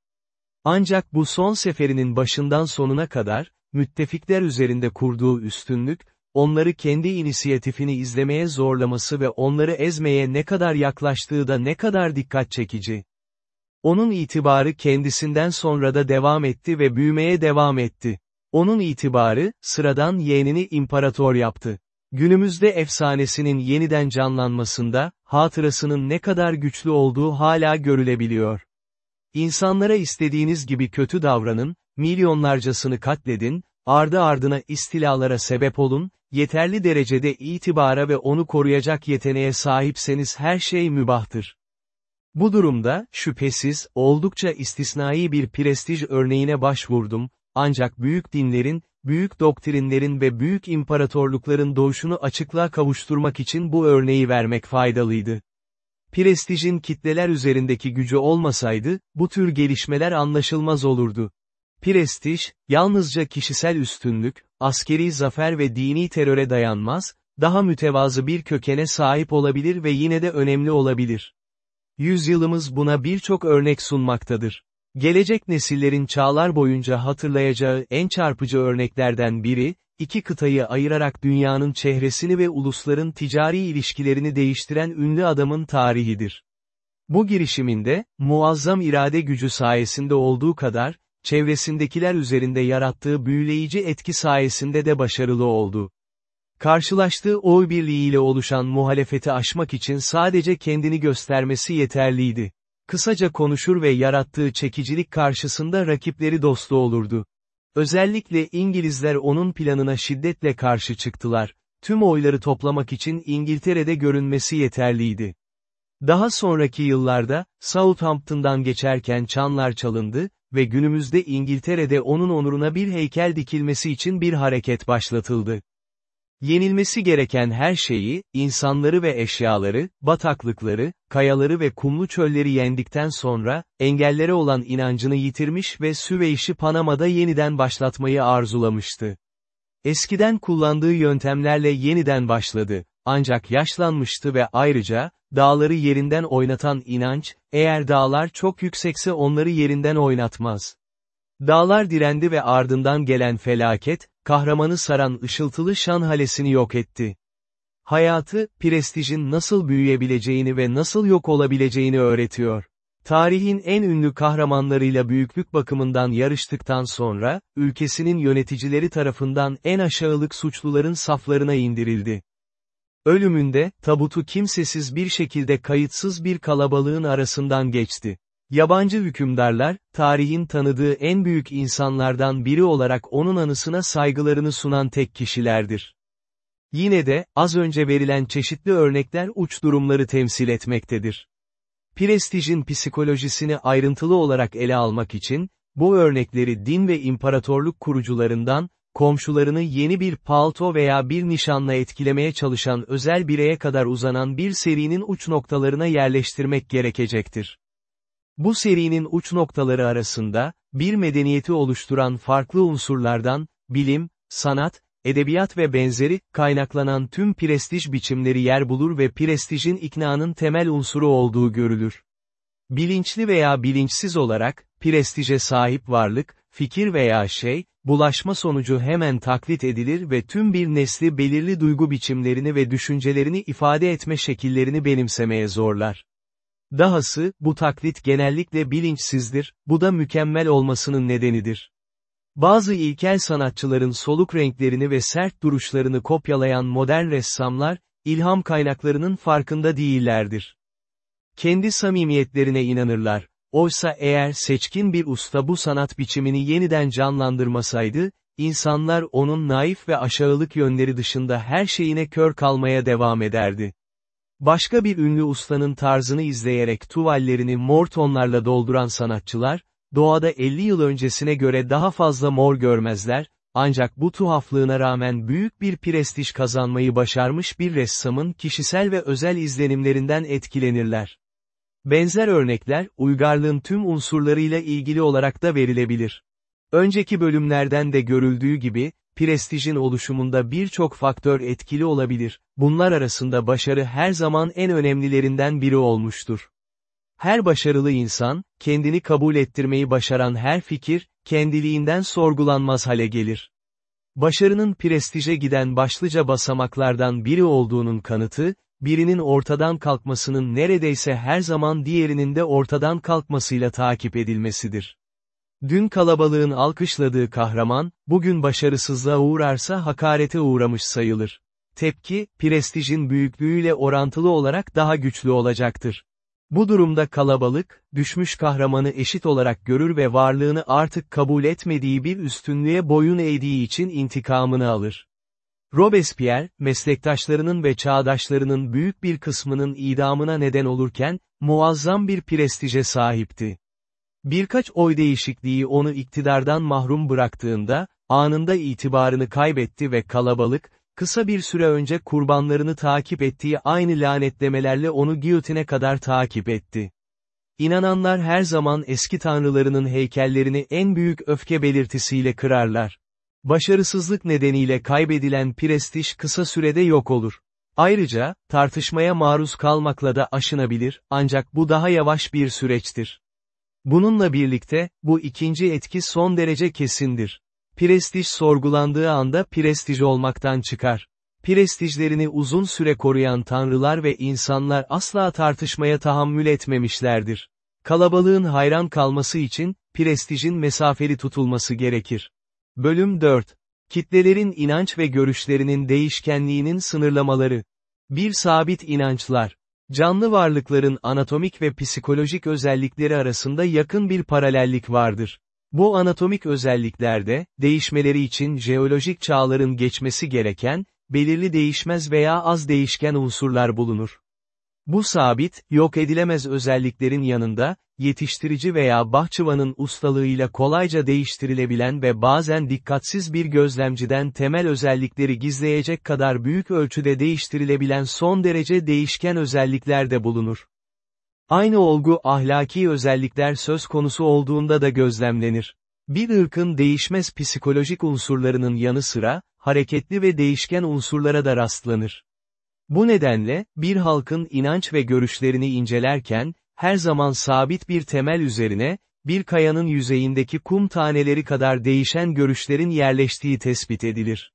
Ancak bu son seferinin başından sonuna kadar, müttefikler üzerinde kurduğu üstünlük, onları kendi inisiyatifini izlemeye zorlaması ve onları ezmeye ne kadar yaklaştığı da ne kadar dikkat çekici. Onun itibarı kendisinden sonra da devam etti ve büyümeye devam etti. Onun itibarı, sıradan yeğenini imparator yaptı. Günümüzde efsanesinin yeniden canlanmasında, hatırasının ne kadar güçlü olduğu hala görülebiliyor. İnsanlara istediğiniz gibi kötü davranın, milyonlarcasını katledin, ardı ardına istilalara sebep olun, yeterli derecede itibara ve onu koruyacak yeteneğe sahipseniz her şey mübahtır. Bu durumda, şüphesiz, oldukça istisnai bir prestij örneğine başvurdum, ancak büyük dinlerin, büyük doktrinlerin ve büyük imparatorlukların doğuşunu açıklığa kavuşturmak için bu örneği vermek faydalıydı. Prestijin kitleler üzerindeki gücü olmasaydı, bu tür gelişmeler anlaşılmaz olurdu. Prestij, yalnızca kişisel üstünlük, askeri zafer ve dini teröre dayanmaz, daha mütevazı bir kökene sahip olabilir ve yine de önemli olabilir. Yüzyılımız buna birçok örnek sunmaktadır. Gelecek nesillerin çağlar boyunca hatırlayacağı en çarpıcı örneklerden biri, iki kıtayı ayırarak dünyanın çehresini ve ulusların ticari ilişkilerini değiştiren ünlü adamın tarihidir. Bu girişiminde, muazzam irade gücü sayesinde olduğu kadar, çevresindekiler üzerinde yarattığı büyüleyici etki sayesinde de başarılı oldu. Karşılaştığı oy birliğiyle oluşan muhalefeti aşmak için sadece kendini göstermesi yeterliydi. Kısaca konuşur ve yarattığı çekicilik karşısında rakipleri dostu olurdu. Özellikle İngilizler onun planına şiddetle karşı çıktılar. Tüm oyları toplamak için İngiltere'de görünmesi yeterliydi. Daha sonraki yıllarda, Southampton'dan geçerken çanlar çalındı ve günümüzde İngiltere'de onun onuruna bir heykel dikilmesi için bir hareket başlatıldı. Yenilmesi gereken her şeyi, insanları ve eşyaları, bataklıkları, kayaları ve kumlu çölleri yendikten sonra, engellere olan inancını yitirmiş ve Süveyş'i Panama'da yeniden başlatmayı arzulamıştı. Eskiden kullandığı yöntemlerle yeniden başladı, ancak yaşlanmıştı ve ayrıca, dağları yerinden oynatan inanç, eğer dağlar çok yüksekse onları yerinden oynatmaz. Dağlar direndi ve ardından gelen felaket, kahramanı saran ışıltılı şan halesini yok etti. Hayatı, prestijin nasıl büyüyebileceğini ve nasıl yok olabileceğini öğretiyor. Tarihin en ünlü kahramanlarıyla büyüklük bakımından yarıştıktan sonra, ülkesinin yöneticileri tarafından en aşağılık suçluların saflarına indirildi. Ölümünde, tabutu kimsesiz bir şekilde kayıtsız bir kalabalığın arasından geçti. Yabancı hükümdarlar, tarihin tanıdığı en büyük insanlardan biri olarak onun anısına saygılarını sunan tek kişilerdir. Yine de, az önce verilen çeşitli örnekler uç durumları temsil etmektedir. Prestijin psikolojisini ayrıntılı olarak ele almak için, bu örnekleri din ve imparatorluk kurucularından, komşularını yeni bir palto veya bir nişanla etkilemeye çalışan özel bireye kadar uzanan bir serinin uç noktalarına yerleştirmek gerekecektir. Bu serinin uç noktaları arasında, bir medeniyeti oluşturan farklı unsurlardan, bilim, sanat, edebiyat ve benzeri, kaynaklanan tüm prestij biçimleri yer bulur ve prestijin iknanın temel unsuru olduğu görülür. Bilinçli veya bilinçsiz olarak, prestije sahip varlık, fikir veya şey, bulaşma sonucu hemen taklit edilir ve tüm bir nesli belirli duygu biçimlerini ve düşüncelerini ifade etme şekillerini benimsemeye zorlar. Dahası, bu taklit genellikle bilinçsizdir, bu da mükemmel olmasının nedenidir. Bazı ilkel sanatçıların soluk renklerini ve sert duruşlarını kopyalayan modern ressamlar, ilham kaynaklarının farkında değillerdir. Kendi samimiyetlerine inanırlar. Oysa eğer seçkin bir usta bu sanat biçimini yeniden canlandırmasaydı, insanlar onun naif ve aşağılık yönleri dışında her şeyine kör kalmaya devam ederdi. Başka bir ünlü ustanın tarzını izleyerek tuvallerini mor tonlarla dolduran sanatçılar, doğada 50 yıl öncesine göre daha fazla mor görmezler, ancak bu tuhaflığına rağmen büyük bir prestij kazanmayı başarmış bir ressamın kişisel ve özel izlenimlerinden etkilenirler. Benzer örnekler, uygarlığın tüm unsurlarıyla ilgili olarak da verilebilir. Önceki bölümlerden de görüldüğü gibi, prestijin oluşumunda birçok faktör etkili olabilir, bunlar arasında başarı her zaman en önemlilerinden biri olmuştur. Her başarılı insan, kendini kabul ettirmeyi başaran her fikir, kendiliğinden sorgulanmaz hale gelir. Başarının prestije giden başlıca basamaklardan biri olduğunun kanıtı, birinin ortadan kalkmasının neredeyse her zaman diğerinin de ortadan kalkmasıyla takip edilmesidir. Dün kalabalığın alkışladığı kahraman, bugün başarısızlığa uğrarsa hakarete uğramış sayılır. Tepki, prestijin büyüklüğüyle orantılı olarak daha güçlü olacaktır. Bu durumda kalabalık, düşmüş kahramanı eşit olarak görür ve varlığını artık kabul etmediği bir üstünlüğe boyun eğdiği için intikamını alır. Robespierre, meslektaşlarının ve çağdaşlarının büyük bir kısmının idamına neden olurken, muazzam bir prestije sahipti. Birkaç oy değişikliği onu iktidardan mahrum bıraktığında, anında itibarını kaybetti ve kalabalık, kısa bir süre önce kurbanlarını takip ettiği aynı lanetlemelerle onu giyotine kadar takip etti. İnananlar her zaman eski tanrılarının heykellerini en büyük öfke belirtisiyle kırarlar. Başarısızlık nedeniyle kaybedilen prestij kısa sürede yok olur. Ayrıca, tartışmaya maruz kalmakla da aşınabilir, ancak bu daha yavaş bir süreçtir. Bununla birlikte, bu ikinci etki son derece kesindir. Prestij sorgulandığı anda prestij olmaktan çıkar. Prestijlerini uzun süre koruyan tanrılar ve insanlar asla tartışmaya tahammül etmemişlerdir. Kalabalığın hayran kalması için, prestijin mesafeli tutulması gerekir. Bölüm 4. Kitlelerin inanç ve görüşlerinin değişkenliğinin sınırlamaları. Bir sabit inançlar. Canlı varlıkların anatomik ve psikolojik özellikleri arasında yakın bir paralellik vardır. Bu anatomik özelliklerde, değişmeleri için jeolojik çağların geçmesi gereken, belirli değişmez veya az değişken unsurlar bulunur. Bu sabit, yok edilemez özelliklerin yanında, yetiştirici veya bahçıvanın ustalığıyla kolayca değiştirilebilen ve bazen dikkatsiz bir gözlemciden temel özellikleri gizleyecek kadar büyük ölçüde değiştirilebilen son derece değişken özellikler de bulunur. Aynı olgu ahlaki özellikler söz konusu olduğunda da gözlemlenir. Bir ırkın değişmez psikolojik unsurlarının yanı sıra, hareketli ve değişken unsurlara da rastlanır. Bu nedenle, bir halkın inanç ve görüşlerini incelerken, her zaman sabit bir temel üzerine, bir kayanın yüzeyindeki kum taneleri kadar değişen görüşlerin yerleştiği tespit edilir.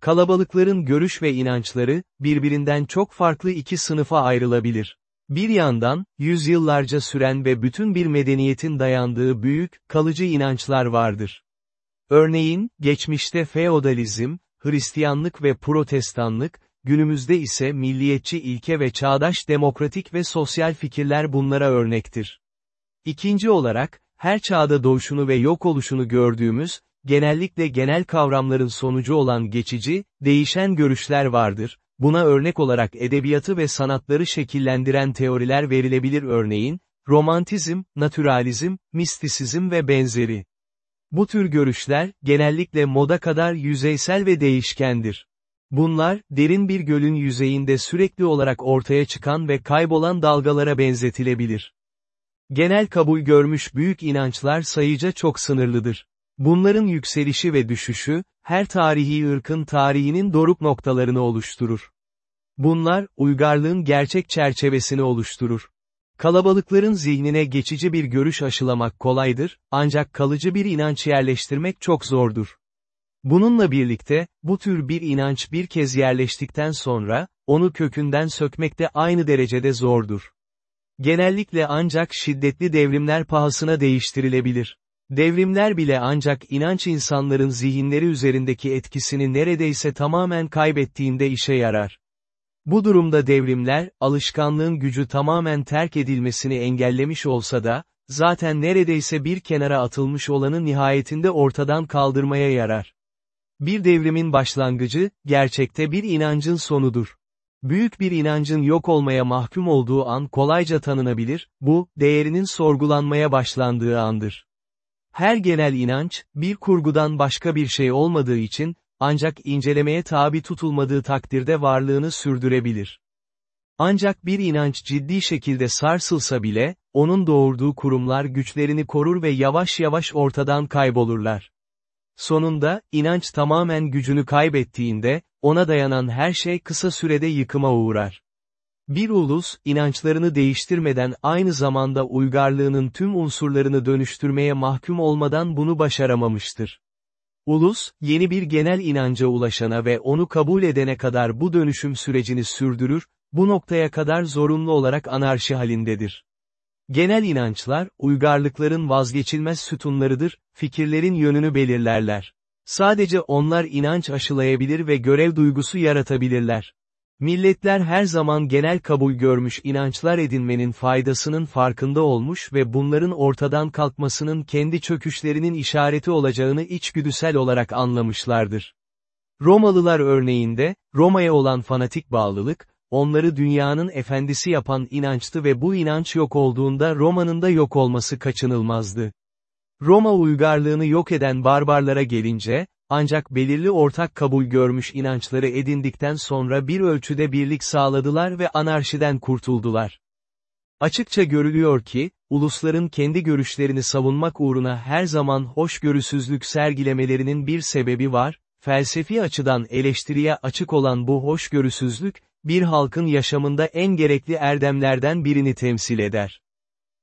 Kalabalıkların görüş ve inançları, birbirinden çok farklı iki sınıfa ayrılabilir. Bir yandan, yüzyıllarca süren ve bütün bir medeniyetin dayandığı büyük, kalıcı inançlar vardır. Örneğin, geçmişte feodalizm, Hristiyanlık ve Protestanlık, günümüzde ise milliyetçi ilke ve çağdaş demokratik ve sosyal fikirler bunlara örnektir. İkinci olarak, her çağda doğuşunu ve yok oluşunu gördüğümüz, genellikle genel kavramların sonucu olan geçici, değişen görüşler vardır, buna örnek olarak edebiyatı ve sanatları şekillendiren teoriler verilebilir örneğin, romantizm, naturalizm, mistisizm ve benzeri. Bu tür görüşler, genellikle moda kadar yüzeysel ve değişkendir. Bunlar, derin bir gölün yüzeyinde sürekli olarak ortaya çıkan ve kaybolan dalgalara benzetilebilir. Genel kabul görmüş büyük inançlar sayıca çok sınırlıdır. Bunların yükselişi ve düşüşü, her tarihi ırkın tarihinin doruk noktalarını oluşturur. Bunlar, uygarlığın gerçek çerçevesini oluşturur. Kalabalıkların zihnine geçici bir görüş aşılamak kolaydır, ancak kalıcı bir inanç yerleştirmek çok zordur. Bununla birlikte, bu tür bir inanç bir kez yerleştikten sonra, onu kökünden sökmek de aynı derecede zordur. Genellikle ancak şiddetli devrimler pahasına değiştirilebilir. Devrimler bile ancak inanç insanların zihinleri üzerindeki etkisini neredeyse tamamen kaybettiğinde işe yarar. Bu durumda devrimler, alışkanlığın gücü tamamen terk edilmesini engellemiş olsa da, zaten neredeyse bir kenara atılmış olanı nihayetinde ortadan kaldırmaya yarar. Bir devrimin başlangıcı, gerçekte bir inancın sonudur. Büyük bir inancın yok olmaya mahkum olduğu an kolayca tanınabilir, bu, değerinin sorgulanmaya başlandığı andır. Her genel inanç, bir kurgudan başka bir şey olmadığı için, ancak incelemeye tabi tutulmadığı takdirde varlığını sürdürebilir. Ancak bir inanç ciddi şekilde sarsılsa bile, onun doğurduğu kurumlar güçlerini korur ve yavaş yavaş ortadan kaybolurlar. Sonunda, inanç tamamen gücünü kaybettiğinde, ona dayanan her şey kısa sürede yıkıma uğrar. Bir ulus, inançlarını değiştirmeden aynı zamanda uygarlığının tüm unsurlarını dönüştürmeye mahkum olmadan bunu başaramamıştır. Ulus, yeni bir genel inanca ulaşana ve onu kabul edene kadar bu dönüşüm sürecini sürdürür, bu noktaya kadar zorunlu olarak anarşi halindedir. Genel inançlar, uygarlıkların vazgeçilmez sütunlarıdır, fikirlerin yönünü belirlerler. Sadece onlar inanç aşılayabilir ve görev duygusu yaratabilirler. Milletler her zaman genel kabul görmüş inançlar edinmenin faydasının farkında olmuş ve bunların ortadan kalkmasının kendi çöküşlerinin işareti olacağını içgüdüsel olarak anlamışlardır. Romalılar örneğinde, Roma'ya olan fanatik bağlılık, onları dünyanın efendisi yapan inançtı ve bu inanç yok olduğunda Roma'nın da yok olması kaçınılmazdı. Roma uygarlığını yok eden barbarlara gelince, ancak belirli ortak kabul görmüş inançları edindikten sonra bir ölçüde birlik sağladılar ve anarşiden kurtuldular. Açıkça görülüyor ki, ulusların kendi görüşlerini savunmak uğruna her zaman hoşgörüsüzlük sergilemelerinin bir sebebi var, felsefi açıdan eleştiriye açık olan bu hoşgörüsüzlük, bir halkın yaşamında en gerekli erdemlerden birini temsil eder.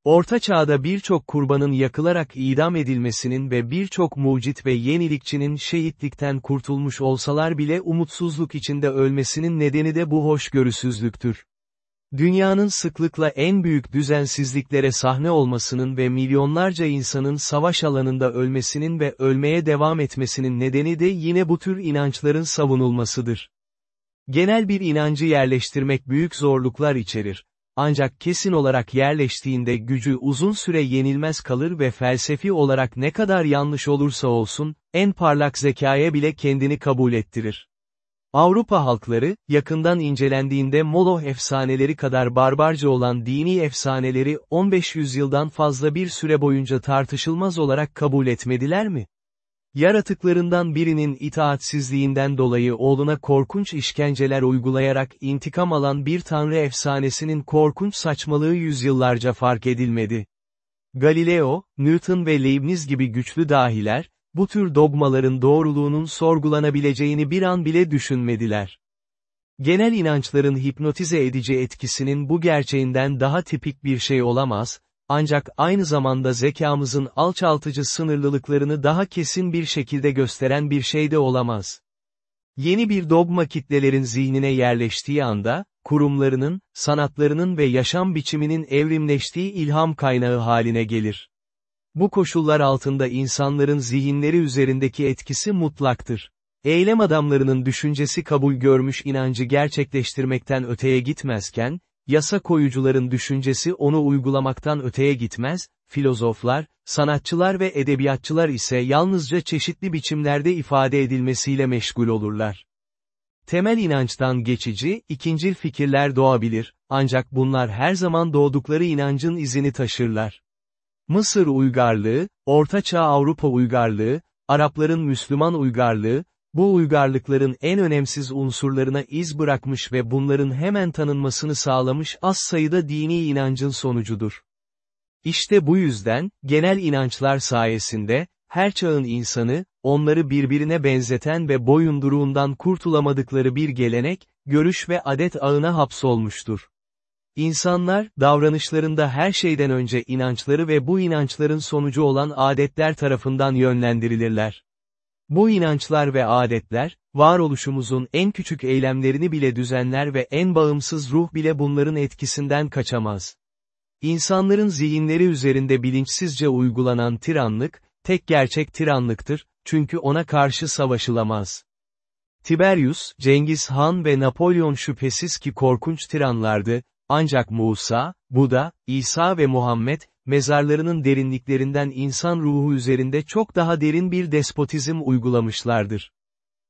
Orta Çağ'da birçok kurbanın yakılarak idam edilmesinin ve birçok mucit ve yenilikçinin şehitlikten kurtulmuş olsalar bile umutsuzluk içinde ölmesinin nedeni de bu hoşgörüsüzlüktür. Dünyanın sıklıkla en büyük düzensizliklere sahne olmasının ve milyonlarca insanın savaş alanında ölmesinin ve ölmeye devam etmesinin nedeni de yine bu tür inançların savunulmasıdır. Genel bir inancı yerleştirmek büyük zorluklar içerir. Ancak kesin olarak yerleştiğinde gücü uzun süre yenilmez kalır ve felsefi olarak ne kadar yanlış olursa olsun, en parlak zekaya bile kendini kabul ettirir. Avrupa halkları, yakından incelendiğinde Moloch efsaneleri kadar barbarca olan dini efsaneleri 15 yüzyıldan fazla bir süre boyunca tartışılmaz olarak kabul etmediler mi? Yaratıklarından birinin itaatsizliğinden dolayı oğluna korkunç işkenceler uygulayarak intikam alan bir tanrı efsanesinin korkunç saçmalığı yüzyıllarca fark edilmedi. Galileo, Newton ve Leibniz gibi güçlü dahiler, bu tür dogmaların doğruluğunun sorgulanabileceğini bir an bile düşünmediler. Genel inançların hipnotize edici etkisinin bu gerçeğinden daha tipik bir şey olamaz, ancak aynı zamanda zekamızın alçaltıcı sınırlılıklarını daha kesin bir şekilde gösteren bir şey de olamaz. Yeni bir dogma kitlelerin zihnine yerleştiği anda, kurumlarının, sanatlarının ve yaşam biçiminin evrimleştiği ilham kaynağı haline gelir. Bu koşullar altında insanların zihinleri üzerindeki etkisi mutlaktır. Eylem adamlarının düşüncesi kabul görmüş inancı gerçekleştirmekten öteye gitmezken, yasa koyucuların düşüncesi onu uygulamaktan öteye gitmez, filozoflar, sanatçılar ve edebiyatçılar ise yalnızca çeşitli biçimlerde ifade edilmesiyle meşgul olurlar. Temel inançtan geçici, ikincil fikirler doğabilir, ancak bunlar her zaman doğdukları inancın izini taşırlar. Mısır uygarlığı, Ortaçağ Avrupa uygarlığı, Arapların Müslüman uygarlığı, bu uygarlıkların en önemsiz unsurlarına iz bırakmış ve bunların hemen tanınmasını sağlamış az sayıda dini inancın sonucudur. İşte bu yüzden, genel inançlar sayesinde, her çağın insanı, onları birbirine benzeten ve boyunduruğundan kurtulamadıkları bir gelenek, görüş ve adet ağına hapsolmuştur. İnsanlar, davranışlarında her şeyden önce inançları ve bu inançların sonucu olan adetler tarafından yönlendirilirler. Bu inançlar ve adetler, varoluşumuzun en küçük eylemlerini bile düzenler ve en bağımsız ruh bile bunların etkisinden kaçamaz. İnsanların zihinleri üzerinde bilinçsizce uygulanan tiranlık, tek gerçek tiranlıktır, çünkü ona karşı savaşılamaz. Tiberius, Cengiz Han ve Napolyon şüphesiz ki korkunç tiranlardı, ancak Musa, Buda, İsa ve Muhammed, mezarlarının derinliklerinden insan ruhu üzerinde çok daha derin bir despotizm uygulamışlardır.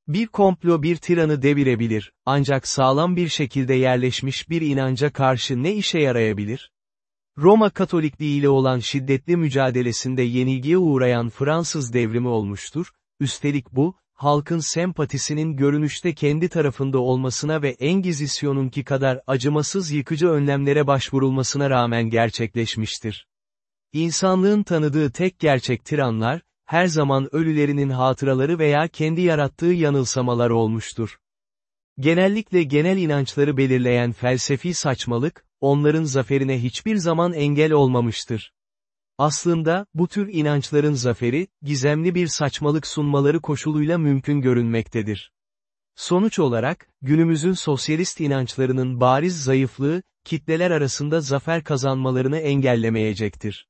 Bir komplo bir tiranı devirebilir, ancak sağlam bir şekilde yerleşmiş bir inanca karşı ne işe yarayabilir? Roma Katolikliği ile olan şiddetli mücadelesinde yenilgiye uğrayan Fransız devrimi olmuştur, üstelik bu, halkın sempatisinin görünüşte kendi tarafında olmasına ve Engizisyon'unki kadar acımasız yıkıcı önlemlere başvurulmasına rağmen gerçekleşmiştir. İnsanlığın tanıdığı tek gerçek tiranlar, her zaman ölülerinin hatıraları veya kendi yarattığı yanılsamalar olmuştur. Genellikle genel inançları belirleyen felsefi saçmalık, onların zaferine hiçbir zaman engel olmamıştır. Aslında, bu tür inançların zaferi, gizemli bir saçmalık sunmaları koşuluyla mümkün görünmektedir. Sonuç olarak, günümüzün sosyalist inançlarının bariz zayıflığı, kitleler arasında zafer kazanmalarını engellemeyecektir.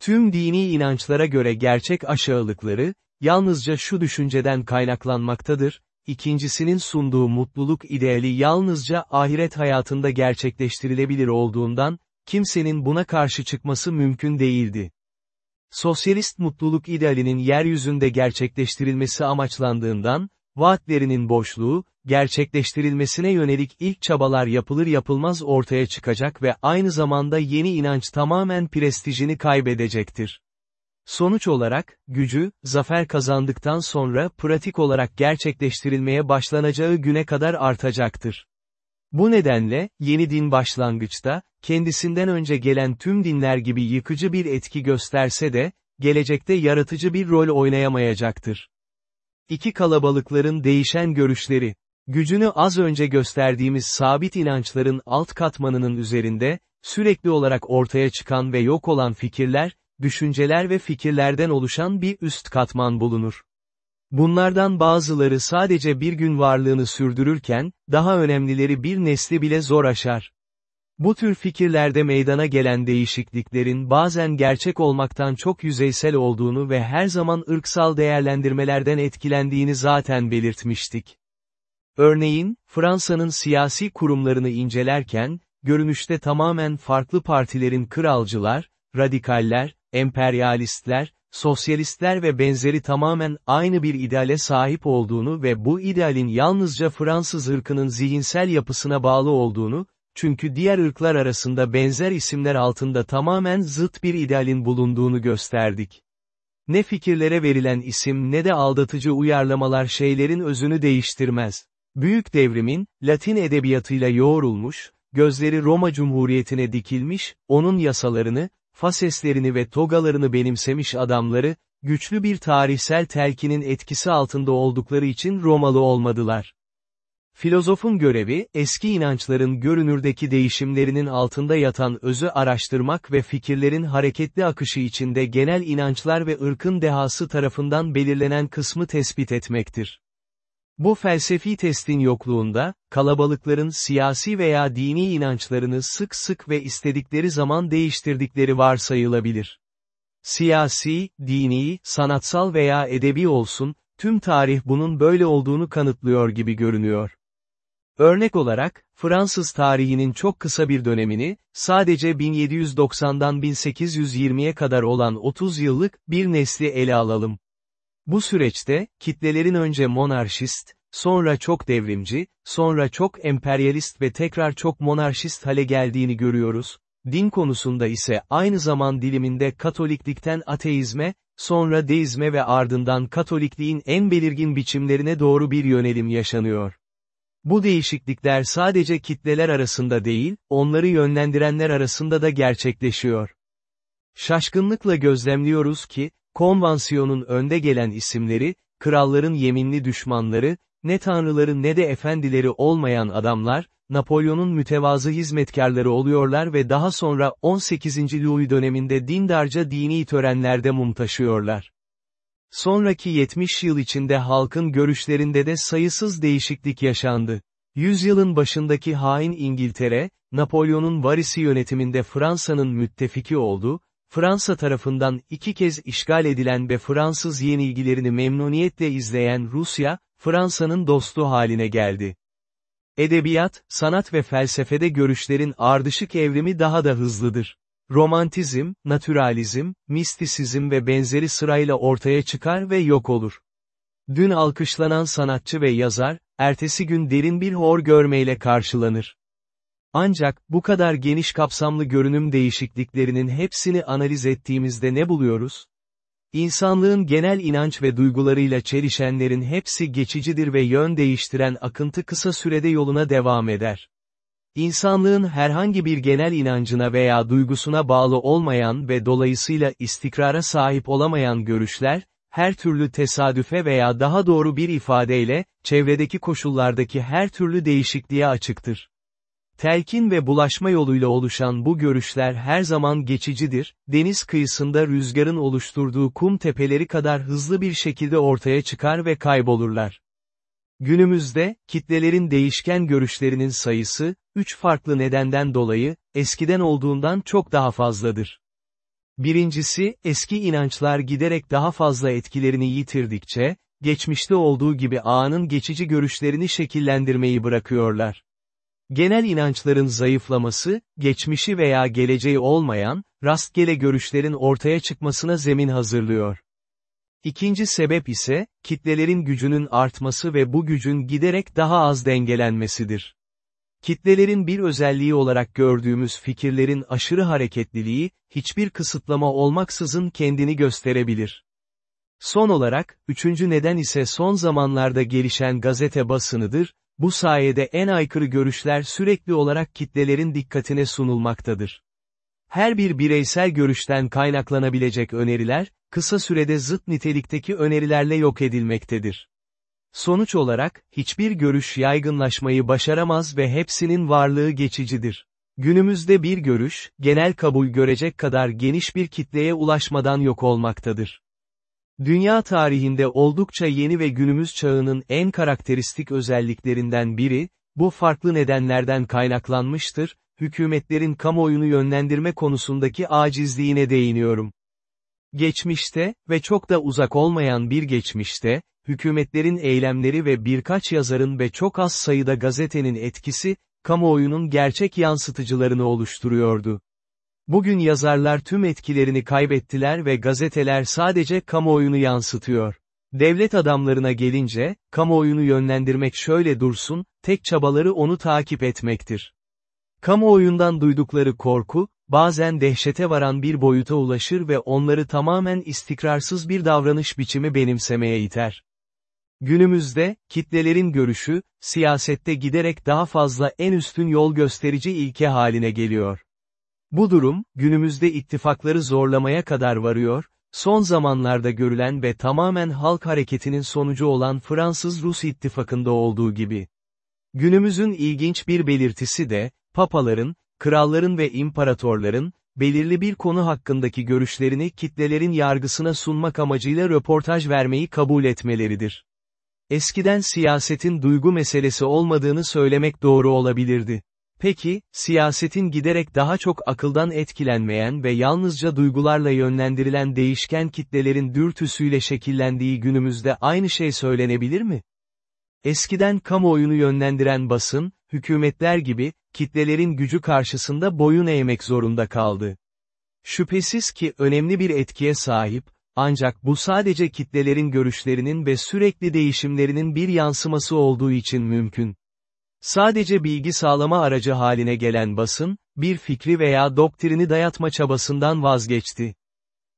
Tüm dini inançlara göre gerçek aşağılıkları, yalnızca şu düşünceden kaynaklanmaktadır, ikincisinin sunduğu mutluluk ideali yalnızca ahiret hayatında gerçekleştirilebilir olduğundan, kimsenin buna karşı çıkması mümkün değildi. Sosyalist mutluluk idealinin yeryüzünde gerçekleştirilmesi amaçlandığından, vaatlerinin boşluğu, gerçekleştirilmesine yönelik ilk çabalar yapılır yapılmaz ortaya çıkacak ve aynı zamanda yeni inanç tamamen prestijini kaybedecektir. Sonuç olarak, gücü, zafer kazandıktan sonra pratik olarak gerçekleştirilmeye başlanacağı güne kadar artacaktır. Bu nedenle, yeni din başlangıçta, kendisinden önce gelen tüm dinler gibi yıkıcı bir etki gösterse de, gelecekte yaratıcı bir rol oynayamayacaktır. İki kalabalıkların değişen görüşleri, gücünü az önce gösterdiğimiz sabit inançların alt katmanının üzerinde, sürekli olarak ortaya çıkan ve yok olan fikirler, düşünceler ve fikirlerden oluşan bir üst katman bulunur. Bunlardan bazıları sadece bir gün varlığını sürdürürken, daha önemlileri bir nesli bile zor aşar. Bu tür fikirlerde meydana gelen değişikliklerin bazen gerçek olmaktan çok yüzeysel olduğunu ve her zaman ırksal değerlendirmelerden etkilendiğini zaten belirtmiştik. Örneğin, Fransa'nın siyasi kurumlarını incelerken, görünüşte tamamen farklı partilerin kralcılar, radikaller, emperyalistler, sosyalistler ve benzeri tamamen aynı bir ideale sahip olduğunu ve bu idealin yalnızca Fransız ırkının zihinsel yapısına bağlı olduğunu, çünkü diğer ırklar arasında benzer isimler altında tamamen zıt bir idealin bulunduğunu gösterdik. Ne fikirlere verilen isim ne de aldatıcı uyarlamalar şeylerin özünü değiştirmez. Büyük devrimin, Latin edebiyatıyla yoğrulmuş, gözleri Roma Cumhuriyeti'ne dikilmiş, onun yasalarını, faseslerini ve togalarını benimsemiş adamları, güçlü bir tarihsel telkinin etkisi altında oldukları için Romalı olmadılar. Filozofun görevi, eski inançların görünürdeki değişimlerinin altında yatan özü araştırmak ve fikirlerin hareketli akışı içinde genel inançlar ve ırkın dehası tarafından belirlenen kısmı tespit etmektir. Bu felsefi testin yokluğunda, kalabalıkların siyasi veya dini inançlarını sık sık ve istedikleri zaman değiştirdikleri varsayılabilir. Siyasi, dini, sanatsal veya edebi olsun, tüm tarih bunun böyle olduğunu kanıtlıyor gibi görünüyor. Örnek olarak, Fransız tarihinin çok kısa bir dönemini, sadece 1790'dan 1820'ye kadar olan 30 yıllık bir nesli ele alalım. Bu süreçte, kitlelerin önce monarşist, sonra çok devrimci, sonra çok emperyalist ve tekrar çok monarşist hale geldiğini görüyoruz. Din konusunda ise aynı zaman diliminde Katoliklikten ateizme, sonra deizme ve ardından Katolikliğin en belirgin biçimlerine doğru bir yönelim yaşanıyor. Bu değişiklikler sadece kitleler arasında değil, onları yönlendirenler arasında da gerçekleşiyor. Şaşkınlıkla gözlemliyoruz ki, konvansiyonun önde gelen isimleri, kralların yeminli düşmanları, ne tanrıları ne de efendileri olmayan adamlar, Napolyon'un mütevazı hizmetkarları oluyorlar ve daha sonra 18. Louis döneminde dindarca dini törenlerde mum taşıyorlar. Sonraki 70 yıl içinde halkın görüşlerinde de sayısız değişiklik yaşandı. Yüzyılın başındaki hain İngiltere, Napolyon'un varisi yönetiminde Fransa'nın müttefiki oldu, Fransa tarafından iki kez işgal edilen ve Fransız yenilgilerini memnuniyetle izleyen Rusya, Fransa'nın dostu haline geldi. Edebiyat, sanat ve felsefede görüşlerin ardışık evrimi daha da hızlıdır. Romantizm, naturalizm, mistisizm ve benzeri sırayla ortaya çıkar ve yok olur. Dün alkışlanan sanatçı ve yazar, ertesi gün derin bir hor görmeyle karşılanır. Ancak, bu kadar geniş kapsamlı görünüm değişikliklerinin hepsini analiz ettiğimizde ne buluyoruz? İnsanlığın genel inanç ve duygularıyla çelişenlerin hepsi geçicidir ve yön değiştiren akıntı kısa sürede yoluna devam eder. İnsanlığın herhangi bir genel inancına veya duygusuna bağlı olmayan ve dolayısıyla istikrara sahip olamayan görüşler, her türlü tesadüfe veya daha doğru bir ifadeyle, çevredeki koşullardaki her türlü değişikliğe açıktır. Telkin ve bulaşma yoluyla oluşan bu görüşler her zaman geçicidir, deniz kıyısında rüzgarın oluşturduğu kum tepeleri kadar hızlı bir şekilde ortaya çıkar ve kaybolurlar. Günümüzde, kitlelerin değişken görüşlerinin sayısı, üç farklı nedenden dolayı, eskiden olduğundan çok daha fazladır. Birincisi, eski inançlar giderek daha fazla etkilerini yitirdikçe, geçmişte olduğu gibi ağanın geçici görüşlerini şekillendirmeyi bırakıyorlar. Genel inançların zayıflaması, geçmişi veya geleceği olmayan, rastgele görüşlerin ortaya çıkmasına zemin hazırlıyor. İkinci sebep ise, kitlelerin gücünün artması ve bu gücün giderek daha az dengelenmesidir. Kitlelerin bir özelliği olarak gördüğümüz fikirlerin aşırı hareketliliği, hiçbir kısıtlama olmaksızın kendini gösterebilir. Son olarak, üçüncü neden ise son zamanlarda gelişen gazete basınıdır, bu sayede en aykırı görüşler sürekli olarak kitlelerin dikkatine sunulmaktadır. Her bir bireysel görüşten kaynaklanabilecek öneriler, kısa sürede zıt nitelikteki önerilerle yok edilmektedir. Sonuç olarak, hiçbir görüş yaygınlaşmayı başaramaz ve hepsinin varlığı geçicidir. Günümüzde bir görüş, genel kabul görecek kadar geniş bir kitleye ulaşmadan yok olmaktadır. Dünya tarihinde oldukça yeni ve günümüz çağının en karakteristik özelliklerinden biri, bu farklı nedenlerden kaynaklanmıştır, hükümetlerin kamuoyunu yönlendirme konusundaki acizliğine değiniyorum. Geçmişte, ve çok da uzak olmayan bir geçmişte, hükümetlerin eylemleri ve birkaç yazarın ve çok az sayıda gazetenin etkisi, kamuoyunun gerçek yansıtıcılarını oluşturuyordu. Bugün yazarlar tüm etkilerini kaybettiler ve gazeteler sadece kamuoyunu yansıtıyor. Devlet adamlarına gelince, kamuoyunu yönlendirmek şöyle dursun, tek çabaları onu takip etmektir. Kamuoyundan duydukları korku, bazen dehşete varan bir boyuta ulaşır ve onları tamamen istikrarsız bir davranış biçimi benimsemeye iter. Günümüzde, kitlelerin görüşü, siyasette giderek daha fazla en üstün yol gösterici ilke haline geliyor. Bu durum, günümüzde ittifakları zorlamaya kadar varıyor, son zamanlarda görülen ve tamamen halk hareketinin sonucu olan Fransız-Rus ittifakında olduğu gibi. Günümüzün ilginç bir belirtisi de, papaların, kralların ve imparatorların, belirli bir konu hakkındaki görüşlerini kitlelerin yargısına sunmak amacıyla röportaj vermeyi kabul etmeleridir. Eskiden siyasetin duygu meselesi olmadığını söylemek doğru olabilirdi. Peki, siyasetin giderek daha çok akıldan etkilenmeyen ve yalnızca duygularla yönlendirilen değişken kitlelerin dürtüsüyle şekillendiği günümüzde aynı şey söylenebilir mi? Eskiden kamuoyunu yönlendiren basın, hükümetler gibi, kitlelerin gücü karşısında boyun eğmek zorunda kaldı. Şüphesiz ki önemli bir etkiye sahip, ancak bu sadece kitlelerin görüşlerinin ve sürekli değişimlerinin bir yansıması olduğu için mümkün. Sadece bilgi sağlama aracı haline gelen basın, bir fikri veya doktrini dayatma çabasından vazgeçti.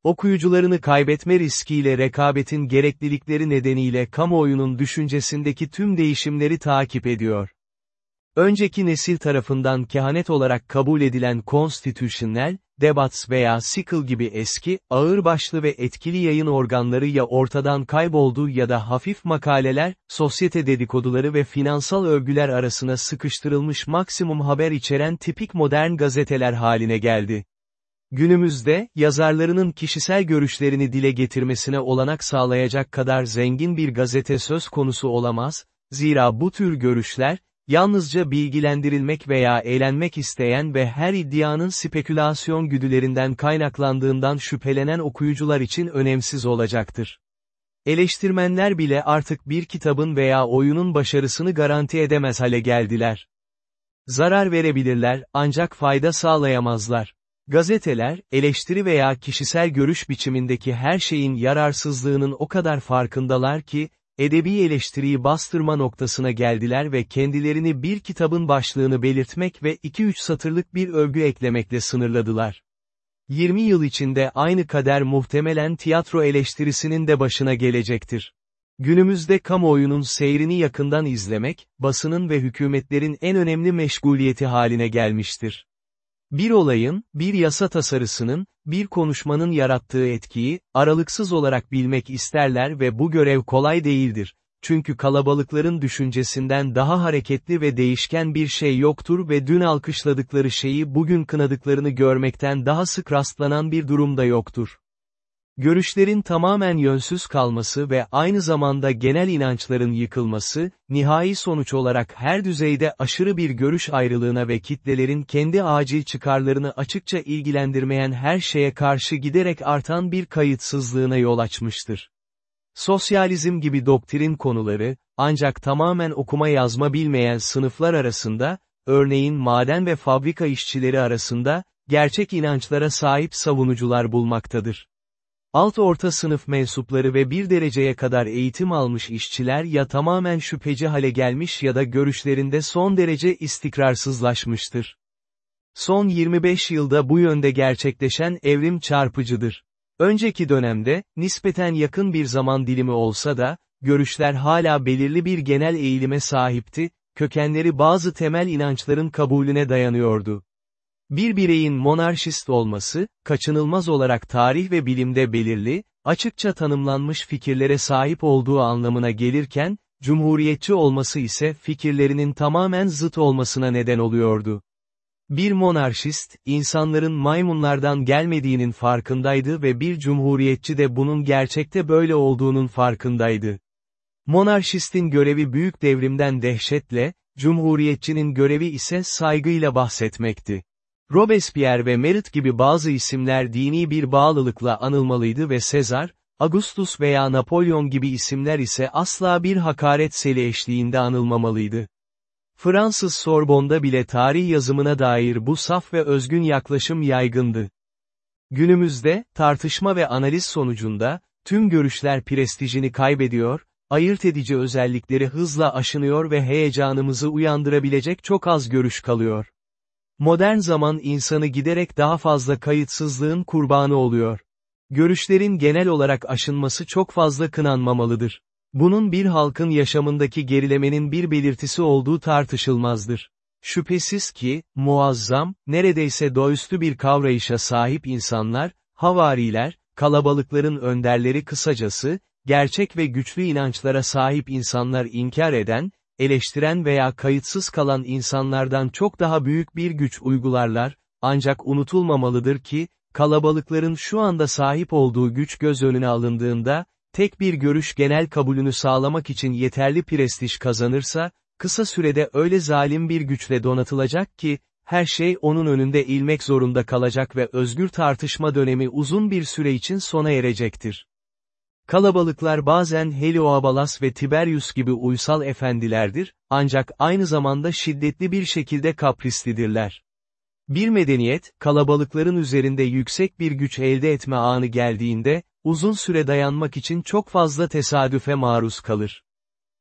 Okuyucularını kaybetme riskiyle rekabetin gereklilikleri nedeniyle kamuoyunun düşüncesindeki tüm değişimleri takip ediyor. Önceki nesil tarafından kehanet olarak kabul edilen konstitüsyonel, Debats veya Sickle gibi eski, ağırbaşlı ve etkili yayın organları ya ortadan kayboldu ya da hafif makaleler, sosyete dedikoduları ve finansal övgüler arasına sıkıştırılmış maksimum haber içeren tipik modern gazeteler haline geldi. Günümüzde, yazarlarının kişisel görüşlerini dile getirmesine olanak sağlayacak kadar zengin bir gazete söz konusu olamaz, zira bu tür görüşler, yalnızca bilgilendirilmek veya eğlenmek isteyen ve her iddianın spekülasyon güdülerinden kaynaklandığından şüphelenen okuyucular için önemsiz olacaktır. Eleştirmenler bile artık bir kitabın veya oyunun başarısını garanti edemez hale geldiler. Zarar verebilirler, ancak fayda sağlayamazlar. Gazeteler, eleştiri veya kişisel görüş biçimindeki her şeyin yararsızlığının o kadar farkındalar ki, edebi eleştiriyi bastırma noktasına geldiler ve kendilerini bir kitabın başlığını belirtmek ve 2-3 satırlık bir övgü eklemekle sınırladılar. 20 yıl içinde aynı kader muhtemelen tiyatro eleştirisinin de başına gelecektir. Günümüzde kamuoyunun seyrini yakından izlemek, basının ve hükümetlerin en önemli meşguliyeti haline gelmiştir. Bir olayın, bir yasa tasarısının, bir konuşmanın yarattığı etkiyi, aralıksız olarak bilmek isterler ve bu görev kolay değildir. Çünkü kalabalıkların düşüncesinden daha hareketli ve değişken bir şey yoktur ve dün alkışladıkları şeyi bugün kınadıklarını görmekten daha sık rastlanan bir durumda yoktur. Görüşlerin tamamen yönsüz kalması ve aynı zamanda genel inançların yıkılması, nihai sonuç olarak her düzeyde aşırı bir görüş ayrılığına ve kitlelerin kendi acil çıkarlarını açıkça ilgilendirmeyen her şeye karşı giderek artan bir kayıtsızlığına yol açmıştır. Sosyalizm gibi doktrin konuları, ancak tamamen okuma yazma bilmeyen sınıflar arasında, örneğin maden ve fabrika işçileri arasında, gerçek inançlara sahip savunucular bulmaktadır. Alt orta sınıf mensupları ve bir dereceye kadar eğitim almış işçiler ya tamamen şüpheci hale gelmiş ya da görüşlerinde son derece istikrarsızlaşmıştır. Son 25 yılda bu yönde gerçekleşen evrim çarpıcıdır. Önceki dönemde, nispeten yakın bir zaman dilimi olsa da, görüşler hala belirli bir genel eğilime sahipti, kökenleri bazı temel inançların kabulüne dayanıyordu. Bir bireyin monarşist olması, kaçınılmaz olarak tarih ve bilimde belirli, açıkça tanımlanmış fikirlere sahip olduğu anlamına gelirken, cumhuriyetçi olması ise fikirlerinin tamamen zıt olmasına neden oluyordu. Bir monarşist, insanların maymunlardan gelmediğinin farkındaydı ve bir cumhuriyetçi de bunun gerçekte böyle olduğunun farkındaydı. Monarşistin görevi büyük devrimden dehşetle, cumhuriyetçinin görevi ise saygıyla bahsetmekti. Robespierre ve Merit gibi bazı isimler dini bir bağlılıkla anılmalıydı ve Sezar, Augustus veya Napolyon gibi isimler ise asla bir hakaret seli eşliğinde anılmamalıydı. Fransız Sorbon'da bile tarih yazımına dair bu saf ve özgün yaklaşım yaygındı. Günümüzde, tartışma ve analiz sonucunda, tüm görüşler prestijini kaybediyor, ayırt edici özellikleri hızla aşınıyor ve heyecanımızı uyandırabilecek çok az görüş kalıyor. Modern zaman insanı giderek daha fazla kayıtsızlığın kurbanı oluyor. Görüşlerin genel olarak aşınması çok fazla kınanmamalıdır. Bunun bir halkın yaşamındaki gerilemenin bir belirtisi olduğu tartışılmazdır. Şüphesiz ki, muazzam, neredeyse doğüstü bir kavrayışa sahip insanlar, havariler, kalabalıkların önderleri kısacası, gerçek ve güçlü inançlara sahip insanlar inkar eden, eleştiren veya kayıtsız kalan insanlardan çok daha büyük bir güç uygularlar, ancak unutulmamalıdır ki, kalabalıkların şu anda sahip olduğu güç göz önüne alındığında, tek bir görüş genel kabulünü sağlamak için yeterli prestij kazanırsa, kısa sürede öyle zalim bir güçle donatılacak ki, her şey onun önünde ilmek zorunda kalacak ve özgür tartışma dönemi uzun bir süre için sona erecektir. Kalabalıklar bazen Helioabalas ve Tiberius gibi uysal efendilerdir, ancak aynı zamanda şiddetli bir şekilde kaprislidirler. Bir medeniyet, kalabalıkların üzerinde yüksek bir güç elde etme anı geldiğinde, uzun süre dayanmak için çok fazla tesadüfe maruz kalır.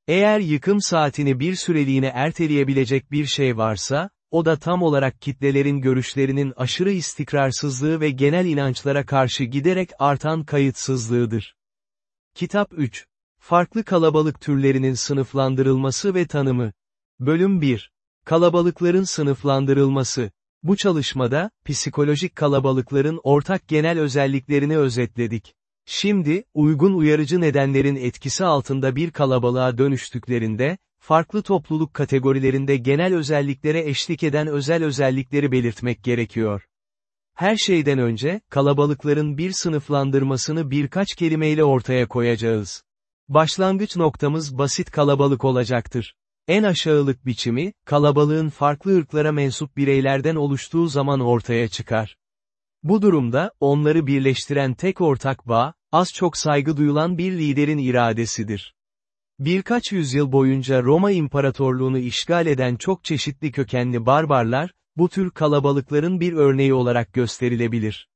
Eğer yıkım saatini bir süreliğine erteleyebilecek bir şey varsa, o da tam olarak kitlelerin görüşlerinin aşırı istikrarsızlığı ve genel inançlara karşı giderek artan kayıtsızlığıdır. Kitap 3. Farklı kalabalık türlerinin sınıflandırılması ve tanımı. Bölüm 1. Kalabalıkların sınıflandırılması. Bu çalışmada, psikolojik kalabalıkların ortak genel özelliklerini özetledik. Şimdi, uygun uyarıcı nedenlerin etkisi altında bir kalabalığa dönüştüklerinde, farklı topluluk kategorilerinde genel özelliklere eşlik eden özel özellikleri belirtmek gerekiyor. Her şeyden önce, kalabalıkların bir sınıflandırmasını birkaç kelimeyle ortaya koyacağız. Başlangıç noktamız basit kalabalık olacaktır. En aşağılık biçimi, kalabalığın farklı ırklara mensup bireylerden oluştuğu zaman ortaya çıkar. Bu durumda, onları birleştiren tek ortak bağ, az çok saygı duyulan bir liderin iradesidir. Birkaç yüzyıl boyunca Roma İmparatorluğunu işgal eden çok çeşitli kökenli barbarlar, bu tür kalabalıkların bir örneği olarak gösterilebilir.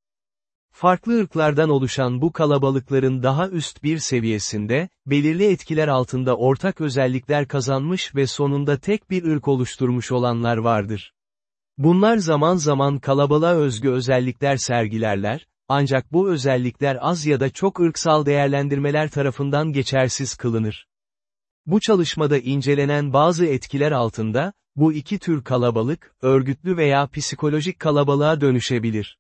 Farklı ırklardan oluşan bu kalabalıkların daha üst bir seviyesinde, belirli etkiler altında ortak özellikler kazanmış ve sonunda tek bir ırk oluşturmuş olanlar vardır. Bunlar zaman zaman kalabalığa özgü özellikler sergilerler, ancak bu özellikler az ya da çok ırksal değerlendirmeler tarafından geçersiz kılınır. Bu çalışmada incelenen bazı etkiler altında, bu iki tür kalabalık, örgütlü veya psikolojik kalabalığa dönüşebilir.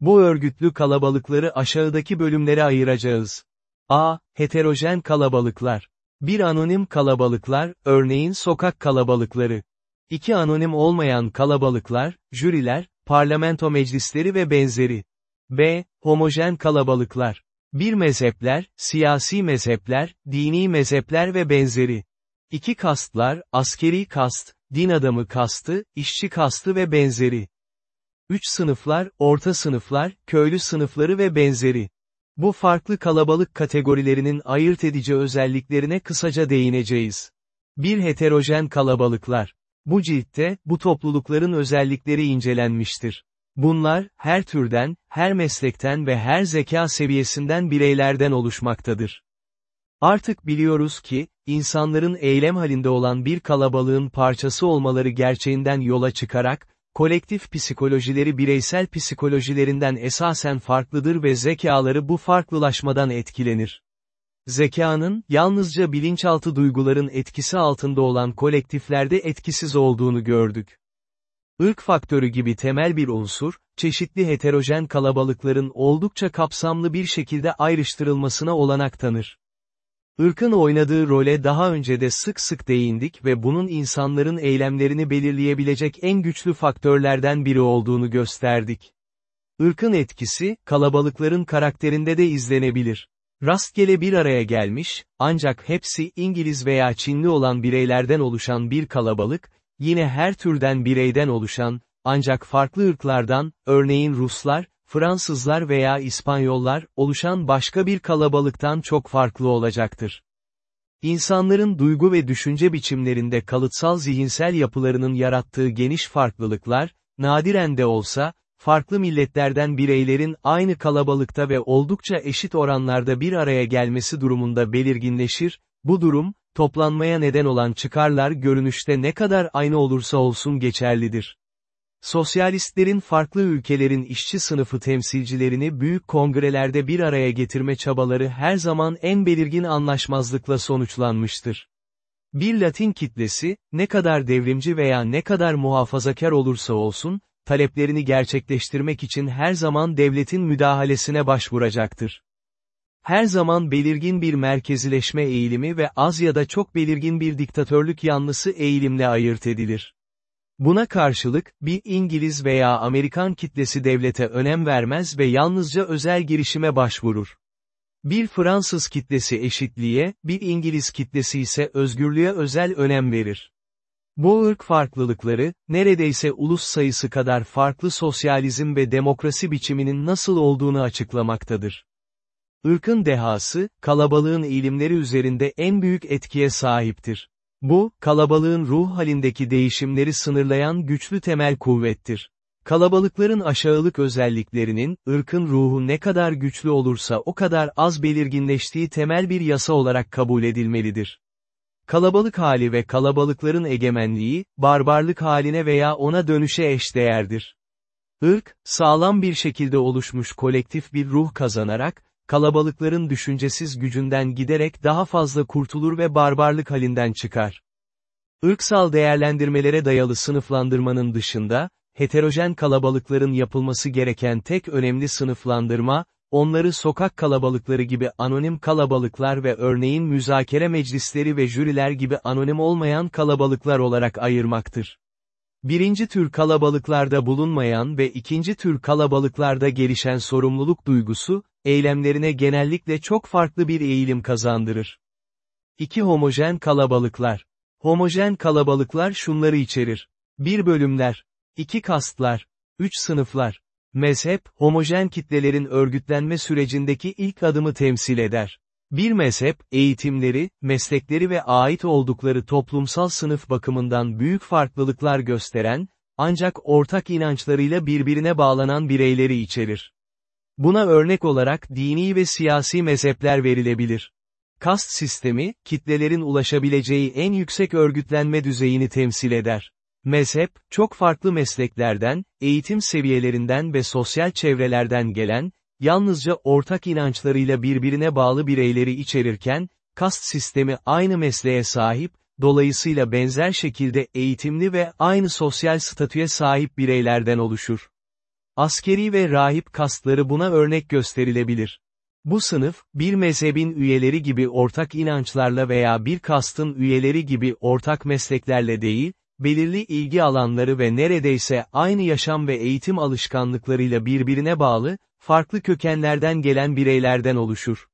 Bu örgütlü kalabalıkları aşağıdaki bölümlere ayıracağız. A. Heterojen kalabalıklar. Bir anonim kalabalıklar, örneğin sokak kalabalıkları. İki anonim olmayan kalabalıklar, jüriler, parlamento meclisleri ve benzeri. B. Homojen kalabalıklar. Bir mezhepler, siyasi mezhepler, dini mezhepler ve benzeri. İki kastlar, askeri kast, din adamı kastı, işçi kastı ve benzeri. Üç sınıflar, orta sınıflar, köylü sınıfları ve benzeri. Bu farklı kalabalık kategorilerinin ayırt edici özelliklerine kısaca değineceğiz. Bir heterojen kalabalıklar. Bu ciltte, bu toplulukların özellikleri incelenmiştir. Bunlar, her türden, her meslekten ve her zeka seviyesinden bireylerden oluşmaktadır. Artık biliyoruz ki, insanların eylem halinde olan bir kalabalığın parçası olmaları gerçeğinden yola çıkarak, kolektif psikolojileri bireysel psikolojilerinden esasen farklıdır ve zekaları bu farklılaşmadan etkilenir. Zekanın, yalnızca bilinçaltı duyguların etkisi altında olan kolektiflerde etkisiz olduğunu gördük. Irk faktörü gibi temel bir unsur, çeşitli heterojen kalabalıkların oldukça kapsamlı bir şekilde ayrıştırılmasına olanak tanır. Irkın oynadığı role daha önce de sık sık değindik ve bunun insanların eylemlerini belirleyebilecek en güçlü faktörlerden biri olduğunu gösterdik. Irkın etkisi, kalabalıkların karakterinde de izlenebilir. Rastgele bir araya gelmiş, ancak hepsi İngiliz veya Çinli olan bireylerden oluşan bir kalabalık, yine her türden bireyden oluşan, ancak farklı ırklardan, örneğin Ruslar, Fransızlar veya İspanyollar, oluşan başka bir kalabalıktan çok farklı olacaktır. İnsanların duygu ve düşünce biçimlerinde kalıtsal zihinsel yapılarının yarattığı geniş farklılıklar, nadiren de olsa, farklı milletlerden bireylerin aynı kalabalıkta ve oldukça eşit oranlarda bir araya gelmesi durumunda belirginleşir, bu durum, toplanmaya neden olan çıkarlar görünüşte ne kadar aynı olursa olsun geçerlidir. Sosyalistlerin farklı ülkelerin işçi sınıfı temsilcilerini büyük kongrelerde bir araya getirme çabaları her zaman en belirgin anlaşmazlıkla sonuçlanmıştır. Bir Latin kitlesi, ne kadar devrimci veya ne kadar muhafazakar olursa olsun, taleplerini gerçekleştirmek için her zaman devletin müdahalesine başvuracaktır. her zaman belirgin bir merkezileşme eğilimi ve az ya da çok belirgin bir diktatörlük yanlısı eğilimle ayırt edilir. Buna karşılık, bir İngiliz veya Amerikan kitlesi devlete önem vermez ve yalnızca özel girişime başvurur. Bir Fransız kitlesi eşitliğe, bir İngiliz kitlesi ise özgürlüğe özel önem verir. Bu ırk farklılıkları, neredeyse ulus sayısı kadar farklı sosyalizm ve demokrasi biçiminin nasıl olduğunu açıklamaktadır. Irkın dehası, kalabalığın eğilimleri üzerinde en büyük etkiye sahiptir. Bu, kalabalığın ruh halindeki değişimleri sınırlayan güçlü temel kuvvettir. Kalabalıkların aşağılık özelliklerinin, ırkın ruhu ne kadar güçlü olursa o kadar az belirginleştiği temel bir yasa olarak kabul edilmelidir. Kalabalık hali ve kalabalıkların egemenliği, barbarlık haline veya ona dönüşe eşdeğerdir. Irk, sağlam bir şekilde oluşmuş kolektif bir ruh kazanarak, kalabalıkların düşüncesiz gücünden giderek daha fazla kurtulur ve barbarlık halinden çıkar. Irksal değerlendirmelere dayalı sınıflandırmanın dışında, heterojen kalabalıkların yapılması gereken tek önemli sınıflandırma, onları sokak kalabalıkları gibi anonim kalabalıklar ve örneğin müzakere meclisleri ve jüriler gibi anonim olmayan kalabalıklar olarak ayırmaktır. Birinci tür kalabalıklarda bulunmayan ve ikinci tür kalabalıklarda gelişen sorumluluk duygusu, eylemlerine genellikle çok farklı bir eğilim kazandırır. 2 homojen kalabalıklar. Homojen kalabalıklar şunları içerir. 1 bölümler. 2 kastlar. 3 sınıflar. Mezhep, homojen kitlelerin örgütlenme sürecindeki ilk adımı temsil eder. Bir mezhep, eğitimleri, meslekleri ve ait oldukları toplumsal sınıf bakımından büyük farklılıklar gösteren, ancak ortak inançlarıyla birbirine bağlanan bireyleri içerir. Buna örnek olarak dini ve siyasi mezhepler verilebilir. Kast sistemi, kitlelerin ulaşabileceği en yüksek örgütlenme düzeyini temsil eder. Mezhep, çok farklı mesleklerden, eğitim seviyelerinden ve sosyal çevrelerden gelen, yalnızca ortak inançlarıyla birbirine bağlı bireyleri içerirken, kast sistemi aynı mesleğe sahip, dolayısıyla benzer şekilde eğitimli ve aynı sosyal statüye sahip bireylerden oluşur. Askeri ve rahip kastları buna örnek gösterilebilir. Bu sınıf, bir mezhebin üyeleri gibi ortak inançlarla veya bir kastın üyeleri gibi ortak mesleklerle değil, belirli ilgi alanları ve neredeyse aynı yaşam ve eğitim alışkanlıklarıyla birbirine bağlı, farklı kökenlerden gelen bireylerden oluşur.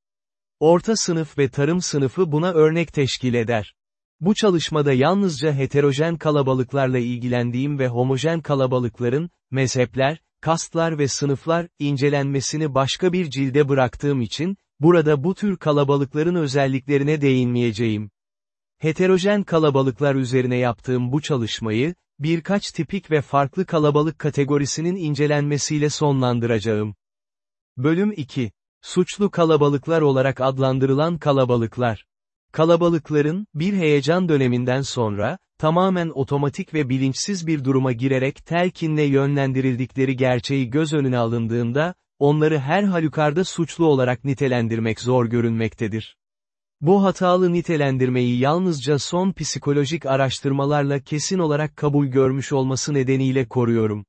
Orta sınıf ve tarım sınıfı buna örnek teşkil eder. Bu çalışmada yalnızca heterojen kalabalıklarla ilgilendiğim ve homojen kalabalıkların, mezhepler, kastlar ve sınıflar, incelenmesini başka bir cilde bıraktığım için, burada bu tür kalabalıkların özelliklerine değinmeyeceğim. Heterojen kalabalıklar üzerine yaptığım bu çalışmayı, birkaç tipik ve farklı kalabalık kategorisinin incelenmesiyle sonlandıracağım. Bölüm 2. Suçlu kalabalıklar olarak adlandırılan kalabalıklar. Kalabalıkların, bir heyecan döneminden sonra, tamamen otomatik ve bilinçsiz bir duruma girerek telkinle yönlendirildikleri gerçeği göz önüne alındığında, onları her halükarda suçlu olarak nitelendirmek zor görünmektedir. Bu hatalı nitelendirmeyi yalnızca son psikolojik araştırmalarla kesin olarak kabul görmüş olması nedeniyle koruyorum.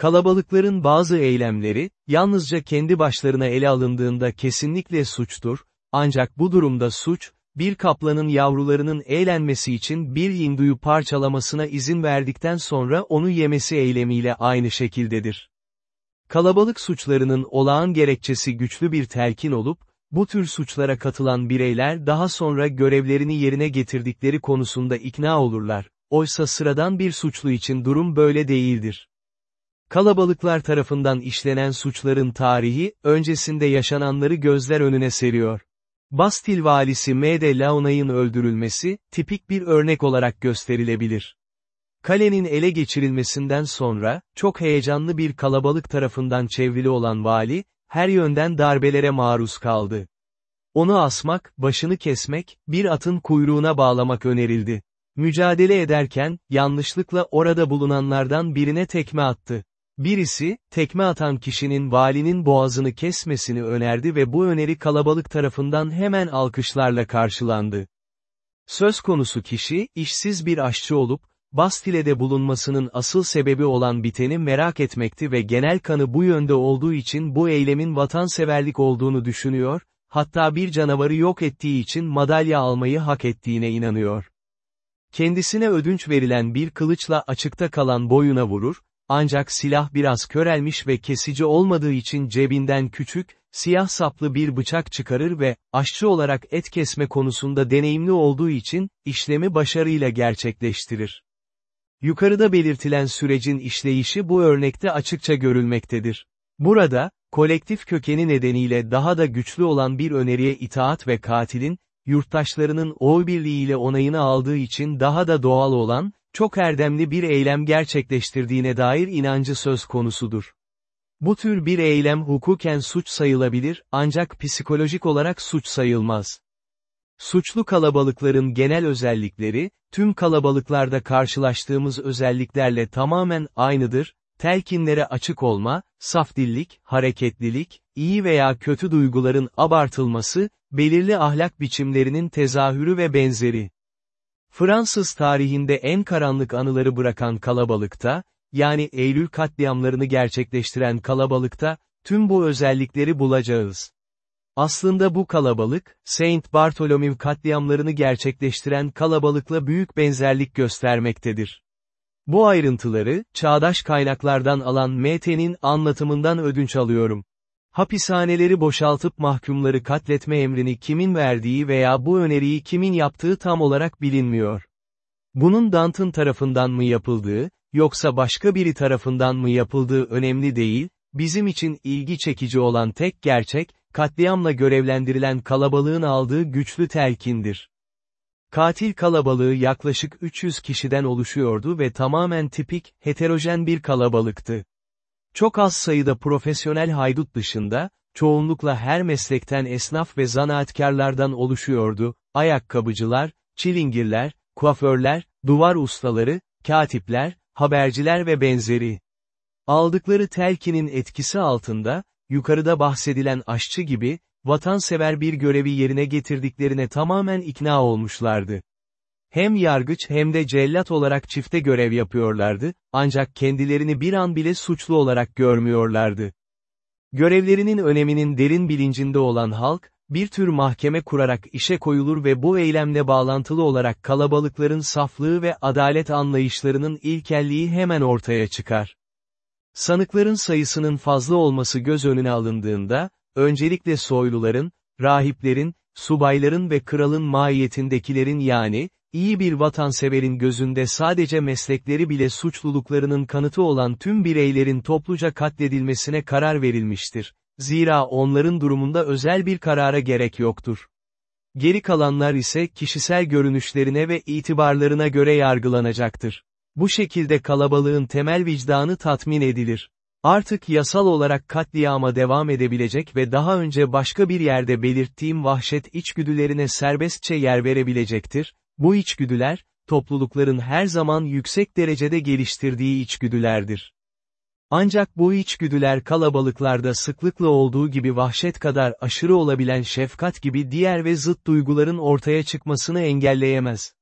Kalabalıkların bazı eylemleri, yalnızca kendi başlarına ele alındığında kesinlikle suçtur, ancak bu durumda suç, bir kaplanın yavrularının eğlenmesi için bir hinduyu parçalamasına izin verdikten sonra onu yemesi eylemiyle aynı şekildedir. Kalabalık suçlarının olağan gerekçesi güçlü bir telkin olup, bu tür suçlara katılan bireyler daha sonra görevlerini yerine getirdikleri konusunda ikna olurlar, oysa sıradan bir suçlu için durum böyle değildir. Kalabalıklar tarafından işlenen suçların tarihi, öncesinde yaşananları gözler önüne seriyor. Bastil valisi M. Launay'ın öldürülmesi, tipik bir örnek olarak gösterilebilir. Kalenin ele geçirilmesinden sonra, çok heyecanlı bir kalabalık tarafından çevrili olan vali, her yönden darbelere maruz kaldı. Onu asmak, başını kesmek, bir atın kuyruğuna bağlamak önerildi. Mücadele ederken, yanlışlıkla orada bulunanlardan birine tekme attı. Birisi, tekme atan kişinin valinin boğazını kesmesini önerdi ve bu öneri kalabalık tarafından hemen alkışlarla karşılandı. Söz konusu kişi, işsiz bir aşçı olup, Bastile'de bulunmasının asıl sebebi olan biteni merak etmekti ve genel kanı bu yönde olduğu için bu eylemin vatanseverlik olduğunu düşünüyor, hatta bir canavarı yok ettiği için madalya almayı hak ettiğine inanıyor. Kendisine ödünç verilen bir kılıçla açıkta kalan boyuna vurur, ancak silah biraz körelmiş ve kesici olmadığı için cebinden küçük, siyah saplı bir bıçak çıkarır ve, aşçı olarak et kesme konusunda deneyimli olduğu için, işlemi başarıyla gerçekleştirir. Yukarıda belirtilen sürecin işleyişi bu örnekte açıkça görülmektedir. Burada, kolektif kökeni nedeniyle daha da güçlü olan bir öneriye itaat ve katilin, yurttaşlarının oy birliğiyle onayını aldığı için daha da doğal olan, çok erdemli bir eylem gerçekleştirdiğine dair inancı söz konusudur. Bu tür bir eylem hukuken suç sayılabilir, ancak psikolojik olarak suç sayılmaz. Suçlu kalabalıkların genel özellikleri, tüm kalabalıklarda karşılaştığımız özelliklerle tamamen aynıdır, telkinlere açık olma, safdillik, hareketlilik, iyi veya kötü duyguların abartılması, belirli ahlak biçimlerinin tezahürü ve benzeri. Fransız tarihinde en karanlık anıları bırakan kalabalıkta, yani Eylül katliamlarını gerçekleştiren kalabalıkta, tüm bu özellikleri bulacağız. Aslında bu kalabalık, Saint Bartholomew katliamlarını gerçekleştiren kalabalıkla büyük benzerlik göstermektedir. Bu ayrıntıları, çağdaş kaynaklardan alan MT'nin anlatımından ödünç alıyorum. Hapishaneleri boşaltıp mahkumları katletme emrini kimin verdiği veya bu öneriyi kimin yaptığı tam olarak bilinmiyor. Bunun Danton tarafından mı yapıldığı, yoksa başka biri tarafından mı yapıldığı önemli değil, bizim için ilgi çekici olan tek gerçek, katliamla görevlendirilen kalabalığın aldığı güçlü telkindir. Katil kalabalığı yaklaşık 300 kişiden oluşuyordu ve tamamen tipik, heterojen bir kalabalıktı. Çok az sayıda profesyonel haydut dışında, çoğunlukla her meslekten esnaf ve zanaatkarlardan oluşuyordu, ayakkabıcılar, çilingirler, kuaförler, duvar ustaları, katipler, haberciler ve benzeri. Aldıkları telkinin etkisi altında, yukarıda bahsedilen aşçı gibi, vatansever bir görevi yerine getirdiklerine tamamen ikna olmuşlardı. Hem yargıç hem de cellat olarak çifte görev yapıyorlardı, ancak kendilerini bir an bile suçlu olarak görmüyorlardı. Görevlerinin öneminin derin bilincinde olan halk, bir tür mahkeme kurarak işe koyulur ve bu eylemle bağlantılı olarak kalabalıkların saflığı ve adalet anlayışlarının ilkelliği hemen ortaya çıkar. Sanıkların sayısının fazla olması göz önüne alındığında, öncelikle soyluların, rahiplerin, subayların ve kralın mahiyetindekilerin yani, iyi bir vatanseverin gözünde sadece meslekleri bile suçluluklarının kanıtı olan tüm bireylerin topluca katledilmesine karar verilmiştir. Zira onların durumunda özel bir karara gerek yoktur. Geri kalanlar ise kişisel görünüşlerine ve itibarlarına göre yargılanacaktır. Bu şekilde kalabalığın temel vicdanı tatmin edilir. Artık yasal olarak katliama devam edebilecek ve daha önce başka bir yerde belirttiğim vahşet içgüdülerine serbestçe yer verebilecektir, bu içgüdüler, toplulukların her zaman yüksek derecede geliştirdiği içgüdülerdir. Ancak bu içgüdüler kalabalıklarda sıklıkla olduğu gibi vahşet kadar aşırı olabilen şefkat gibi diğer ve zıt duyguların ortaya çıkmasını engelleyemez.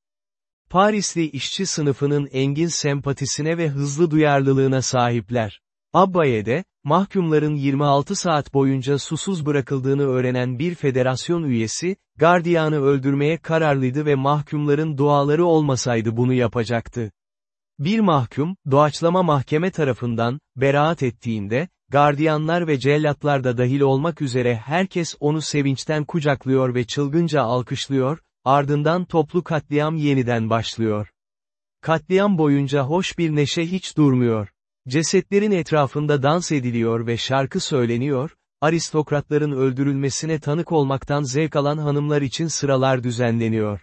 Parisli işçi sınıfının engin sempatisine ve hızlı duyarlılığına sahipler. Abbaye'de, mahkumların 26 saat boyunca susuz bırakıldığını öğrenen bir federasyon üyesi, gardiyanı öldürmeye kararlıydı ve mahkumların duaları olmasaydı bunu yapacaktı. Bir mahkum, doğaçlama mahkeme tarafından, beraat ettiğinde, gardiyanlar ve cellatlar da dahil olmak üzere herkes onu sevinçten kucaklıyor ve çılgınca alkışlıyor, ardından toplu katliam yeniden başlıyor. Katliam boyunca hoş bir neşe hiç durmuyor. Cesetlerin etrafında dans ediliyor ve şarkı söyleniyor, aristokratların öldürülmesine tanık olmaktan zevk alan hanımlar için sıralar düzenleniyor.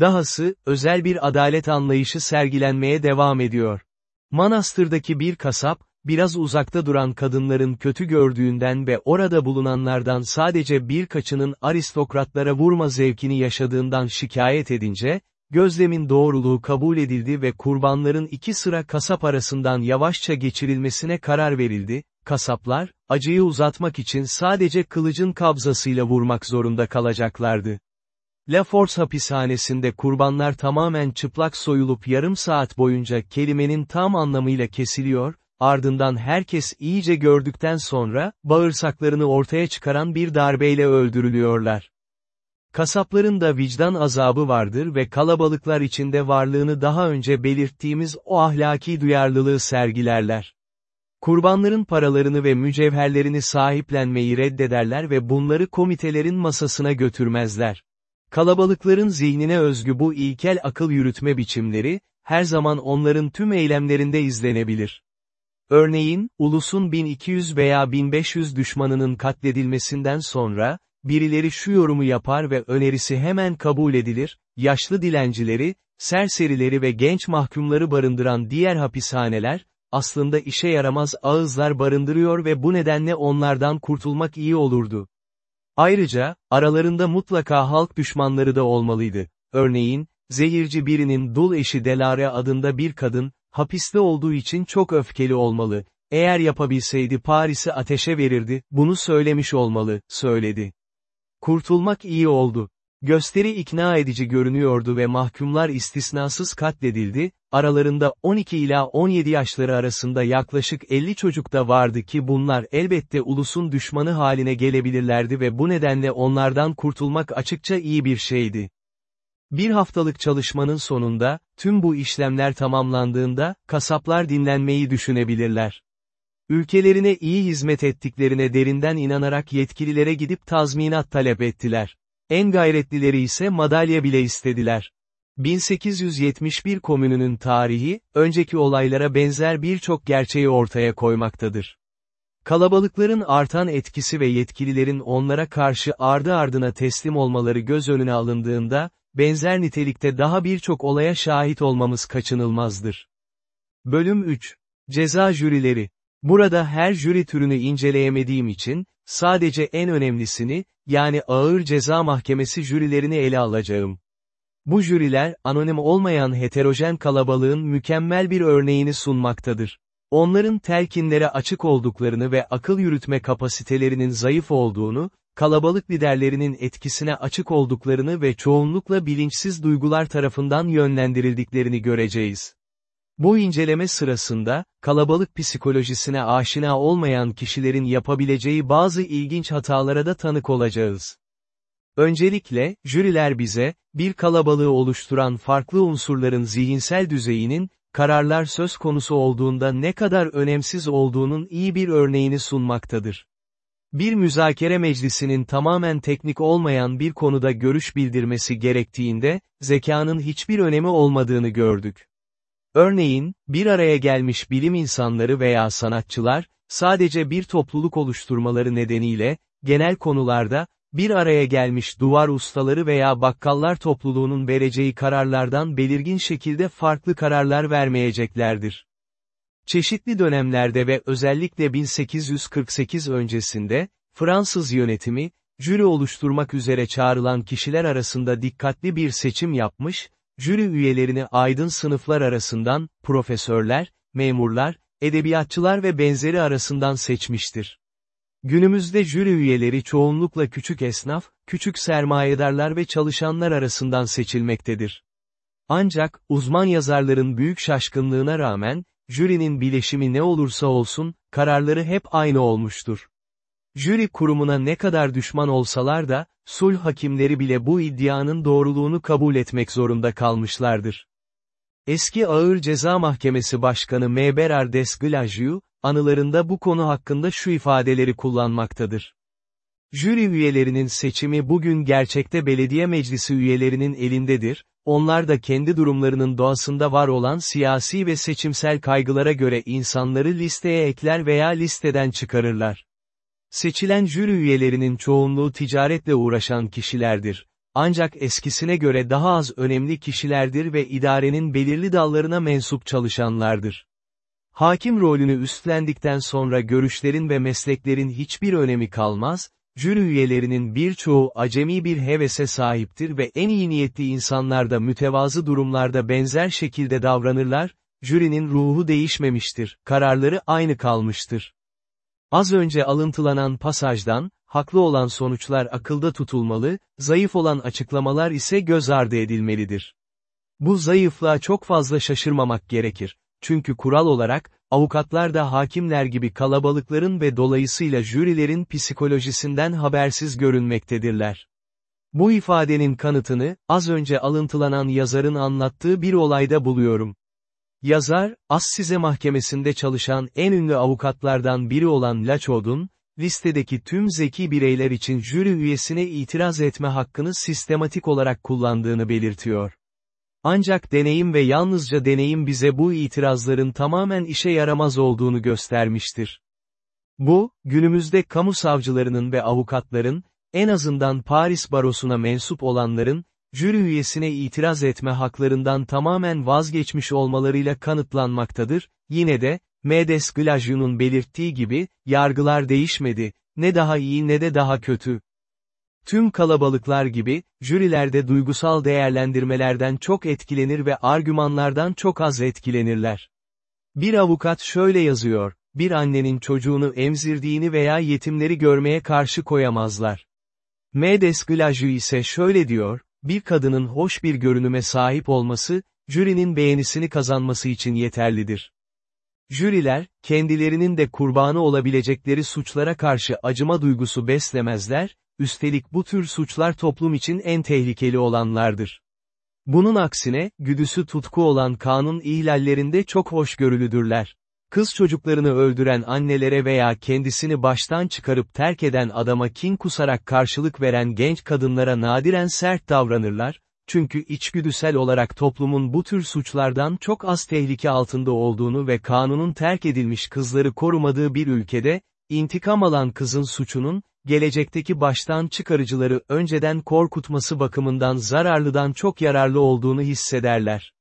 Dahası, özel bir adalet anlayışı sergilenmeye devam ediyor. Manastırdaki bir kasap, biraz uzakta duran kadınların kötü gördüğünden ve orada bulunanlardan sadece birkaçının aristokratlara vurma zevkini yaşadığından şikayet edince, gözlemin doğruluğu kabul edildi ve kurbanların iki sıra kasap arasından yavaşça geçirilmesine karar verildi, kasaplar, acıyı uzatmak için sadece kılıcın kabzasıyla vurmak zorunda kalacaklardı. La Force hapishanesinde kurbanlar tamamen çıplak soyulup yarım saat boyunca kelimenin tam anlamıyla kesiliyor, ardından herkes iyice gördükten sonra, bağırsaklarını ortaya çıkaran bir darbeyle öldürülüyorlar. Kasapların da vicdan azabı vardır ve kalabalıklar içinde varlığını daha önce belirttiğimiz o ahlaki duyarlılığı sergilerler. Kurbanların paralarını ve mücevherlerini sahiplenmeyi reddederler ve bunları komitelerin masasına götürmezler. Kalabalıkların zihnine özgü bu ilkel akıl yürütme biçimleri, her zaman onların tüm eylemlerinde izlenebilir. Örneğin, ulusun 1200 veya 1500 düşmanının katledilmesinden sonra, birileri şu yorumu yapar ve önerisi hemen kabul edilir, yaşlı dilencileri, serserileri ve genç mahkumları barındıran diğer hapishaneler, aslında işe yaramaz ağızlar barındırıyor ve bu nedenle onlardan kurtulmak iyi olurdu. Ayrıca, aralarında mutlaka halk düşmanları da olmalıydı. Örneğin, zehirci birinin dul eşi Delare adında bir kadın, hapiste olduğu için çok öfkeli olmalı, eğer yapabilseydi Paris'i ateşe verirdi, bunu söylemiş olmalı, söyledi. Kurtulmak iyi oldu. Gösteri ikna edici görünüyordu ve mahkumlar istisnasız katledildi, aralarında 12 ila 17 yaşları arasında yaklaşık 50 çocuk da vardı ki bunlar elbette ulusun düşmanı haline gelebilirlerdi ve bu nedenle onlardan kurtulmak açıkça iyi bir şeydi. Bir haftalık çalışmanın sonunda, tüm bu işlemler tamamlandığında, kasaplar dinlenmeyi düşünebilirler. Ülkelerine iyi hizmet ettiklerine derinden inanarak yetkililere gidip tazminat talep ettiler. En gayretlileri ise madalya bile istediler. 1871 komününün tarihi, önceki olaylara benzer birçok gerçeği ortaya koymaktadır. Kalabalıkların artan etkisi ve yetkililerin onlara karşı ardı ardına teslim olmaları göz önüne alındığında, benzer nitelikte daha birçok olaya şahit olmamız kaçınılmazdır. Bölüm 3. Ceza jürileri. Burada her jüri türünü inceleyemediğim için, sadece en önemlisini, yani ağır ceza mahkemesi jürilerini ele alacağım. Bu jüriler, anonim olmayan heterojen kalabalığın mükemmel bir örneğini sunmaktadır. Onların telkinlere açık olduklarını ve akıl yürütme kapasitelerinin zayıf olduğunu, kalabalık liderlerinin etkisine açık olduklarını ve çoğunlukla bilinçsiz duygular tarafından yönlendirildiklerini göreceğiz. Bu inceleme sırasında, kalabalık psikolojisine aşina olmayan kişilerin yapabileceği bazı ilginç hatalara da tanık olacağız. Öncelikle, jüriler bize, bir kalabalığı oluşturan farklı unsurların zihinsel düzeyinin, kararlar söz konusu olduğunda ne kadar önemsiz olduğunun iyi bir örneğini sunmaktadır. Bir müzakere meclisinin tamamen teknik olmayan bir konuda görüş bildirmesi gerektiğinde, zekanın hiçbir önemi olmadığını gördük. Örneğin, bir araya gelmiş bilim insanları veya sanatçılar, sadece bir topluluk oluşturmaları nedeniyle, genel konularda, bir araya gelmiş duvar ustaları veya bakkallar topluluğunun vereceği kararlardan belirgin şekilde farklı kararlar vermeyeceklerdir. Çeşitli dönemlerde ve özellikle 1848 öncesinde, Fransız yönetimi, jüri oluşturmak üzere çağrılan kişiler arasında dikkatli bir seçim yapmış, jüri üyelerini aydın sınıflar arasından, profesörler, memurlar, edebiyatçılar ve benzeri arasından seçmiştir. Günümüzde jüri üyeleri çoğunlukla küçük esnaf, küçük sermayedarlar ve çalışanlar arasından seçilmektedir. Ancak, uzman yazarların büyük şaşkınlığına rağmen, jürinin bileşimi ne olursa olsun, kararları hep aynı olmuştur. Jüri kurumuna ne kadar düşman olsalar da, sulh hakimleri bile bu iddianın doğruluğunu kabul etmek zorunda kalmışlardır. Eski Ağır Ceza Mahkemesi Başkanı M. Berardes Glajiu, anılarında bu konu hakkında şu ifadeleri kullanmaktadır. Jüri üyelerinin seçimi bugün gerçekte belediye meclisi üyelerinin elindedir, onlar da kendi durumlarının doğasında var olan siyasi ve seçimsel kaygılara göre insanları listeye ekler veya listeden çıkarırlar. Seçilen jüri üyelerinin çoğunluğu ticaretle uğraşan kişilerdir. Ancak eskisine göre daha az önemli kişilerdir ve idarenin belirli dallarına mensup çalışanlardır. Hakim rolünü üstlendikten sonra görüşlerin ve mesleklerin hiçbir önemi kalmaz, jüri üyelerinin birçoğu acemi bir hevese sahiptir ve en iyi niyetli insanlar da mütevazı durumlarda benzer şekilde davranırlar, jürinin ruhu değişmemiştir, kararları aynı kalmıştır. Az önce alıntılanan pasajdan, haklı olan sonuçlar akılda tutulmalı, zayıf olan açıklamalar ise göz ardı edilmelidir. Bu zayıflığa çok fazla şaşırmamak gerekir. Çünkü kural olarak, avukatlar da hakimler gibi kalabalıkların ve dolayısıyla jürilerin psikolojisinden habersiz görünmektedirler. Bu ifadenin kanıtını, az önce alıntılanan yazarın anlattığı bir olayda buluyorum. Yazar, Assize Mahkemesi'nde çalışan en ünlü avukatlardan biri olan Lachaud'un, listedeki tüm zeki bireyler için jüri üyesine itiraz etme hakkını sistematik olarak kullandığını belirtiyor. Ancak deneyim ve yalnızca deneyim bize bu itirazların tamamen işe yaramaz olduğunu göstermiştir. Bu, günümüzde kamu savcılarının ve avukatların, en azından Paris Barosu'na mensup olanların, jüri üyesine itiraz etme haklarından tamamen vazgeçmiş olmalarıyla kanıtlanmaktadır, yine de, Medes Glaju'nun belirttiği gibi, yargılar değişmedi, ne daha iyi ne de daha kötü. Tüm kalabalıklar gibi, jürilerde duygusal değerlendirmelerden çok etkilenir ve argümanlardan çok az etkilenirler. Bir avukat şöyle yazıyor, bir annenin çocuğunu emzirdiğini veya yetimleri görmeye karşı koyamazlar. Medes Glaju ise şöyle diyor, bir kadının hoş bir görünüme sahip olması, jürinin beğenisini kazanması için yeterlidir. Jüriler, kendilerinin de kurbanı olabilecekleri suçlara karşı acıma duygusu beslemezler, üstelik bu tür suçlar toplum için en tehlikeli olanlardır. Bunun aksine, güdüsü tutku olan kanun ihlallerinde çok hoşgörülüdürler. Kız çocuklarını öldüren annelere veya kendisini baştan çıkarıp terk eden adama kin kusarak karşılık veren genç kadınlara nadiren sert davranırlar, çünkü içgüdüsel olarak toplumun bu tür suçlardan çok az tehlike altında olduğunu ve kanunun terk edilmiş kızları korumadığı bir ülkede, intikam alan kızın suçunun, gelecekteki baştan çıkarıcıları önceden korkutması bakımından zararlıdan çok yararlı olduğunu hissederler.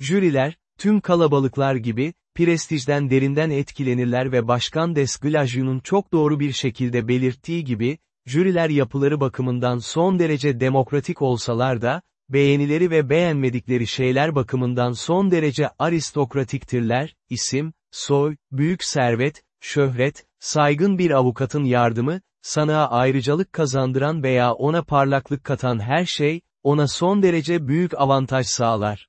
Jüriler, tüm kalabalıklar gibi, prestijden derinden etkilenirler ve Başkan Desglajun'un çok doğru bir şekilde belirttiği gibi, jüriler yapıları bakımından son derece demokratik olsalar da, beğenileri ve beğenmedikleri şeyler bakımından son derece aristokratiktirler, isim, soy, büyük servet, şöhret, saygın bir avukatın yardımı, sanığa ayrıcalık kazandıran veya ona parlaklık katan her şey, ona son derece büyük avantaj sağlar.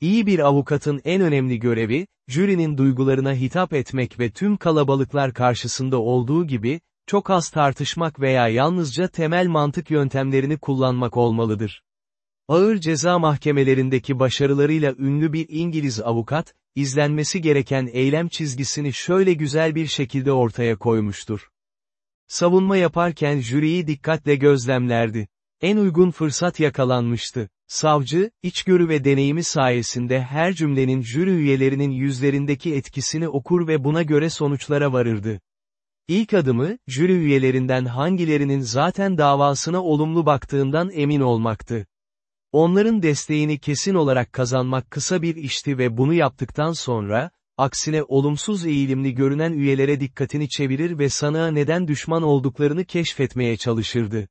İyi bir avukatın en önemli görevi, jürinin duygularına hitap etmek ve tüm kalabalıklar karşısında olduğu gibi, çok az tartışmak veya yalnızca temel mantık yöntemlerini kullanmak olmalıdır. Ağır ceza mahkemelerindeki başarılarıyla ünlü bir İngiliz avukat, izlenmesi gereken eylem çizgisini şöyle güzel bir şekilde ortaya koymuştur. Savunma yaparken jüriyi dikkatle gözlemlerdi. En uygun fırsat yakalanmıştı. Savcı, içgörü ve deneyimi sayesinde her cümlenin jüri üyelerinin yüzlerindeki etkisini okur ve buna göre sonuçlara varırdı. İlk adımı, jüri üyelerinden hangilerinin zaten davasına olumlu baktığından emin olmaktı. Onların desteğini kesin olarak kazanmak kısa bir işti ve bunu yaptıktan sonra, aksine olumsuz eğilimli görünen üyelere dikkatini çevirir ve sanığa neden düşman olduklarını keşfetmeye çalışırdı.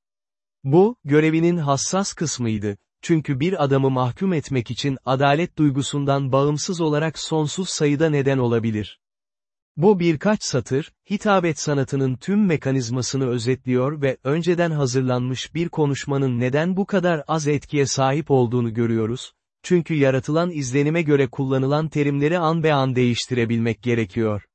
Bu, görevinin hassas kısmıydı, çünkü bir adamı mahkum etmek için adalet duygusundan bağımsız olarak sonsuz sayıda neden olabilir. Bu birkaç satır, hitabet sanatının tüm mekanizmasını özetliyor ve önceden hazırlanmış bir konuşmanın neden bu kadar az etkiye sahip olduğunu görüyoruz, çünkü yaratılan izlenime göre kullanılan terimleri an be an değiştirebilmek gerekiyor.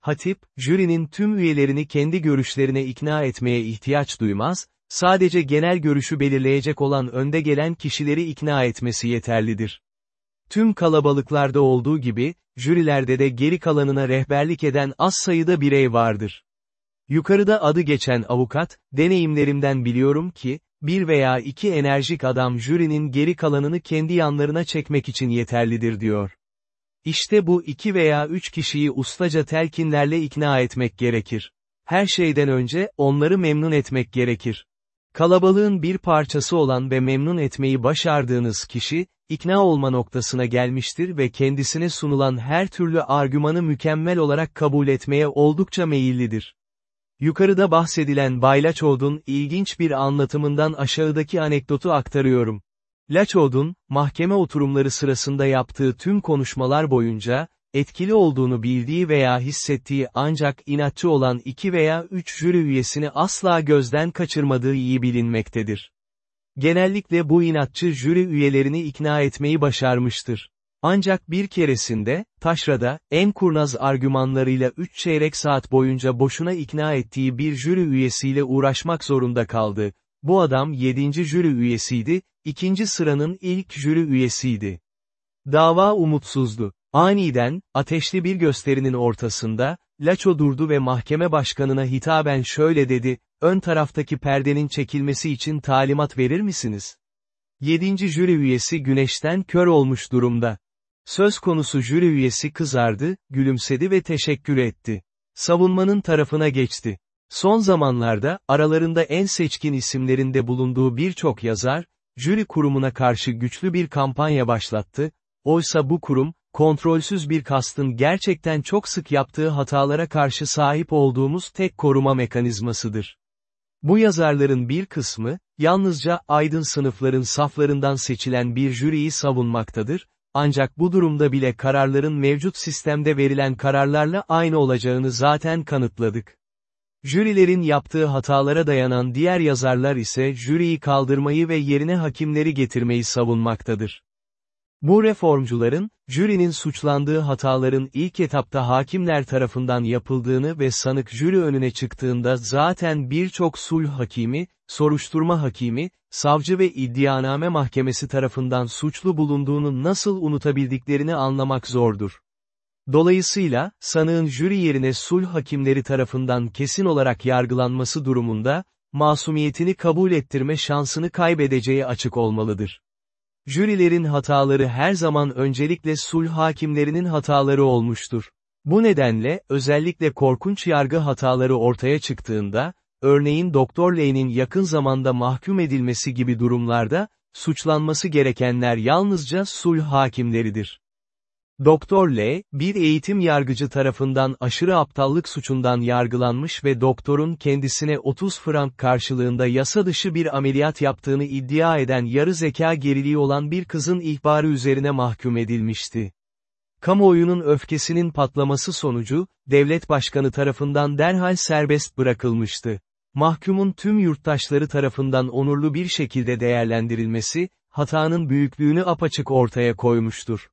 Hatip, jürinin tüm üyelerini kendi görüşlerine ikna etmeye ihtiyaç duymaz, sadece genel görüşü belirleyecek olan önde gelen kişileri ikna etmesi yeterlidir. Tüm kalabalıklarda olduğu gibi, jürilerde de geri kalanına rehberlik eden az sayıda birey vardır. Yukarıda adı geçen avukat, deneyimlerimden biliyorum ki, bir veya iki enerjik adam jürinin geri kalanını kendi yanlarına çekmek için yeterlidir diyor. İşte bu iki veya üç kişiyi ustaca telkinlerle ikna etmek gerekir. Her şeyden önce, onları memnun etmek gerekir. Kalabalığın bir parçası olan ve memnun etmeyi başardığınız kişi, ikna olma noktasına gelmiştir ve kendisine sunulan her türlü argümanı mükemmel olarak kabul etmeye oldukça meyillidir. Yukarıda bahsedilen Bay Lachoud'un ilginç bir anlatımından aşağıdaki anekdotu aktarıyorum. Lachoud'un, mahkeme oturumları sırasında yaptığı tüm konuşmalar boyunca, etkili olduğunu bildiği veya hissettiği ancak inatçı olan iki veya üç jüri üyesini asla gözden kaçırmadığı iyi bilinmektedir. Genellikle bu inatçı jüri üyelerini ikna etmeyi başarmıştır. Ancak bir keresinde, taşrada, en kurnaz argümanlarıyla 3 çeyrek saat boyunca boşuna ikna ettiği bir jüri üyesiyle uğraşmak zorunda kaldı. Bu adam 7. jüri üyesiydi, ikinci sıranın ilk jüri üyesiydi. Dava umutsuzdu. Aniden, ateşli bir gösterinin ortasında, Laço durdu ve mahkeme başkanına hitaben şöyle dedi, ön taraftaki perdenin çekilmesi için talimat verir misiniz? Yedinci jüri üyesi güneşten kör olmuş durumda. Söz konusu jüri üyesi kızardı, gülümsedi ve teşekkür etti. Savunmanın tarafına geçti. Son zamanlarda, aralarında en seçkin isimlerinde bulunduğu birçok yazar, jüri kurumuna karşı güçlü bir kampanya başlattı, oysa bu kurum, kontrolsüz bir kastın gerçekten çok sık yaptığı hatalara karşı sahip olduğumuz tek koruma mekanizmasıdır. Bu yazarların bir kısmı, yalnızca aydın sınıfların saflarından seçilen bir jüriyi savunmaktadır, ancak bu durumda bile kararların mevcut sistemde verilen kararlarla aynı olacağını zaten kanıtladık. Jürilerin yaptığı hatalara dayanan diğer yazarlar ise jüriyi kaldırmayı ve yerine hakimleri getirmeyi savunmaktadır. Bu reformcuların, jürinin suçlandığı hataların ilk etapta hakimler tarafından yapıldığını ve sanık jüri önüne çıktığında zaten birçok sulh hakimi, soruşturma hakimi, savcı ve iddianame mahkemesi tarafından suçlu bulunduğunu nasıl unutabildiklerini anlamak zordur. Dolayısıyla, sanığın jüri yerine sulh hakimleri tarafından kesin olarak yargılanması durumunda, masumiyetini kabul ettirme şansını kaybedeceği açık olmalıdır. Jürilerin hataları her zaman öncelikle sulh hakimlerinin hataları olmuştur. Bu nedenle, özellikle korkunç yargı hataları ortaya çıktığında, örneğin Doktor Ley'nin yakın zamanda mahkum edilmesi gibi durumlarda, suçlanması gerekenler yalnızca sulh hakimleridir. Doktor L, bir eğitim yargıcı tarafından aşırı aptallık suçundan yargılanmış ve doktorun kendisine 30 frank karşılığında yasa dışı bir ameliyat yaptığını iddia eden yarı zeka geriliği olan bir kızın ihbarı üzerine mahkum edilmişti. Kamuoyunun öfkesinin patlaması sonucu, devlet başkanı tarafından derhal serbest bırakılmıştı. Mahkumun tüm yurttaşları tarafından onurlu bir şekilde değerlendirilmesi, hatanın büyüklüğünü apaçık ortaya koymuştur.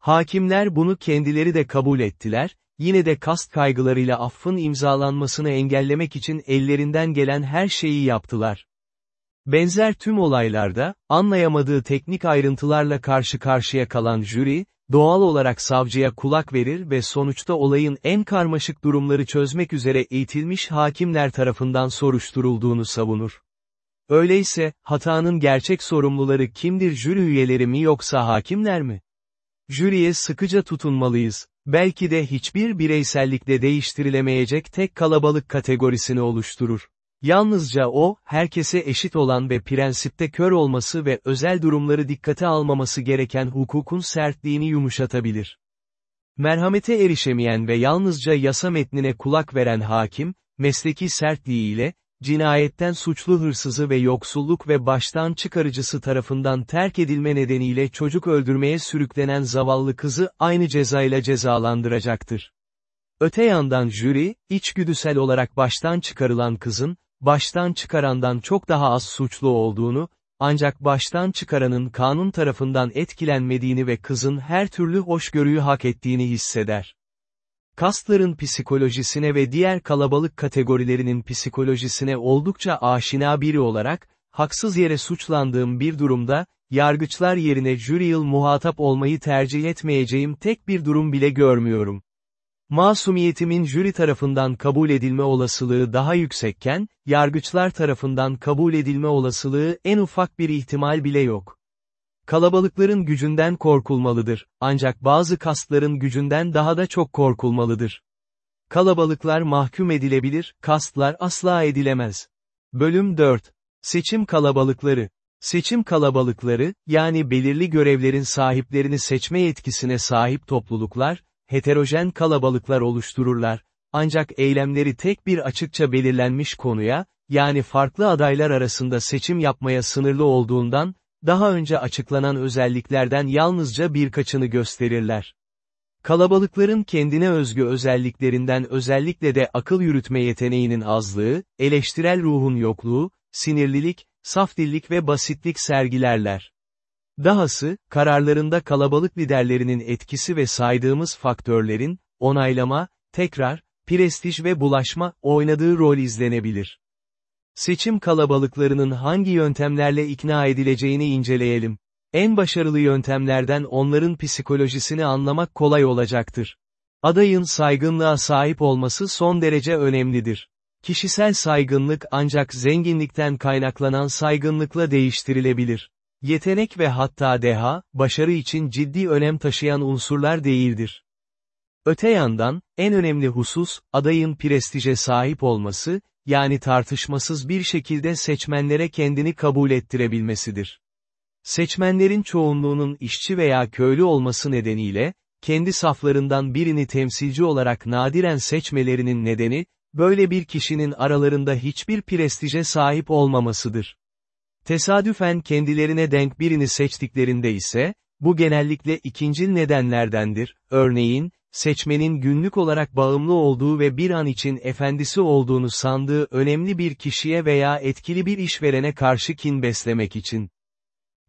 Hakimler bunu kendileri de kabul ettiler, yine de kast kaygılarıyla affın imzalanmasını engellemek için ellerinden gelen her şeyi yaptılar. Benzer tüm olaylarda, anlayamadığı teknik ayrıntılarla karşı karşıya kalan jüri, doğal olarak savcıya kulak verir ve sonuçta olayın en karmaşık durumları çözmek üzere eğitilmiş hakimler tarafından soruşturulduğunu savunur. Öyleyse, hatanın gerçek sorumluları kimdir jüri üyeleri mi yoksa hakimler mi? Jüriye sıkıca tutunmalıyız. Belki de hiçbir bireysellikle değiştirilemeyecek tek kalabalık kategorisini oluşturur. Yalnızca o, herkese eşit olan ve prensipte kör olması ve özel durumları dikkate almaması gereken hukukun sertliğini yumuşatabilir. Merhamete erişemeyen ve yalnızca yasa metnine kulak veren hakim, mesleki sertliğiyle, cinayetten suçlu hırsızı ve yoksulluk ve baştan çıkarıcısı tarafından terk edilme nedeniyle çocuk öldürmeye sürüklenen zavallı kızı aynı cezayla cezalandıracaktır. Öte yandan jüri, içgüdüsel olarak baştan çıkarılan kızın, baştan çıkarandan çok daha az suçlu olduğunu, ancak baştan çıkaranın kanun tarafından etkilenmediğini ve kızın her türlü hoşgörüyü hak ettiğini hisseder. Kastların psikolojisine ve diğer kalabalık kategorilerinin psikolojisine oldukça aşina biri olarak, haksız yere suçlandığım bir durumda, yargıçlar yerine jüri yıl muhatap olmayı tercih etmeyeceğim tek bir durum bile görmüyorum. Masumiyetimin jüri tarafından kabul edilme olasılığı daha yüksekken, yargıçlar tarafından kabul edilme olasılığı en ufak bir ihtimal bile yok. Kalabalıkların gücünden korkulmalıdır, ancak bazı kastların gücünden daha da çok korkulmalıdır. Kalabalıklar mahkum edilebilir, kastlar asla edilemez. Bölüm 4. Seçim kalabalıkları. Seçim kalabalıkları, yani belirli görevlerin sahiplerini seçme yetkisine sahip topluluklar, heterojen kalabalıklar oluştururlar, ancak eylemleri tek bir açıkça belirlenmiş konuya, yani farklı adaylar arasında seçim yapmaya sınırlı olduğundan, daha önce açıklanan özelliklerden yalnızca birkaçını gösterirler. Kalabalıkların kendine özgü özelliklerinden özellikle de akıl yürütme yeteneğinin azlığı, eleştirel ruhun yokluğu, sinirlilik, saf dillik ve basitlik sergilerler. Dahası, kararlarında kalabalık liderlerinin etkisi ve saydığımız faktörlerin, onaylama, tekrar, prestij ve bulaşma, oynadığı rol izlenebilir. Seçim kalabalıklarının hangi yöntemlerle ikna edileceğini inceleyelim. En başarılı yöntemlerden onların psikolojisini anlamak kolay olacaktır. Adayın saygınlığa sahip olması son derece önemlidir. Kişisel saygınlık ancak zenginlikten kaynaklanan saygınlıkla değiştirilebilir. Yetenek ve hatta deha, başarı için ciddi önem taşıyan unsurlar değildir. Öte yandan, en önemli husus, adayın prestije sahip olması, yani tartışmasız bir şekilde seçmenlere kendini kabul ettirebilmesidir. Seçmenlerin çoğunluğunun işçi veya köylü olması nedeniyle, kendi saflarından birini temsilci olarak nadiren seçmelerinin nedeni, böyle bir kişinin aralarında hiçbir prestije sahip olmamasıdır. Tesadüfen kendilerine denk birini seçtiklerinde ise, bu genellikle ikincil nedenlerdendir, örneğin, seçmenin günlük olarak bağımlı olduğu ve bir an için efendisi olduğunu sandığı önemli bir kişiye veya etkili bir işverene karşı kin beslemek için.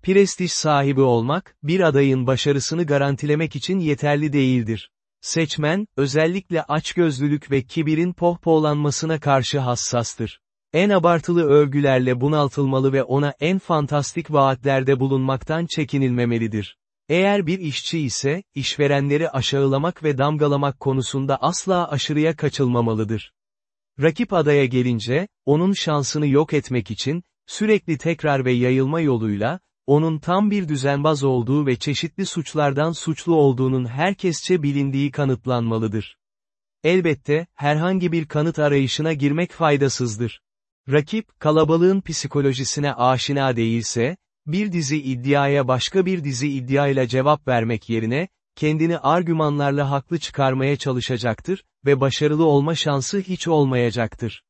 Prestij sahibi olmak, bir adayın başarısını garantilemek için yeterli değildir. Seçmen, özellikle açgözlülük ve kibirin pohpohlanmasına karşı hassastır. En abartılı övgülerle bunaltılmalı ve ona en fantastik vaatlerde bulunmaktan çekinilmemelidir. Eğer bir işçi ise, işverenleri aşağılamak ve damgalamak konusunda asla aşırıya kaçılmamalıdır. Rakip adaya gelince, onun şansını yok etmek için, sürekli tekrar ve yayılma yoluyla, onun tam bir düzenbaz olduğu ve çeşitli suçlardan suçlu olduğunun herkesçe bilindiği kanıtlanmalıdır. Elbette, herhangi bir kanıt arayışına girmek faydasızdır. Rakip, kalabalığın psikolojisine aşina değilse, bir dizi iddiaya başka bir dizi iddiayla cevap vermek yerine, kendini argümanlarla haklı çıkarmaya çalışacaktır ve başarılı olma şansı hiç olmayacaktır.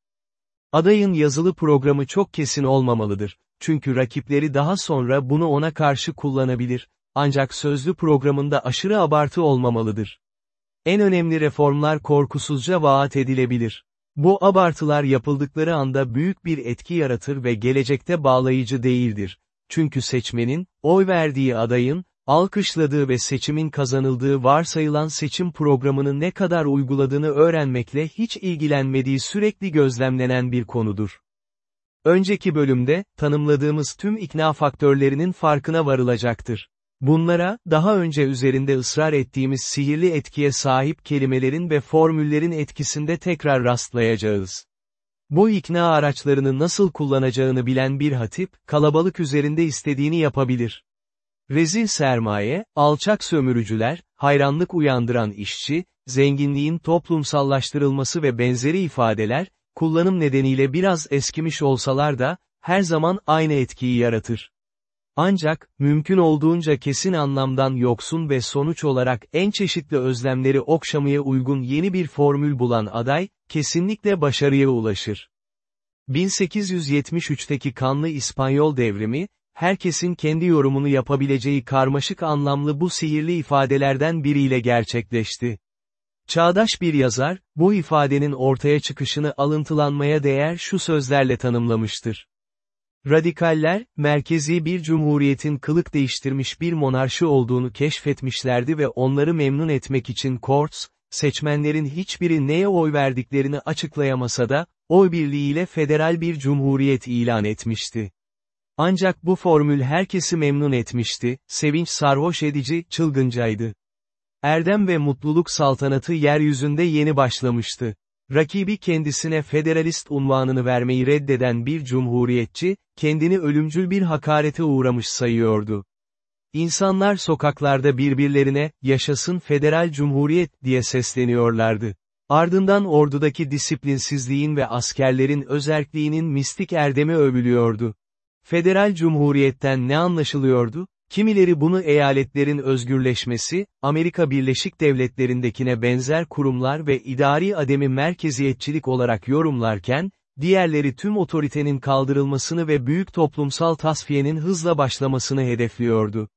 Adayın yazılı programı çok kesin olmamalıdır, çünkü rakipleri daha sonra bunu ona karşı kullanabilir, ancak sözlü programında aşırı abartı olmamalıdır. En önemli reformlar korkusuzca vaat edilebilir. Bu abartılar yapıldıkları anda büyük bir etki yaratır ve gelecekte bağlayıcı değildir. Çünkü seçmenin, oy verdiği adayın, alkışladığı ve seçimin kazanıldığı varsayılan seçim programını ne kadar uyguladığını öğrenmekle hiç ilgilenmediği sürekli gözlemlenen bir konudur. Önceki bölümde, tanımladığımız tüm ikna faktörlerinin farkına varılacaktır. Bunlara, daha önce üzerinde ısrar ettiğimiz sihirli etkiye sahip kelimelerin ve formüllerin etkisinde tekrar rastlayacağız. Bu ikna araçlarını nasıl kullanacağını bilen bir hatip, kalabalık üzerinde istediğini yapabilir. Rezil sermaye, alçak sömürücüler, hayranlık uyandıran işçi, zenginliğin toplumsallaştırılması ve benzeri ifadeler, kullanım nedeniyle biraz eskimiş olsalar da, her zaman aynı etkiyi yaratır. Ancak, mümkün olduğunca kesin anlamdan yoksun ve sonuç olarak en çeşitli özlemleri okşamaya uygun yeni bir formül bulan aday, kesinlikle başarıya ulaşır. 1873'teki kanlı İspanyol devrimi, herkesin kendi yorumunu yapabileceği karmaşık anlamlı bu sihirli ifadelerden biriyle gerçekleşti. Çağdaş bir yazar, bu ifadenin ortaya çıkışını alıntılanmaya değer şu sözlerle tanımlamıştır. Radikaller, merkezi bir cumhuriyetin kılık değiştirmiş bir monarşi olduğunu keşfetmişlerdi ve onları memnun etmek için Courts, seçmenlerin hiçbiri neye oy verdiklerini açıklayamasa da, oy birliğiyle federal bir cumhuriyet ilan etmişti. Ancak bu formül herkesi memnun etmişti, sevinç sarhoş edici, çılgıncaydı. Erdem ve mutluluk saltanatı yeryüzünde yeni başlamıştı. Rakibi kendisine federalist unvanını vermeyi reddeden bir cumhuriyetçi, kendini ölümcül bir hakarete uğramış sayıyordu. İnsanlar sokaklarda birbirlerine, yaşasın federal cumhuriyet diye sesleniyorlardı. Ardından ordudaki disiplinsizliğin ve askerlerin özerkliğinin mistik erdemi övülüyordu. Federal cumhuriyetten ne anlaşılıyordu? Kimileri bunu eyaletlerin özgürleşmesi, Amerika Birleşik Devletleri'ndekine benzer kurumlar ve idari ademi merkeziyetçilik olarak yorumlarken, diğerleri tüm otoritenin kaldırılmasını ve büyük toplumsal tasfiyenin hızla başlamasını hedefliyordu.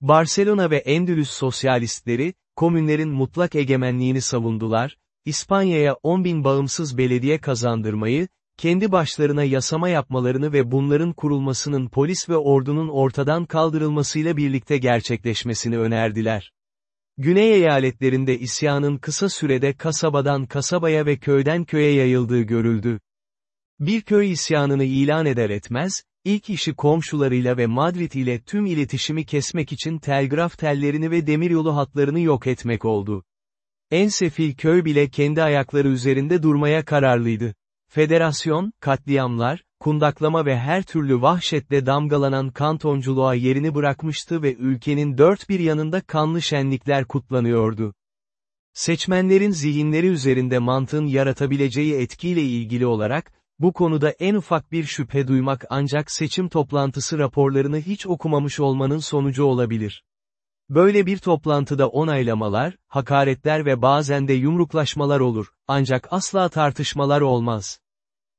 Barcelona ve Endülüs sosyalistleri, komünlerin mutlak egemenliğini savundular, İspanya'ya 10 bin bağımsız belediye kazandırmayı, kendi başlarına yasama yapmalarını ve bunların kurulmasının polis ve ordunun ortadan kaldırılmasıyla birlikte gerçekleşmesini önerdiler. Güney eyaletlerinde isyanın kısa sürede kasabadan kasabaya ve köyden köye yayıldığı görüldü. Bir köy isyanını ilan eder etmez, ilk işi komşularıyla ve Madrid ile tüm iletişimi kesmek için telgraf tellerini ve demiryolu hatlarını yok etmek oldu. En sefil köy bile kendi ayakları üzerinde durmaya kararlıydı. Federasyon, katliamlar, kundaklama ve her türlü vahşetle damgalanan kantonculuğa yerini bırakmıştı ve ülkenin dört bir yanında kanlı şenlikler kutlanıyordu. Seçmenlerin zihinleri üzerinde mantığın yaratabileceği etkiyle ilgili olarak, bu konuda en ufak bir şüphe duymak ancak seçim toplantısı raporlarını hiç okumamış olmanın sonucu olabilir. Böyle bir toplantıda onaylamalar, hakaretler ve bazen de yumruklaşmalar olur, ancak asla tartışmalar olmaz.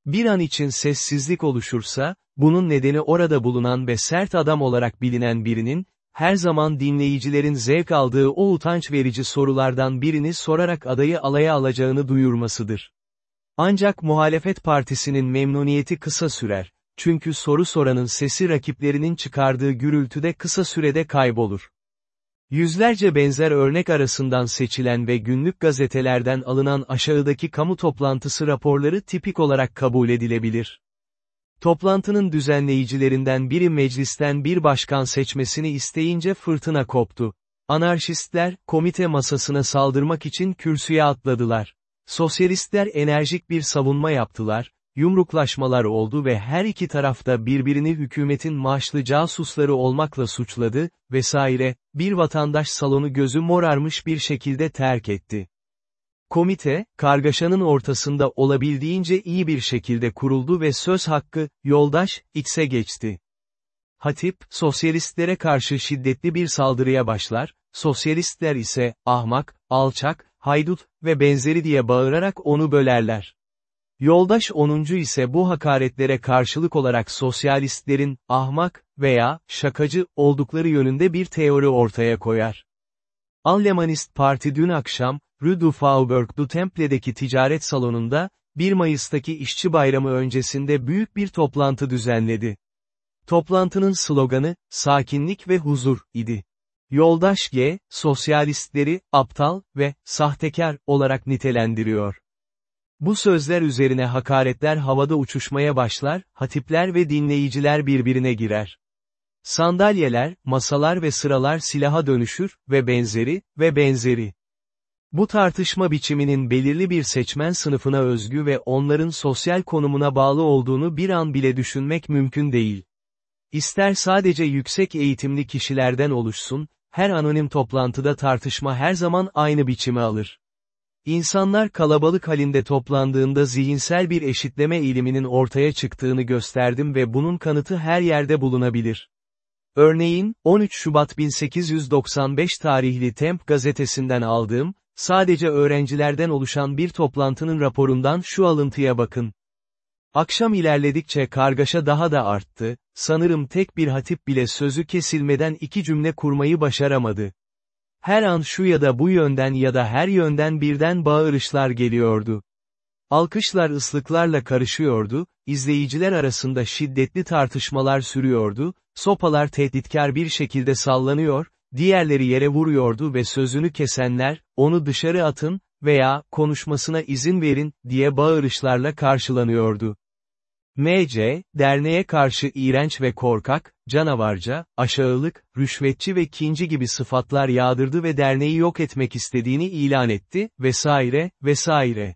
Bir an için sessizlik oluşursa, bunun nedeni orada bulunan ve sert adam olarak bilinen birinin, her zaman dinleyicilerin zevk aldığı o utanç verici sorulardan birini sorarak adayı alaya alacağını duyurmasıdır. Ancak muhalefet partisinin memnuniyeti kısa sürer, çünkü soru soranın sesi rakiplerinin çıkardığı gürültüde kısa sürede kaybolur. Yüzlerce benzer örnek arasından seçilen ve günlük gazetelerden alınan aşağıdaki kamu toplantısı raporları tipik olarak kabul edilebilir. Toplantının düzenleyicilerinden biri meclisten bir başkan seçmesini isteyince fırtına koptu. Anarşistler, komite masasına saldırmak için kürsüye atladılar. Sosyalistler enerjik bir savunma yaptılar, yumruklaşmalar oldu ve her iki tarafta birbirini hükümetin maaşlı casusları olmakla suçladı, vesaire, bir vatandaş salonu gözü morarmış bir şekilde terk etti. Komite, kargaşanın ortasında olabildiğince iyi bir şekilde kuruldu ve söz hakkı, yoldaş, X'e geçti. Hatip, sosyalistlere karşı şiddetli bir saldırıya başlar, sosyalistler ise, ahmak, alçak, haydut ve benzeri diye bağırarak onu bölerler. Yoldaş 10. ise bu hakaretlere karşılık olarak sosyalistlerin, ahmak veya şakacı oldukları yönünde bir teori ortaya koyar. Allemanist Parti dün akşam, Rue du Faubourg du Temple'deki ticaret salonunda, 1 Mayıs'taki işçi bayramı öncesinde büyük bir toplantı düzenledi. Toplantının sloganı, sakinlik ve huzur, idi. Yoldaş G, sosyalistleri, aptal ve sahtekar olarak nitelendiriyor. Bu sözler üzerine hakaretler havada uçuşmaya başlar, hatipler ve dinleyiciler birbirine girer. Sandalyeler, masalar ve sıralar silaha dönüşür ve benzeri ve benzeri. Bu tartışma biçiminin belirli bir seçmen sınıfına özgü ve onların sosyal konumuna bağlı olduğunu bir an bile düşünmek mümkün değil. İster sadece yüksek eğitimli kişilerden oluşsun, her anonim toplantıda tartışma her zaman aynı biçimi alır. İnsanlar kalabalık halinde toplandığında zihinsel bir eşitleme eğiliminin ortaya çıktığını gösterdim ve bunun kanıtı her yerde bulunabilir. Örneğin, 13 Şubat 1895 tarihli Temp gazetesinden aldığım, sadece öğrencilerden oluşan bir toplantının raporundan şu alıntıya bakın. Akşam ilerledikçe kargaşa daha da arttı, sanırım tek bir hatip bile sözü kesilmeden iki cümle kurmayı başaramadı. Her an şu ya da bu yönden ya da her yönden birden bağırışlar geliyordu. Alkışlar ıslıklarla karışıyordu, izleyiciler arasında şiddetli tartışmalar sürüyordu, sopalar tehditkar bir şekilde sallanıyor, diğerleri yere vuruyordu ve sözünü kesenler, onu dışarı atın veya konuşmasına izin verin diye bağırışlarla karşılanıyordu. M.C., derneğe karşı iğrenç ve korkak, canavarca, aşağılık, rüşvetçi ve kinci gibi sıfatlar yağdırdı ve derneği yok etmek istediğini ilan etti, vesaire, vesaire.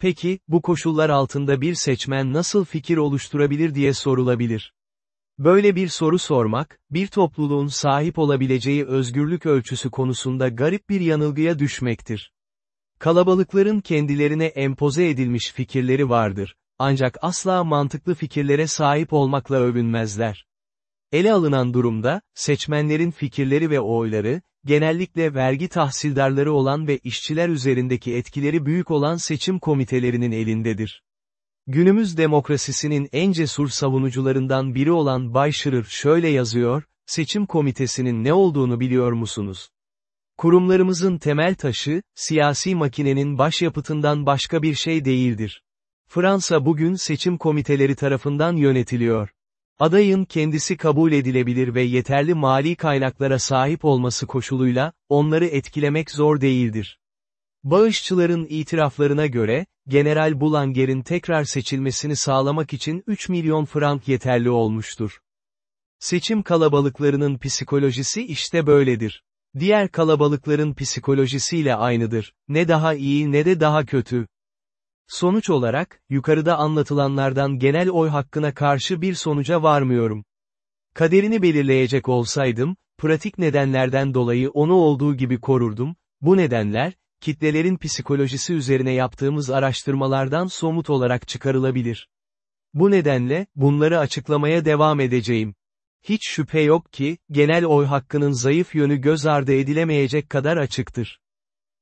Peki, bu koşullar altında bir seçmen nasıl fikir oluşturabilir diye sorulabilir. Böyle bir soru sormak, bir topluluğun sahip olabileceği özgürlük ölçüsü konusunda garip bir yanılgıya düşmektir. Kalabalıkların kendilerine empoze edilmiş fikirleri vardır, ancak asla mantıklı fikirlere sahip olmakla övünmezler. Ele alınan durumda, seçmenlerin fikirleri ve oyları, genellikle vergi tahsildarları olan ve işçiler üzerindeki etkileri büyük olan seçim komitelerinin elindedir. Günümüz demokrasisinin en cesur savunucularından biri olan Bay Schiller şöyle yazıyor, seçim komitesinin ne olduğunu biliyor musunuz? Kurumlarımızın temel taşı, siyasi makinenin başyapıtından başka bir şey değildir. Fransa bugün seçim komiteleri tarafından yönetiliyor. Adayın kendisi kabul edilebilir ve yeterli mali kaynaklara sahip olması koşuluyla, onları etkilemek zor değildir. Bağışçıların itiraflarına göre, General Boulanger'in tekrar seçilmesini sağlamak için 3 milyon frank yeterli olmuştur. Seçim kalabalıklarının psikolojisi işte böyledir. Diğer kalabalıkların psikolojisiyle aynıdır, ne daha iyi ne de daha kötü. Sonuç olarak, yukarıda anlatılanlardan genel oy hakkına karşı bir sonuca varmıyorum. Kaderini belirleyecek olsaydım, pratik nedenlerden dolayı onu olduğu gibi korurdum, bu nedenler, kitlelerin psikolojisi üzerine yaptığımız araştırmalardan somut olarak çıkarılabilir. Bu nedenle, bunları açıklamaya devam edeceğim. Hiç şüphe yok ki, genel oy hakkının zayıf yönü göz ardı edilemeyecek kadar açıktır.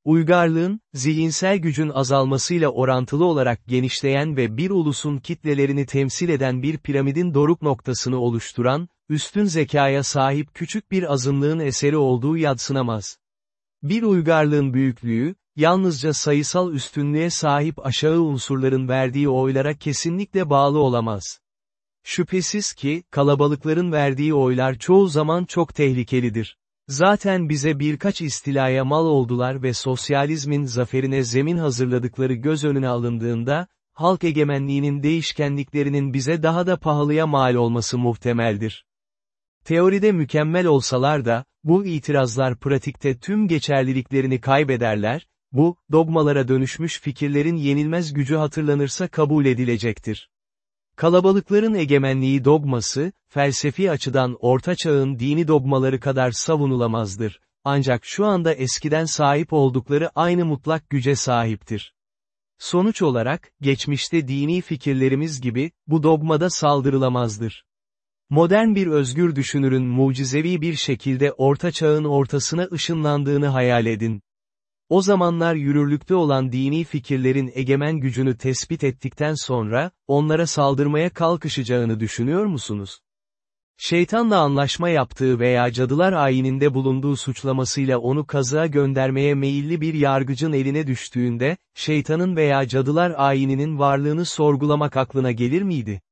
Uygarlığın, zihinsel gücün azalmasıyla orantılı olarak genişleyen ve bir ulusun kitlelerini temsil eden bir piramidin doruk noktasını oluşturan, üstün zekaya sahip küçük bir azınlığın eseri olduğu yadsınamaz. Bir uygarlığın büyüklüğü, yalnızca sayısal üstünlüğe sahip aşağı unsurların verdiği oylara kesinlikle bağlı olamaz. Şüphesiz ki, kalabalıkların verdiği oylar çoğu zaman çok tehlikelidir. Zaten bize birkaç istilaya mal oldular ve sosyalizmin zaferine zemin hazırladıkları göz önüne alındığında, halk egemenliğinin değişkenliklerinin bize daha da pahalıya mal olması muhtemeldir. Teoride mükemmel olsalar da, bu itirazlar pratikte tüm geçerliliklerini kaybederler, bu, dogmalara dönüşmüş fikirlerin yenilmez gücü hatırlanırsa kabul edilecektir. Kalabalıkların egemenliği dogması, felsefi açıdan Orta Çağ'ın dini dogmaları kadar savunulamazdır, ancak şu anda eskiden sahip oldukları aynı mutlak güce sahiptir. Sonuç olarak, geçmişte dini fikirlerimiz gibi, bu dogmada saldırılamazdır. Modern bir özgür düşünürün mucizevi bir şekilde Orta Çağ'ın ortasına ışınlandığını hayal edin. O zamanlar yürürlükte olan dini fikirlerin egemen gücünü tespit ettikten sonra, onlara saldırmaya kalkışacağını düşünüyor musunuz? Şeytanla anlaşma yaptığı veya cadılar ayininde bulunduğu suçlamasıyla onu kazığa göndermeye meyilli bir yargıcın eline düştüğünde, şeytanın veya cadılar ayininin varlığını sorgulamak aklına gelir miydi?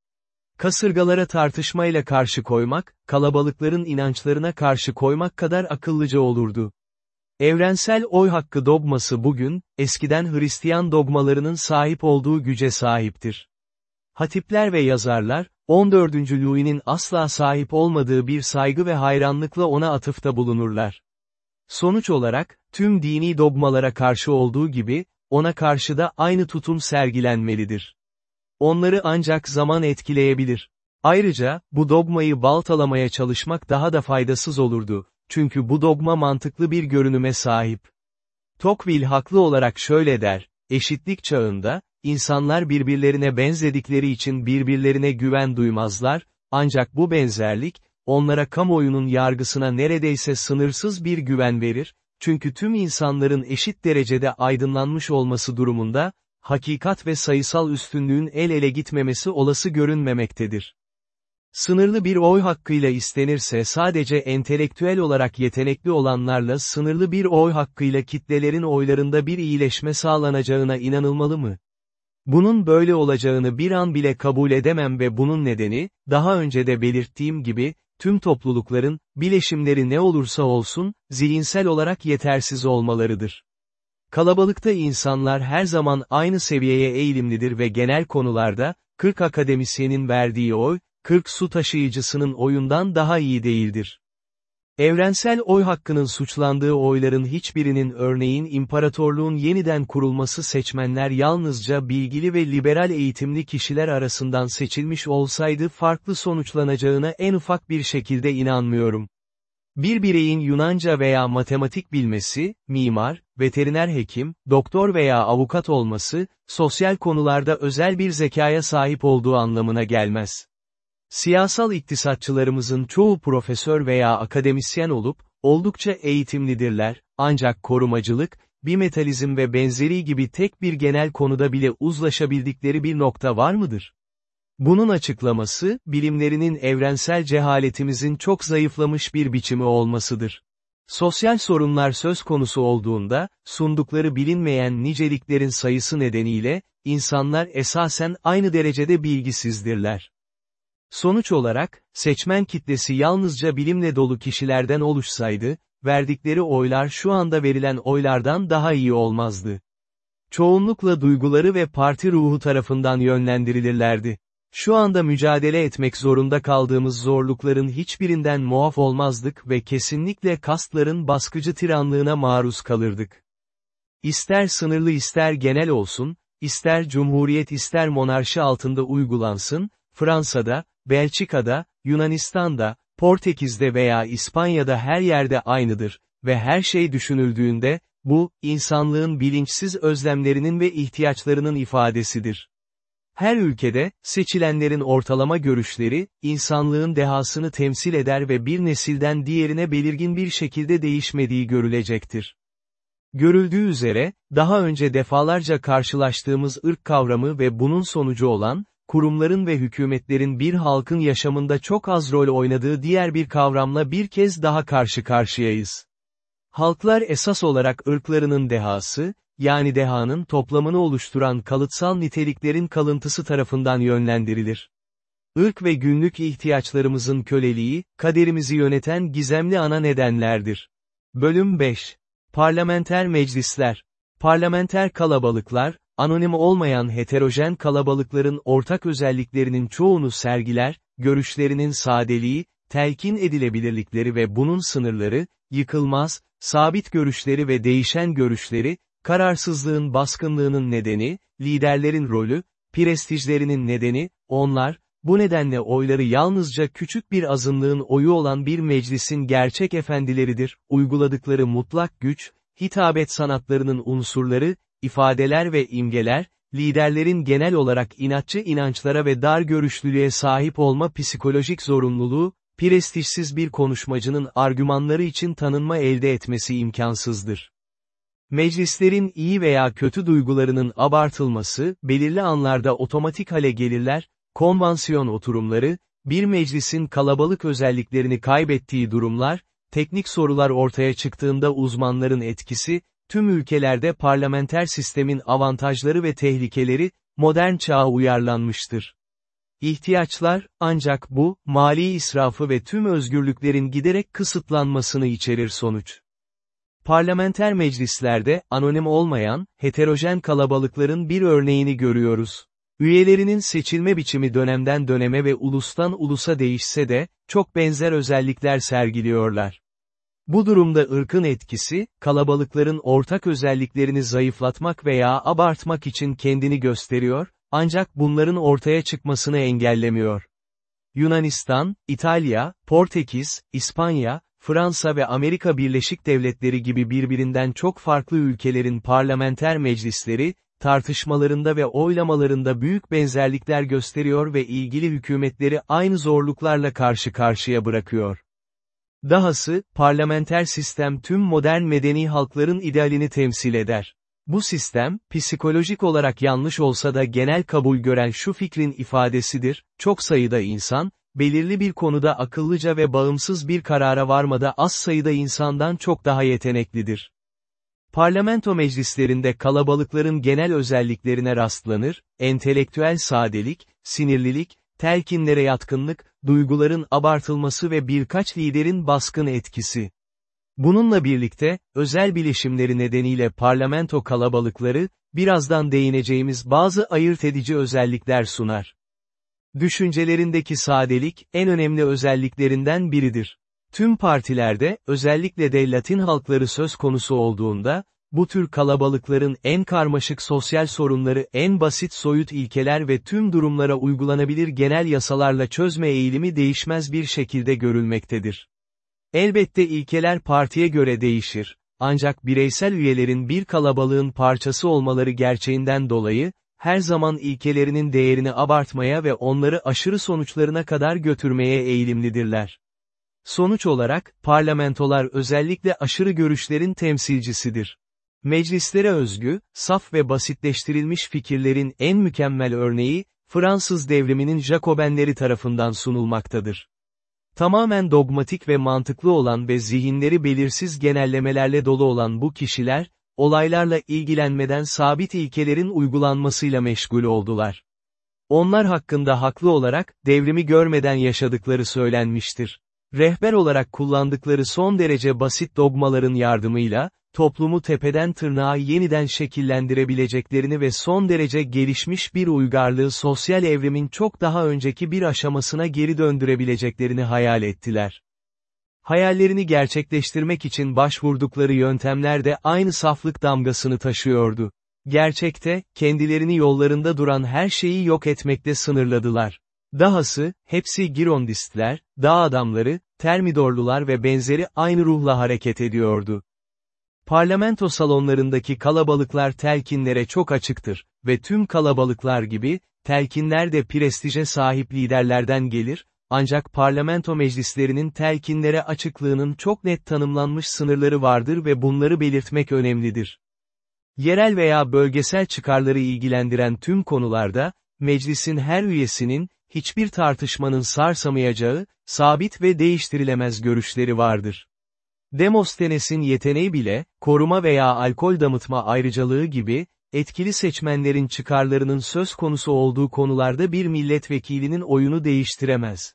Kasırgalara tartışmayla karşı koymak, kalabalıkların inançlarına karşı koymak kadar akıllıca olurdu. Evrensel oy hakkı dogması bugün, eskiden Hristiyan dogmalarının sahip olduğu güce sahiptir. Hatipler ve yazarlar, 14. Louis'nin asla sahip olmadığı bir saygı ve hayranlıkla ona atıfta bulunurlar. Sonuç olarak, tüm dini dogmalara karşı olduğu gibi, ona karşı da aynı tutum sergilenmelidir. Onları ancak zaman etkileyebilir. Ayrıca, bu dogmayı baltalamaya çalışmak daha da faydasız olurdu, çünkü bu dogma mantıklı bir görünüme sahip. Tocqueville haklı olarak şöyle der, eşitlik çağında, insanlar birbirlerine benzedikleri için birbirlerine güven duymazlar, ancak bu benzerlik, onlara kamuoyunun yargısına neredeyse sınırsız bir güven verir, çünkü tüm insanların eşit derecede aydınlanmış olması durumunda, hakikat ve sayısal üstünlüğün el ele gitmemesi olası görünmemektedir. Sınırlı bir oy hakkıyla istenirse sadece entelektüel olarak yetenekli olanlarla sınırlı bir oy hakkıyla kitlelerin oylarında bir iyileşme sağlanacağına inanılmalı mı? Bunun böyle olacağını bir an bile kabul edemem ve bunun nedeni, daha önce de belirttiğim gibi, tüm toplulukların, bileşimleri ne olursa olsun, zihinsel olarak yetersiz olmalarıdır. Kalabalıkta insanlar her zaman aynı seviyeye eğilimlidir ve genel konularda, 40 akademisyenin verdiği oy, 40 su taşıyıcısının oyundan daha iyi değildir. Evrensel oy hakkının suçlandığı oyların hiçbirinin örneğin imparatorluğun yeniden kurulması seçmenler yalnızca bilgili ve liberal eğitimli kişiler arasından seçilmiş olsaydı farklı sonuçlanacağına en ufak bir şekilde inanmıyorum. Bir bireyin Yunanca veya matematik bilmesi, mimar, veteriner hekim, doktor veya avukat olması, sosyal konularda özel bir zekaya sahip olduğu anlamına gelmez. Siyasal iktisatçılarımızın çoğu profesör veya akademisyen olup, oldukça eğitimlidirler, ancak korumacılık, bimetalizm ve benzeri gibi tek bir genel konuda bile uzlaşabildikleri bir nokta var mıdır? Bunun açıklaması, bilimlerinin evrensel cehaletimizin çok zayıflamış bir biçimi olmasıdır. Sosyal sorunlar söz konusu olduğunda, sundukları bilinmeyen niceliklerin sayısı nedeniyle, insanlar esasen aynı derecede bilgisizdirler. Sonuç olarak, seçmen kitlesi yalnızca bilimle dolu kişilerden oluşsaydı, verdikleri oylar şu anda verilen oylardan daha iyi olmazdı. Çoğunlukla duyguları ve parti ruhu tarafından yönlendirilirlerdi. Şu anda mücadele etmek zorunda kaldığımız zorlukların hiçbirinden muaf olmazdık ve kesinlikle kastların baskıcı tiranlığına maruz kalırdık. İster sınırlı ister genel olsun, ister cumhuriyet ister monarşi altında uygulansın, Fransa'da, Belçika'da, Yunanistan'da, Portekiz'de veya İspanya'da her yerde aynıdır ve her şey düşünüldüğünde, bu, insanlığın bilinçsiz özlemlerinin ve ihtiyaçlarının ifadesidir. Her ülkede, seçilenlerin ortalama görüşleri, insanlığın dehasını temsil eder ve bir nesilden diğerine belirgin bir şekilde değişmediği görülecektir. Görüldüğü üzere, daha önce defalarca karşılaştığımız ırk kavramı ve bunun sonucu olan, kurumların ve hükümetlerin bir halkın yaşamında çok az rol oynadığı diğer bir kavramla bir kez daha karşı karşıyayız. Halklar esas olarak ırklarının dehası, yani dehanın toplamını oluşturan kalıtsal niteliklerin kalıntısı tarafından yönlendirilir. Irk ve günlük ihtiyaçlarımızın köleliği, kaderimizi yöneten gizemli ana nedenlerdir. Bölüm 5. Parlamenter meclisler. Parlamenter kalabalıklar, anonim olmayan heterojen kalabalıkların ortak özelliklerinin çoğunu sergiler, görüşlerinin sadeliği, telkin edilebilirlikleri ve bunun sınırları, yıkılmaz, sabit görüşleri ve değişen görüşleri, kararsızlığın baskınlığının nedeni, liderlerin rolü, prestijlerinin nedeni, onlar, bu nedenle oyları yalnızca küçük bir azınlığın oyu olan bir meclisin gerçek efendileridir, uyguladıkları mutlak güç, hitabet sanatlarının unsurları, ifadeler ve imgeler, liderlerin genel olarak inatçı inançlara ve dar görüşlülüğe sahip olma psikolojik zorunluluğu, prestijsiz bir konuşmacının argümanları için tanınma elde etmesi imkansızdır. Meclislerin iyi veya kötü duygularının abartılması, belirli anlarda otomatik hale gelirler, konvansiyon oturumları, bir meclisin kalabalık özelliklerini kaybettiği durumlar, teknik sorular ortaya çıktığında uzmanların etkisi, tüm ülkelerde parlamenter sistemin avantajları ve tehlikeleri, modern çağa uyarlanmıştır. İhtiyaçlar, ancak bu, mali israfı ve tüm özgürlüklerin giderek kısıtlanmasını içerir sonuç. Parlamenter meclislerde, anonim olmayan, heterojen kalabalıkların bir örneğini görüyoruz. Üyelerinin seçilme biçimi dönemden döneme ve ulustan ulusa değişse de, çok benzer özellikler sergiliyorlar. Bu durumda ırkın etkisi, kalabalıkların ortak özelliklerini zayıflatmak veya abartmak için kendini gösteriyor, ancak bunların ortaya çıkmasını engellemiyor. Yunanistan, İtalya, Portekiz, İspanya, Fransa ve Amerika Birleşik Devletleri gibi birbirinden çok farklı ülkelerin parlamenter meclisleri, tartışmalarında ve oylamalarında büyük benzerlikler gösteriyor ve ilgili hükümetleri aynı zorluklarla karşı karşıya bırakıyor. Dahası, parlamenter sistem tüm modern medeni halkların idealini temsil eder. Bu sistem, psikolojik olarak yanlış olsa da genel kabul gören şu fikrin ifadesidir, çok sayıda insan, belirli bir konuda akıllıca ve bağımsız bir karara varmada az sayıda insandan çok daha yeteneklidir. Parlamento meclislerinde kalabalıkların genel özelliklerine rastlanır, entelektüel sadelik, sinirlilik, telkinlere yatkınlık, duyguların abartılması ve birkaç liderin baskın etkisi. Bununla birlikte, özel bileşimleri nedeniyle parlamento kalabalıkları, birazdan değineceğimiz bazı ayırt edici özellikler sunar. Düşüncelerindeki sadelik, en önemli özelliklerinden biridir. Tüm partilerde, özellikle de Latin halkları söz konusu olduğunda, bu tür kalabalıkların en karmaşık sosyal sorunları en basit soyut ilkeler ve tüm durumlara uygulanabilir genel yasalarla çözme eğilimi değişmez bir şekilde görülmektedir. Elbette ilkeler partiye göre değişir, ancak bireysel üyelerin bir kalabalığın parçası olmaları gerçeğinden dolayı, her zaman ilkelerinin değerini abartmaya ve onları aşırı sonuçlarına kadar götürmeye eğilimlidirler. Sonuç olarak, parlamentolar özellikle aşırı görüşlerin temsilcisidir. Meclislere özgü, saf ve basitleştirilmiş fikirlerin en mükemmel örneği, Fransız devriminin Jacobenleri tarafından sunulmaktadır. Tamamen dogmatik ve mantıklı olan ve zihinleri belirsiz genellemelerle dolu olan bu kişiler, olaylarla ilgilenmeden sabit ilkelerin uygulanmasıyla meşgul oldular. Onlar hakkında haklı olarak, devrimi görmeden yaşadıkları söylenmiştir. Rehber olarak kullandıkları son derece basit dogmaların yardımıyla, toplumu tepeden tırnağa yeniden şekillendirebileceklerini ve son derece gelişmiş bir uygarlığı sosyal evrimin çok daha önceki bir aşamasına geri döndürebileceklerini hayal ettiler. Hayallerini gerçekleştirmek için başvurdukları yöntemler de aynı saflık damgasını taşıyordu. Gerçekte, kendilerini yollarında duran her şeyi yok etmekte sınırladılar. Dahası, hepsi Girondistler, dağ adamları, Termidorlular ve benzeri aynı ruhla hareket ediyordu. Parlamento salonlarındaki kalabalıklar telkinlere çok açıktır ve tüm kalabalıklar gibi, telkinler de prestije sahip liderlerden gelir, ancak parlamento meclislerinin telkinlere açıklığının çok net tanımlanmış sınırları vardır ve bunları belirtmek önemlidir. Yerel veya bölgesel çıkarları ilgilendiren tüm konularda, meclisin her üyesinin, hiçbir tartışmanın sarsamayacağı, sabit ve değiştirilemez görüşleri vardır. Demostenes'in yeteneği bile, koruma veya alkol damıtma ayrıcalığı gibi, etkili seçmenlerin çıkarlarının söz konusu olduğu konularda bir milletvekilinin oyunu değiştiremez.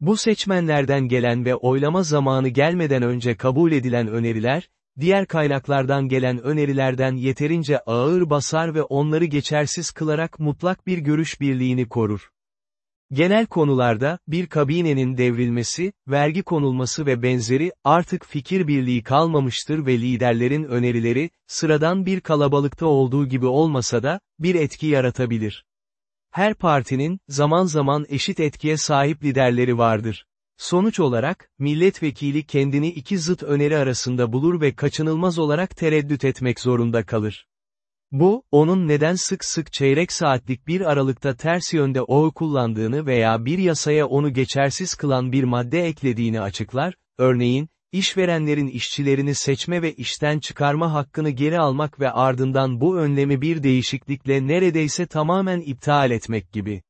Bu seçmenlerden gelen ve oylama zamanı gelmeden önce kabul edilen öneriler, diğer kaynaklardan gelen önerilerden yeterince ağır basar ve onları geçersiz kılarak mutlak bir görüş birliğini korur. Genel konularda, bir kabinenin devrilmesi, vergi konulması ve benzeri, artık fikir birliği kalmamıştır ve liderlerin önerileri, sıradan bir kalabalıkta olduğu gibi olmasa da, bir etki yaratabilir. Her partinin, zaman zaman eşit etkiye sahip liderleri vardır. Sonuç olarak, milletvekili kendini iki zıt öneri arasında bulur ve kaçınılmaz olarak tereddüt etmek zorunda kalır. Bu, onun neden sık sık çeyrek saatlik bir aralıkta ters yönde oy kullandığını veya bir yasaya onu geçersiz kılan bir madde eklediğini açıklar, örneğin, işverenlerin işçilerini seçme ve işten çıkarma hakkını geri almak ve ardından bu önlemi bir değişiklikle neredeyse tamamen iptal etmek gibi.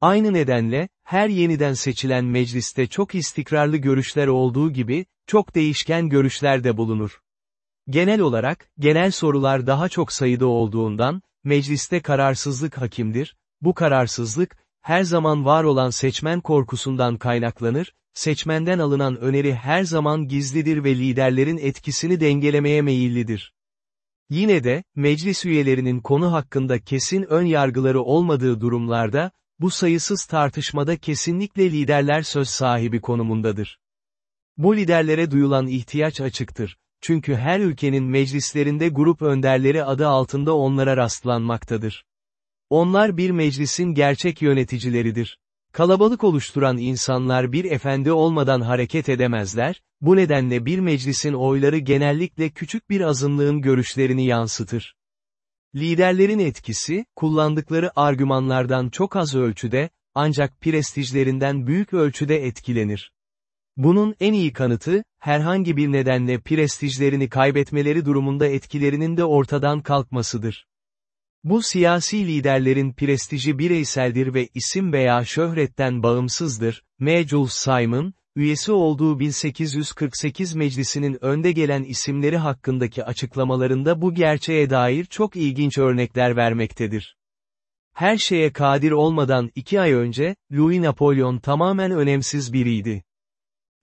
Aynı nedenle, her yeniden seçilen mecliste çok istikrarlı görüşler olduğu gibi, çok değişken görüşler de bulunur. Genel olarak, genel sorular daha çok sayıda olduğundan, mecliste kararsızlık hakimdir, bu kararsızlık, her zaman var olan seçmen korkusundan kaynaklanır, seçmenden alınan öneri her zaman gizlidir ve liderlerin etkisini dengelemeye meyillidir. Yine de, meclis üyelerinin konu hakkında kesin ön yargıları olmadığı durumlarda, bu sayısız tartışmada kesinlikle liderler söz sahibi konumundadır. Bu liderlere duyulan ihtiyaç açıktır. Çünkü her ülkenin meclislerinde grup önderleri adı altında onlara rastlanmaktadır. Onlar bir meclisin gerçek yöneticileridir. Kalabalık oluşturan insanlar bir efendi olmadan hareket edemezler, bu nedenle bir meclisin oyları genellikle küçük bir azınlığın görüşlerini yansıtır. Liderlerin etkisi, kullandıkları argümanlardan çok az ölçüde, ancak prestijlerinden büyük ölçüde etkilenir. Bunun en iyi kanıtı, herhangi bir nedenle prestijlerini kaybetmeleri durumunda etkilerinin de ortadan kalkmasıdır. Bu siyasi liderlerin prestiji bireyseldir ve isim veya şöhretten bağımsızdır. M. Jules Simon, üyesi olduğu 1848 meclisinin önde gelen isimleri hakkındaki açıklamalarında bu gerçeğe dair çok ilginç örnekler vermektedir. Her şeye kadir olmadan iki ay önce, Louis Napolyon tamamen önemsiz biriydi.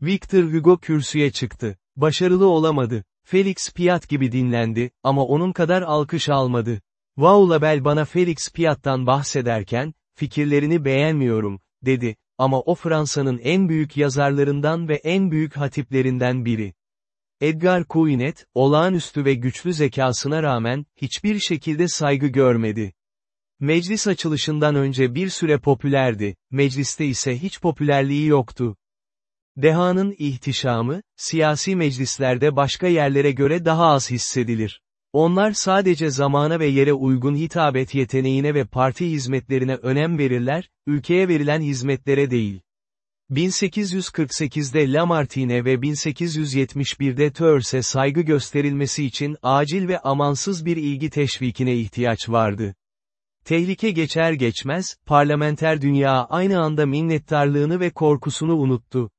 Victor Hugo kürsüye çıktı. Başarılı olamadı. Felix Piat gibi dinlendi, ama onun kadar alkış almadı. Vaulabel bana Felix Piat'tan bahsederken, fikirlerini beğenmiyorum, dedi, ama o Fransa'nın en büyük yazarlarından ve en büyük hatiplerinden biri. Edgar Quinet, olağanüstü ve güçlü zekasına rağmen, hiçbir şekilde saygı görmedi. Meclis açılışından önce bir süre popülerdi, mecliste ise hiç popülerliği yoktu. Dehanın ihtişamı, siyasi meclislerde başka yerlere göre daha az hissedilir. Onlar sadece zamana ve yere uygun hitabet yeteneğine ve parti hizmetlerine önem verirler, ülkeye verilen hizmetlere değil. 1848'de Lamartine ve 1871'de Thurse saygı gösterilmesi için acil ve amansız bir ilgi teşvikine ihtiyaç vardı. Tehlike geçer geçmez, parlamenter dünya aynı anda minnettarlığını ve korkusunu unuttu.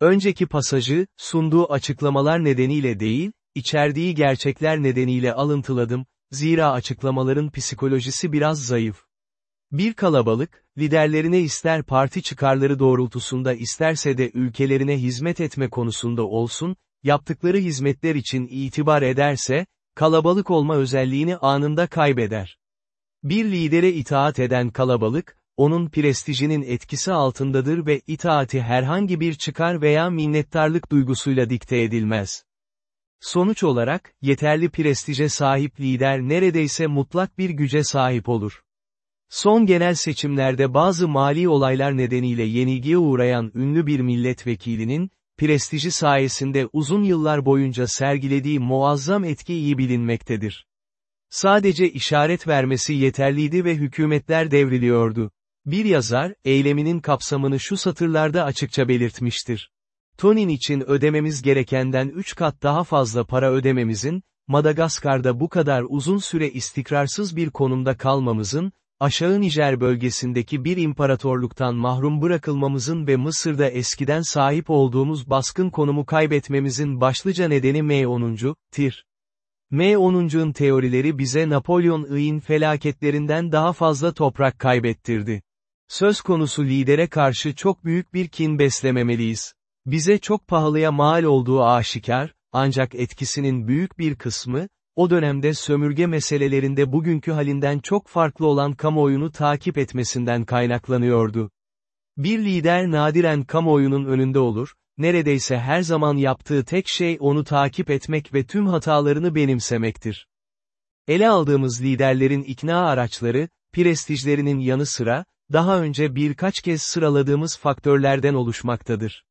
Önceki pasajı, sunduğu açıklamalar nedeniyle değil, içerdiği gerçekler nedeniyle alıntıladım, zira açıklamaların psikolojisi biraz zayıf. Bir kalabalık, liderlerine ister parti çıkarları doğrultusunda isterse de ülkelerine hizmet etme konusunda olsun, yaptıkları hizmetler için itibar ederse, kalabalık olma özelliğini anında kaybeder. Bir lidere itaat eden kalabalık, onun prestijinin etkisi altındadır ve itaati herhangi bir çıkar veya minnettarlık duygusuyla dikte edilmez. Sonuç olarak, yeterli prestije sahip lider neredeyse mutlak bir güce sahip olur. Son genel seçimlerde bazı mali olaylar nedeniyle yenilgiye uğrayan ünlü bir milletvekilinin, prestiji sayesinde uzun yıllar boyunca sergilediği muazzam etki iyi bilinmektedir. Sadece işaret vermesi yeterliydi ve hükümetler devriliyordu. Bir yazar, eyleminin kapsamını şu satırlarda açıkça belirtmiştir. Tonin için ödememiz gerekenden 3 kat daha fazla para ödememizin, Madagaskar'da bu kadar uzun süre istikrarsız bir konumda kalmamızın, Aşağı Nijer bölgesindeki bir imparatorluktan mahrum bırakılmamızın ve Mısır'da eskiden sahip olduğumuz baskın konumu kaybetmemizin başlıca nedeni M10. Tir. M10'un teorileri bize Napolyon I'in felaketlerinden daha fazla toprak kaybettirdi. Söz konusu lidere karşı çok büyük bir kin beslememeliyiz. Bize çok pahalıya mal olduğu aşikar, ancak etkisinin büyük bir kısmı, o dönemde sömürge meselelerinde bugünkü halinden çok farklı olan kamuoyunu takip etmesinden kaynaklanıyordu. Bir lider nadiren kamuoyunun önünde olur, neredeyse her zaman yaptığı tek şey onu takip etmek ve tüm hatalarını benimsemektir. Ele aldığımız liderlerin ikna araçları, prestijlerinin yanı sıra, daha önce birkaç kez sıraladığımız faktörlerden oluşmaktadır.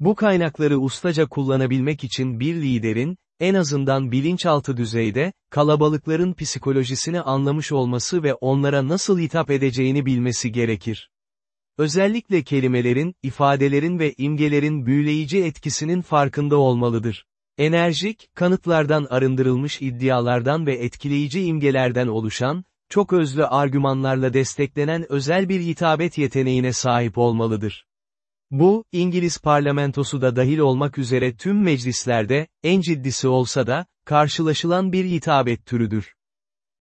Bu kaynakları ustaca kullanabilmek için bir liderin, en azından bilinçaltı düzeyde, kalabalıkların psikolojisini anlamış olması ve onlara nasıl hitap edeceğini bilmesi gerekir. Özellikle kelimelerin, ifadelerin ve imgelerin büyüleyici etkisinin farkında olmalıdır. Enerjik, kanıtlardan arındırılmış iddialardan ve etkileyici imgelerden oluşan, çok özlü argümanlarla desteklenen özel bir hitabet yeteneğine sahip olmalıdır. Bu, İngiliz parlamentosu da dahil olmak üzere tüm meclislerde, en ciddisi olsa da, karşılaşılan bir hitabet türüdür.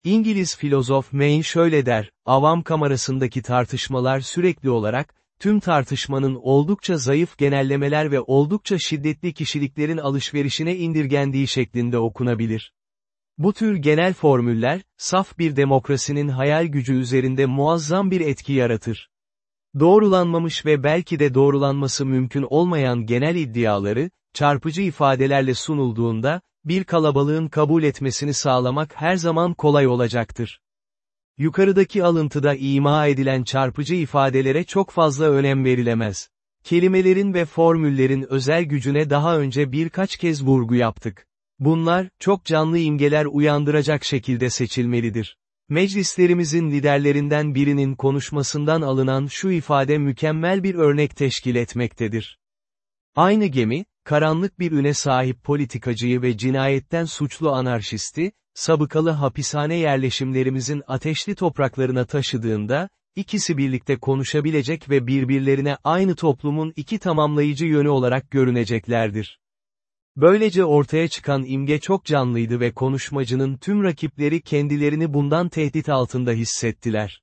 İngiliz filozof Maine şöyle der, avam kamerasındaki tartışmalar sürekli olarak, tüm tartışmanın oldukça zayıf genellemeler ve oldukça şiddetli kişiliklerin alışverişine indirgendiği şeklinde okunabilir. Bu tür genel formüller, saf bir demokrasinin hayal gücü üzerinde muazzam bir etki yaratır. Doğrulanmamış ve belki de doğrulanması mümkün olmayan genel iddiaları, çarpıcı ifadelerle sunulduğunda, bir kalabalığın kabul etmesini sağlamak her zaman kolay olacaktır. Yukarıdaki alıntıda ima edilen çarpıcı ifadelere çok fazla önem verilemez. Kelimelerin ve formüllerin özel gücüne daha önce birkaç kez vurgu yaptık. Bunlar, çok canlı imgeler uyandıracak şekilde seçilmelidir. Meclislerimizin liderlerinden birinin konuşmasından alınan şu ifade mükemmel bir örnek teşkil etmektedir. Aynı gemi, karanlık bir üne sahip politikacıyı ve cinayetten suçlu anarşisti, sabıkalı hapishane yerleşimlerimizin ateşli topraklarına taşıdığında, ikisi birlikte konuşabilecek ve birbirlerine aynı toplumun iki tamamlayıcı yönü olarak görüneceklerdir. Böylece ortaya çıkan imge çok canlıydı ve konuşmacının tüm rakipleri kendilerini bundan tehdit altında hissettiler.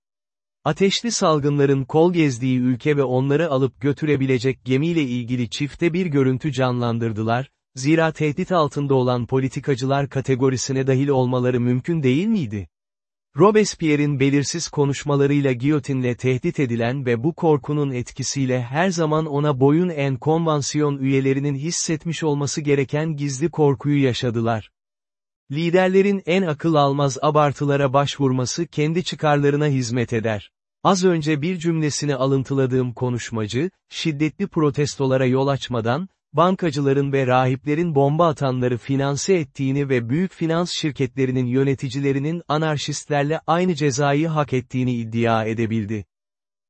Ateşli salgınların kol gezdiği ülke ve onları alıp götürebilecek gemiyle ilgili çifte bir görüntü canlandırdılar, zira tehdit altında olan politikacılar kategorisine dahil olmaları mümkün değil miydi? Robespierre'in belirsiz konuşmalarıyla giyotinle tehdit edilen ve bu korkunun etkisiyle her zaman ona boyun en konvansiyon üyelerinin hissetmiş olması gereken gizli korkuyu yaşadılar. Liderlerin en akıl almaz abartılara başvurması kendi çıkarlarına hizmet eder. Az önce bir cümlesini alıntıladığım konuşmacı, şiddetli protestolara yol açmadan, bankacıların ve rahiplerin bomba atanları finanse ettiğini ve büyük finans şirketlerinin yöneticilerinin anarşistlerle aynı cezayı hak ettiğini iddia edebildi.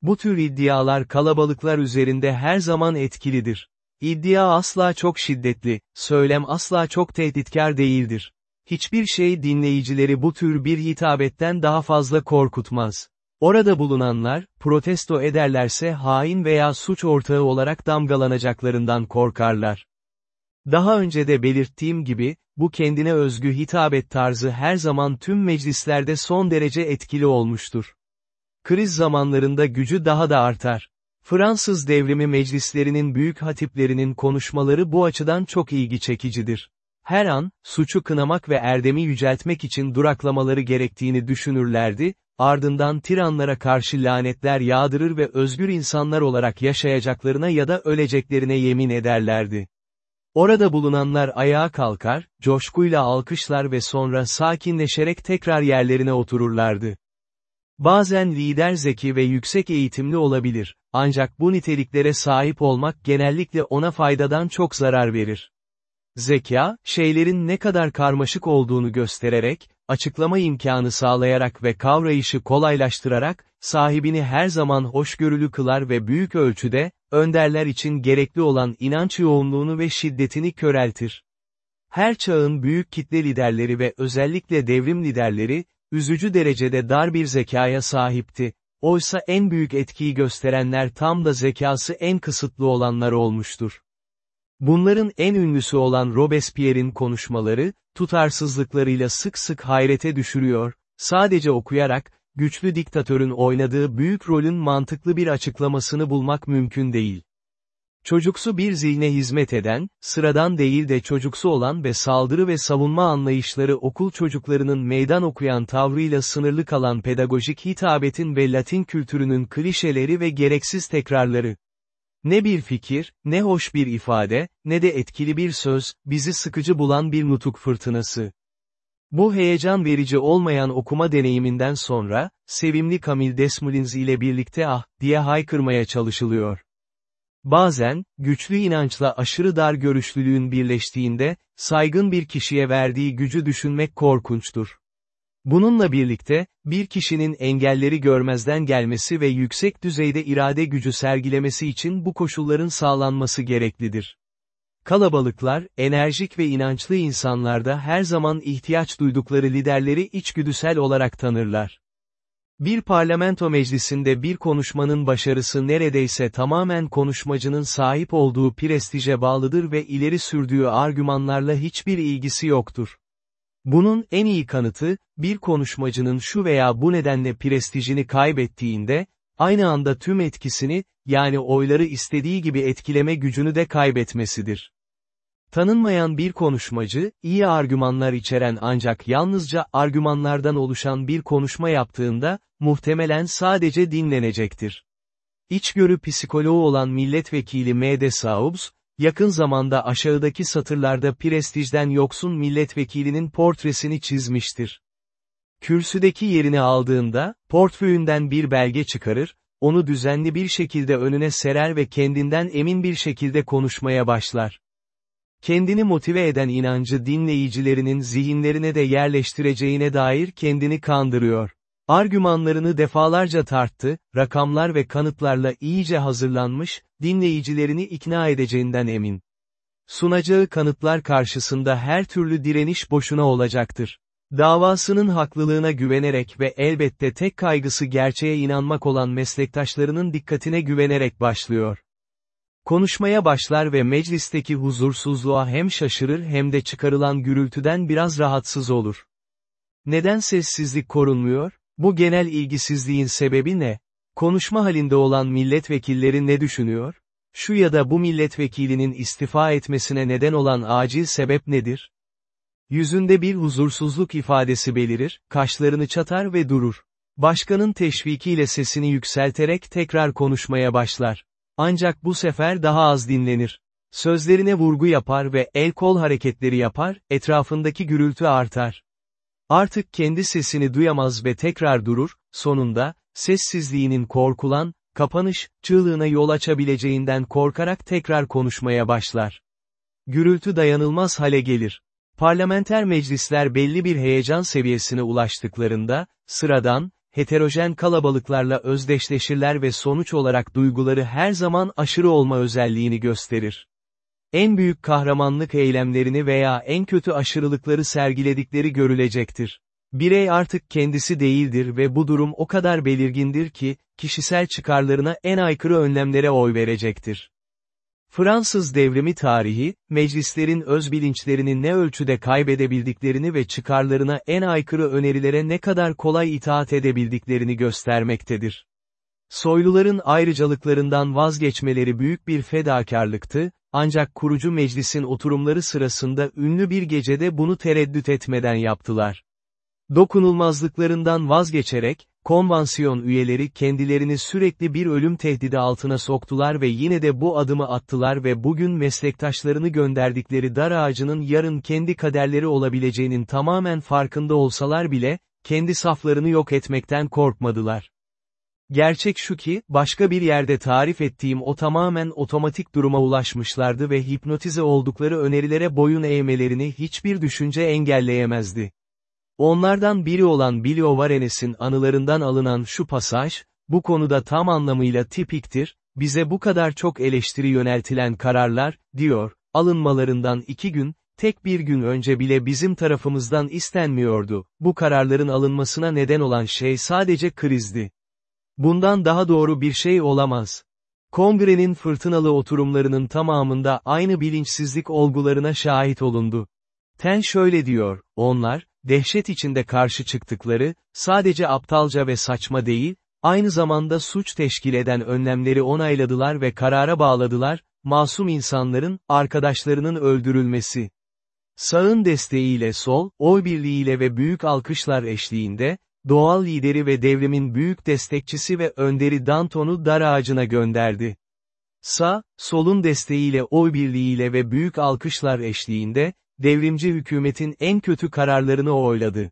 Bu tür iddialar kalabalıklar üzerinde her zaman etkilidir. İddia asla çok şiddetli, söylem asla çok tehditkar değildir. Hiçbir şey dinleyicileri bu tür bir hitabetten daha fazla korkutmaz. Orada bulunanlar, protesto ederlerse hain veya suç ortağı olarak damgalanacaklarından korkarlar. Daha önce de belirttiğim gibi, bu kendine özgü hitabet tarzı her zaman tüm meclislerde son derece etkili olmuştur. Kriz zamanlarında gücü daha da artar. Fransız devrimi meclislerinin büyük hatiplerinin konuşmaları bu açıdan çok ilgi çekicidir. Her an, suçu kınamak ve erdemi yüceltmek için duraklamaları gerektiğini düşünürlerdi, ardından tiranlara karşı lanetler yağdırır ve özgür insanlar olarak yaşayacaklarına ya da öleceklerine yemin ederlerdi. Orada bulunanlar ayağa kalkar, coşkuyla alkışlar ve sonra sakinleşerek tekrar yerlerine otururlardı. Bazen lider zeki ve yüksek eğitimli olabilir, ancak bu niteliklere sahip olmak genellikle ona faydadan çok zarar verir. Zeka, şeylerin ne kadar karmaşık olduğunu göstererek, açıklama imkanı sağlayarak ve kavrayışı kolaylaştırarak, sahibini her zaman hoşgörülü kılar ve büyük ölçüde, önderler için gerekli olan inanç yoğunluğunu ve şiddetini köreltir. Her çağın büyük kitle liderleri ve özellikle devrim liderleri, üzücü derecede dar bir zekaya sahipti. Oysa en büyük etkiyi gösterenler tam da zekası en kısıtlı olanlar olmuştur. Bunların en ünlüsü olan Robespierre'in konuşmaları, tutarsızlıklarıyla sık sık hayrete düşürüyor, sadece okuyarak, güçlü diktatörün oynadığı büyük rolün mantıklı bir açıklamasını bulmak mümkün değil. Çocuksu bir zihne hizmet eden, sıradan değil de çocuksu olan ve saldırı ve savunma anlayışları okul çocuklarının meydan okuyan tavrıyla sınırlı kalan pedagojik hitabetin ve Latin kültürünün klişeleri ve gereksiz tekrarları. Ne bir fikir, ne hoş bir ifade, ne de etkili bir söz, bizi sıkıcı bulan bir nutuk fırtınası. Bu heyecan verici olmayan okuma deneyiminden sonra, sevimli Camille Desmoulins ile birlikte ah, diye haykırmaya çalışılıyor. Bazen, güçlü inançla aşırı dar görüşlülüğün birleştiğinde, saygın bir kişiye verdiği gücü düşünmek korkunçtur. Bununla birlikte, bir kişinin engelleri görmezden gelmesi ve yüksek düzeyde irade gücü sergilemesi için bu koşulların sağlanması gereklidir. Kalabalıklar, enerjik ve inançlı insanlarda her zaman ihtiyaç duydukları liderleri içgüdüsel olarak tanırlar. Bir parlamento meclisinde bir konuşmanın başarısı neredeyse tamamen konuşmacının sahip olduğu prestije bağlıdır ve ileri sürdüğü argümanlarla hiçbir ilgisi yoktur. Bunun en iyi kanıtı, bir konuşmacının şu veya bu nedenle prestijini kaybettiğinde, aynı anda tüm etkisini, yani oyları istediği gibi etkileme gücünü de kaybetmesidir. Tanınmayan bir konuşmacı, iyi argümanlar içeren ancak yalnızca argümanlardan oluşan bir konuşma yaptığında, muhtemelen sadece dinlenecektir. İçgörü psikoloğu olan milletvekili M.D. Saubs, yakın zamanda aşağıdaki satırlarda prestijden yoksun milletvekilinin portresini çizmiştir. Kürsüdeki yerini aldığında, portföyünden bir belge çıkarır, onu düzenli bir şekilde önüne serer ve kendinden emin bir şekilde konuşmaya başlar. Kendini motive eden inancı dinleyicilerinin zihinlerine de yerleştireceğine dair kendini kandırıyor. Argümanlarını defalarca tarttı, rakamlar ve kanıtlarla iyice hazırlanmış, dinleyicilerini ikna edeceğinden emin. Sunacağı kanıtlar karşısında her türlü direniş boşuna olacaktır. Davasının haklılığına güvenerek ve elbette tek kaygısı gerçeğe inanmak olan meslektaşlarının dikkatine güvenerek başlıyor. Konuşmaya başlar ve meclisteki huzursuzluğa hem şaşırır hem de çıkarılan gürültüden biraz rahatsız olur. Neden sessizlik korunmuyor? Bu genel ilgisizliğin sebebi ne? Konuşma halinde olan milletvekilleri ne düşünüyor? Şu ya da bu milletvekilinin istifa etmesine neden olan acil sebep nedir? Yüzünde bir huzursuzluk ifadesi belirir, kaşlarını çatar ve durur. Başkanın teşvikiyle sesini yükselterek tekrar konuşmaya başlar. Ancak bu sefer daha az dinlenir. Sözlerine vurgu yapar ve el kol hareketleri yapar, etrafındaki gürültü artar. Artık kendi sesini duyamaz ve tekrar durur, sonunda, sessizliğinin korkulan, kapanış, çığlığına yol açabileceğinden korkarak tekrar konuşmaya başlar. Gürültü dayanılmaz hale gelir. Parlamenter meclisler belli bir heyecan seviyesine ulaştıklarında, sıradan, heterojen kalabalıklarla özdeşleşirler ve sonuç olarak duyguları her zaman aşırı olma özelliğini gösterir. En büyük kahramanlık eylemlerini veya en kötü aşırılıkları sergiledikleri görülecektir. Birey artık kendisi değildir ve bu durum o kadar belirgindir ki, kişisel çıkarlarına en aykırı önlemlere oy verecektir. Fransız devrimi tarihi, meclislerin öz bilinçlerini ne ölçüde kaybedebildiklerini ve çıkarlarına en aykırı önerilere ne kadar kolay itaat edebildiklerini göstermektedir. Soyluların ayrıcalıklarından vazgeçmeleri büyük bir fedakarlıktı, ancak kurucu meclisin oturumları sırasında ünlü bir gecede bunu tereddüt etmeden yaptılar. Dokunulmazlıklarından vazgeçerek, konvansiyon üyeleri kendilerini sürekli bir ölüm tehdidi altına soktular ve yine de bu adımı attılar ve bugün meslektaşlarını gönderdikleri dar ağacının yarın kendi kaderleri olabileceğinin tamamen farkında olsalar bile, kendi saflarını yok etmekten korkmadılar. Gerçek şu ki, başka bir yerde tarif ettiğim o tamamen otomatik duruma ulaşmışlardı ve hipnotize oldukları önerilere boyun eğmelerini hiçbir düşünce engelleyemezdi. Onlardan biri olan Billy Varenes'in anılarından alınan şu pasaj, bu konuda tam anlamıyla tipiktir, bize bu kadar çok eleştiri yöneltilen kararlar, diyor, alınmalarından iki gün, tek bir gün önce bile bizim tarafımızdan istenmiyordu, bu kararların alınmasına neden olan şey sadece krizdi. Bundan daha doğru bir şey olamaz. Kongrenin fırtınalı oturumlarının tamamında aynı bilinçsizlik olgularına şahit olundu. Ten şöyle diyor, onlar, dehşet içinde karşı çıktıkları, sadece aptalca ve saçma değil, aynı zamanda suç teşkil eden önlemleri onayladılar ve karara bağladılar, masum insanların, arkadaşlarının öldürülmesi. Sağın desteğiyle sol, oy birliğiyle ve büyük alkışlar eşliğinde, doğal lideri ve devrimin büyük destekçisi ve önderi Danton'u dar ağacına gönderdi. Sağ, solun desteğiyle oy birliğiyle ve büyük alkışlar eşliğinde, devrimci hükümetin en kötü kararlarını oyladı.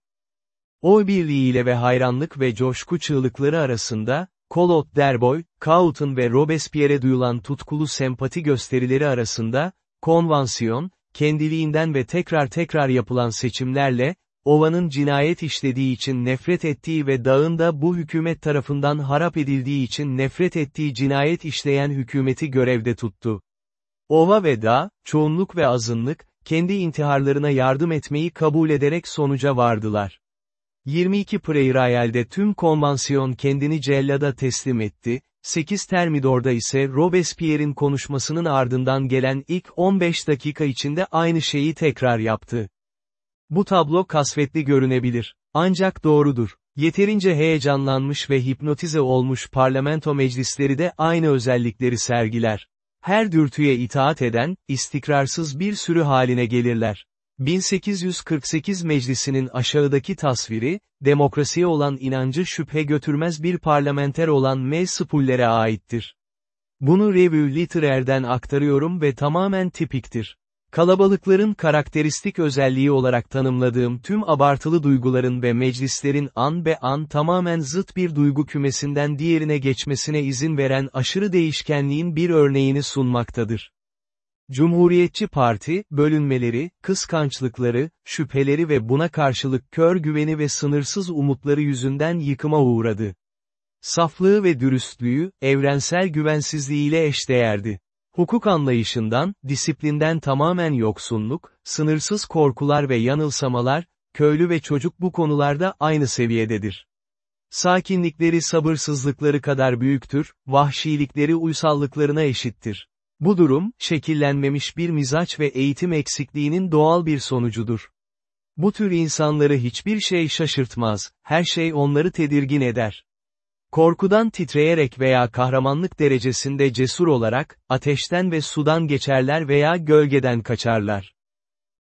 Oy birliğiyle ve hayranlık ve coşku çığlıkları arasında, Kolot Derboy, Coughton ve Robespierre'e duyulan tutkulu sempati gösterileri arasında, konvansiyon, kendiliğinden ve tekrar tekrar yapılan seçimlerle, Ova'nın cinayet işlediği için nefret ettiği ve dağında bu hükümet tarafından harap edildiği için nefret ettiği cinayet işleyen hükümeti görevde tuttu. Ova ve dağ, çoğunluk ve azınlık, kendi intiharlarına yardım etmeyi kabul ederek sonuca vardılar. 22 Prairayel'de tüm konvansiyon kendini cellada teslim etti, 8 Termidor'da ise Robespierre'in konuşmasının ardından gelen ilk 15 dakika içinde aynı şeyi tekrar yaptı. Bu tablo kasvetli görünebilir. Ancak doğrudur. Yeterince heyecanlanmış ve hipnotize olmuş parlamento meclisleri de aynı özellikleri sergiler. Her dürtüye itaat eden, istikrarsız bir sürü haline gelirler. 1848 meclisinin aşağıdaki tasviri, demokrasiye olan inancı şüphe götürmez bir parlamenter olan M. Spuller'e aittir. Bunu Revue Literair'den aktarıyorum ve tamamen tipiktir. Kalabalıkların karakteristik özelliği olarak tanımladığım tüm abartılı duyguların ve meclislerin an be an tamamen zıt bir duygu kümesinden diğerine geçmesine izin veren aşırı değişkenliğin bir örneğini sunmaktadır. Cumhuriyetçi Parti, bölünmeleri, kıskançlıkları, şüpheleri ve buna karşılık kör güveni ve sınırsız umutları yüzünden yıkıma uğradı. Saflığı ve dürüstlüğü, evrensel güvensizliğiyle eşdeğerdi. Hukuk anlayışından, disiplinden tamamen yoksunluk, sınırsız korkular ve yanılsamalar, köylü ve çocuk bu konularda aynı seviyededir. Sakinlikleri sabırsızlıkları kadar büyüktür, vahşilikleri uysallıklarına eşittir. Bu durum, şekillenmemiş bir mizaç ve eğitim eksikliğinin doğal bir sonucudur. Bu tür insanları hiçbir şey şaşırtmaz, her şey onları tedirgin eder. Korkudan titreyerek veya kahramanlık derecesinde cesur olarak, ateşten ve sudan geçerler veya gölgeden kaçarlar.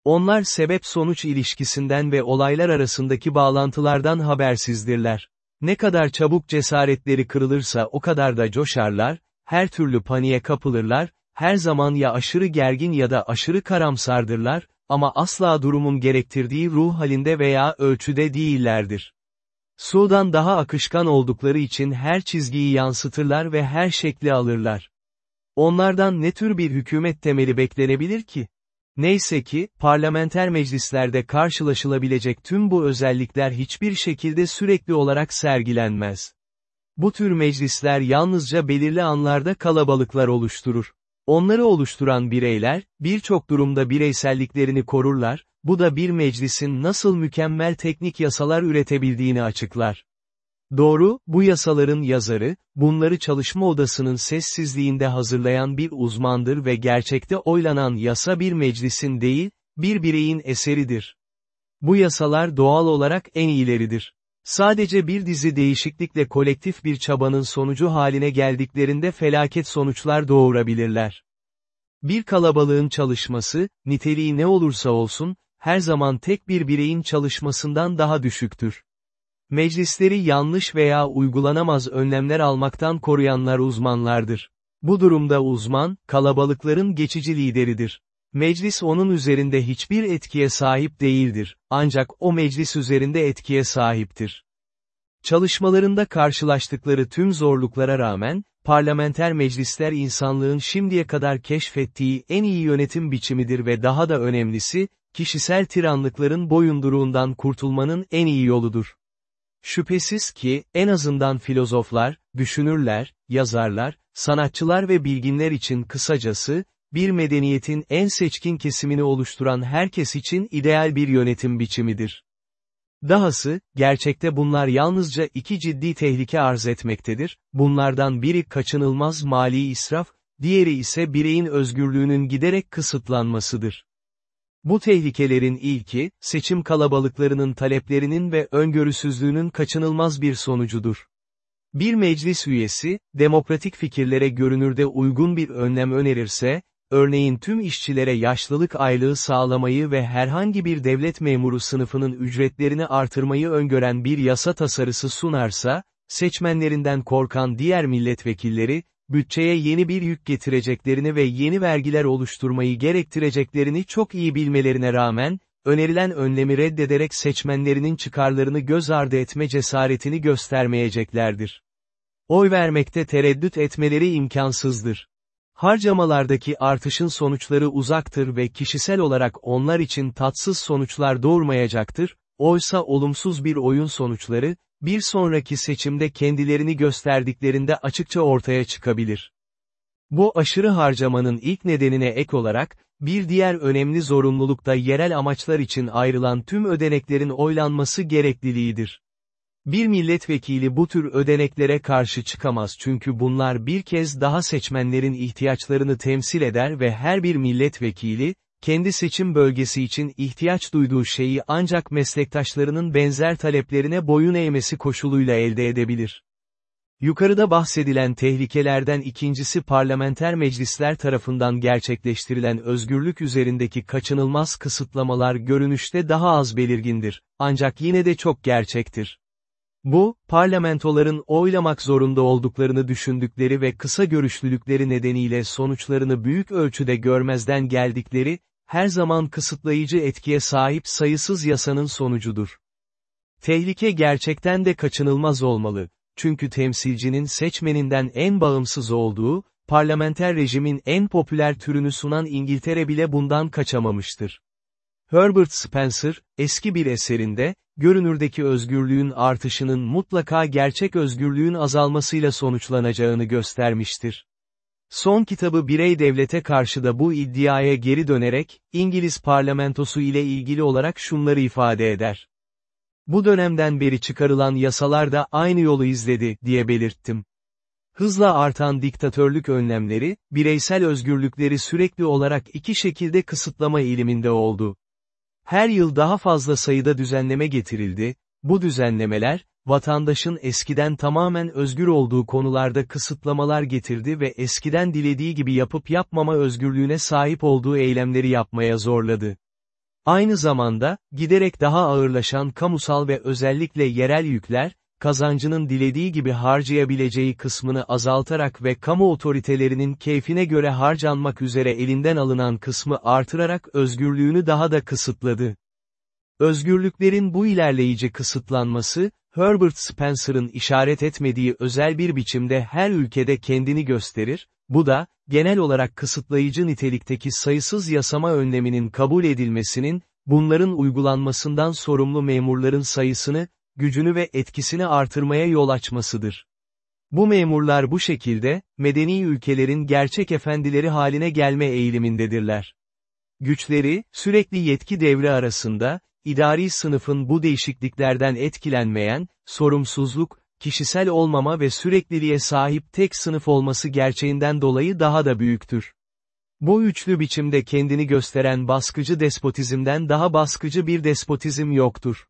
Onlar sebep-sonuç ilişkisinden ve olaylar arasındaki bağlantılardan habersizdirler. Ne kadar çabuk cesaretleri kırılırsa o kadar da coşarlar, her türlü paniğe kapılırlar, her zaman ya aşırı gergin ya da aşırı karamsardırlar, ama asla durumun gerektirdiği ruh halinde veya ölçüde değillerdir. Sudan daha akışkan oldukları için her çizgiyi yansıtırlar ve her şekli alırlar. Onlardan ne tür bir hükümet temeli beklenebilir ki? Neyse ki, parlamenter meclislerde karşılaşılabilecek tüm bu özellikler hiçbir şekilde sürekli olarak sergilenmez. Bu tür meclisler yalnızca belirli anlarda kalabalıklar oluşturur. Onları oluşturan bireyler, birçok durumda bireyselliklerini korurlar, bu da bir meclisin nasıl mükemmel teknik yasalar üretebildiğini açıklar. Doğru, bu yasaların yazarı, bunları çalışma odasının sessizliğinde hazırlayan bir uzmandır ve gerçekte oylanan yasa bir meclisin değil, bir bireyin eseridir. Bu yasalar doğal olarak en iyileridir. Sadece bir dizi değişiklikle kolektif bir çabanın sonucu haline geldiklerinde felaket sonuçlar doğurabilirler. Bir kalabalığın çalışması, niteliği ne olursa olsun, her zaman tek bir bireyin çalışmasından daha düşüktür. Meclisleri yanlış veya uygulanamaz önlemler almaktan koruyanlar uzmanlardır. Bu durumda uzman, kalabalıkların geçici lideridir. Meclis onun üzerinde hiçbir etkiye sahip değildir, ancak o meclis üzerinde etkiye sahiptir. Çalışmalarında karşılaştıkları tüm zorluklara rağmen, parlamenter meclisler insanlığın şimdiye kadar keşfettiği en iyi yönetim biçimidir ve daha da önemlisi, kişisel tiranlıkların boyunduruğundan kurtulmanın en iyi yoludur. Şüphesiz ki, en azından filozoflar, düşünürler, yazarlar, sanatçılar ve bilginler için kısacası, bir medeniyetin en seçkin kesimini oluşturan herkes için ideal bir yönetim biçimidir. Dahası, gerçekte bunlar yalnızca iki ciddi tehlike arz etmektedir, bunlardan biri kaçınılmaz mali israf, diğeri ise bireyin özgürlüğünün giderek kısıtlanmasıdır. Bu tehlikelerin ilki, seçim kalabalıklarının taleplerinin ve öngörüsüzlüğünün kaçınılmaz bir sonucudur. Bir meclis üyesi, demokratik fikirlere görünürde uygun bir önlem önerirse, örneğin tüm işçilere yaşlılık aylığı sağlamayı ve herhangi bir devlet memuru sınıfının ücretlerini artırmayı öngören bir yasa tasarısı sunarsa, seçmenlerinden korkan diğer milletvekilleri, bütçeye yeni bir yük getireceklerini ve yeni vergiler oluşturmayı gerektireceklerini çok iyi bilmelerine rağmen, önerilen önlemi reddederek seçmenlerinin çıkarlarını göz ardı etme cesaretini göstermeyeceklerdir. Oy vermekte tereddüt etmeleri imkansızdır. Harcamalardaki artışın sonuçları uzaktır ve kişisel olarak onlar için tatsız sonuçlar doğurmayacaktır, oysa olumsuz bir oyun sonuçları, bir sonraki seçimde kendilerini gösterdiklerinde açıkça ortaya çıkabilir. Bu aşırı harcamanın ilk nedenine ek olarak, bir diğer önemli zorunluluk da yerel amaçlar için ayrılan tüm ödeneklerin oylanması gerekliliğidir. Bir milletvekili bu tür ödeneklere karşı çıkamaz çünkü bunlar bir kez daha seçmenlerin ihtiyaçlarını temsil eder ve her bir milletvekili, kendi seçim bölgesi için ihtiyaç duyduğu şeyi ancak meslektaşlarının benzer taleplerine boyun eğmesi koşuluyla elde edebilir. Yukarıda bahsedilen tehlikelerden ikincisi parlamenter meclisler tarafından gerçekleştirilen özgürlük üzerindeki kaçınılmaz kısıtlamalar görünüşte daha az belirgindir, ancak yine de çok gerçektir. Bu, parlamentoların oylamak zorunda olduklarını düşündükleri ve kısa görüşlülükleri nedeniyle sonuçlarını büyük ölçüde görmezden geldikleri, her zaman kısıtlayıcı etkiye sahip sayısız yasanın sonucudur. Tehlike gerçekten de kaçınılmaz olmalı, çünkü temsilcinin seçmeninden en bağımsız olduğu, parlamenter rejimin en popüler türünü sunan İngiltere bile bundan kaçamamıştır. Herbert Spencer, eski bir eserinde, görünürdeki özgürlüğün artışının mutlaka gerçek özgürlüğün azalmasıyla sonuçlanacağını göstermiştir. Son kitabı birey devlete karşı da bu iddiaya geri dönerek, İngiliz parlamentosu ile ilgili olarak şunları ifade eder. Bu dönemden beri çıkarılan yasalar da aynı yolu izledi, diye belirttim. Hızla artan diktatörlük önlemleri, bireysel özgürlükleri sürekli olarak iki şekilde kısıtlama eğiliminde oldu. Her yıl daha fazla sayıda düzenleme getirildi, bu düzenlemeler, vatandaşın eskiden tamamen özgür olduğu konularda kısıtlamalar getirdi ve eskiden dilediği gibi yapıp yapmama özgürlüğüne sahip olduğu eylemleri yapmaya zorladı. Aynı zamanda, giderek daha ağırlaşan kamusal ve özellikle yerel yükler, kazancının dilediği gibi harcayabileceği kısmını azaltarak ve kamu otoritelerinin keyfine göre harcanmak üzere elinden alınan kısmı artırarak özgürlüğünü daha da kısıtladı. Özgürlüklerin bu ilerleyici kısıtlanması, Herbert Spencer'ın işaret etmediği özel bir biçimde her ülkede kendini gösterir, bu da, genel olarak kısıtlayıcı nitelikteki sayısız yasama önleminin kabul edilmesinin, bunların uygulanmasından sorumlu memurların sayısını, gücünü ve etkisini artırmaya yol açmasıdır. Bu memurlar bu şekilde, medeni ülkelerin gerçek efendileri haline gelme eğilimindedirler. Güçleri, sürekli yetki devri arasında, idari sınıfın bu değişikliklerden etkilenmeyen, sorumsuzluk, kişisel olmama ve sürekliliğe sahip tek sınıf olması gerçeğinden dolayı daha da büyüktür. Bu üçlü biçimde kendini gösteren baskıcı despotizmden daha baskıcı bir despotizm yoktur.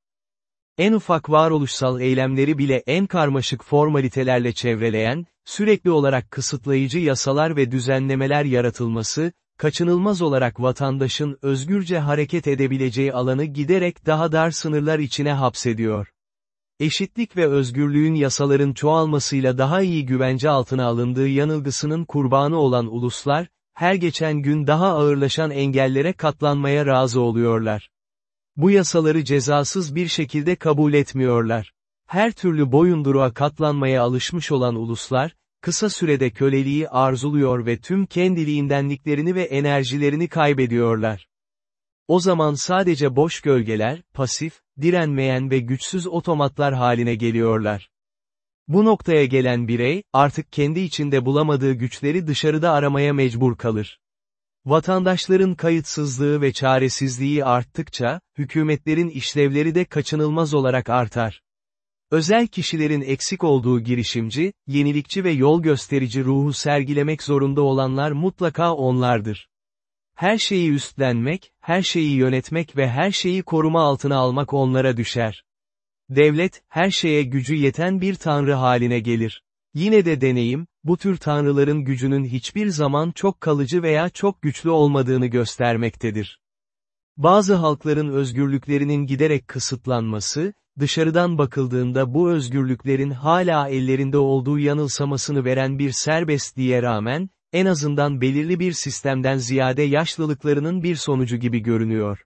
En ufak varoluşsal eylemleri bile en karmaşık formalitelerle çevreleyen, sürekli olarak kısıtlayıcı yasalar ve düzenlemeler yaratılması, kaçınılmaz olarak vatandaşın özgürce hareket edebileceği alanı giderek daha dar sınırlar içine hapsediyor. Eşitlik ve özgürlüğün yasaların çoğalmasıyla daha iyi güvence altına alındığı yanılgısının kurbanı olan uluslar, her geçen gün daha ağırlaşan engellere katlanmaya razı oluyorlar. Bu yasaları cezasız bir şekilde kabul etmiyorlar. Her türlü boyunduruğa katlanmaya alışmış olan uluslar, kısa sürede köleliği arzuluyor ve tüm kendiliğindenliklerini ve enerjilerini kaybediyorlar. O zaman sadece boş gölgeler, pasif, direnmeyen ve güçsüz otomatlar haline geliyorlar. Bu noktaya gelen birey, artık kendi içinde bulamadığı güçleri dışarıda aramaya mecbur kalır. Vatandaşların kayıtsızlığı ve çaresizliği arttıkça, hükümetlerin işlevleri de kaçınılmaz olarak artar. Özel kişilerin eksik olduğu girişimci, yenilikçi ve yol gösterici ruhu sergilemek zorunda olanlar mutlaka onlardır. Her şeyi üstlenmek, her şeyi yönetmek ve her şeyi koruma altına almak onlara düşer. Devlet, her şeye gücü yeten bir tanrı haline gelir. Yine de deneyim, bu tür tanrıların gücünün hiçbir zaman çok kalıcı veya çok güçlü olmadığını göstermektedir. Bazı halkların özgürlüklerinin giderek kısıtlanması, dışarıdan bakıldığında bu özgürlüklerin hala ellerinde olduğu yanılsamasını veren bir serbestliğe rağmen, en azından belirli bir sistemden ziyade yaşlılıklarının bir sonucu gibi görünüyor.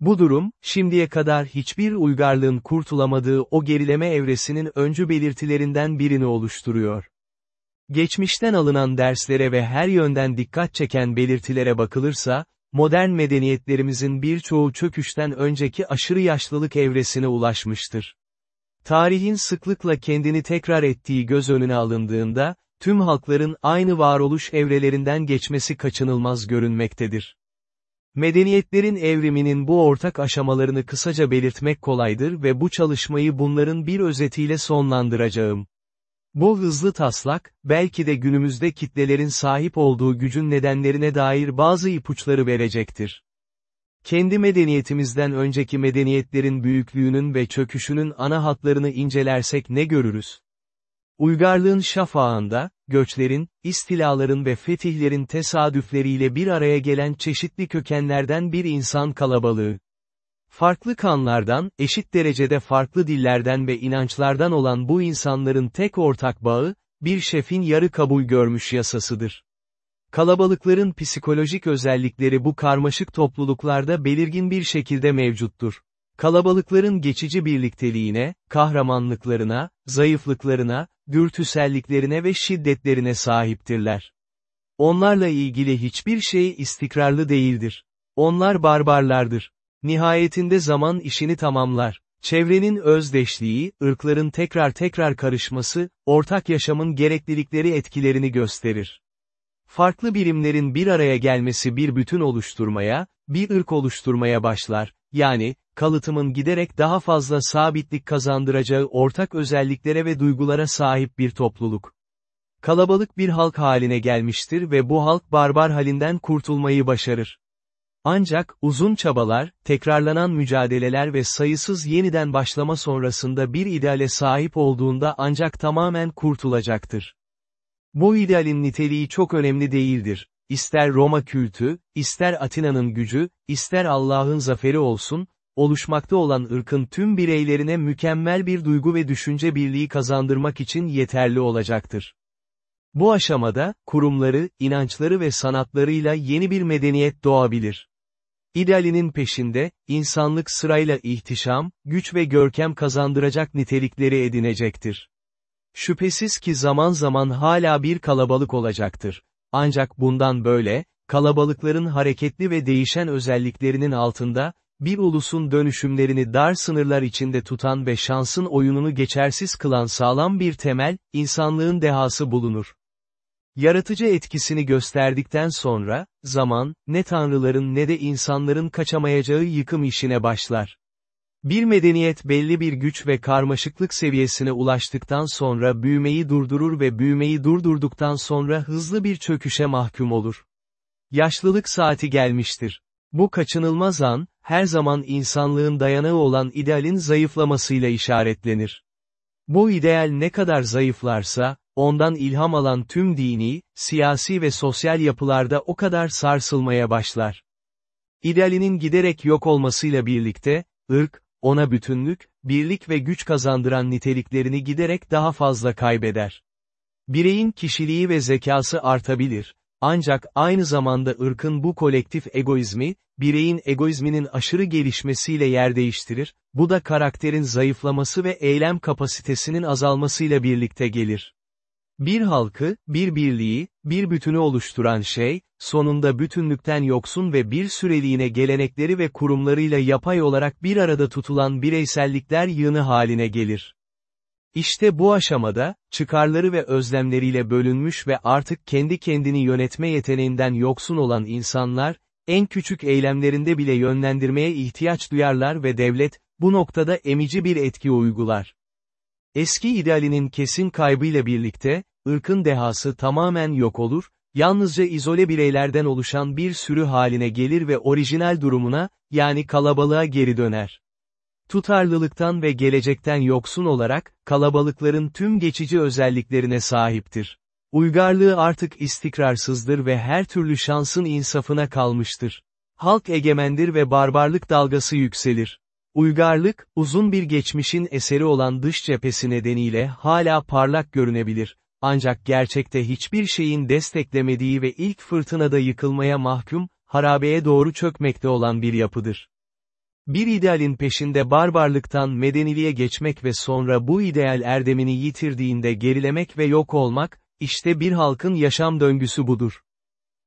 Bu durum, şimdiye kadar hiçbir uygarlığın kurtulamadığı o gerileme evresinin öncü belirtilerinden birini oluşturuyor. Geçmişten alınan derslere ve her yönden dikkat çeken belirtilere bakılırsa, modern medeniyetlerimizin birçoğu çöküşten önceki aşırı yaşlılık evresine ulaşmıştır. Tarihin sıklıkla kendini tekrar ettiği göz önüne alındığında, tüm halkların aynı varoluş evrelerinden geçmesi kaçınılmaz görünmektedir. Medeniyetlerin evriminin bu ortak aşamalarını kısaca belirtmek kolaydır ve bu çalışmayı bunların bir özetiyle sonlandıracağım. Bu hızlı taslak, belki de günümüzde kitlelerin sahip olduğu gücün nedenlerine dair bazı ipuçları verecektir. Kendi medeniyetimizden önceki medeniyetlerin büyüklüğünün ve çöküşünün ana hatlarını incelersek ne görürüz? Uygarlığın şafağında, göçlerin, istilaların ve fetihlerin tesadüfleriyle bir araya gelen çeşitli kökenlerden bir insan kalabalığı. Farklı kanlardan, eşit derecede farklı dillerden ve inançlardan olan bu insanların tek ortak bağı, bir şefin yarı kabul görmüş yasasıdır. Kalabalıkların psikolojik özellikleri bu karmaşık topluluklarda belirgin bir şekilde mevcuttur. Kalabalıkların geçici birlikteliğine, kahramanlıklarına, zayıflıklarına, dürtüselliklerine ve şiddetlerine sahiptirler. Onlarla ilgili hiçbir şey istikrarlı değildir. Onlar barbarlardır. Nihayetinde zaman işini tamamlar. Çevrenin özdeşliği, ırkların tekrar tekrar karışması, ortak yaşamın gereklilikleri etkilerini gösterir. Farklı birimlerin bir araya gelmesi bir bütün oluşturmaya, bir ırk oluşturmaya başlar, yani, kalıtımın giderek daha fazla sabitlik kazandıracağı ortak özelliklere ve duygulara sahip bir topluluk. Kalabalık bir halk haline gelmiştir ve bu halk barbar halinden kurtulmayı başarır. Ancak, uzun çabalar, tekrarlanan mücadeleler ve sayısız yeniden başlama sonrasında bir ideale sahip olduğunda ancak tamamen kurtulacaktır. Bu idealin niteliği çok önemli değildir. İster Roma kültü, ister Atina'nın gücü, ister Allah'ın zaferi olsun, oluşmakta olan ırkın tüm bireylerine mükemmel bir duygu ve düşünce birliği kazandırmak için yeterli olacaktır. Bu aşamada, kurumları, inançları ve sanatlarıyla yeni bir medeniyet doğabilir. İdealinin peşinde, insanlık sırayla ihtişam, güç ve görkem kazandıracak nitelikleri edinecektir. Şüphesiz ki zaman zaman hala bir kalabalık olacaktır. Ancak bundan böyle, kalabalıkların hareketli ve değişen özelliklerinin altında, bir ulusun dönüşümlerini dar sınırlar içinde tutan ve şansın oyununu geçersiz kılan sağlam bir temel, insanlığın dehası bulunur. Yaratıcı etkisini gösterdikten sonra, zaman, ne tanrıların ne de insanların kaçamayacağı yıkım işine başlar. Bir medeniyet belli bir güç ve karmaşıklık seviyesine ulaştıktan sonra büyümeyi durdurur ve büyümeyi durdurduktan sonra hızlı bir çöküşe mahkum olur. Yaşlılık saati gelmiştir. Bu kaçınılmaz an, her zaman insanlığın dayanağı olan idealin zayıflamasıyla işaretlenir. Bu ideal ne kadar zayıflarsa, ondan ilham alan tüm dini, siyasi ve sosyal yapılarda o kadar sarsılmaya başlar. İdealinin giderek yok olmasıyla birlikte, ırk, ona bütünlük, birlik ve güç kazandıran niteliklerini giderek daha fazla kaybeder. Bireyin kişiliği ve zekası artabilir, ancak aynı zamanda ırkın bu kolektif egoizmi, bireyin egoizminin aşırı gelişmesiyle yer değiştirir, bu da karakterin zayıflaması ve eylem kapasitesinin azalmasıyla birlikte gelir. Bir halkı, bir birliği, bir bütünü oluşturan şey, sonunda bütünlükten yoksun ve bir süreliğine gelenekleri ve kurumlarıyla yapay olarak bir arada tutulan bireysellikler yığını haline gelir. İşte bu aşamada, çıkarları ve özlemleriyle bölünmüş ve artık kendi kendini yönetme yeteneğinden yoksun olan insanlar, en küçük eylemlerinde bile yönlendirmeye ihtiyaç duyarlar ve devlet, bu noktada emici bir etki uygular. Eski idealinin kesin kaybıyla birlikte, ırkın dehası tamamen yok olur, yalnızca izole bireylerden oluşan bir sürü haline gelir ve orijinal durumuna, yani kalabalığa geri döner. Tutarlılıktan ve gelecekten yoksun olarak, kalabalıkların tüm geçici özelliklerine sahiptir. Uygarlığı artık istikrarsızdır ve her türlü şansın insafına kalmıştır. Halk egemendir ve barbarlık dalgası yükselir. Uygarlık, uzun bir geçmişin eseri olan dış cephesi nedeniyle hala parlak görünebilir, ancak gerçekte hiçbir şeyin desteklemediği ve ilk fırtınada yıkılmaya mahkum, harabeye doğru çökmekte olan bir yapıdır. Bir idealin peşinde barbarlıktan medeniliğe geçmek ve sonra bu ideal erdemini yitirdiğinde gerilemek ve yok olmak, işte bir halkın yaşam döngüsü budur.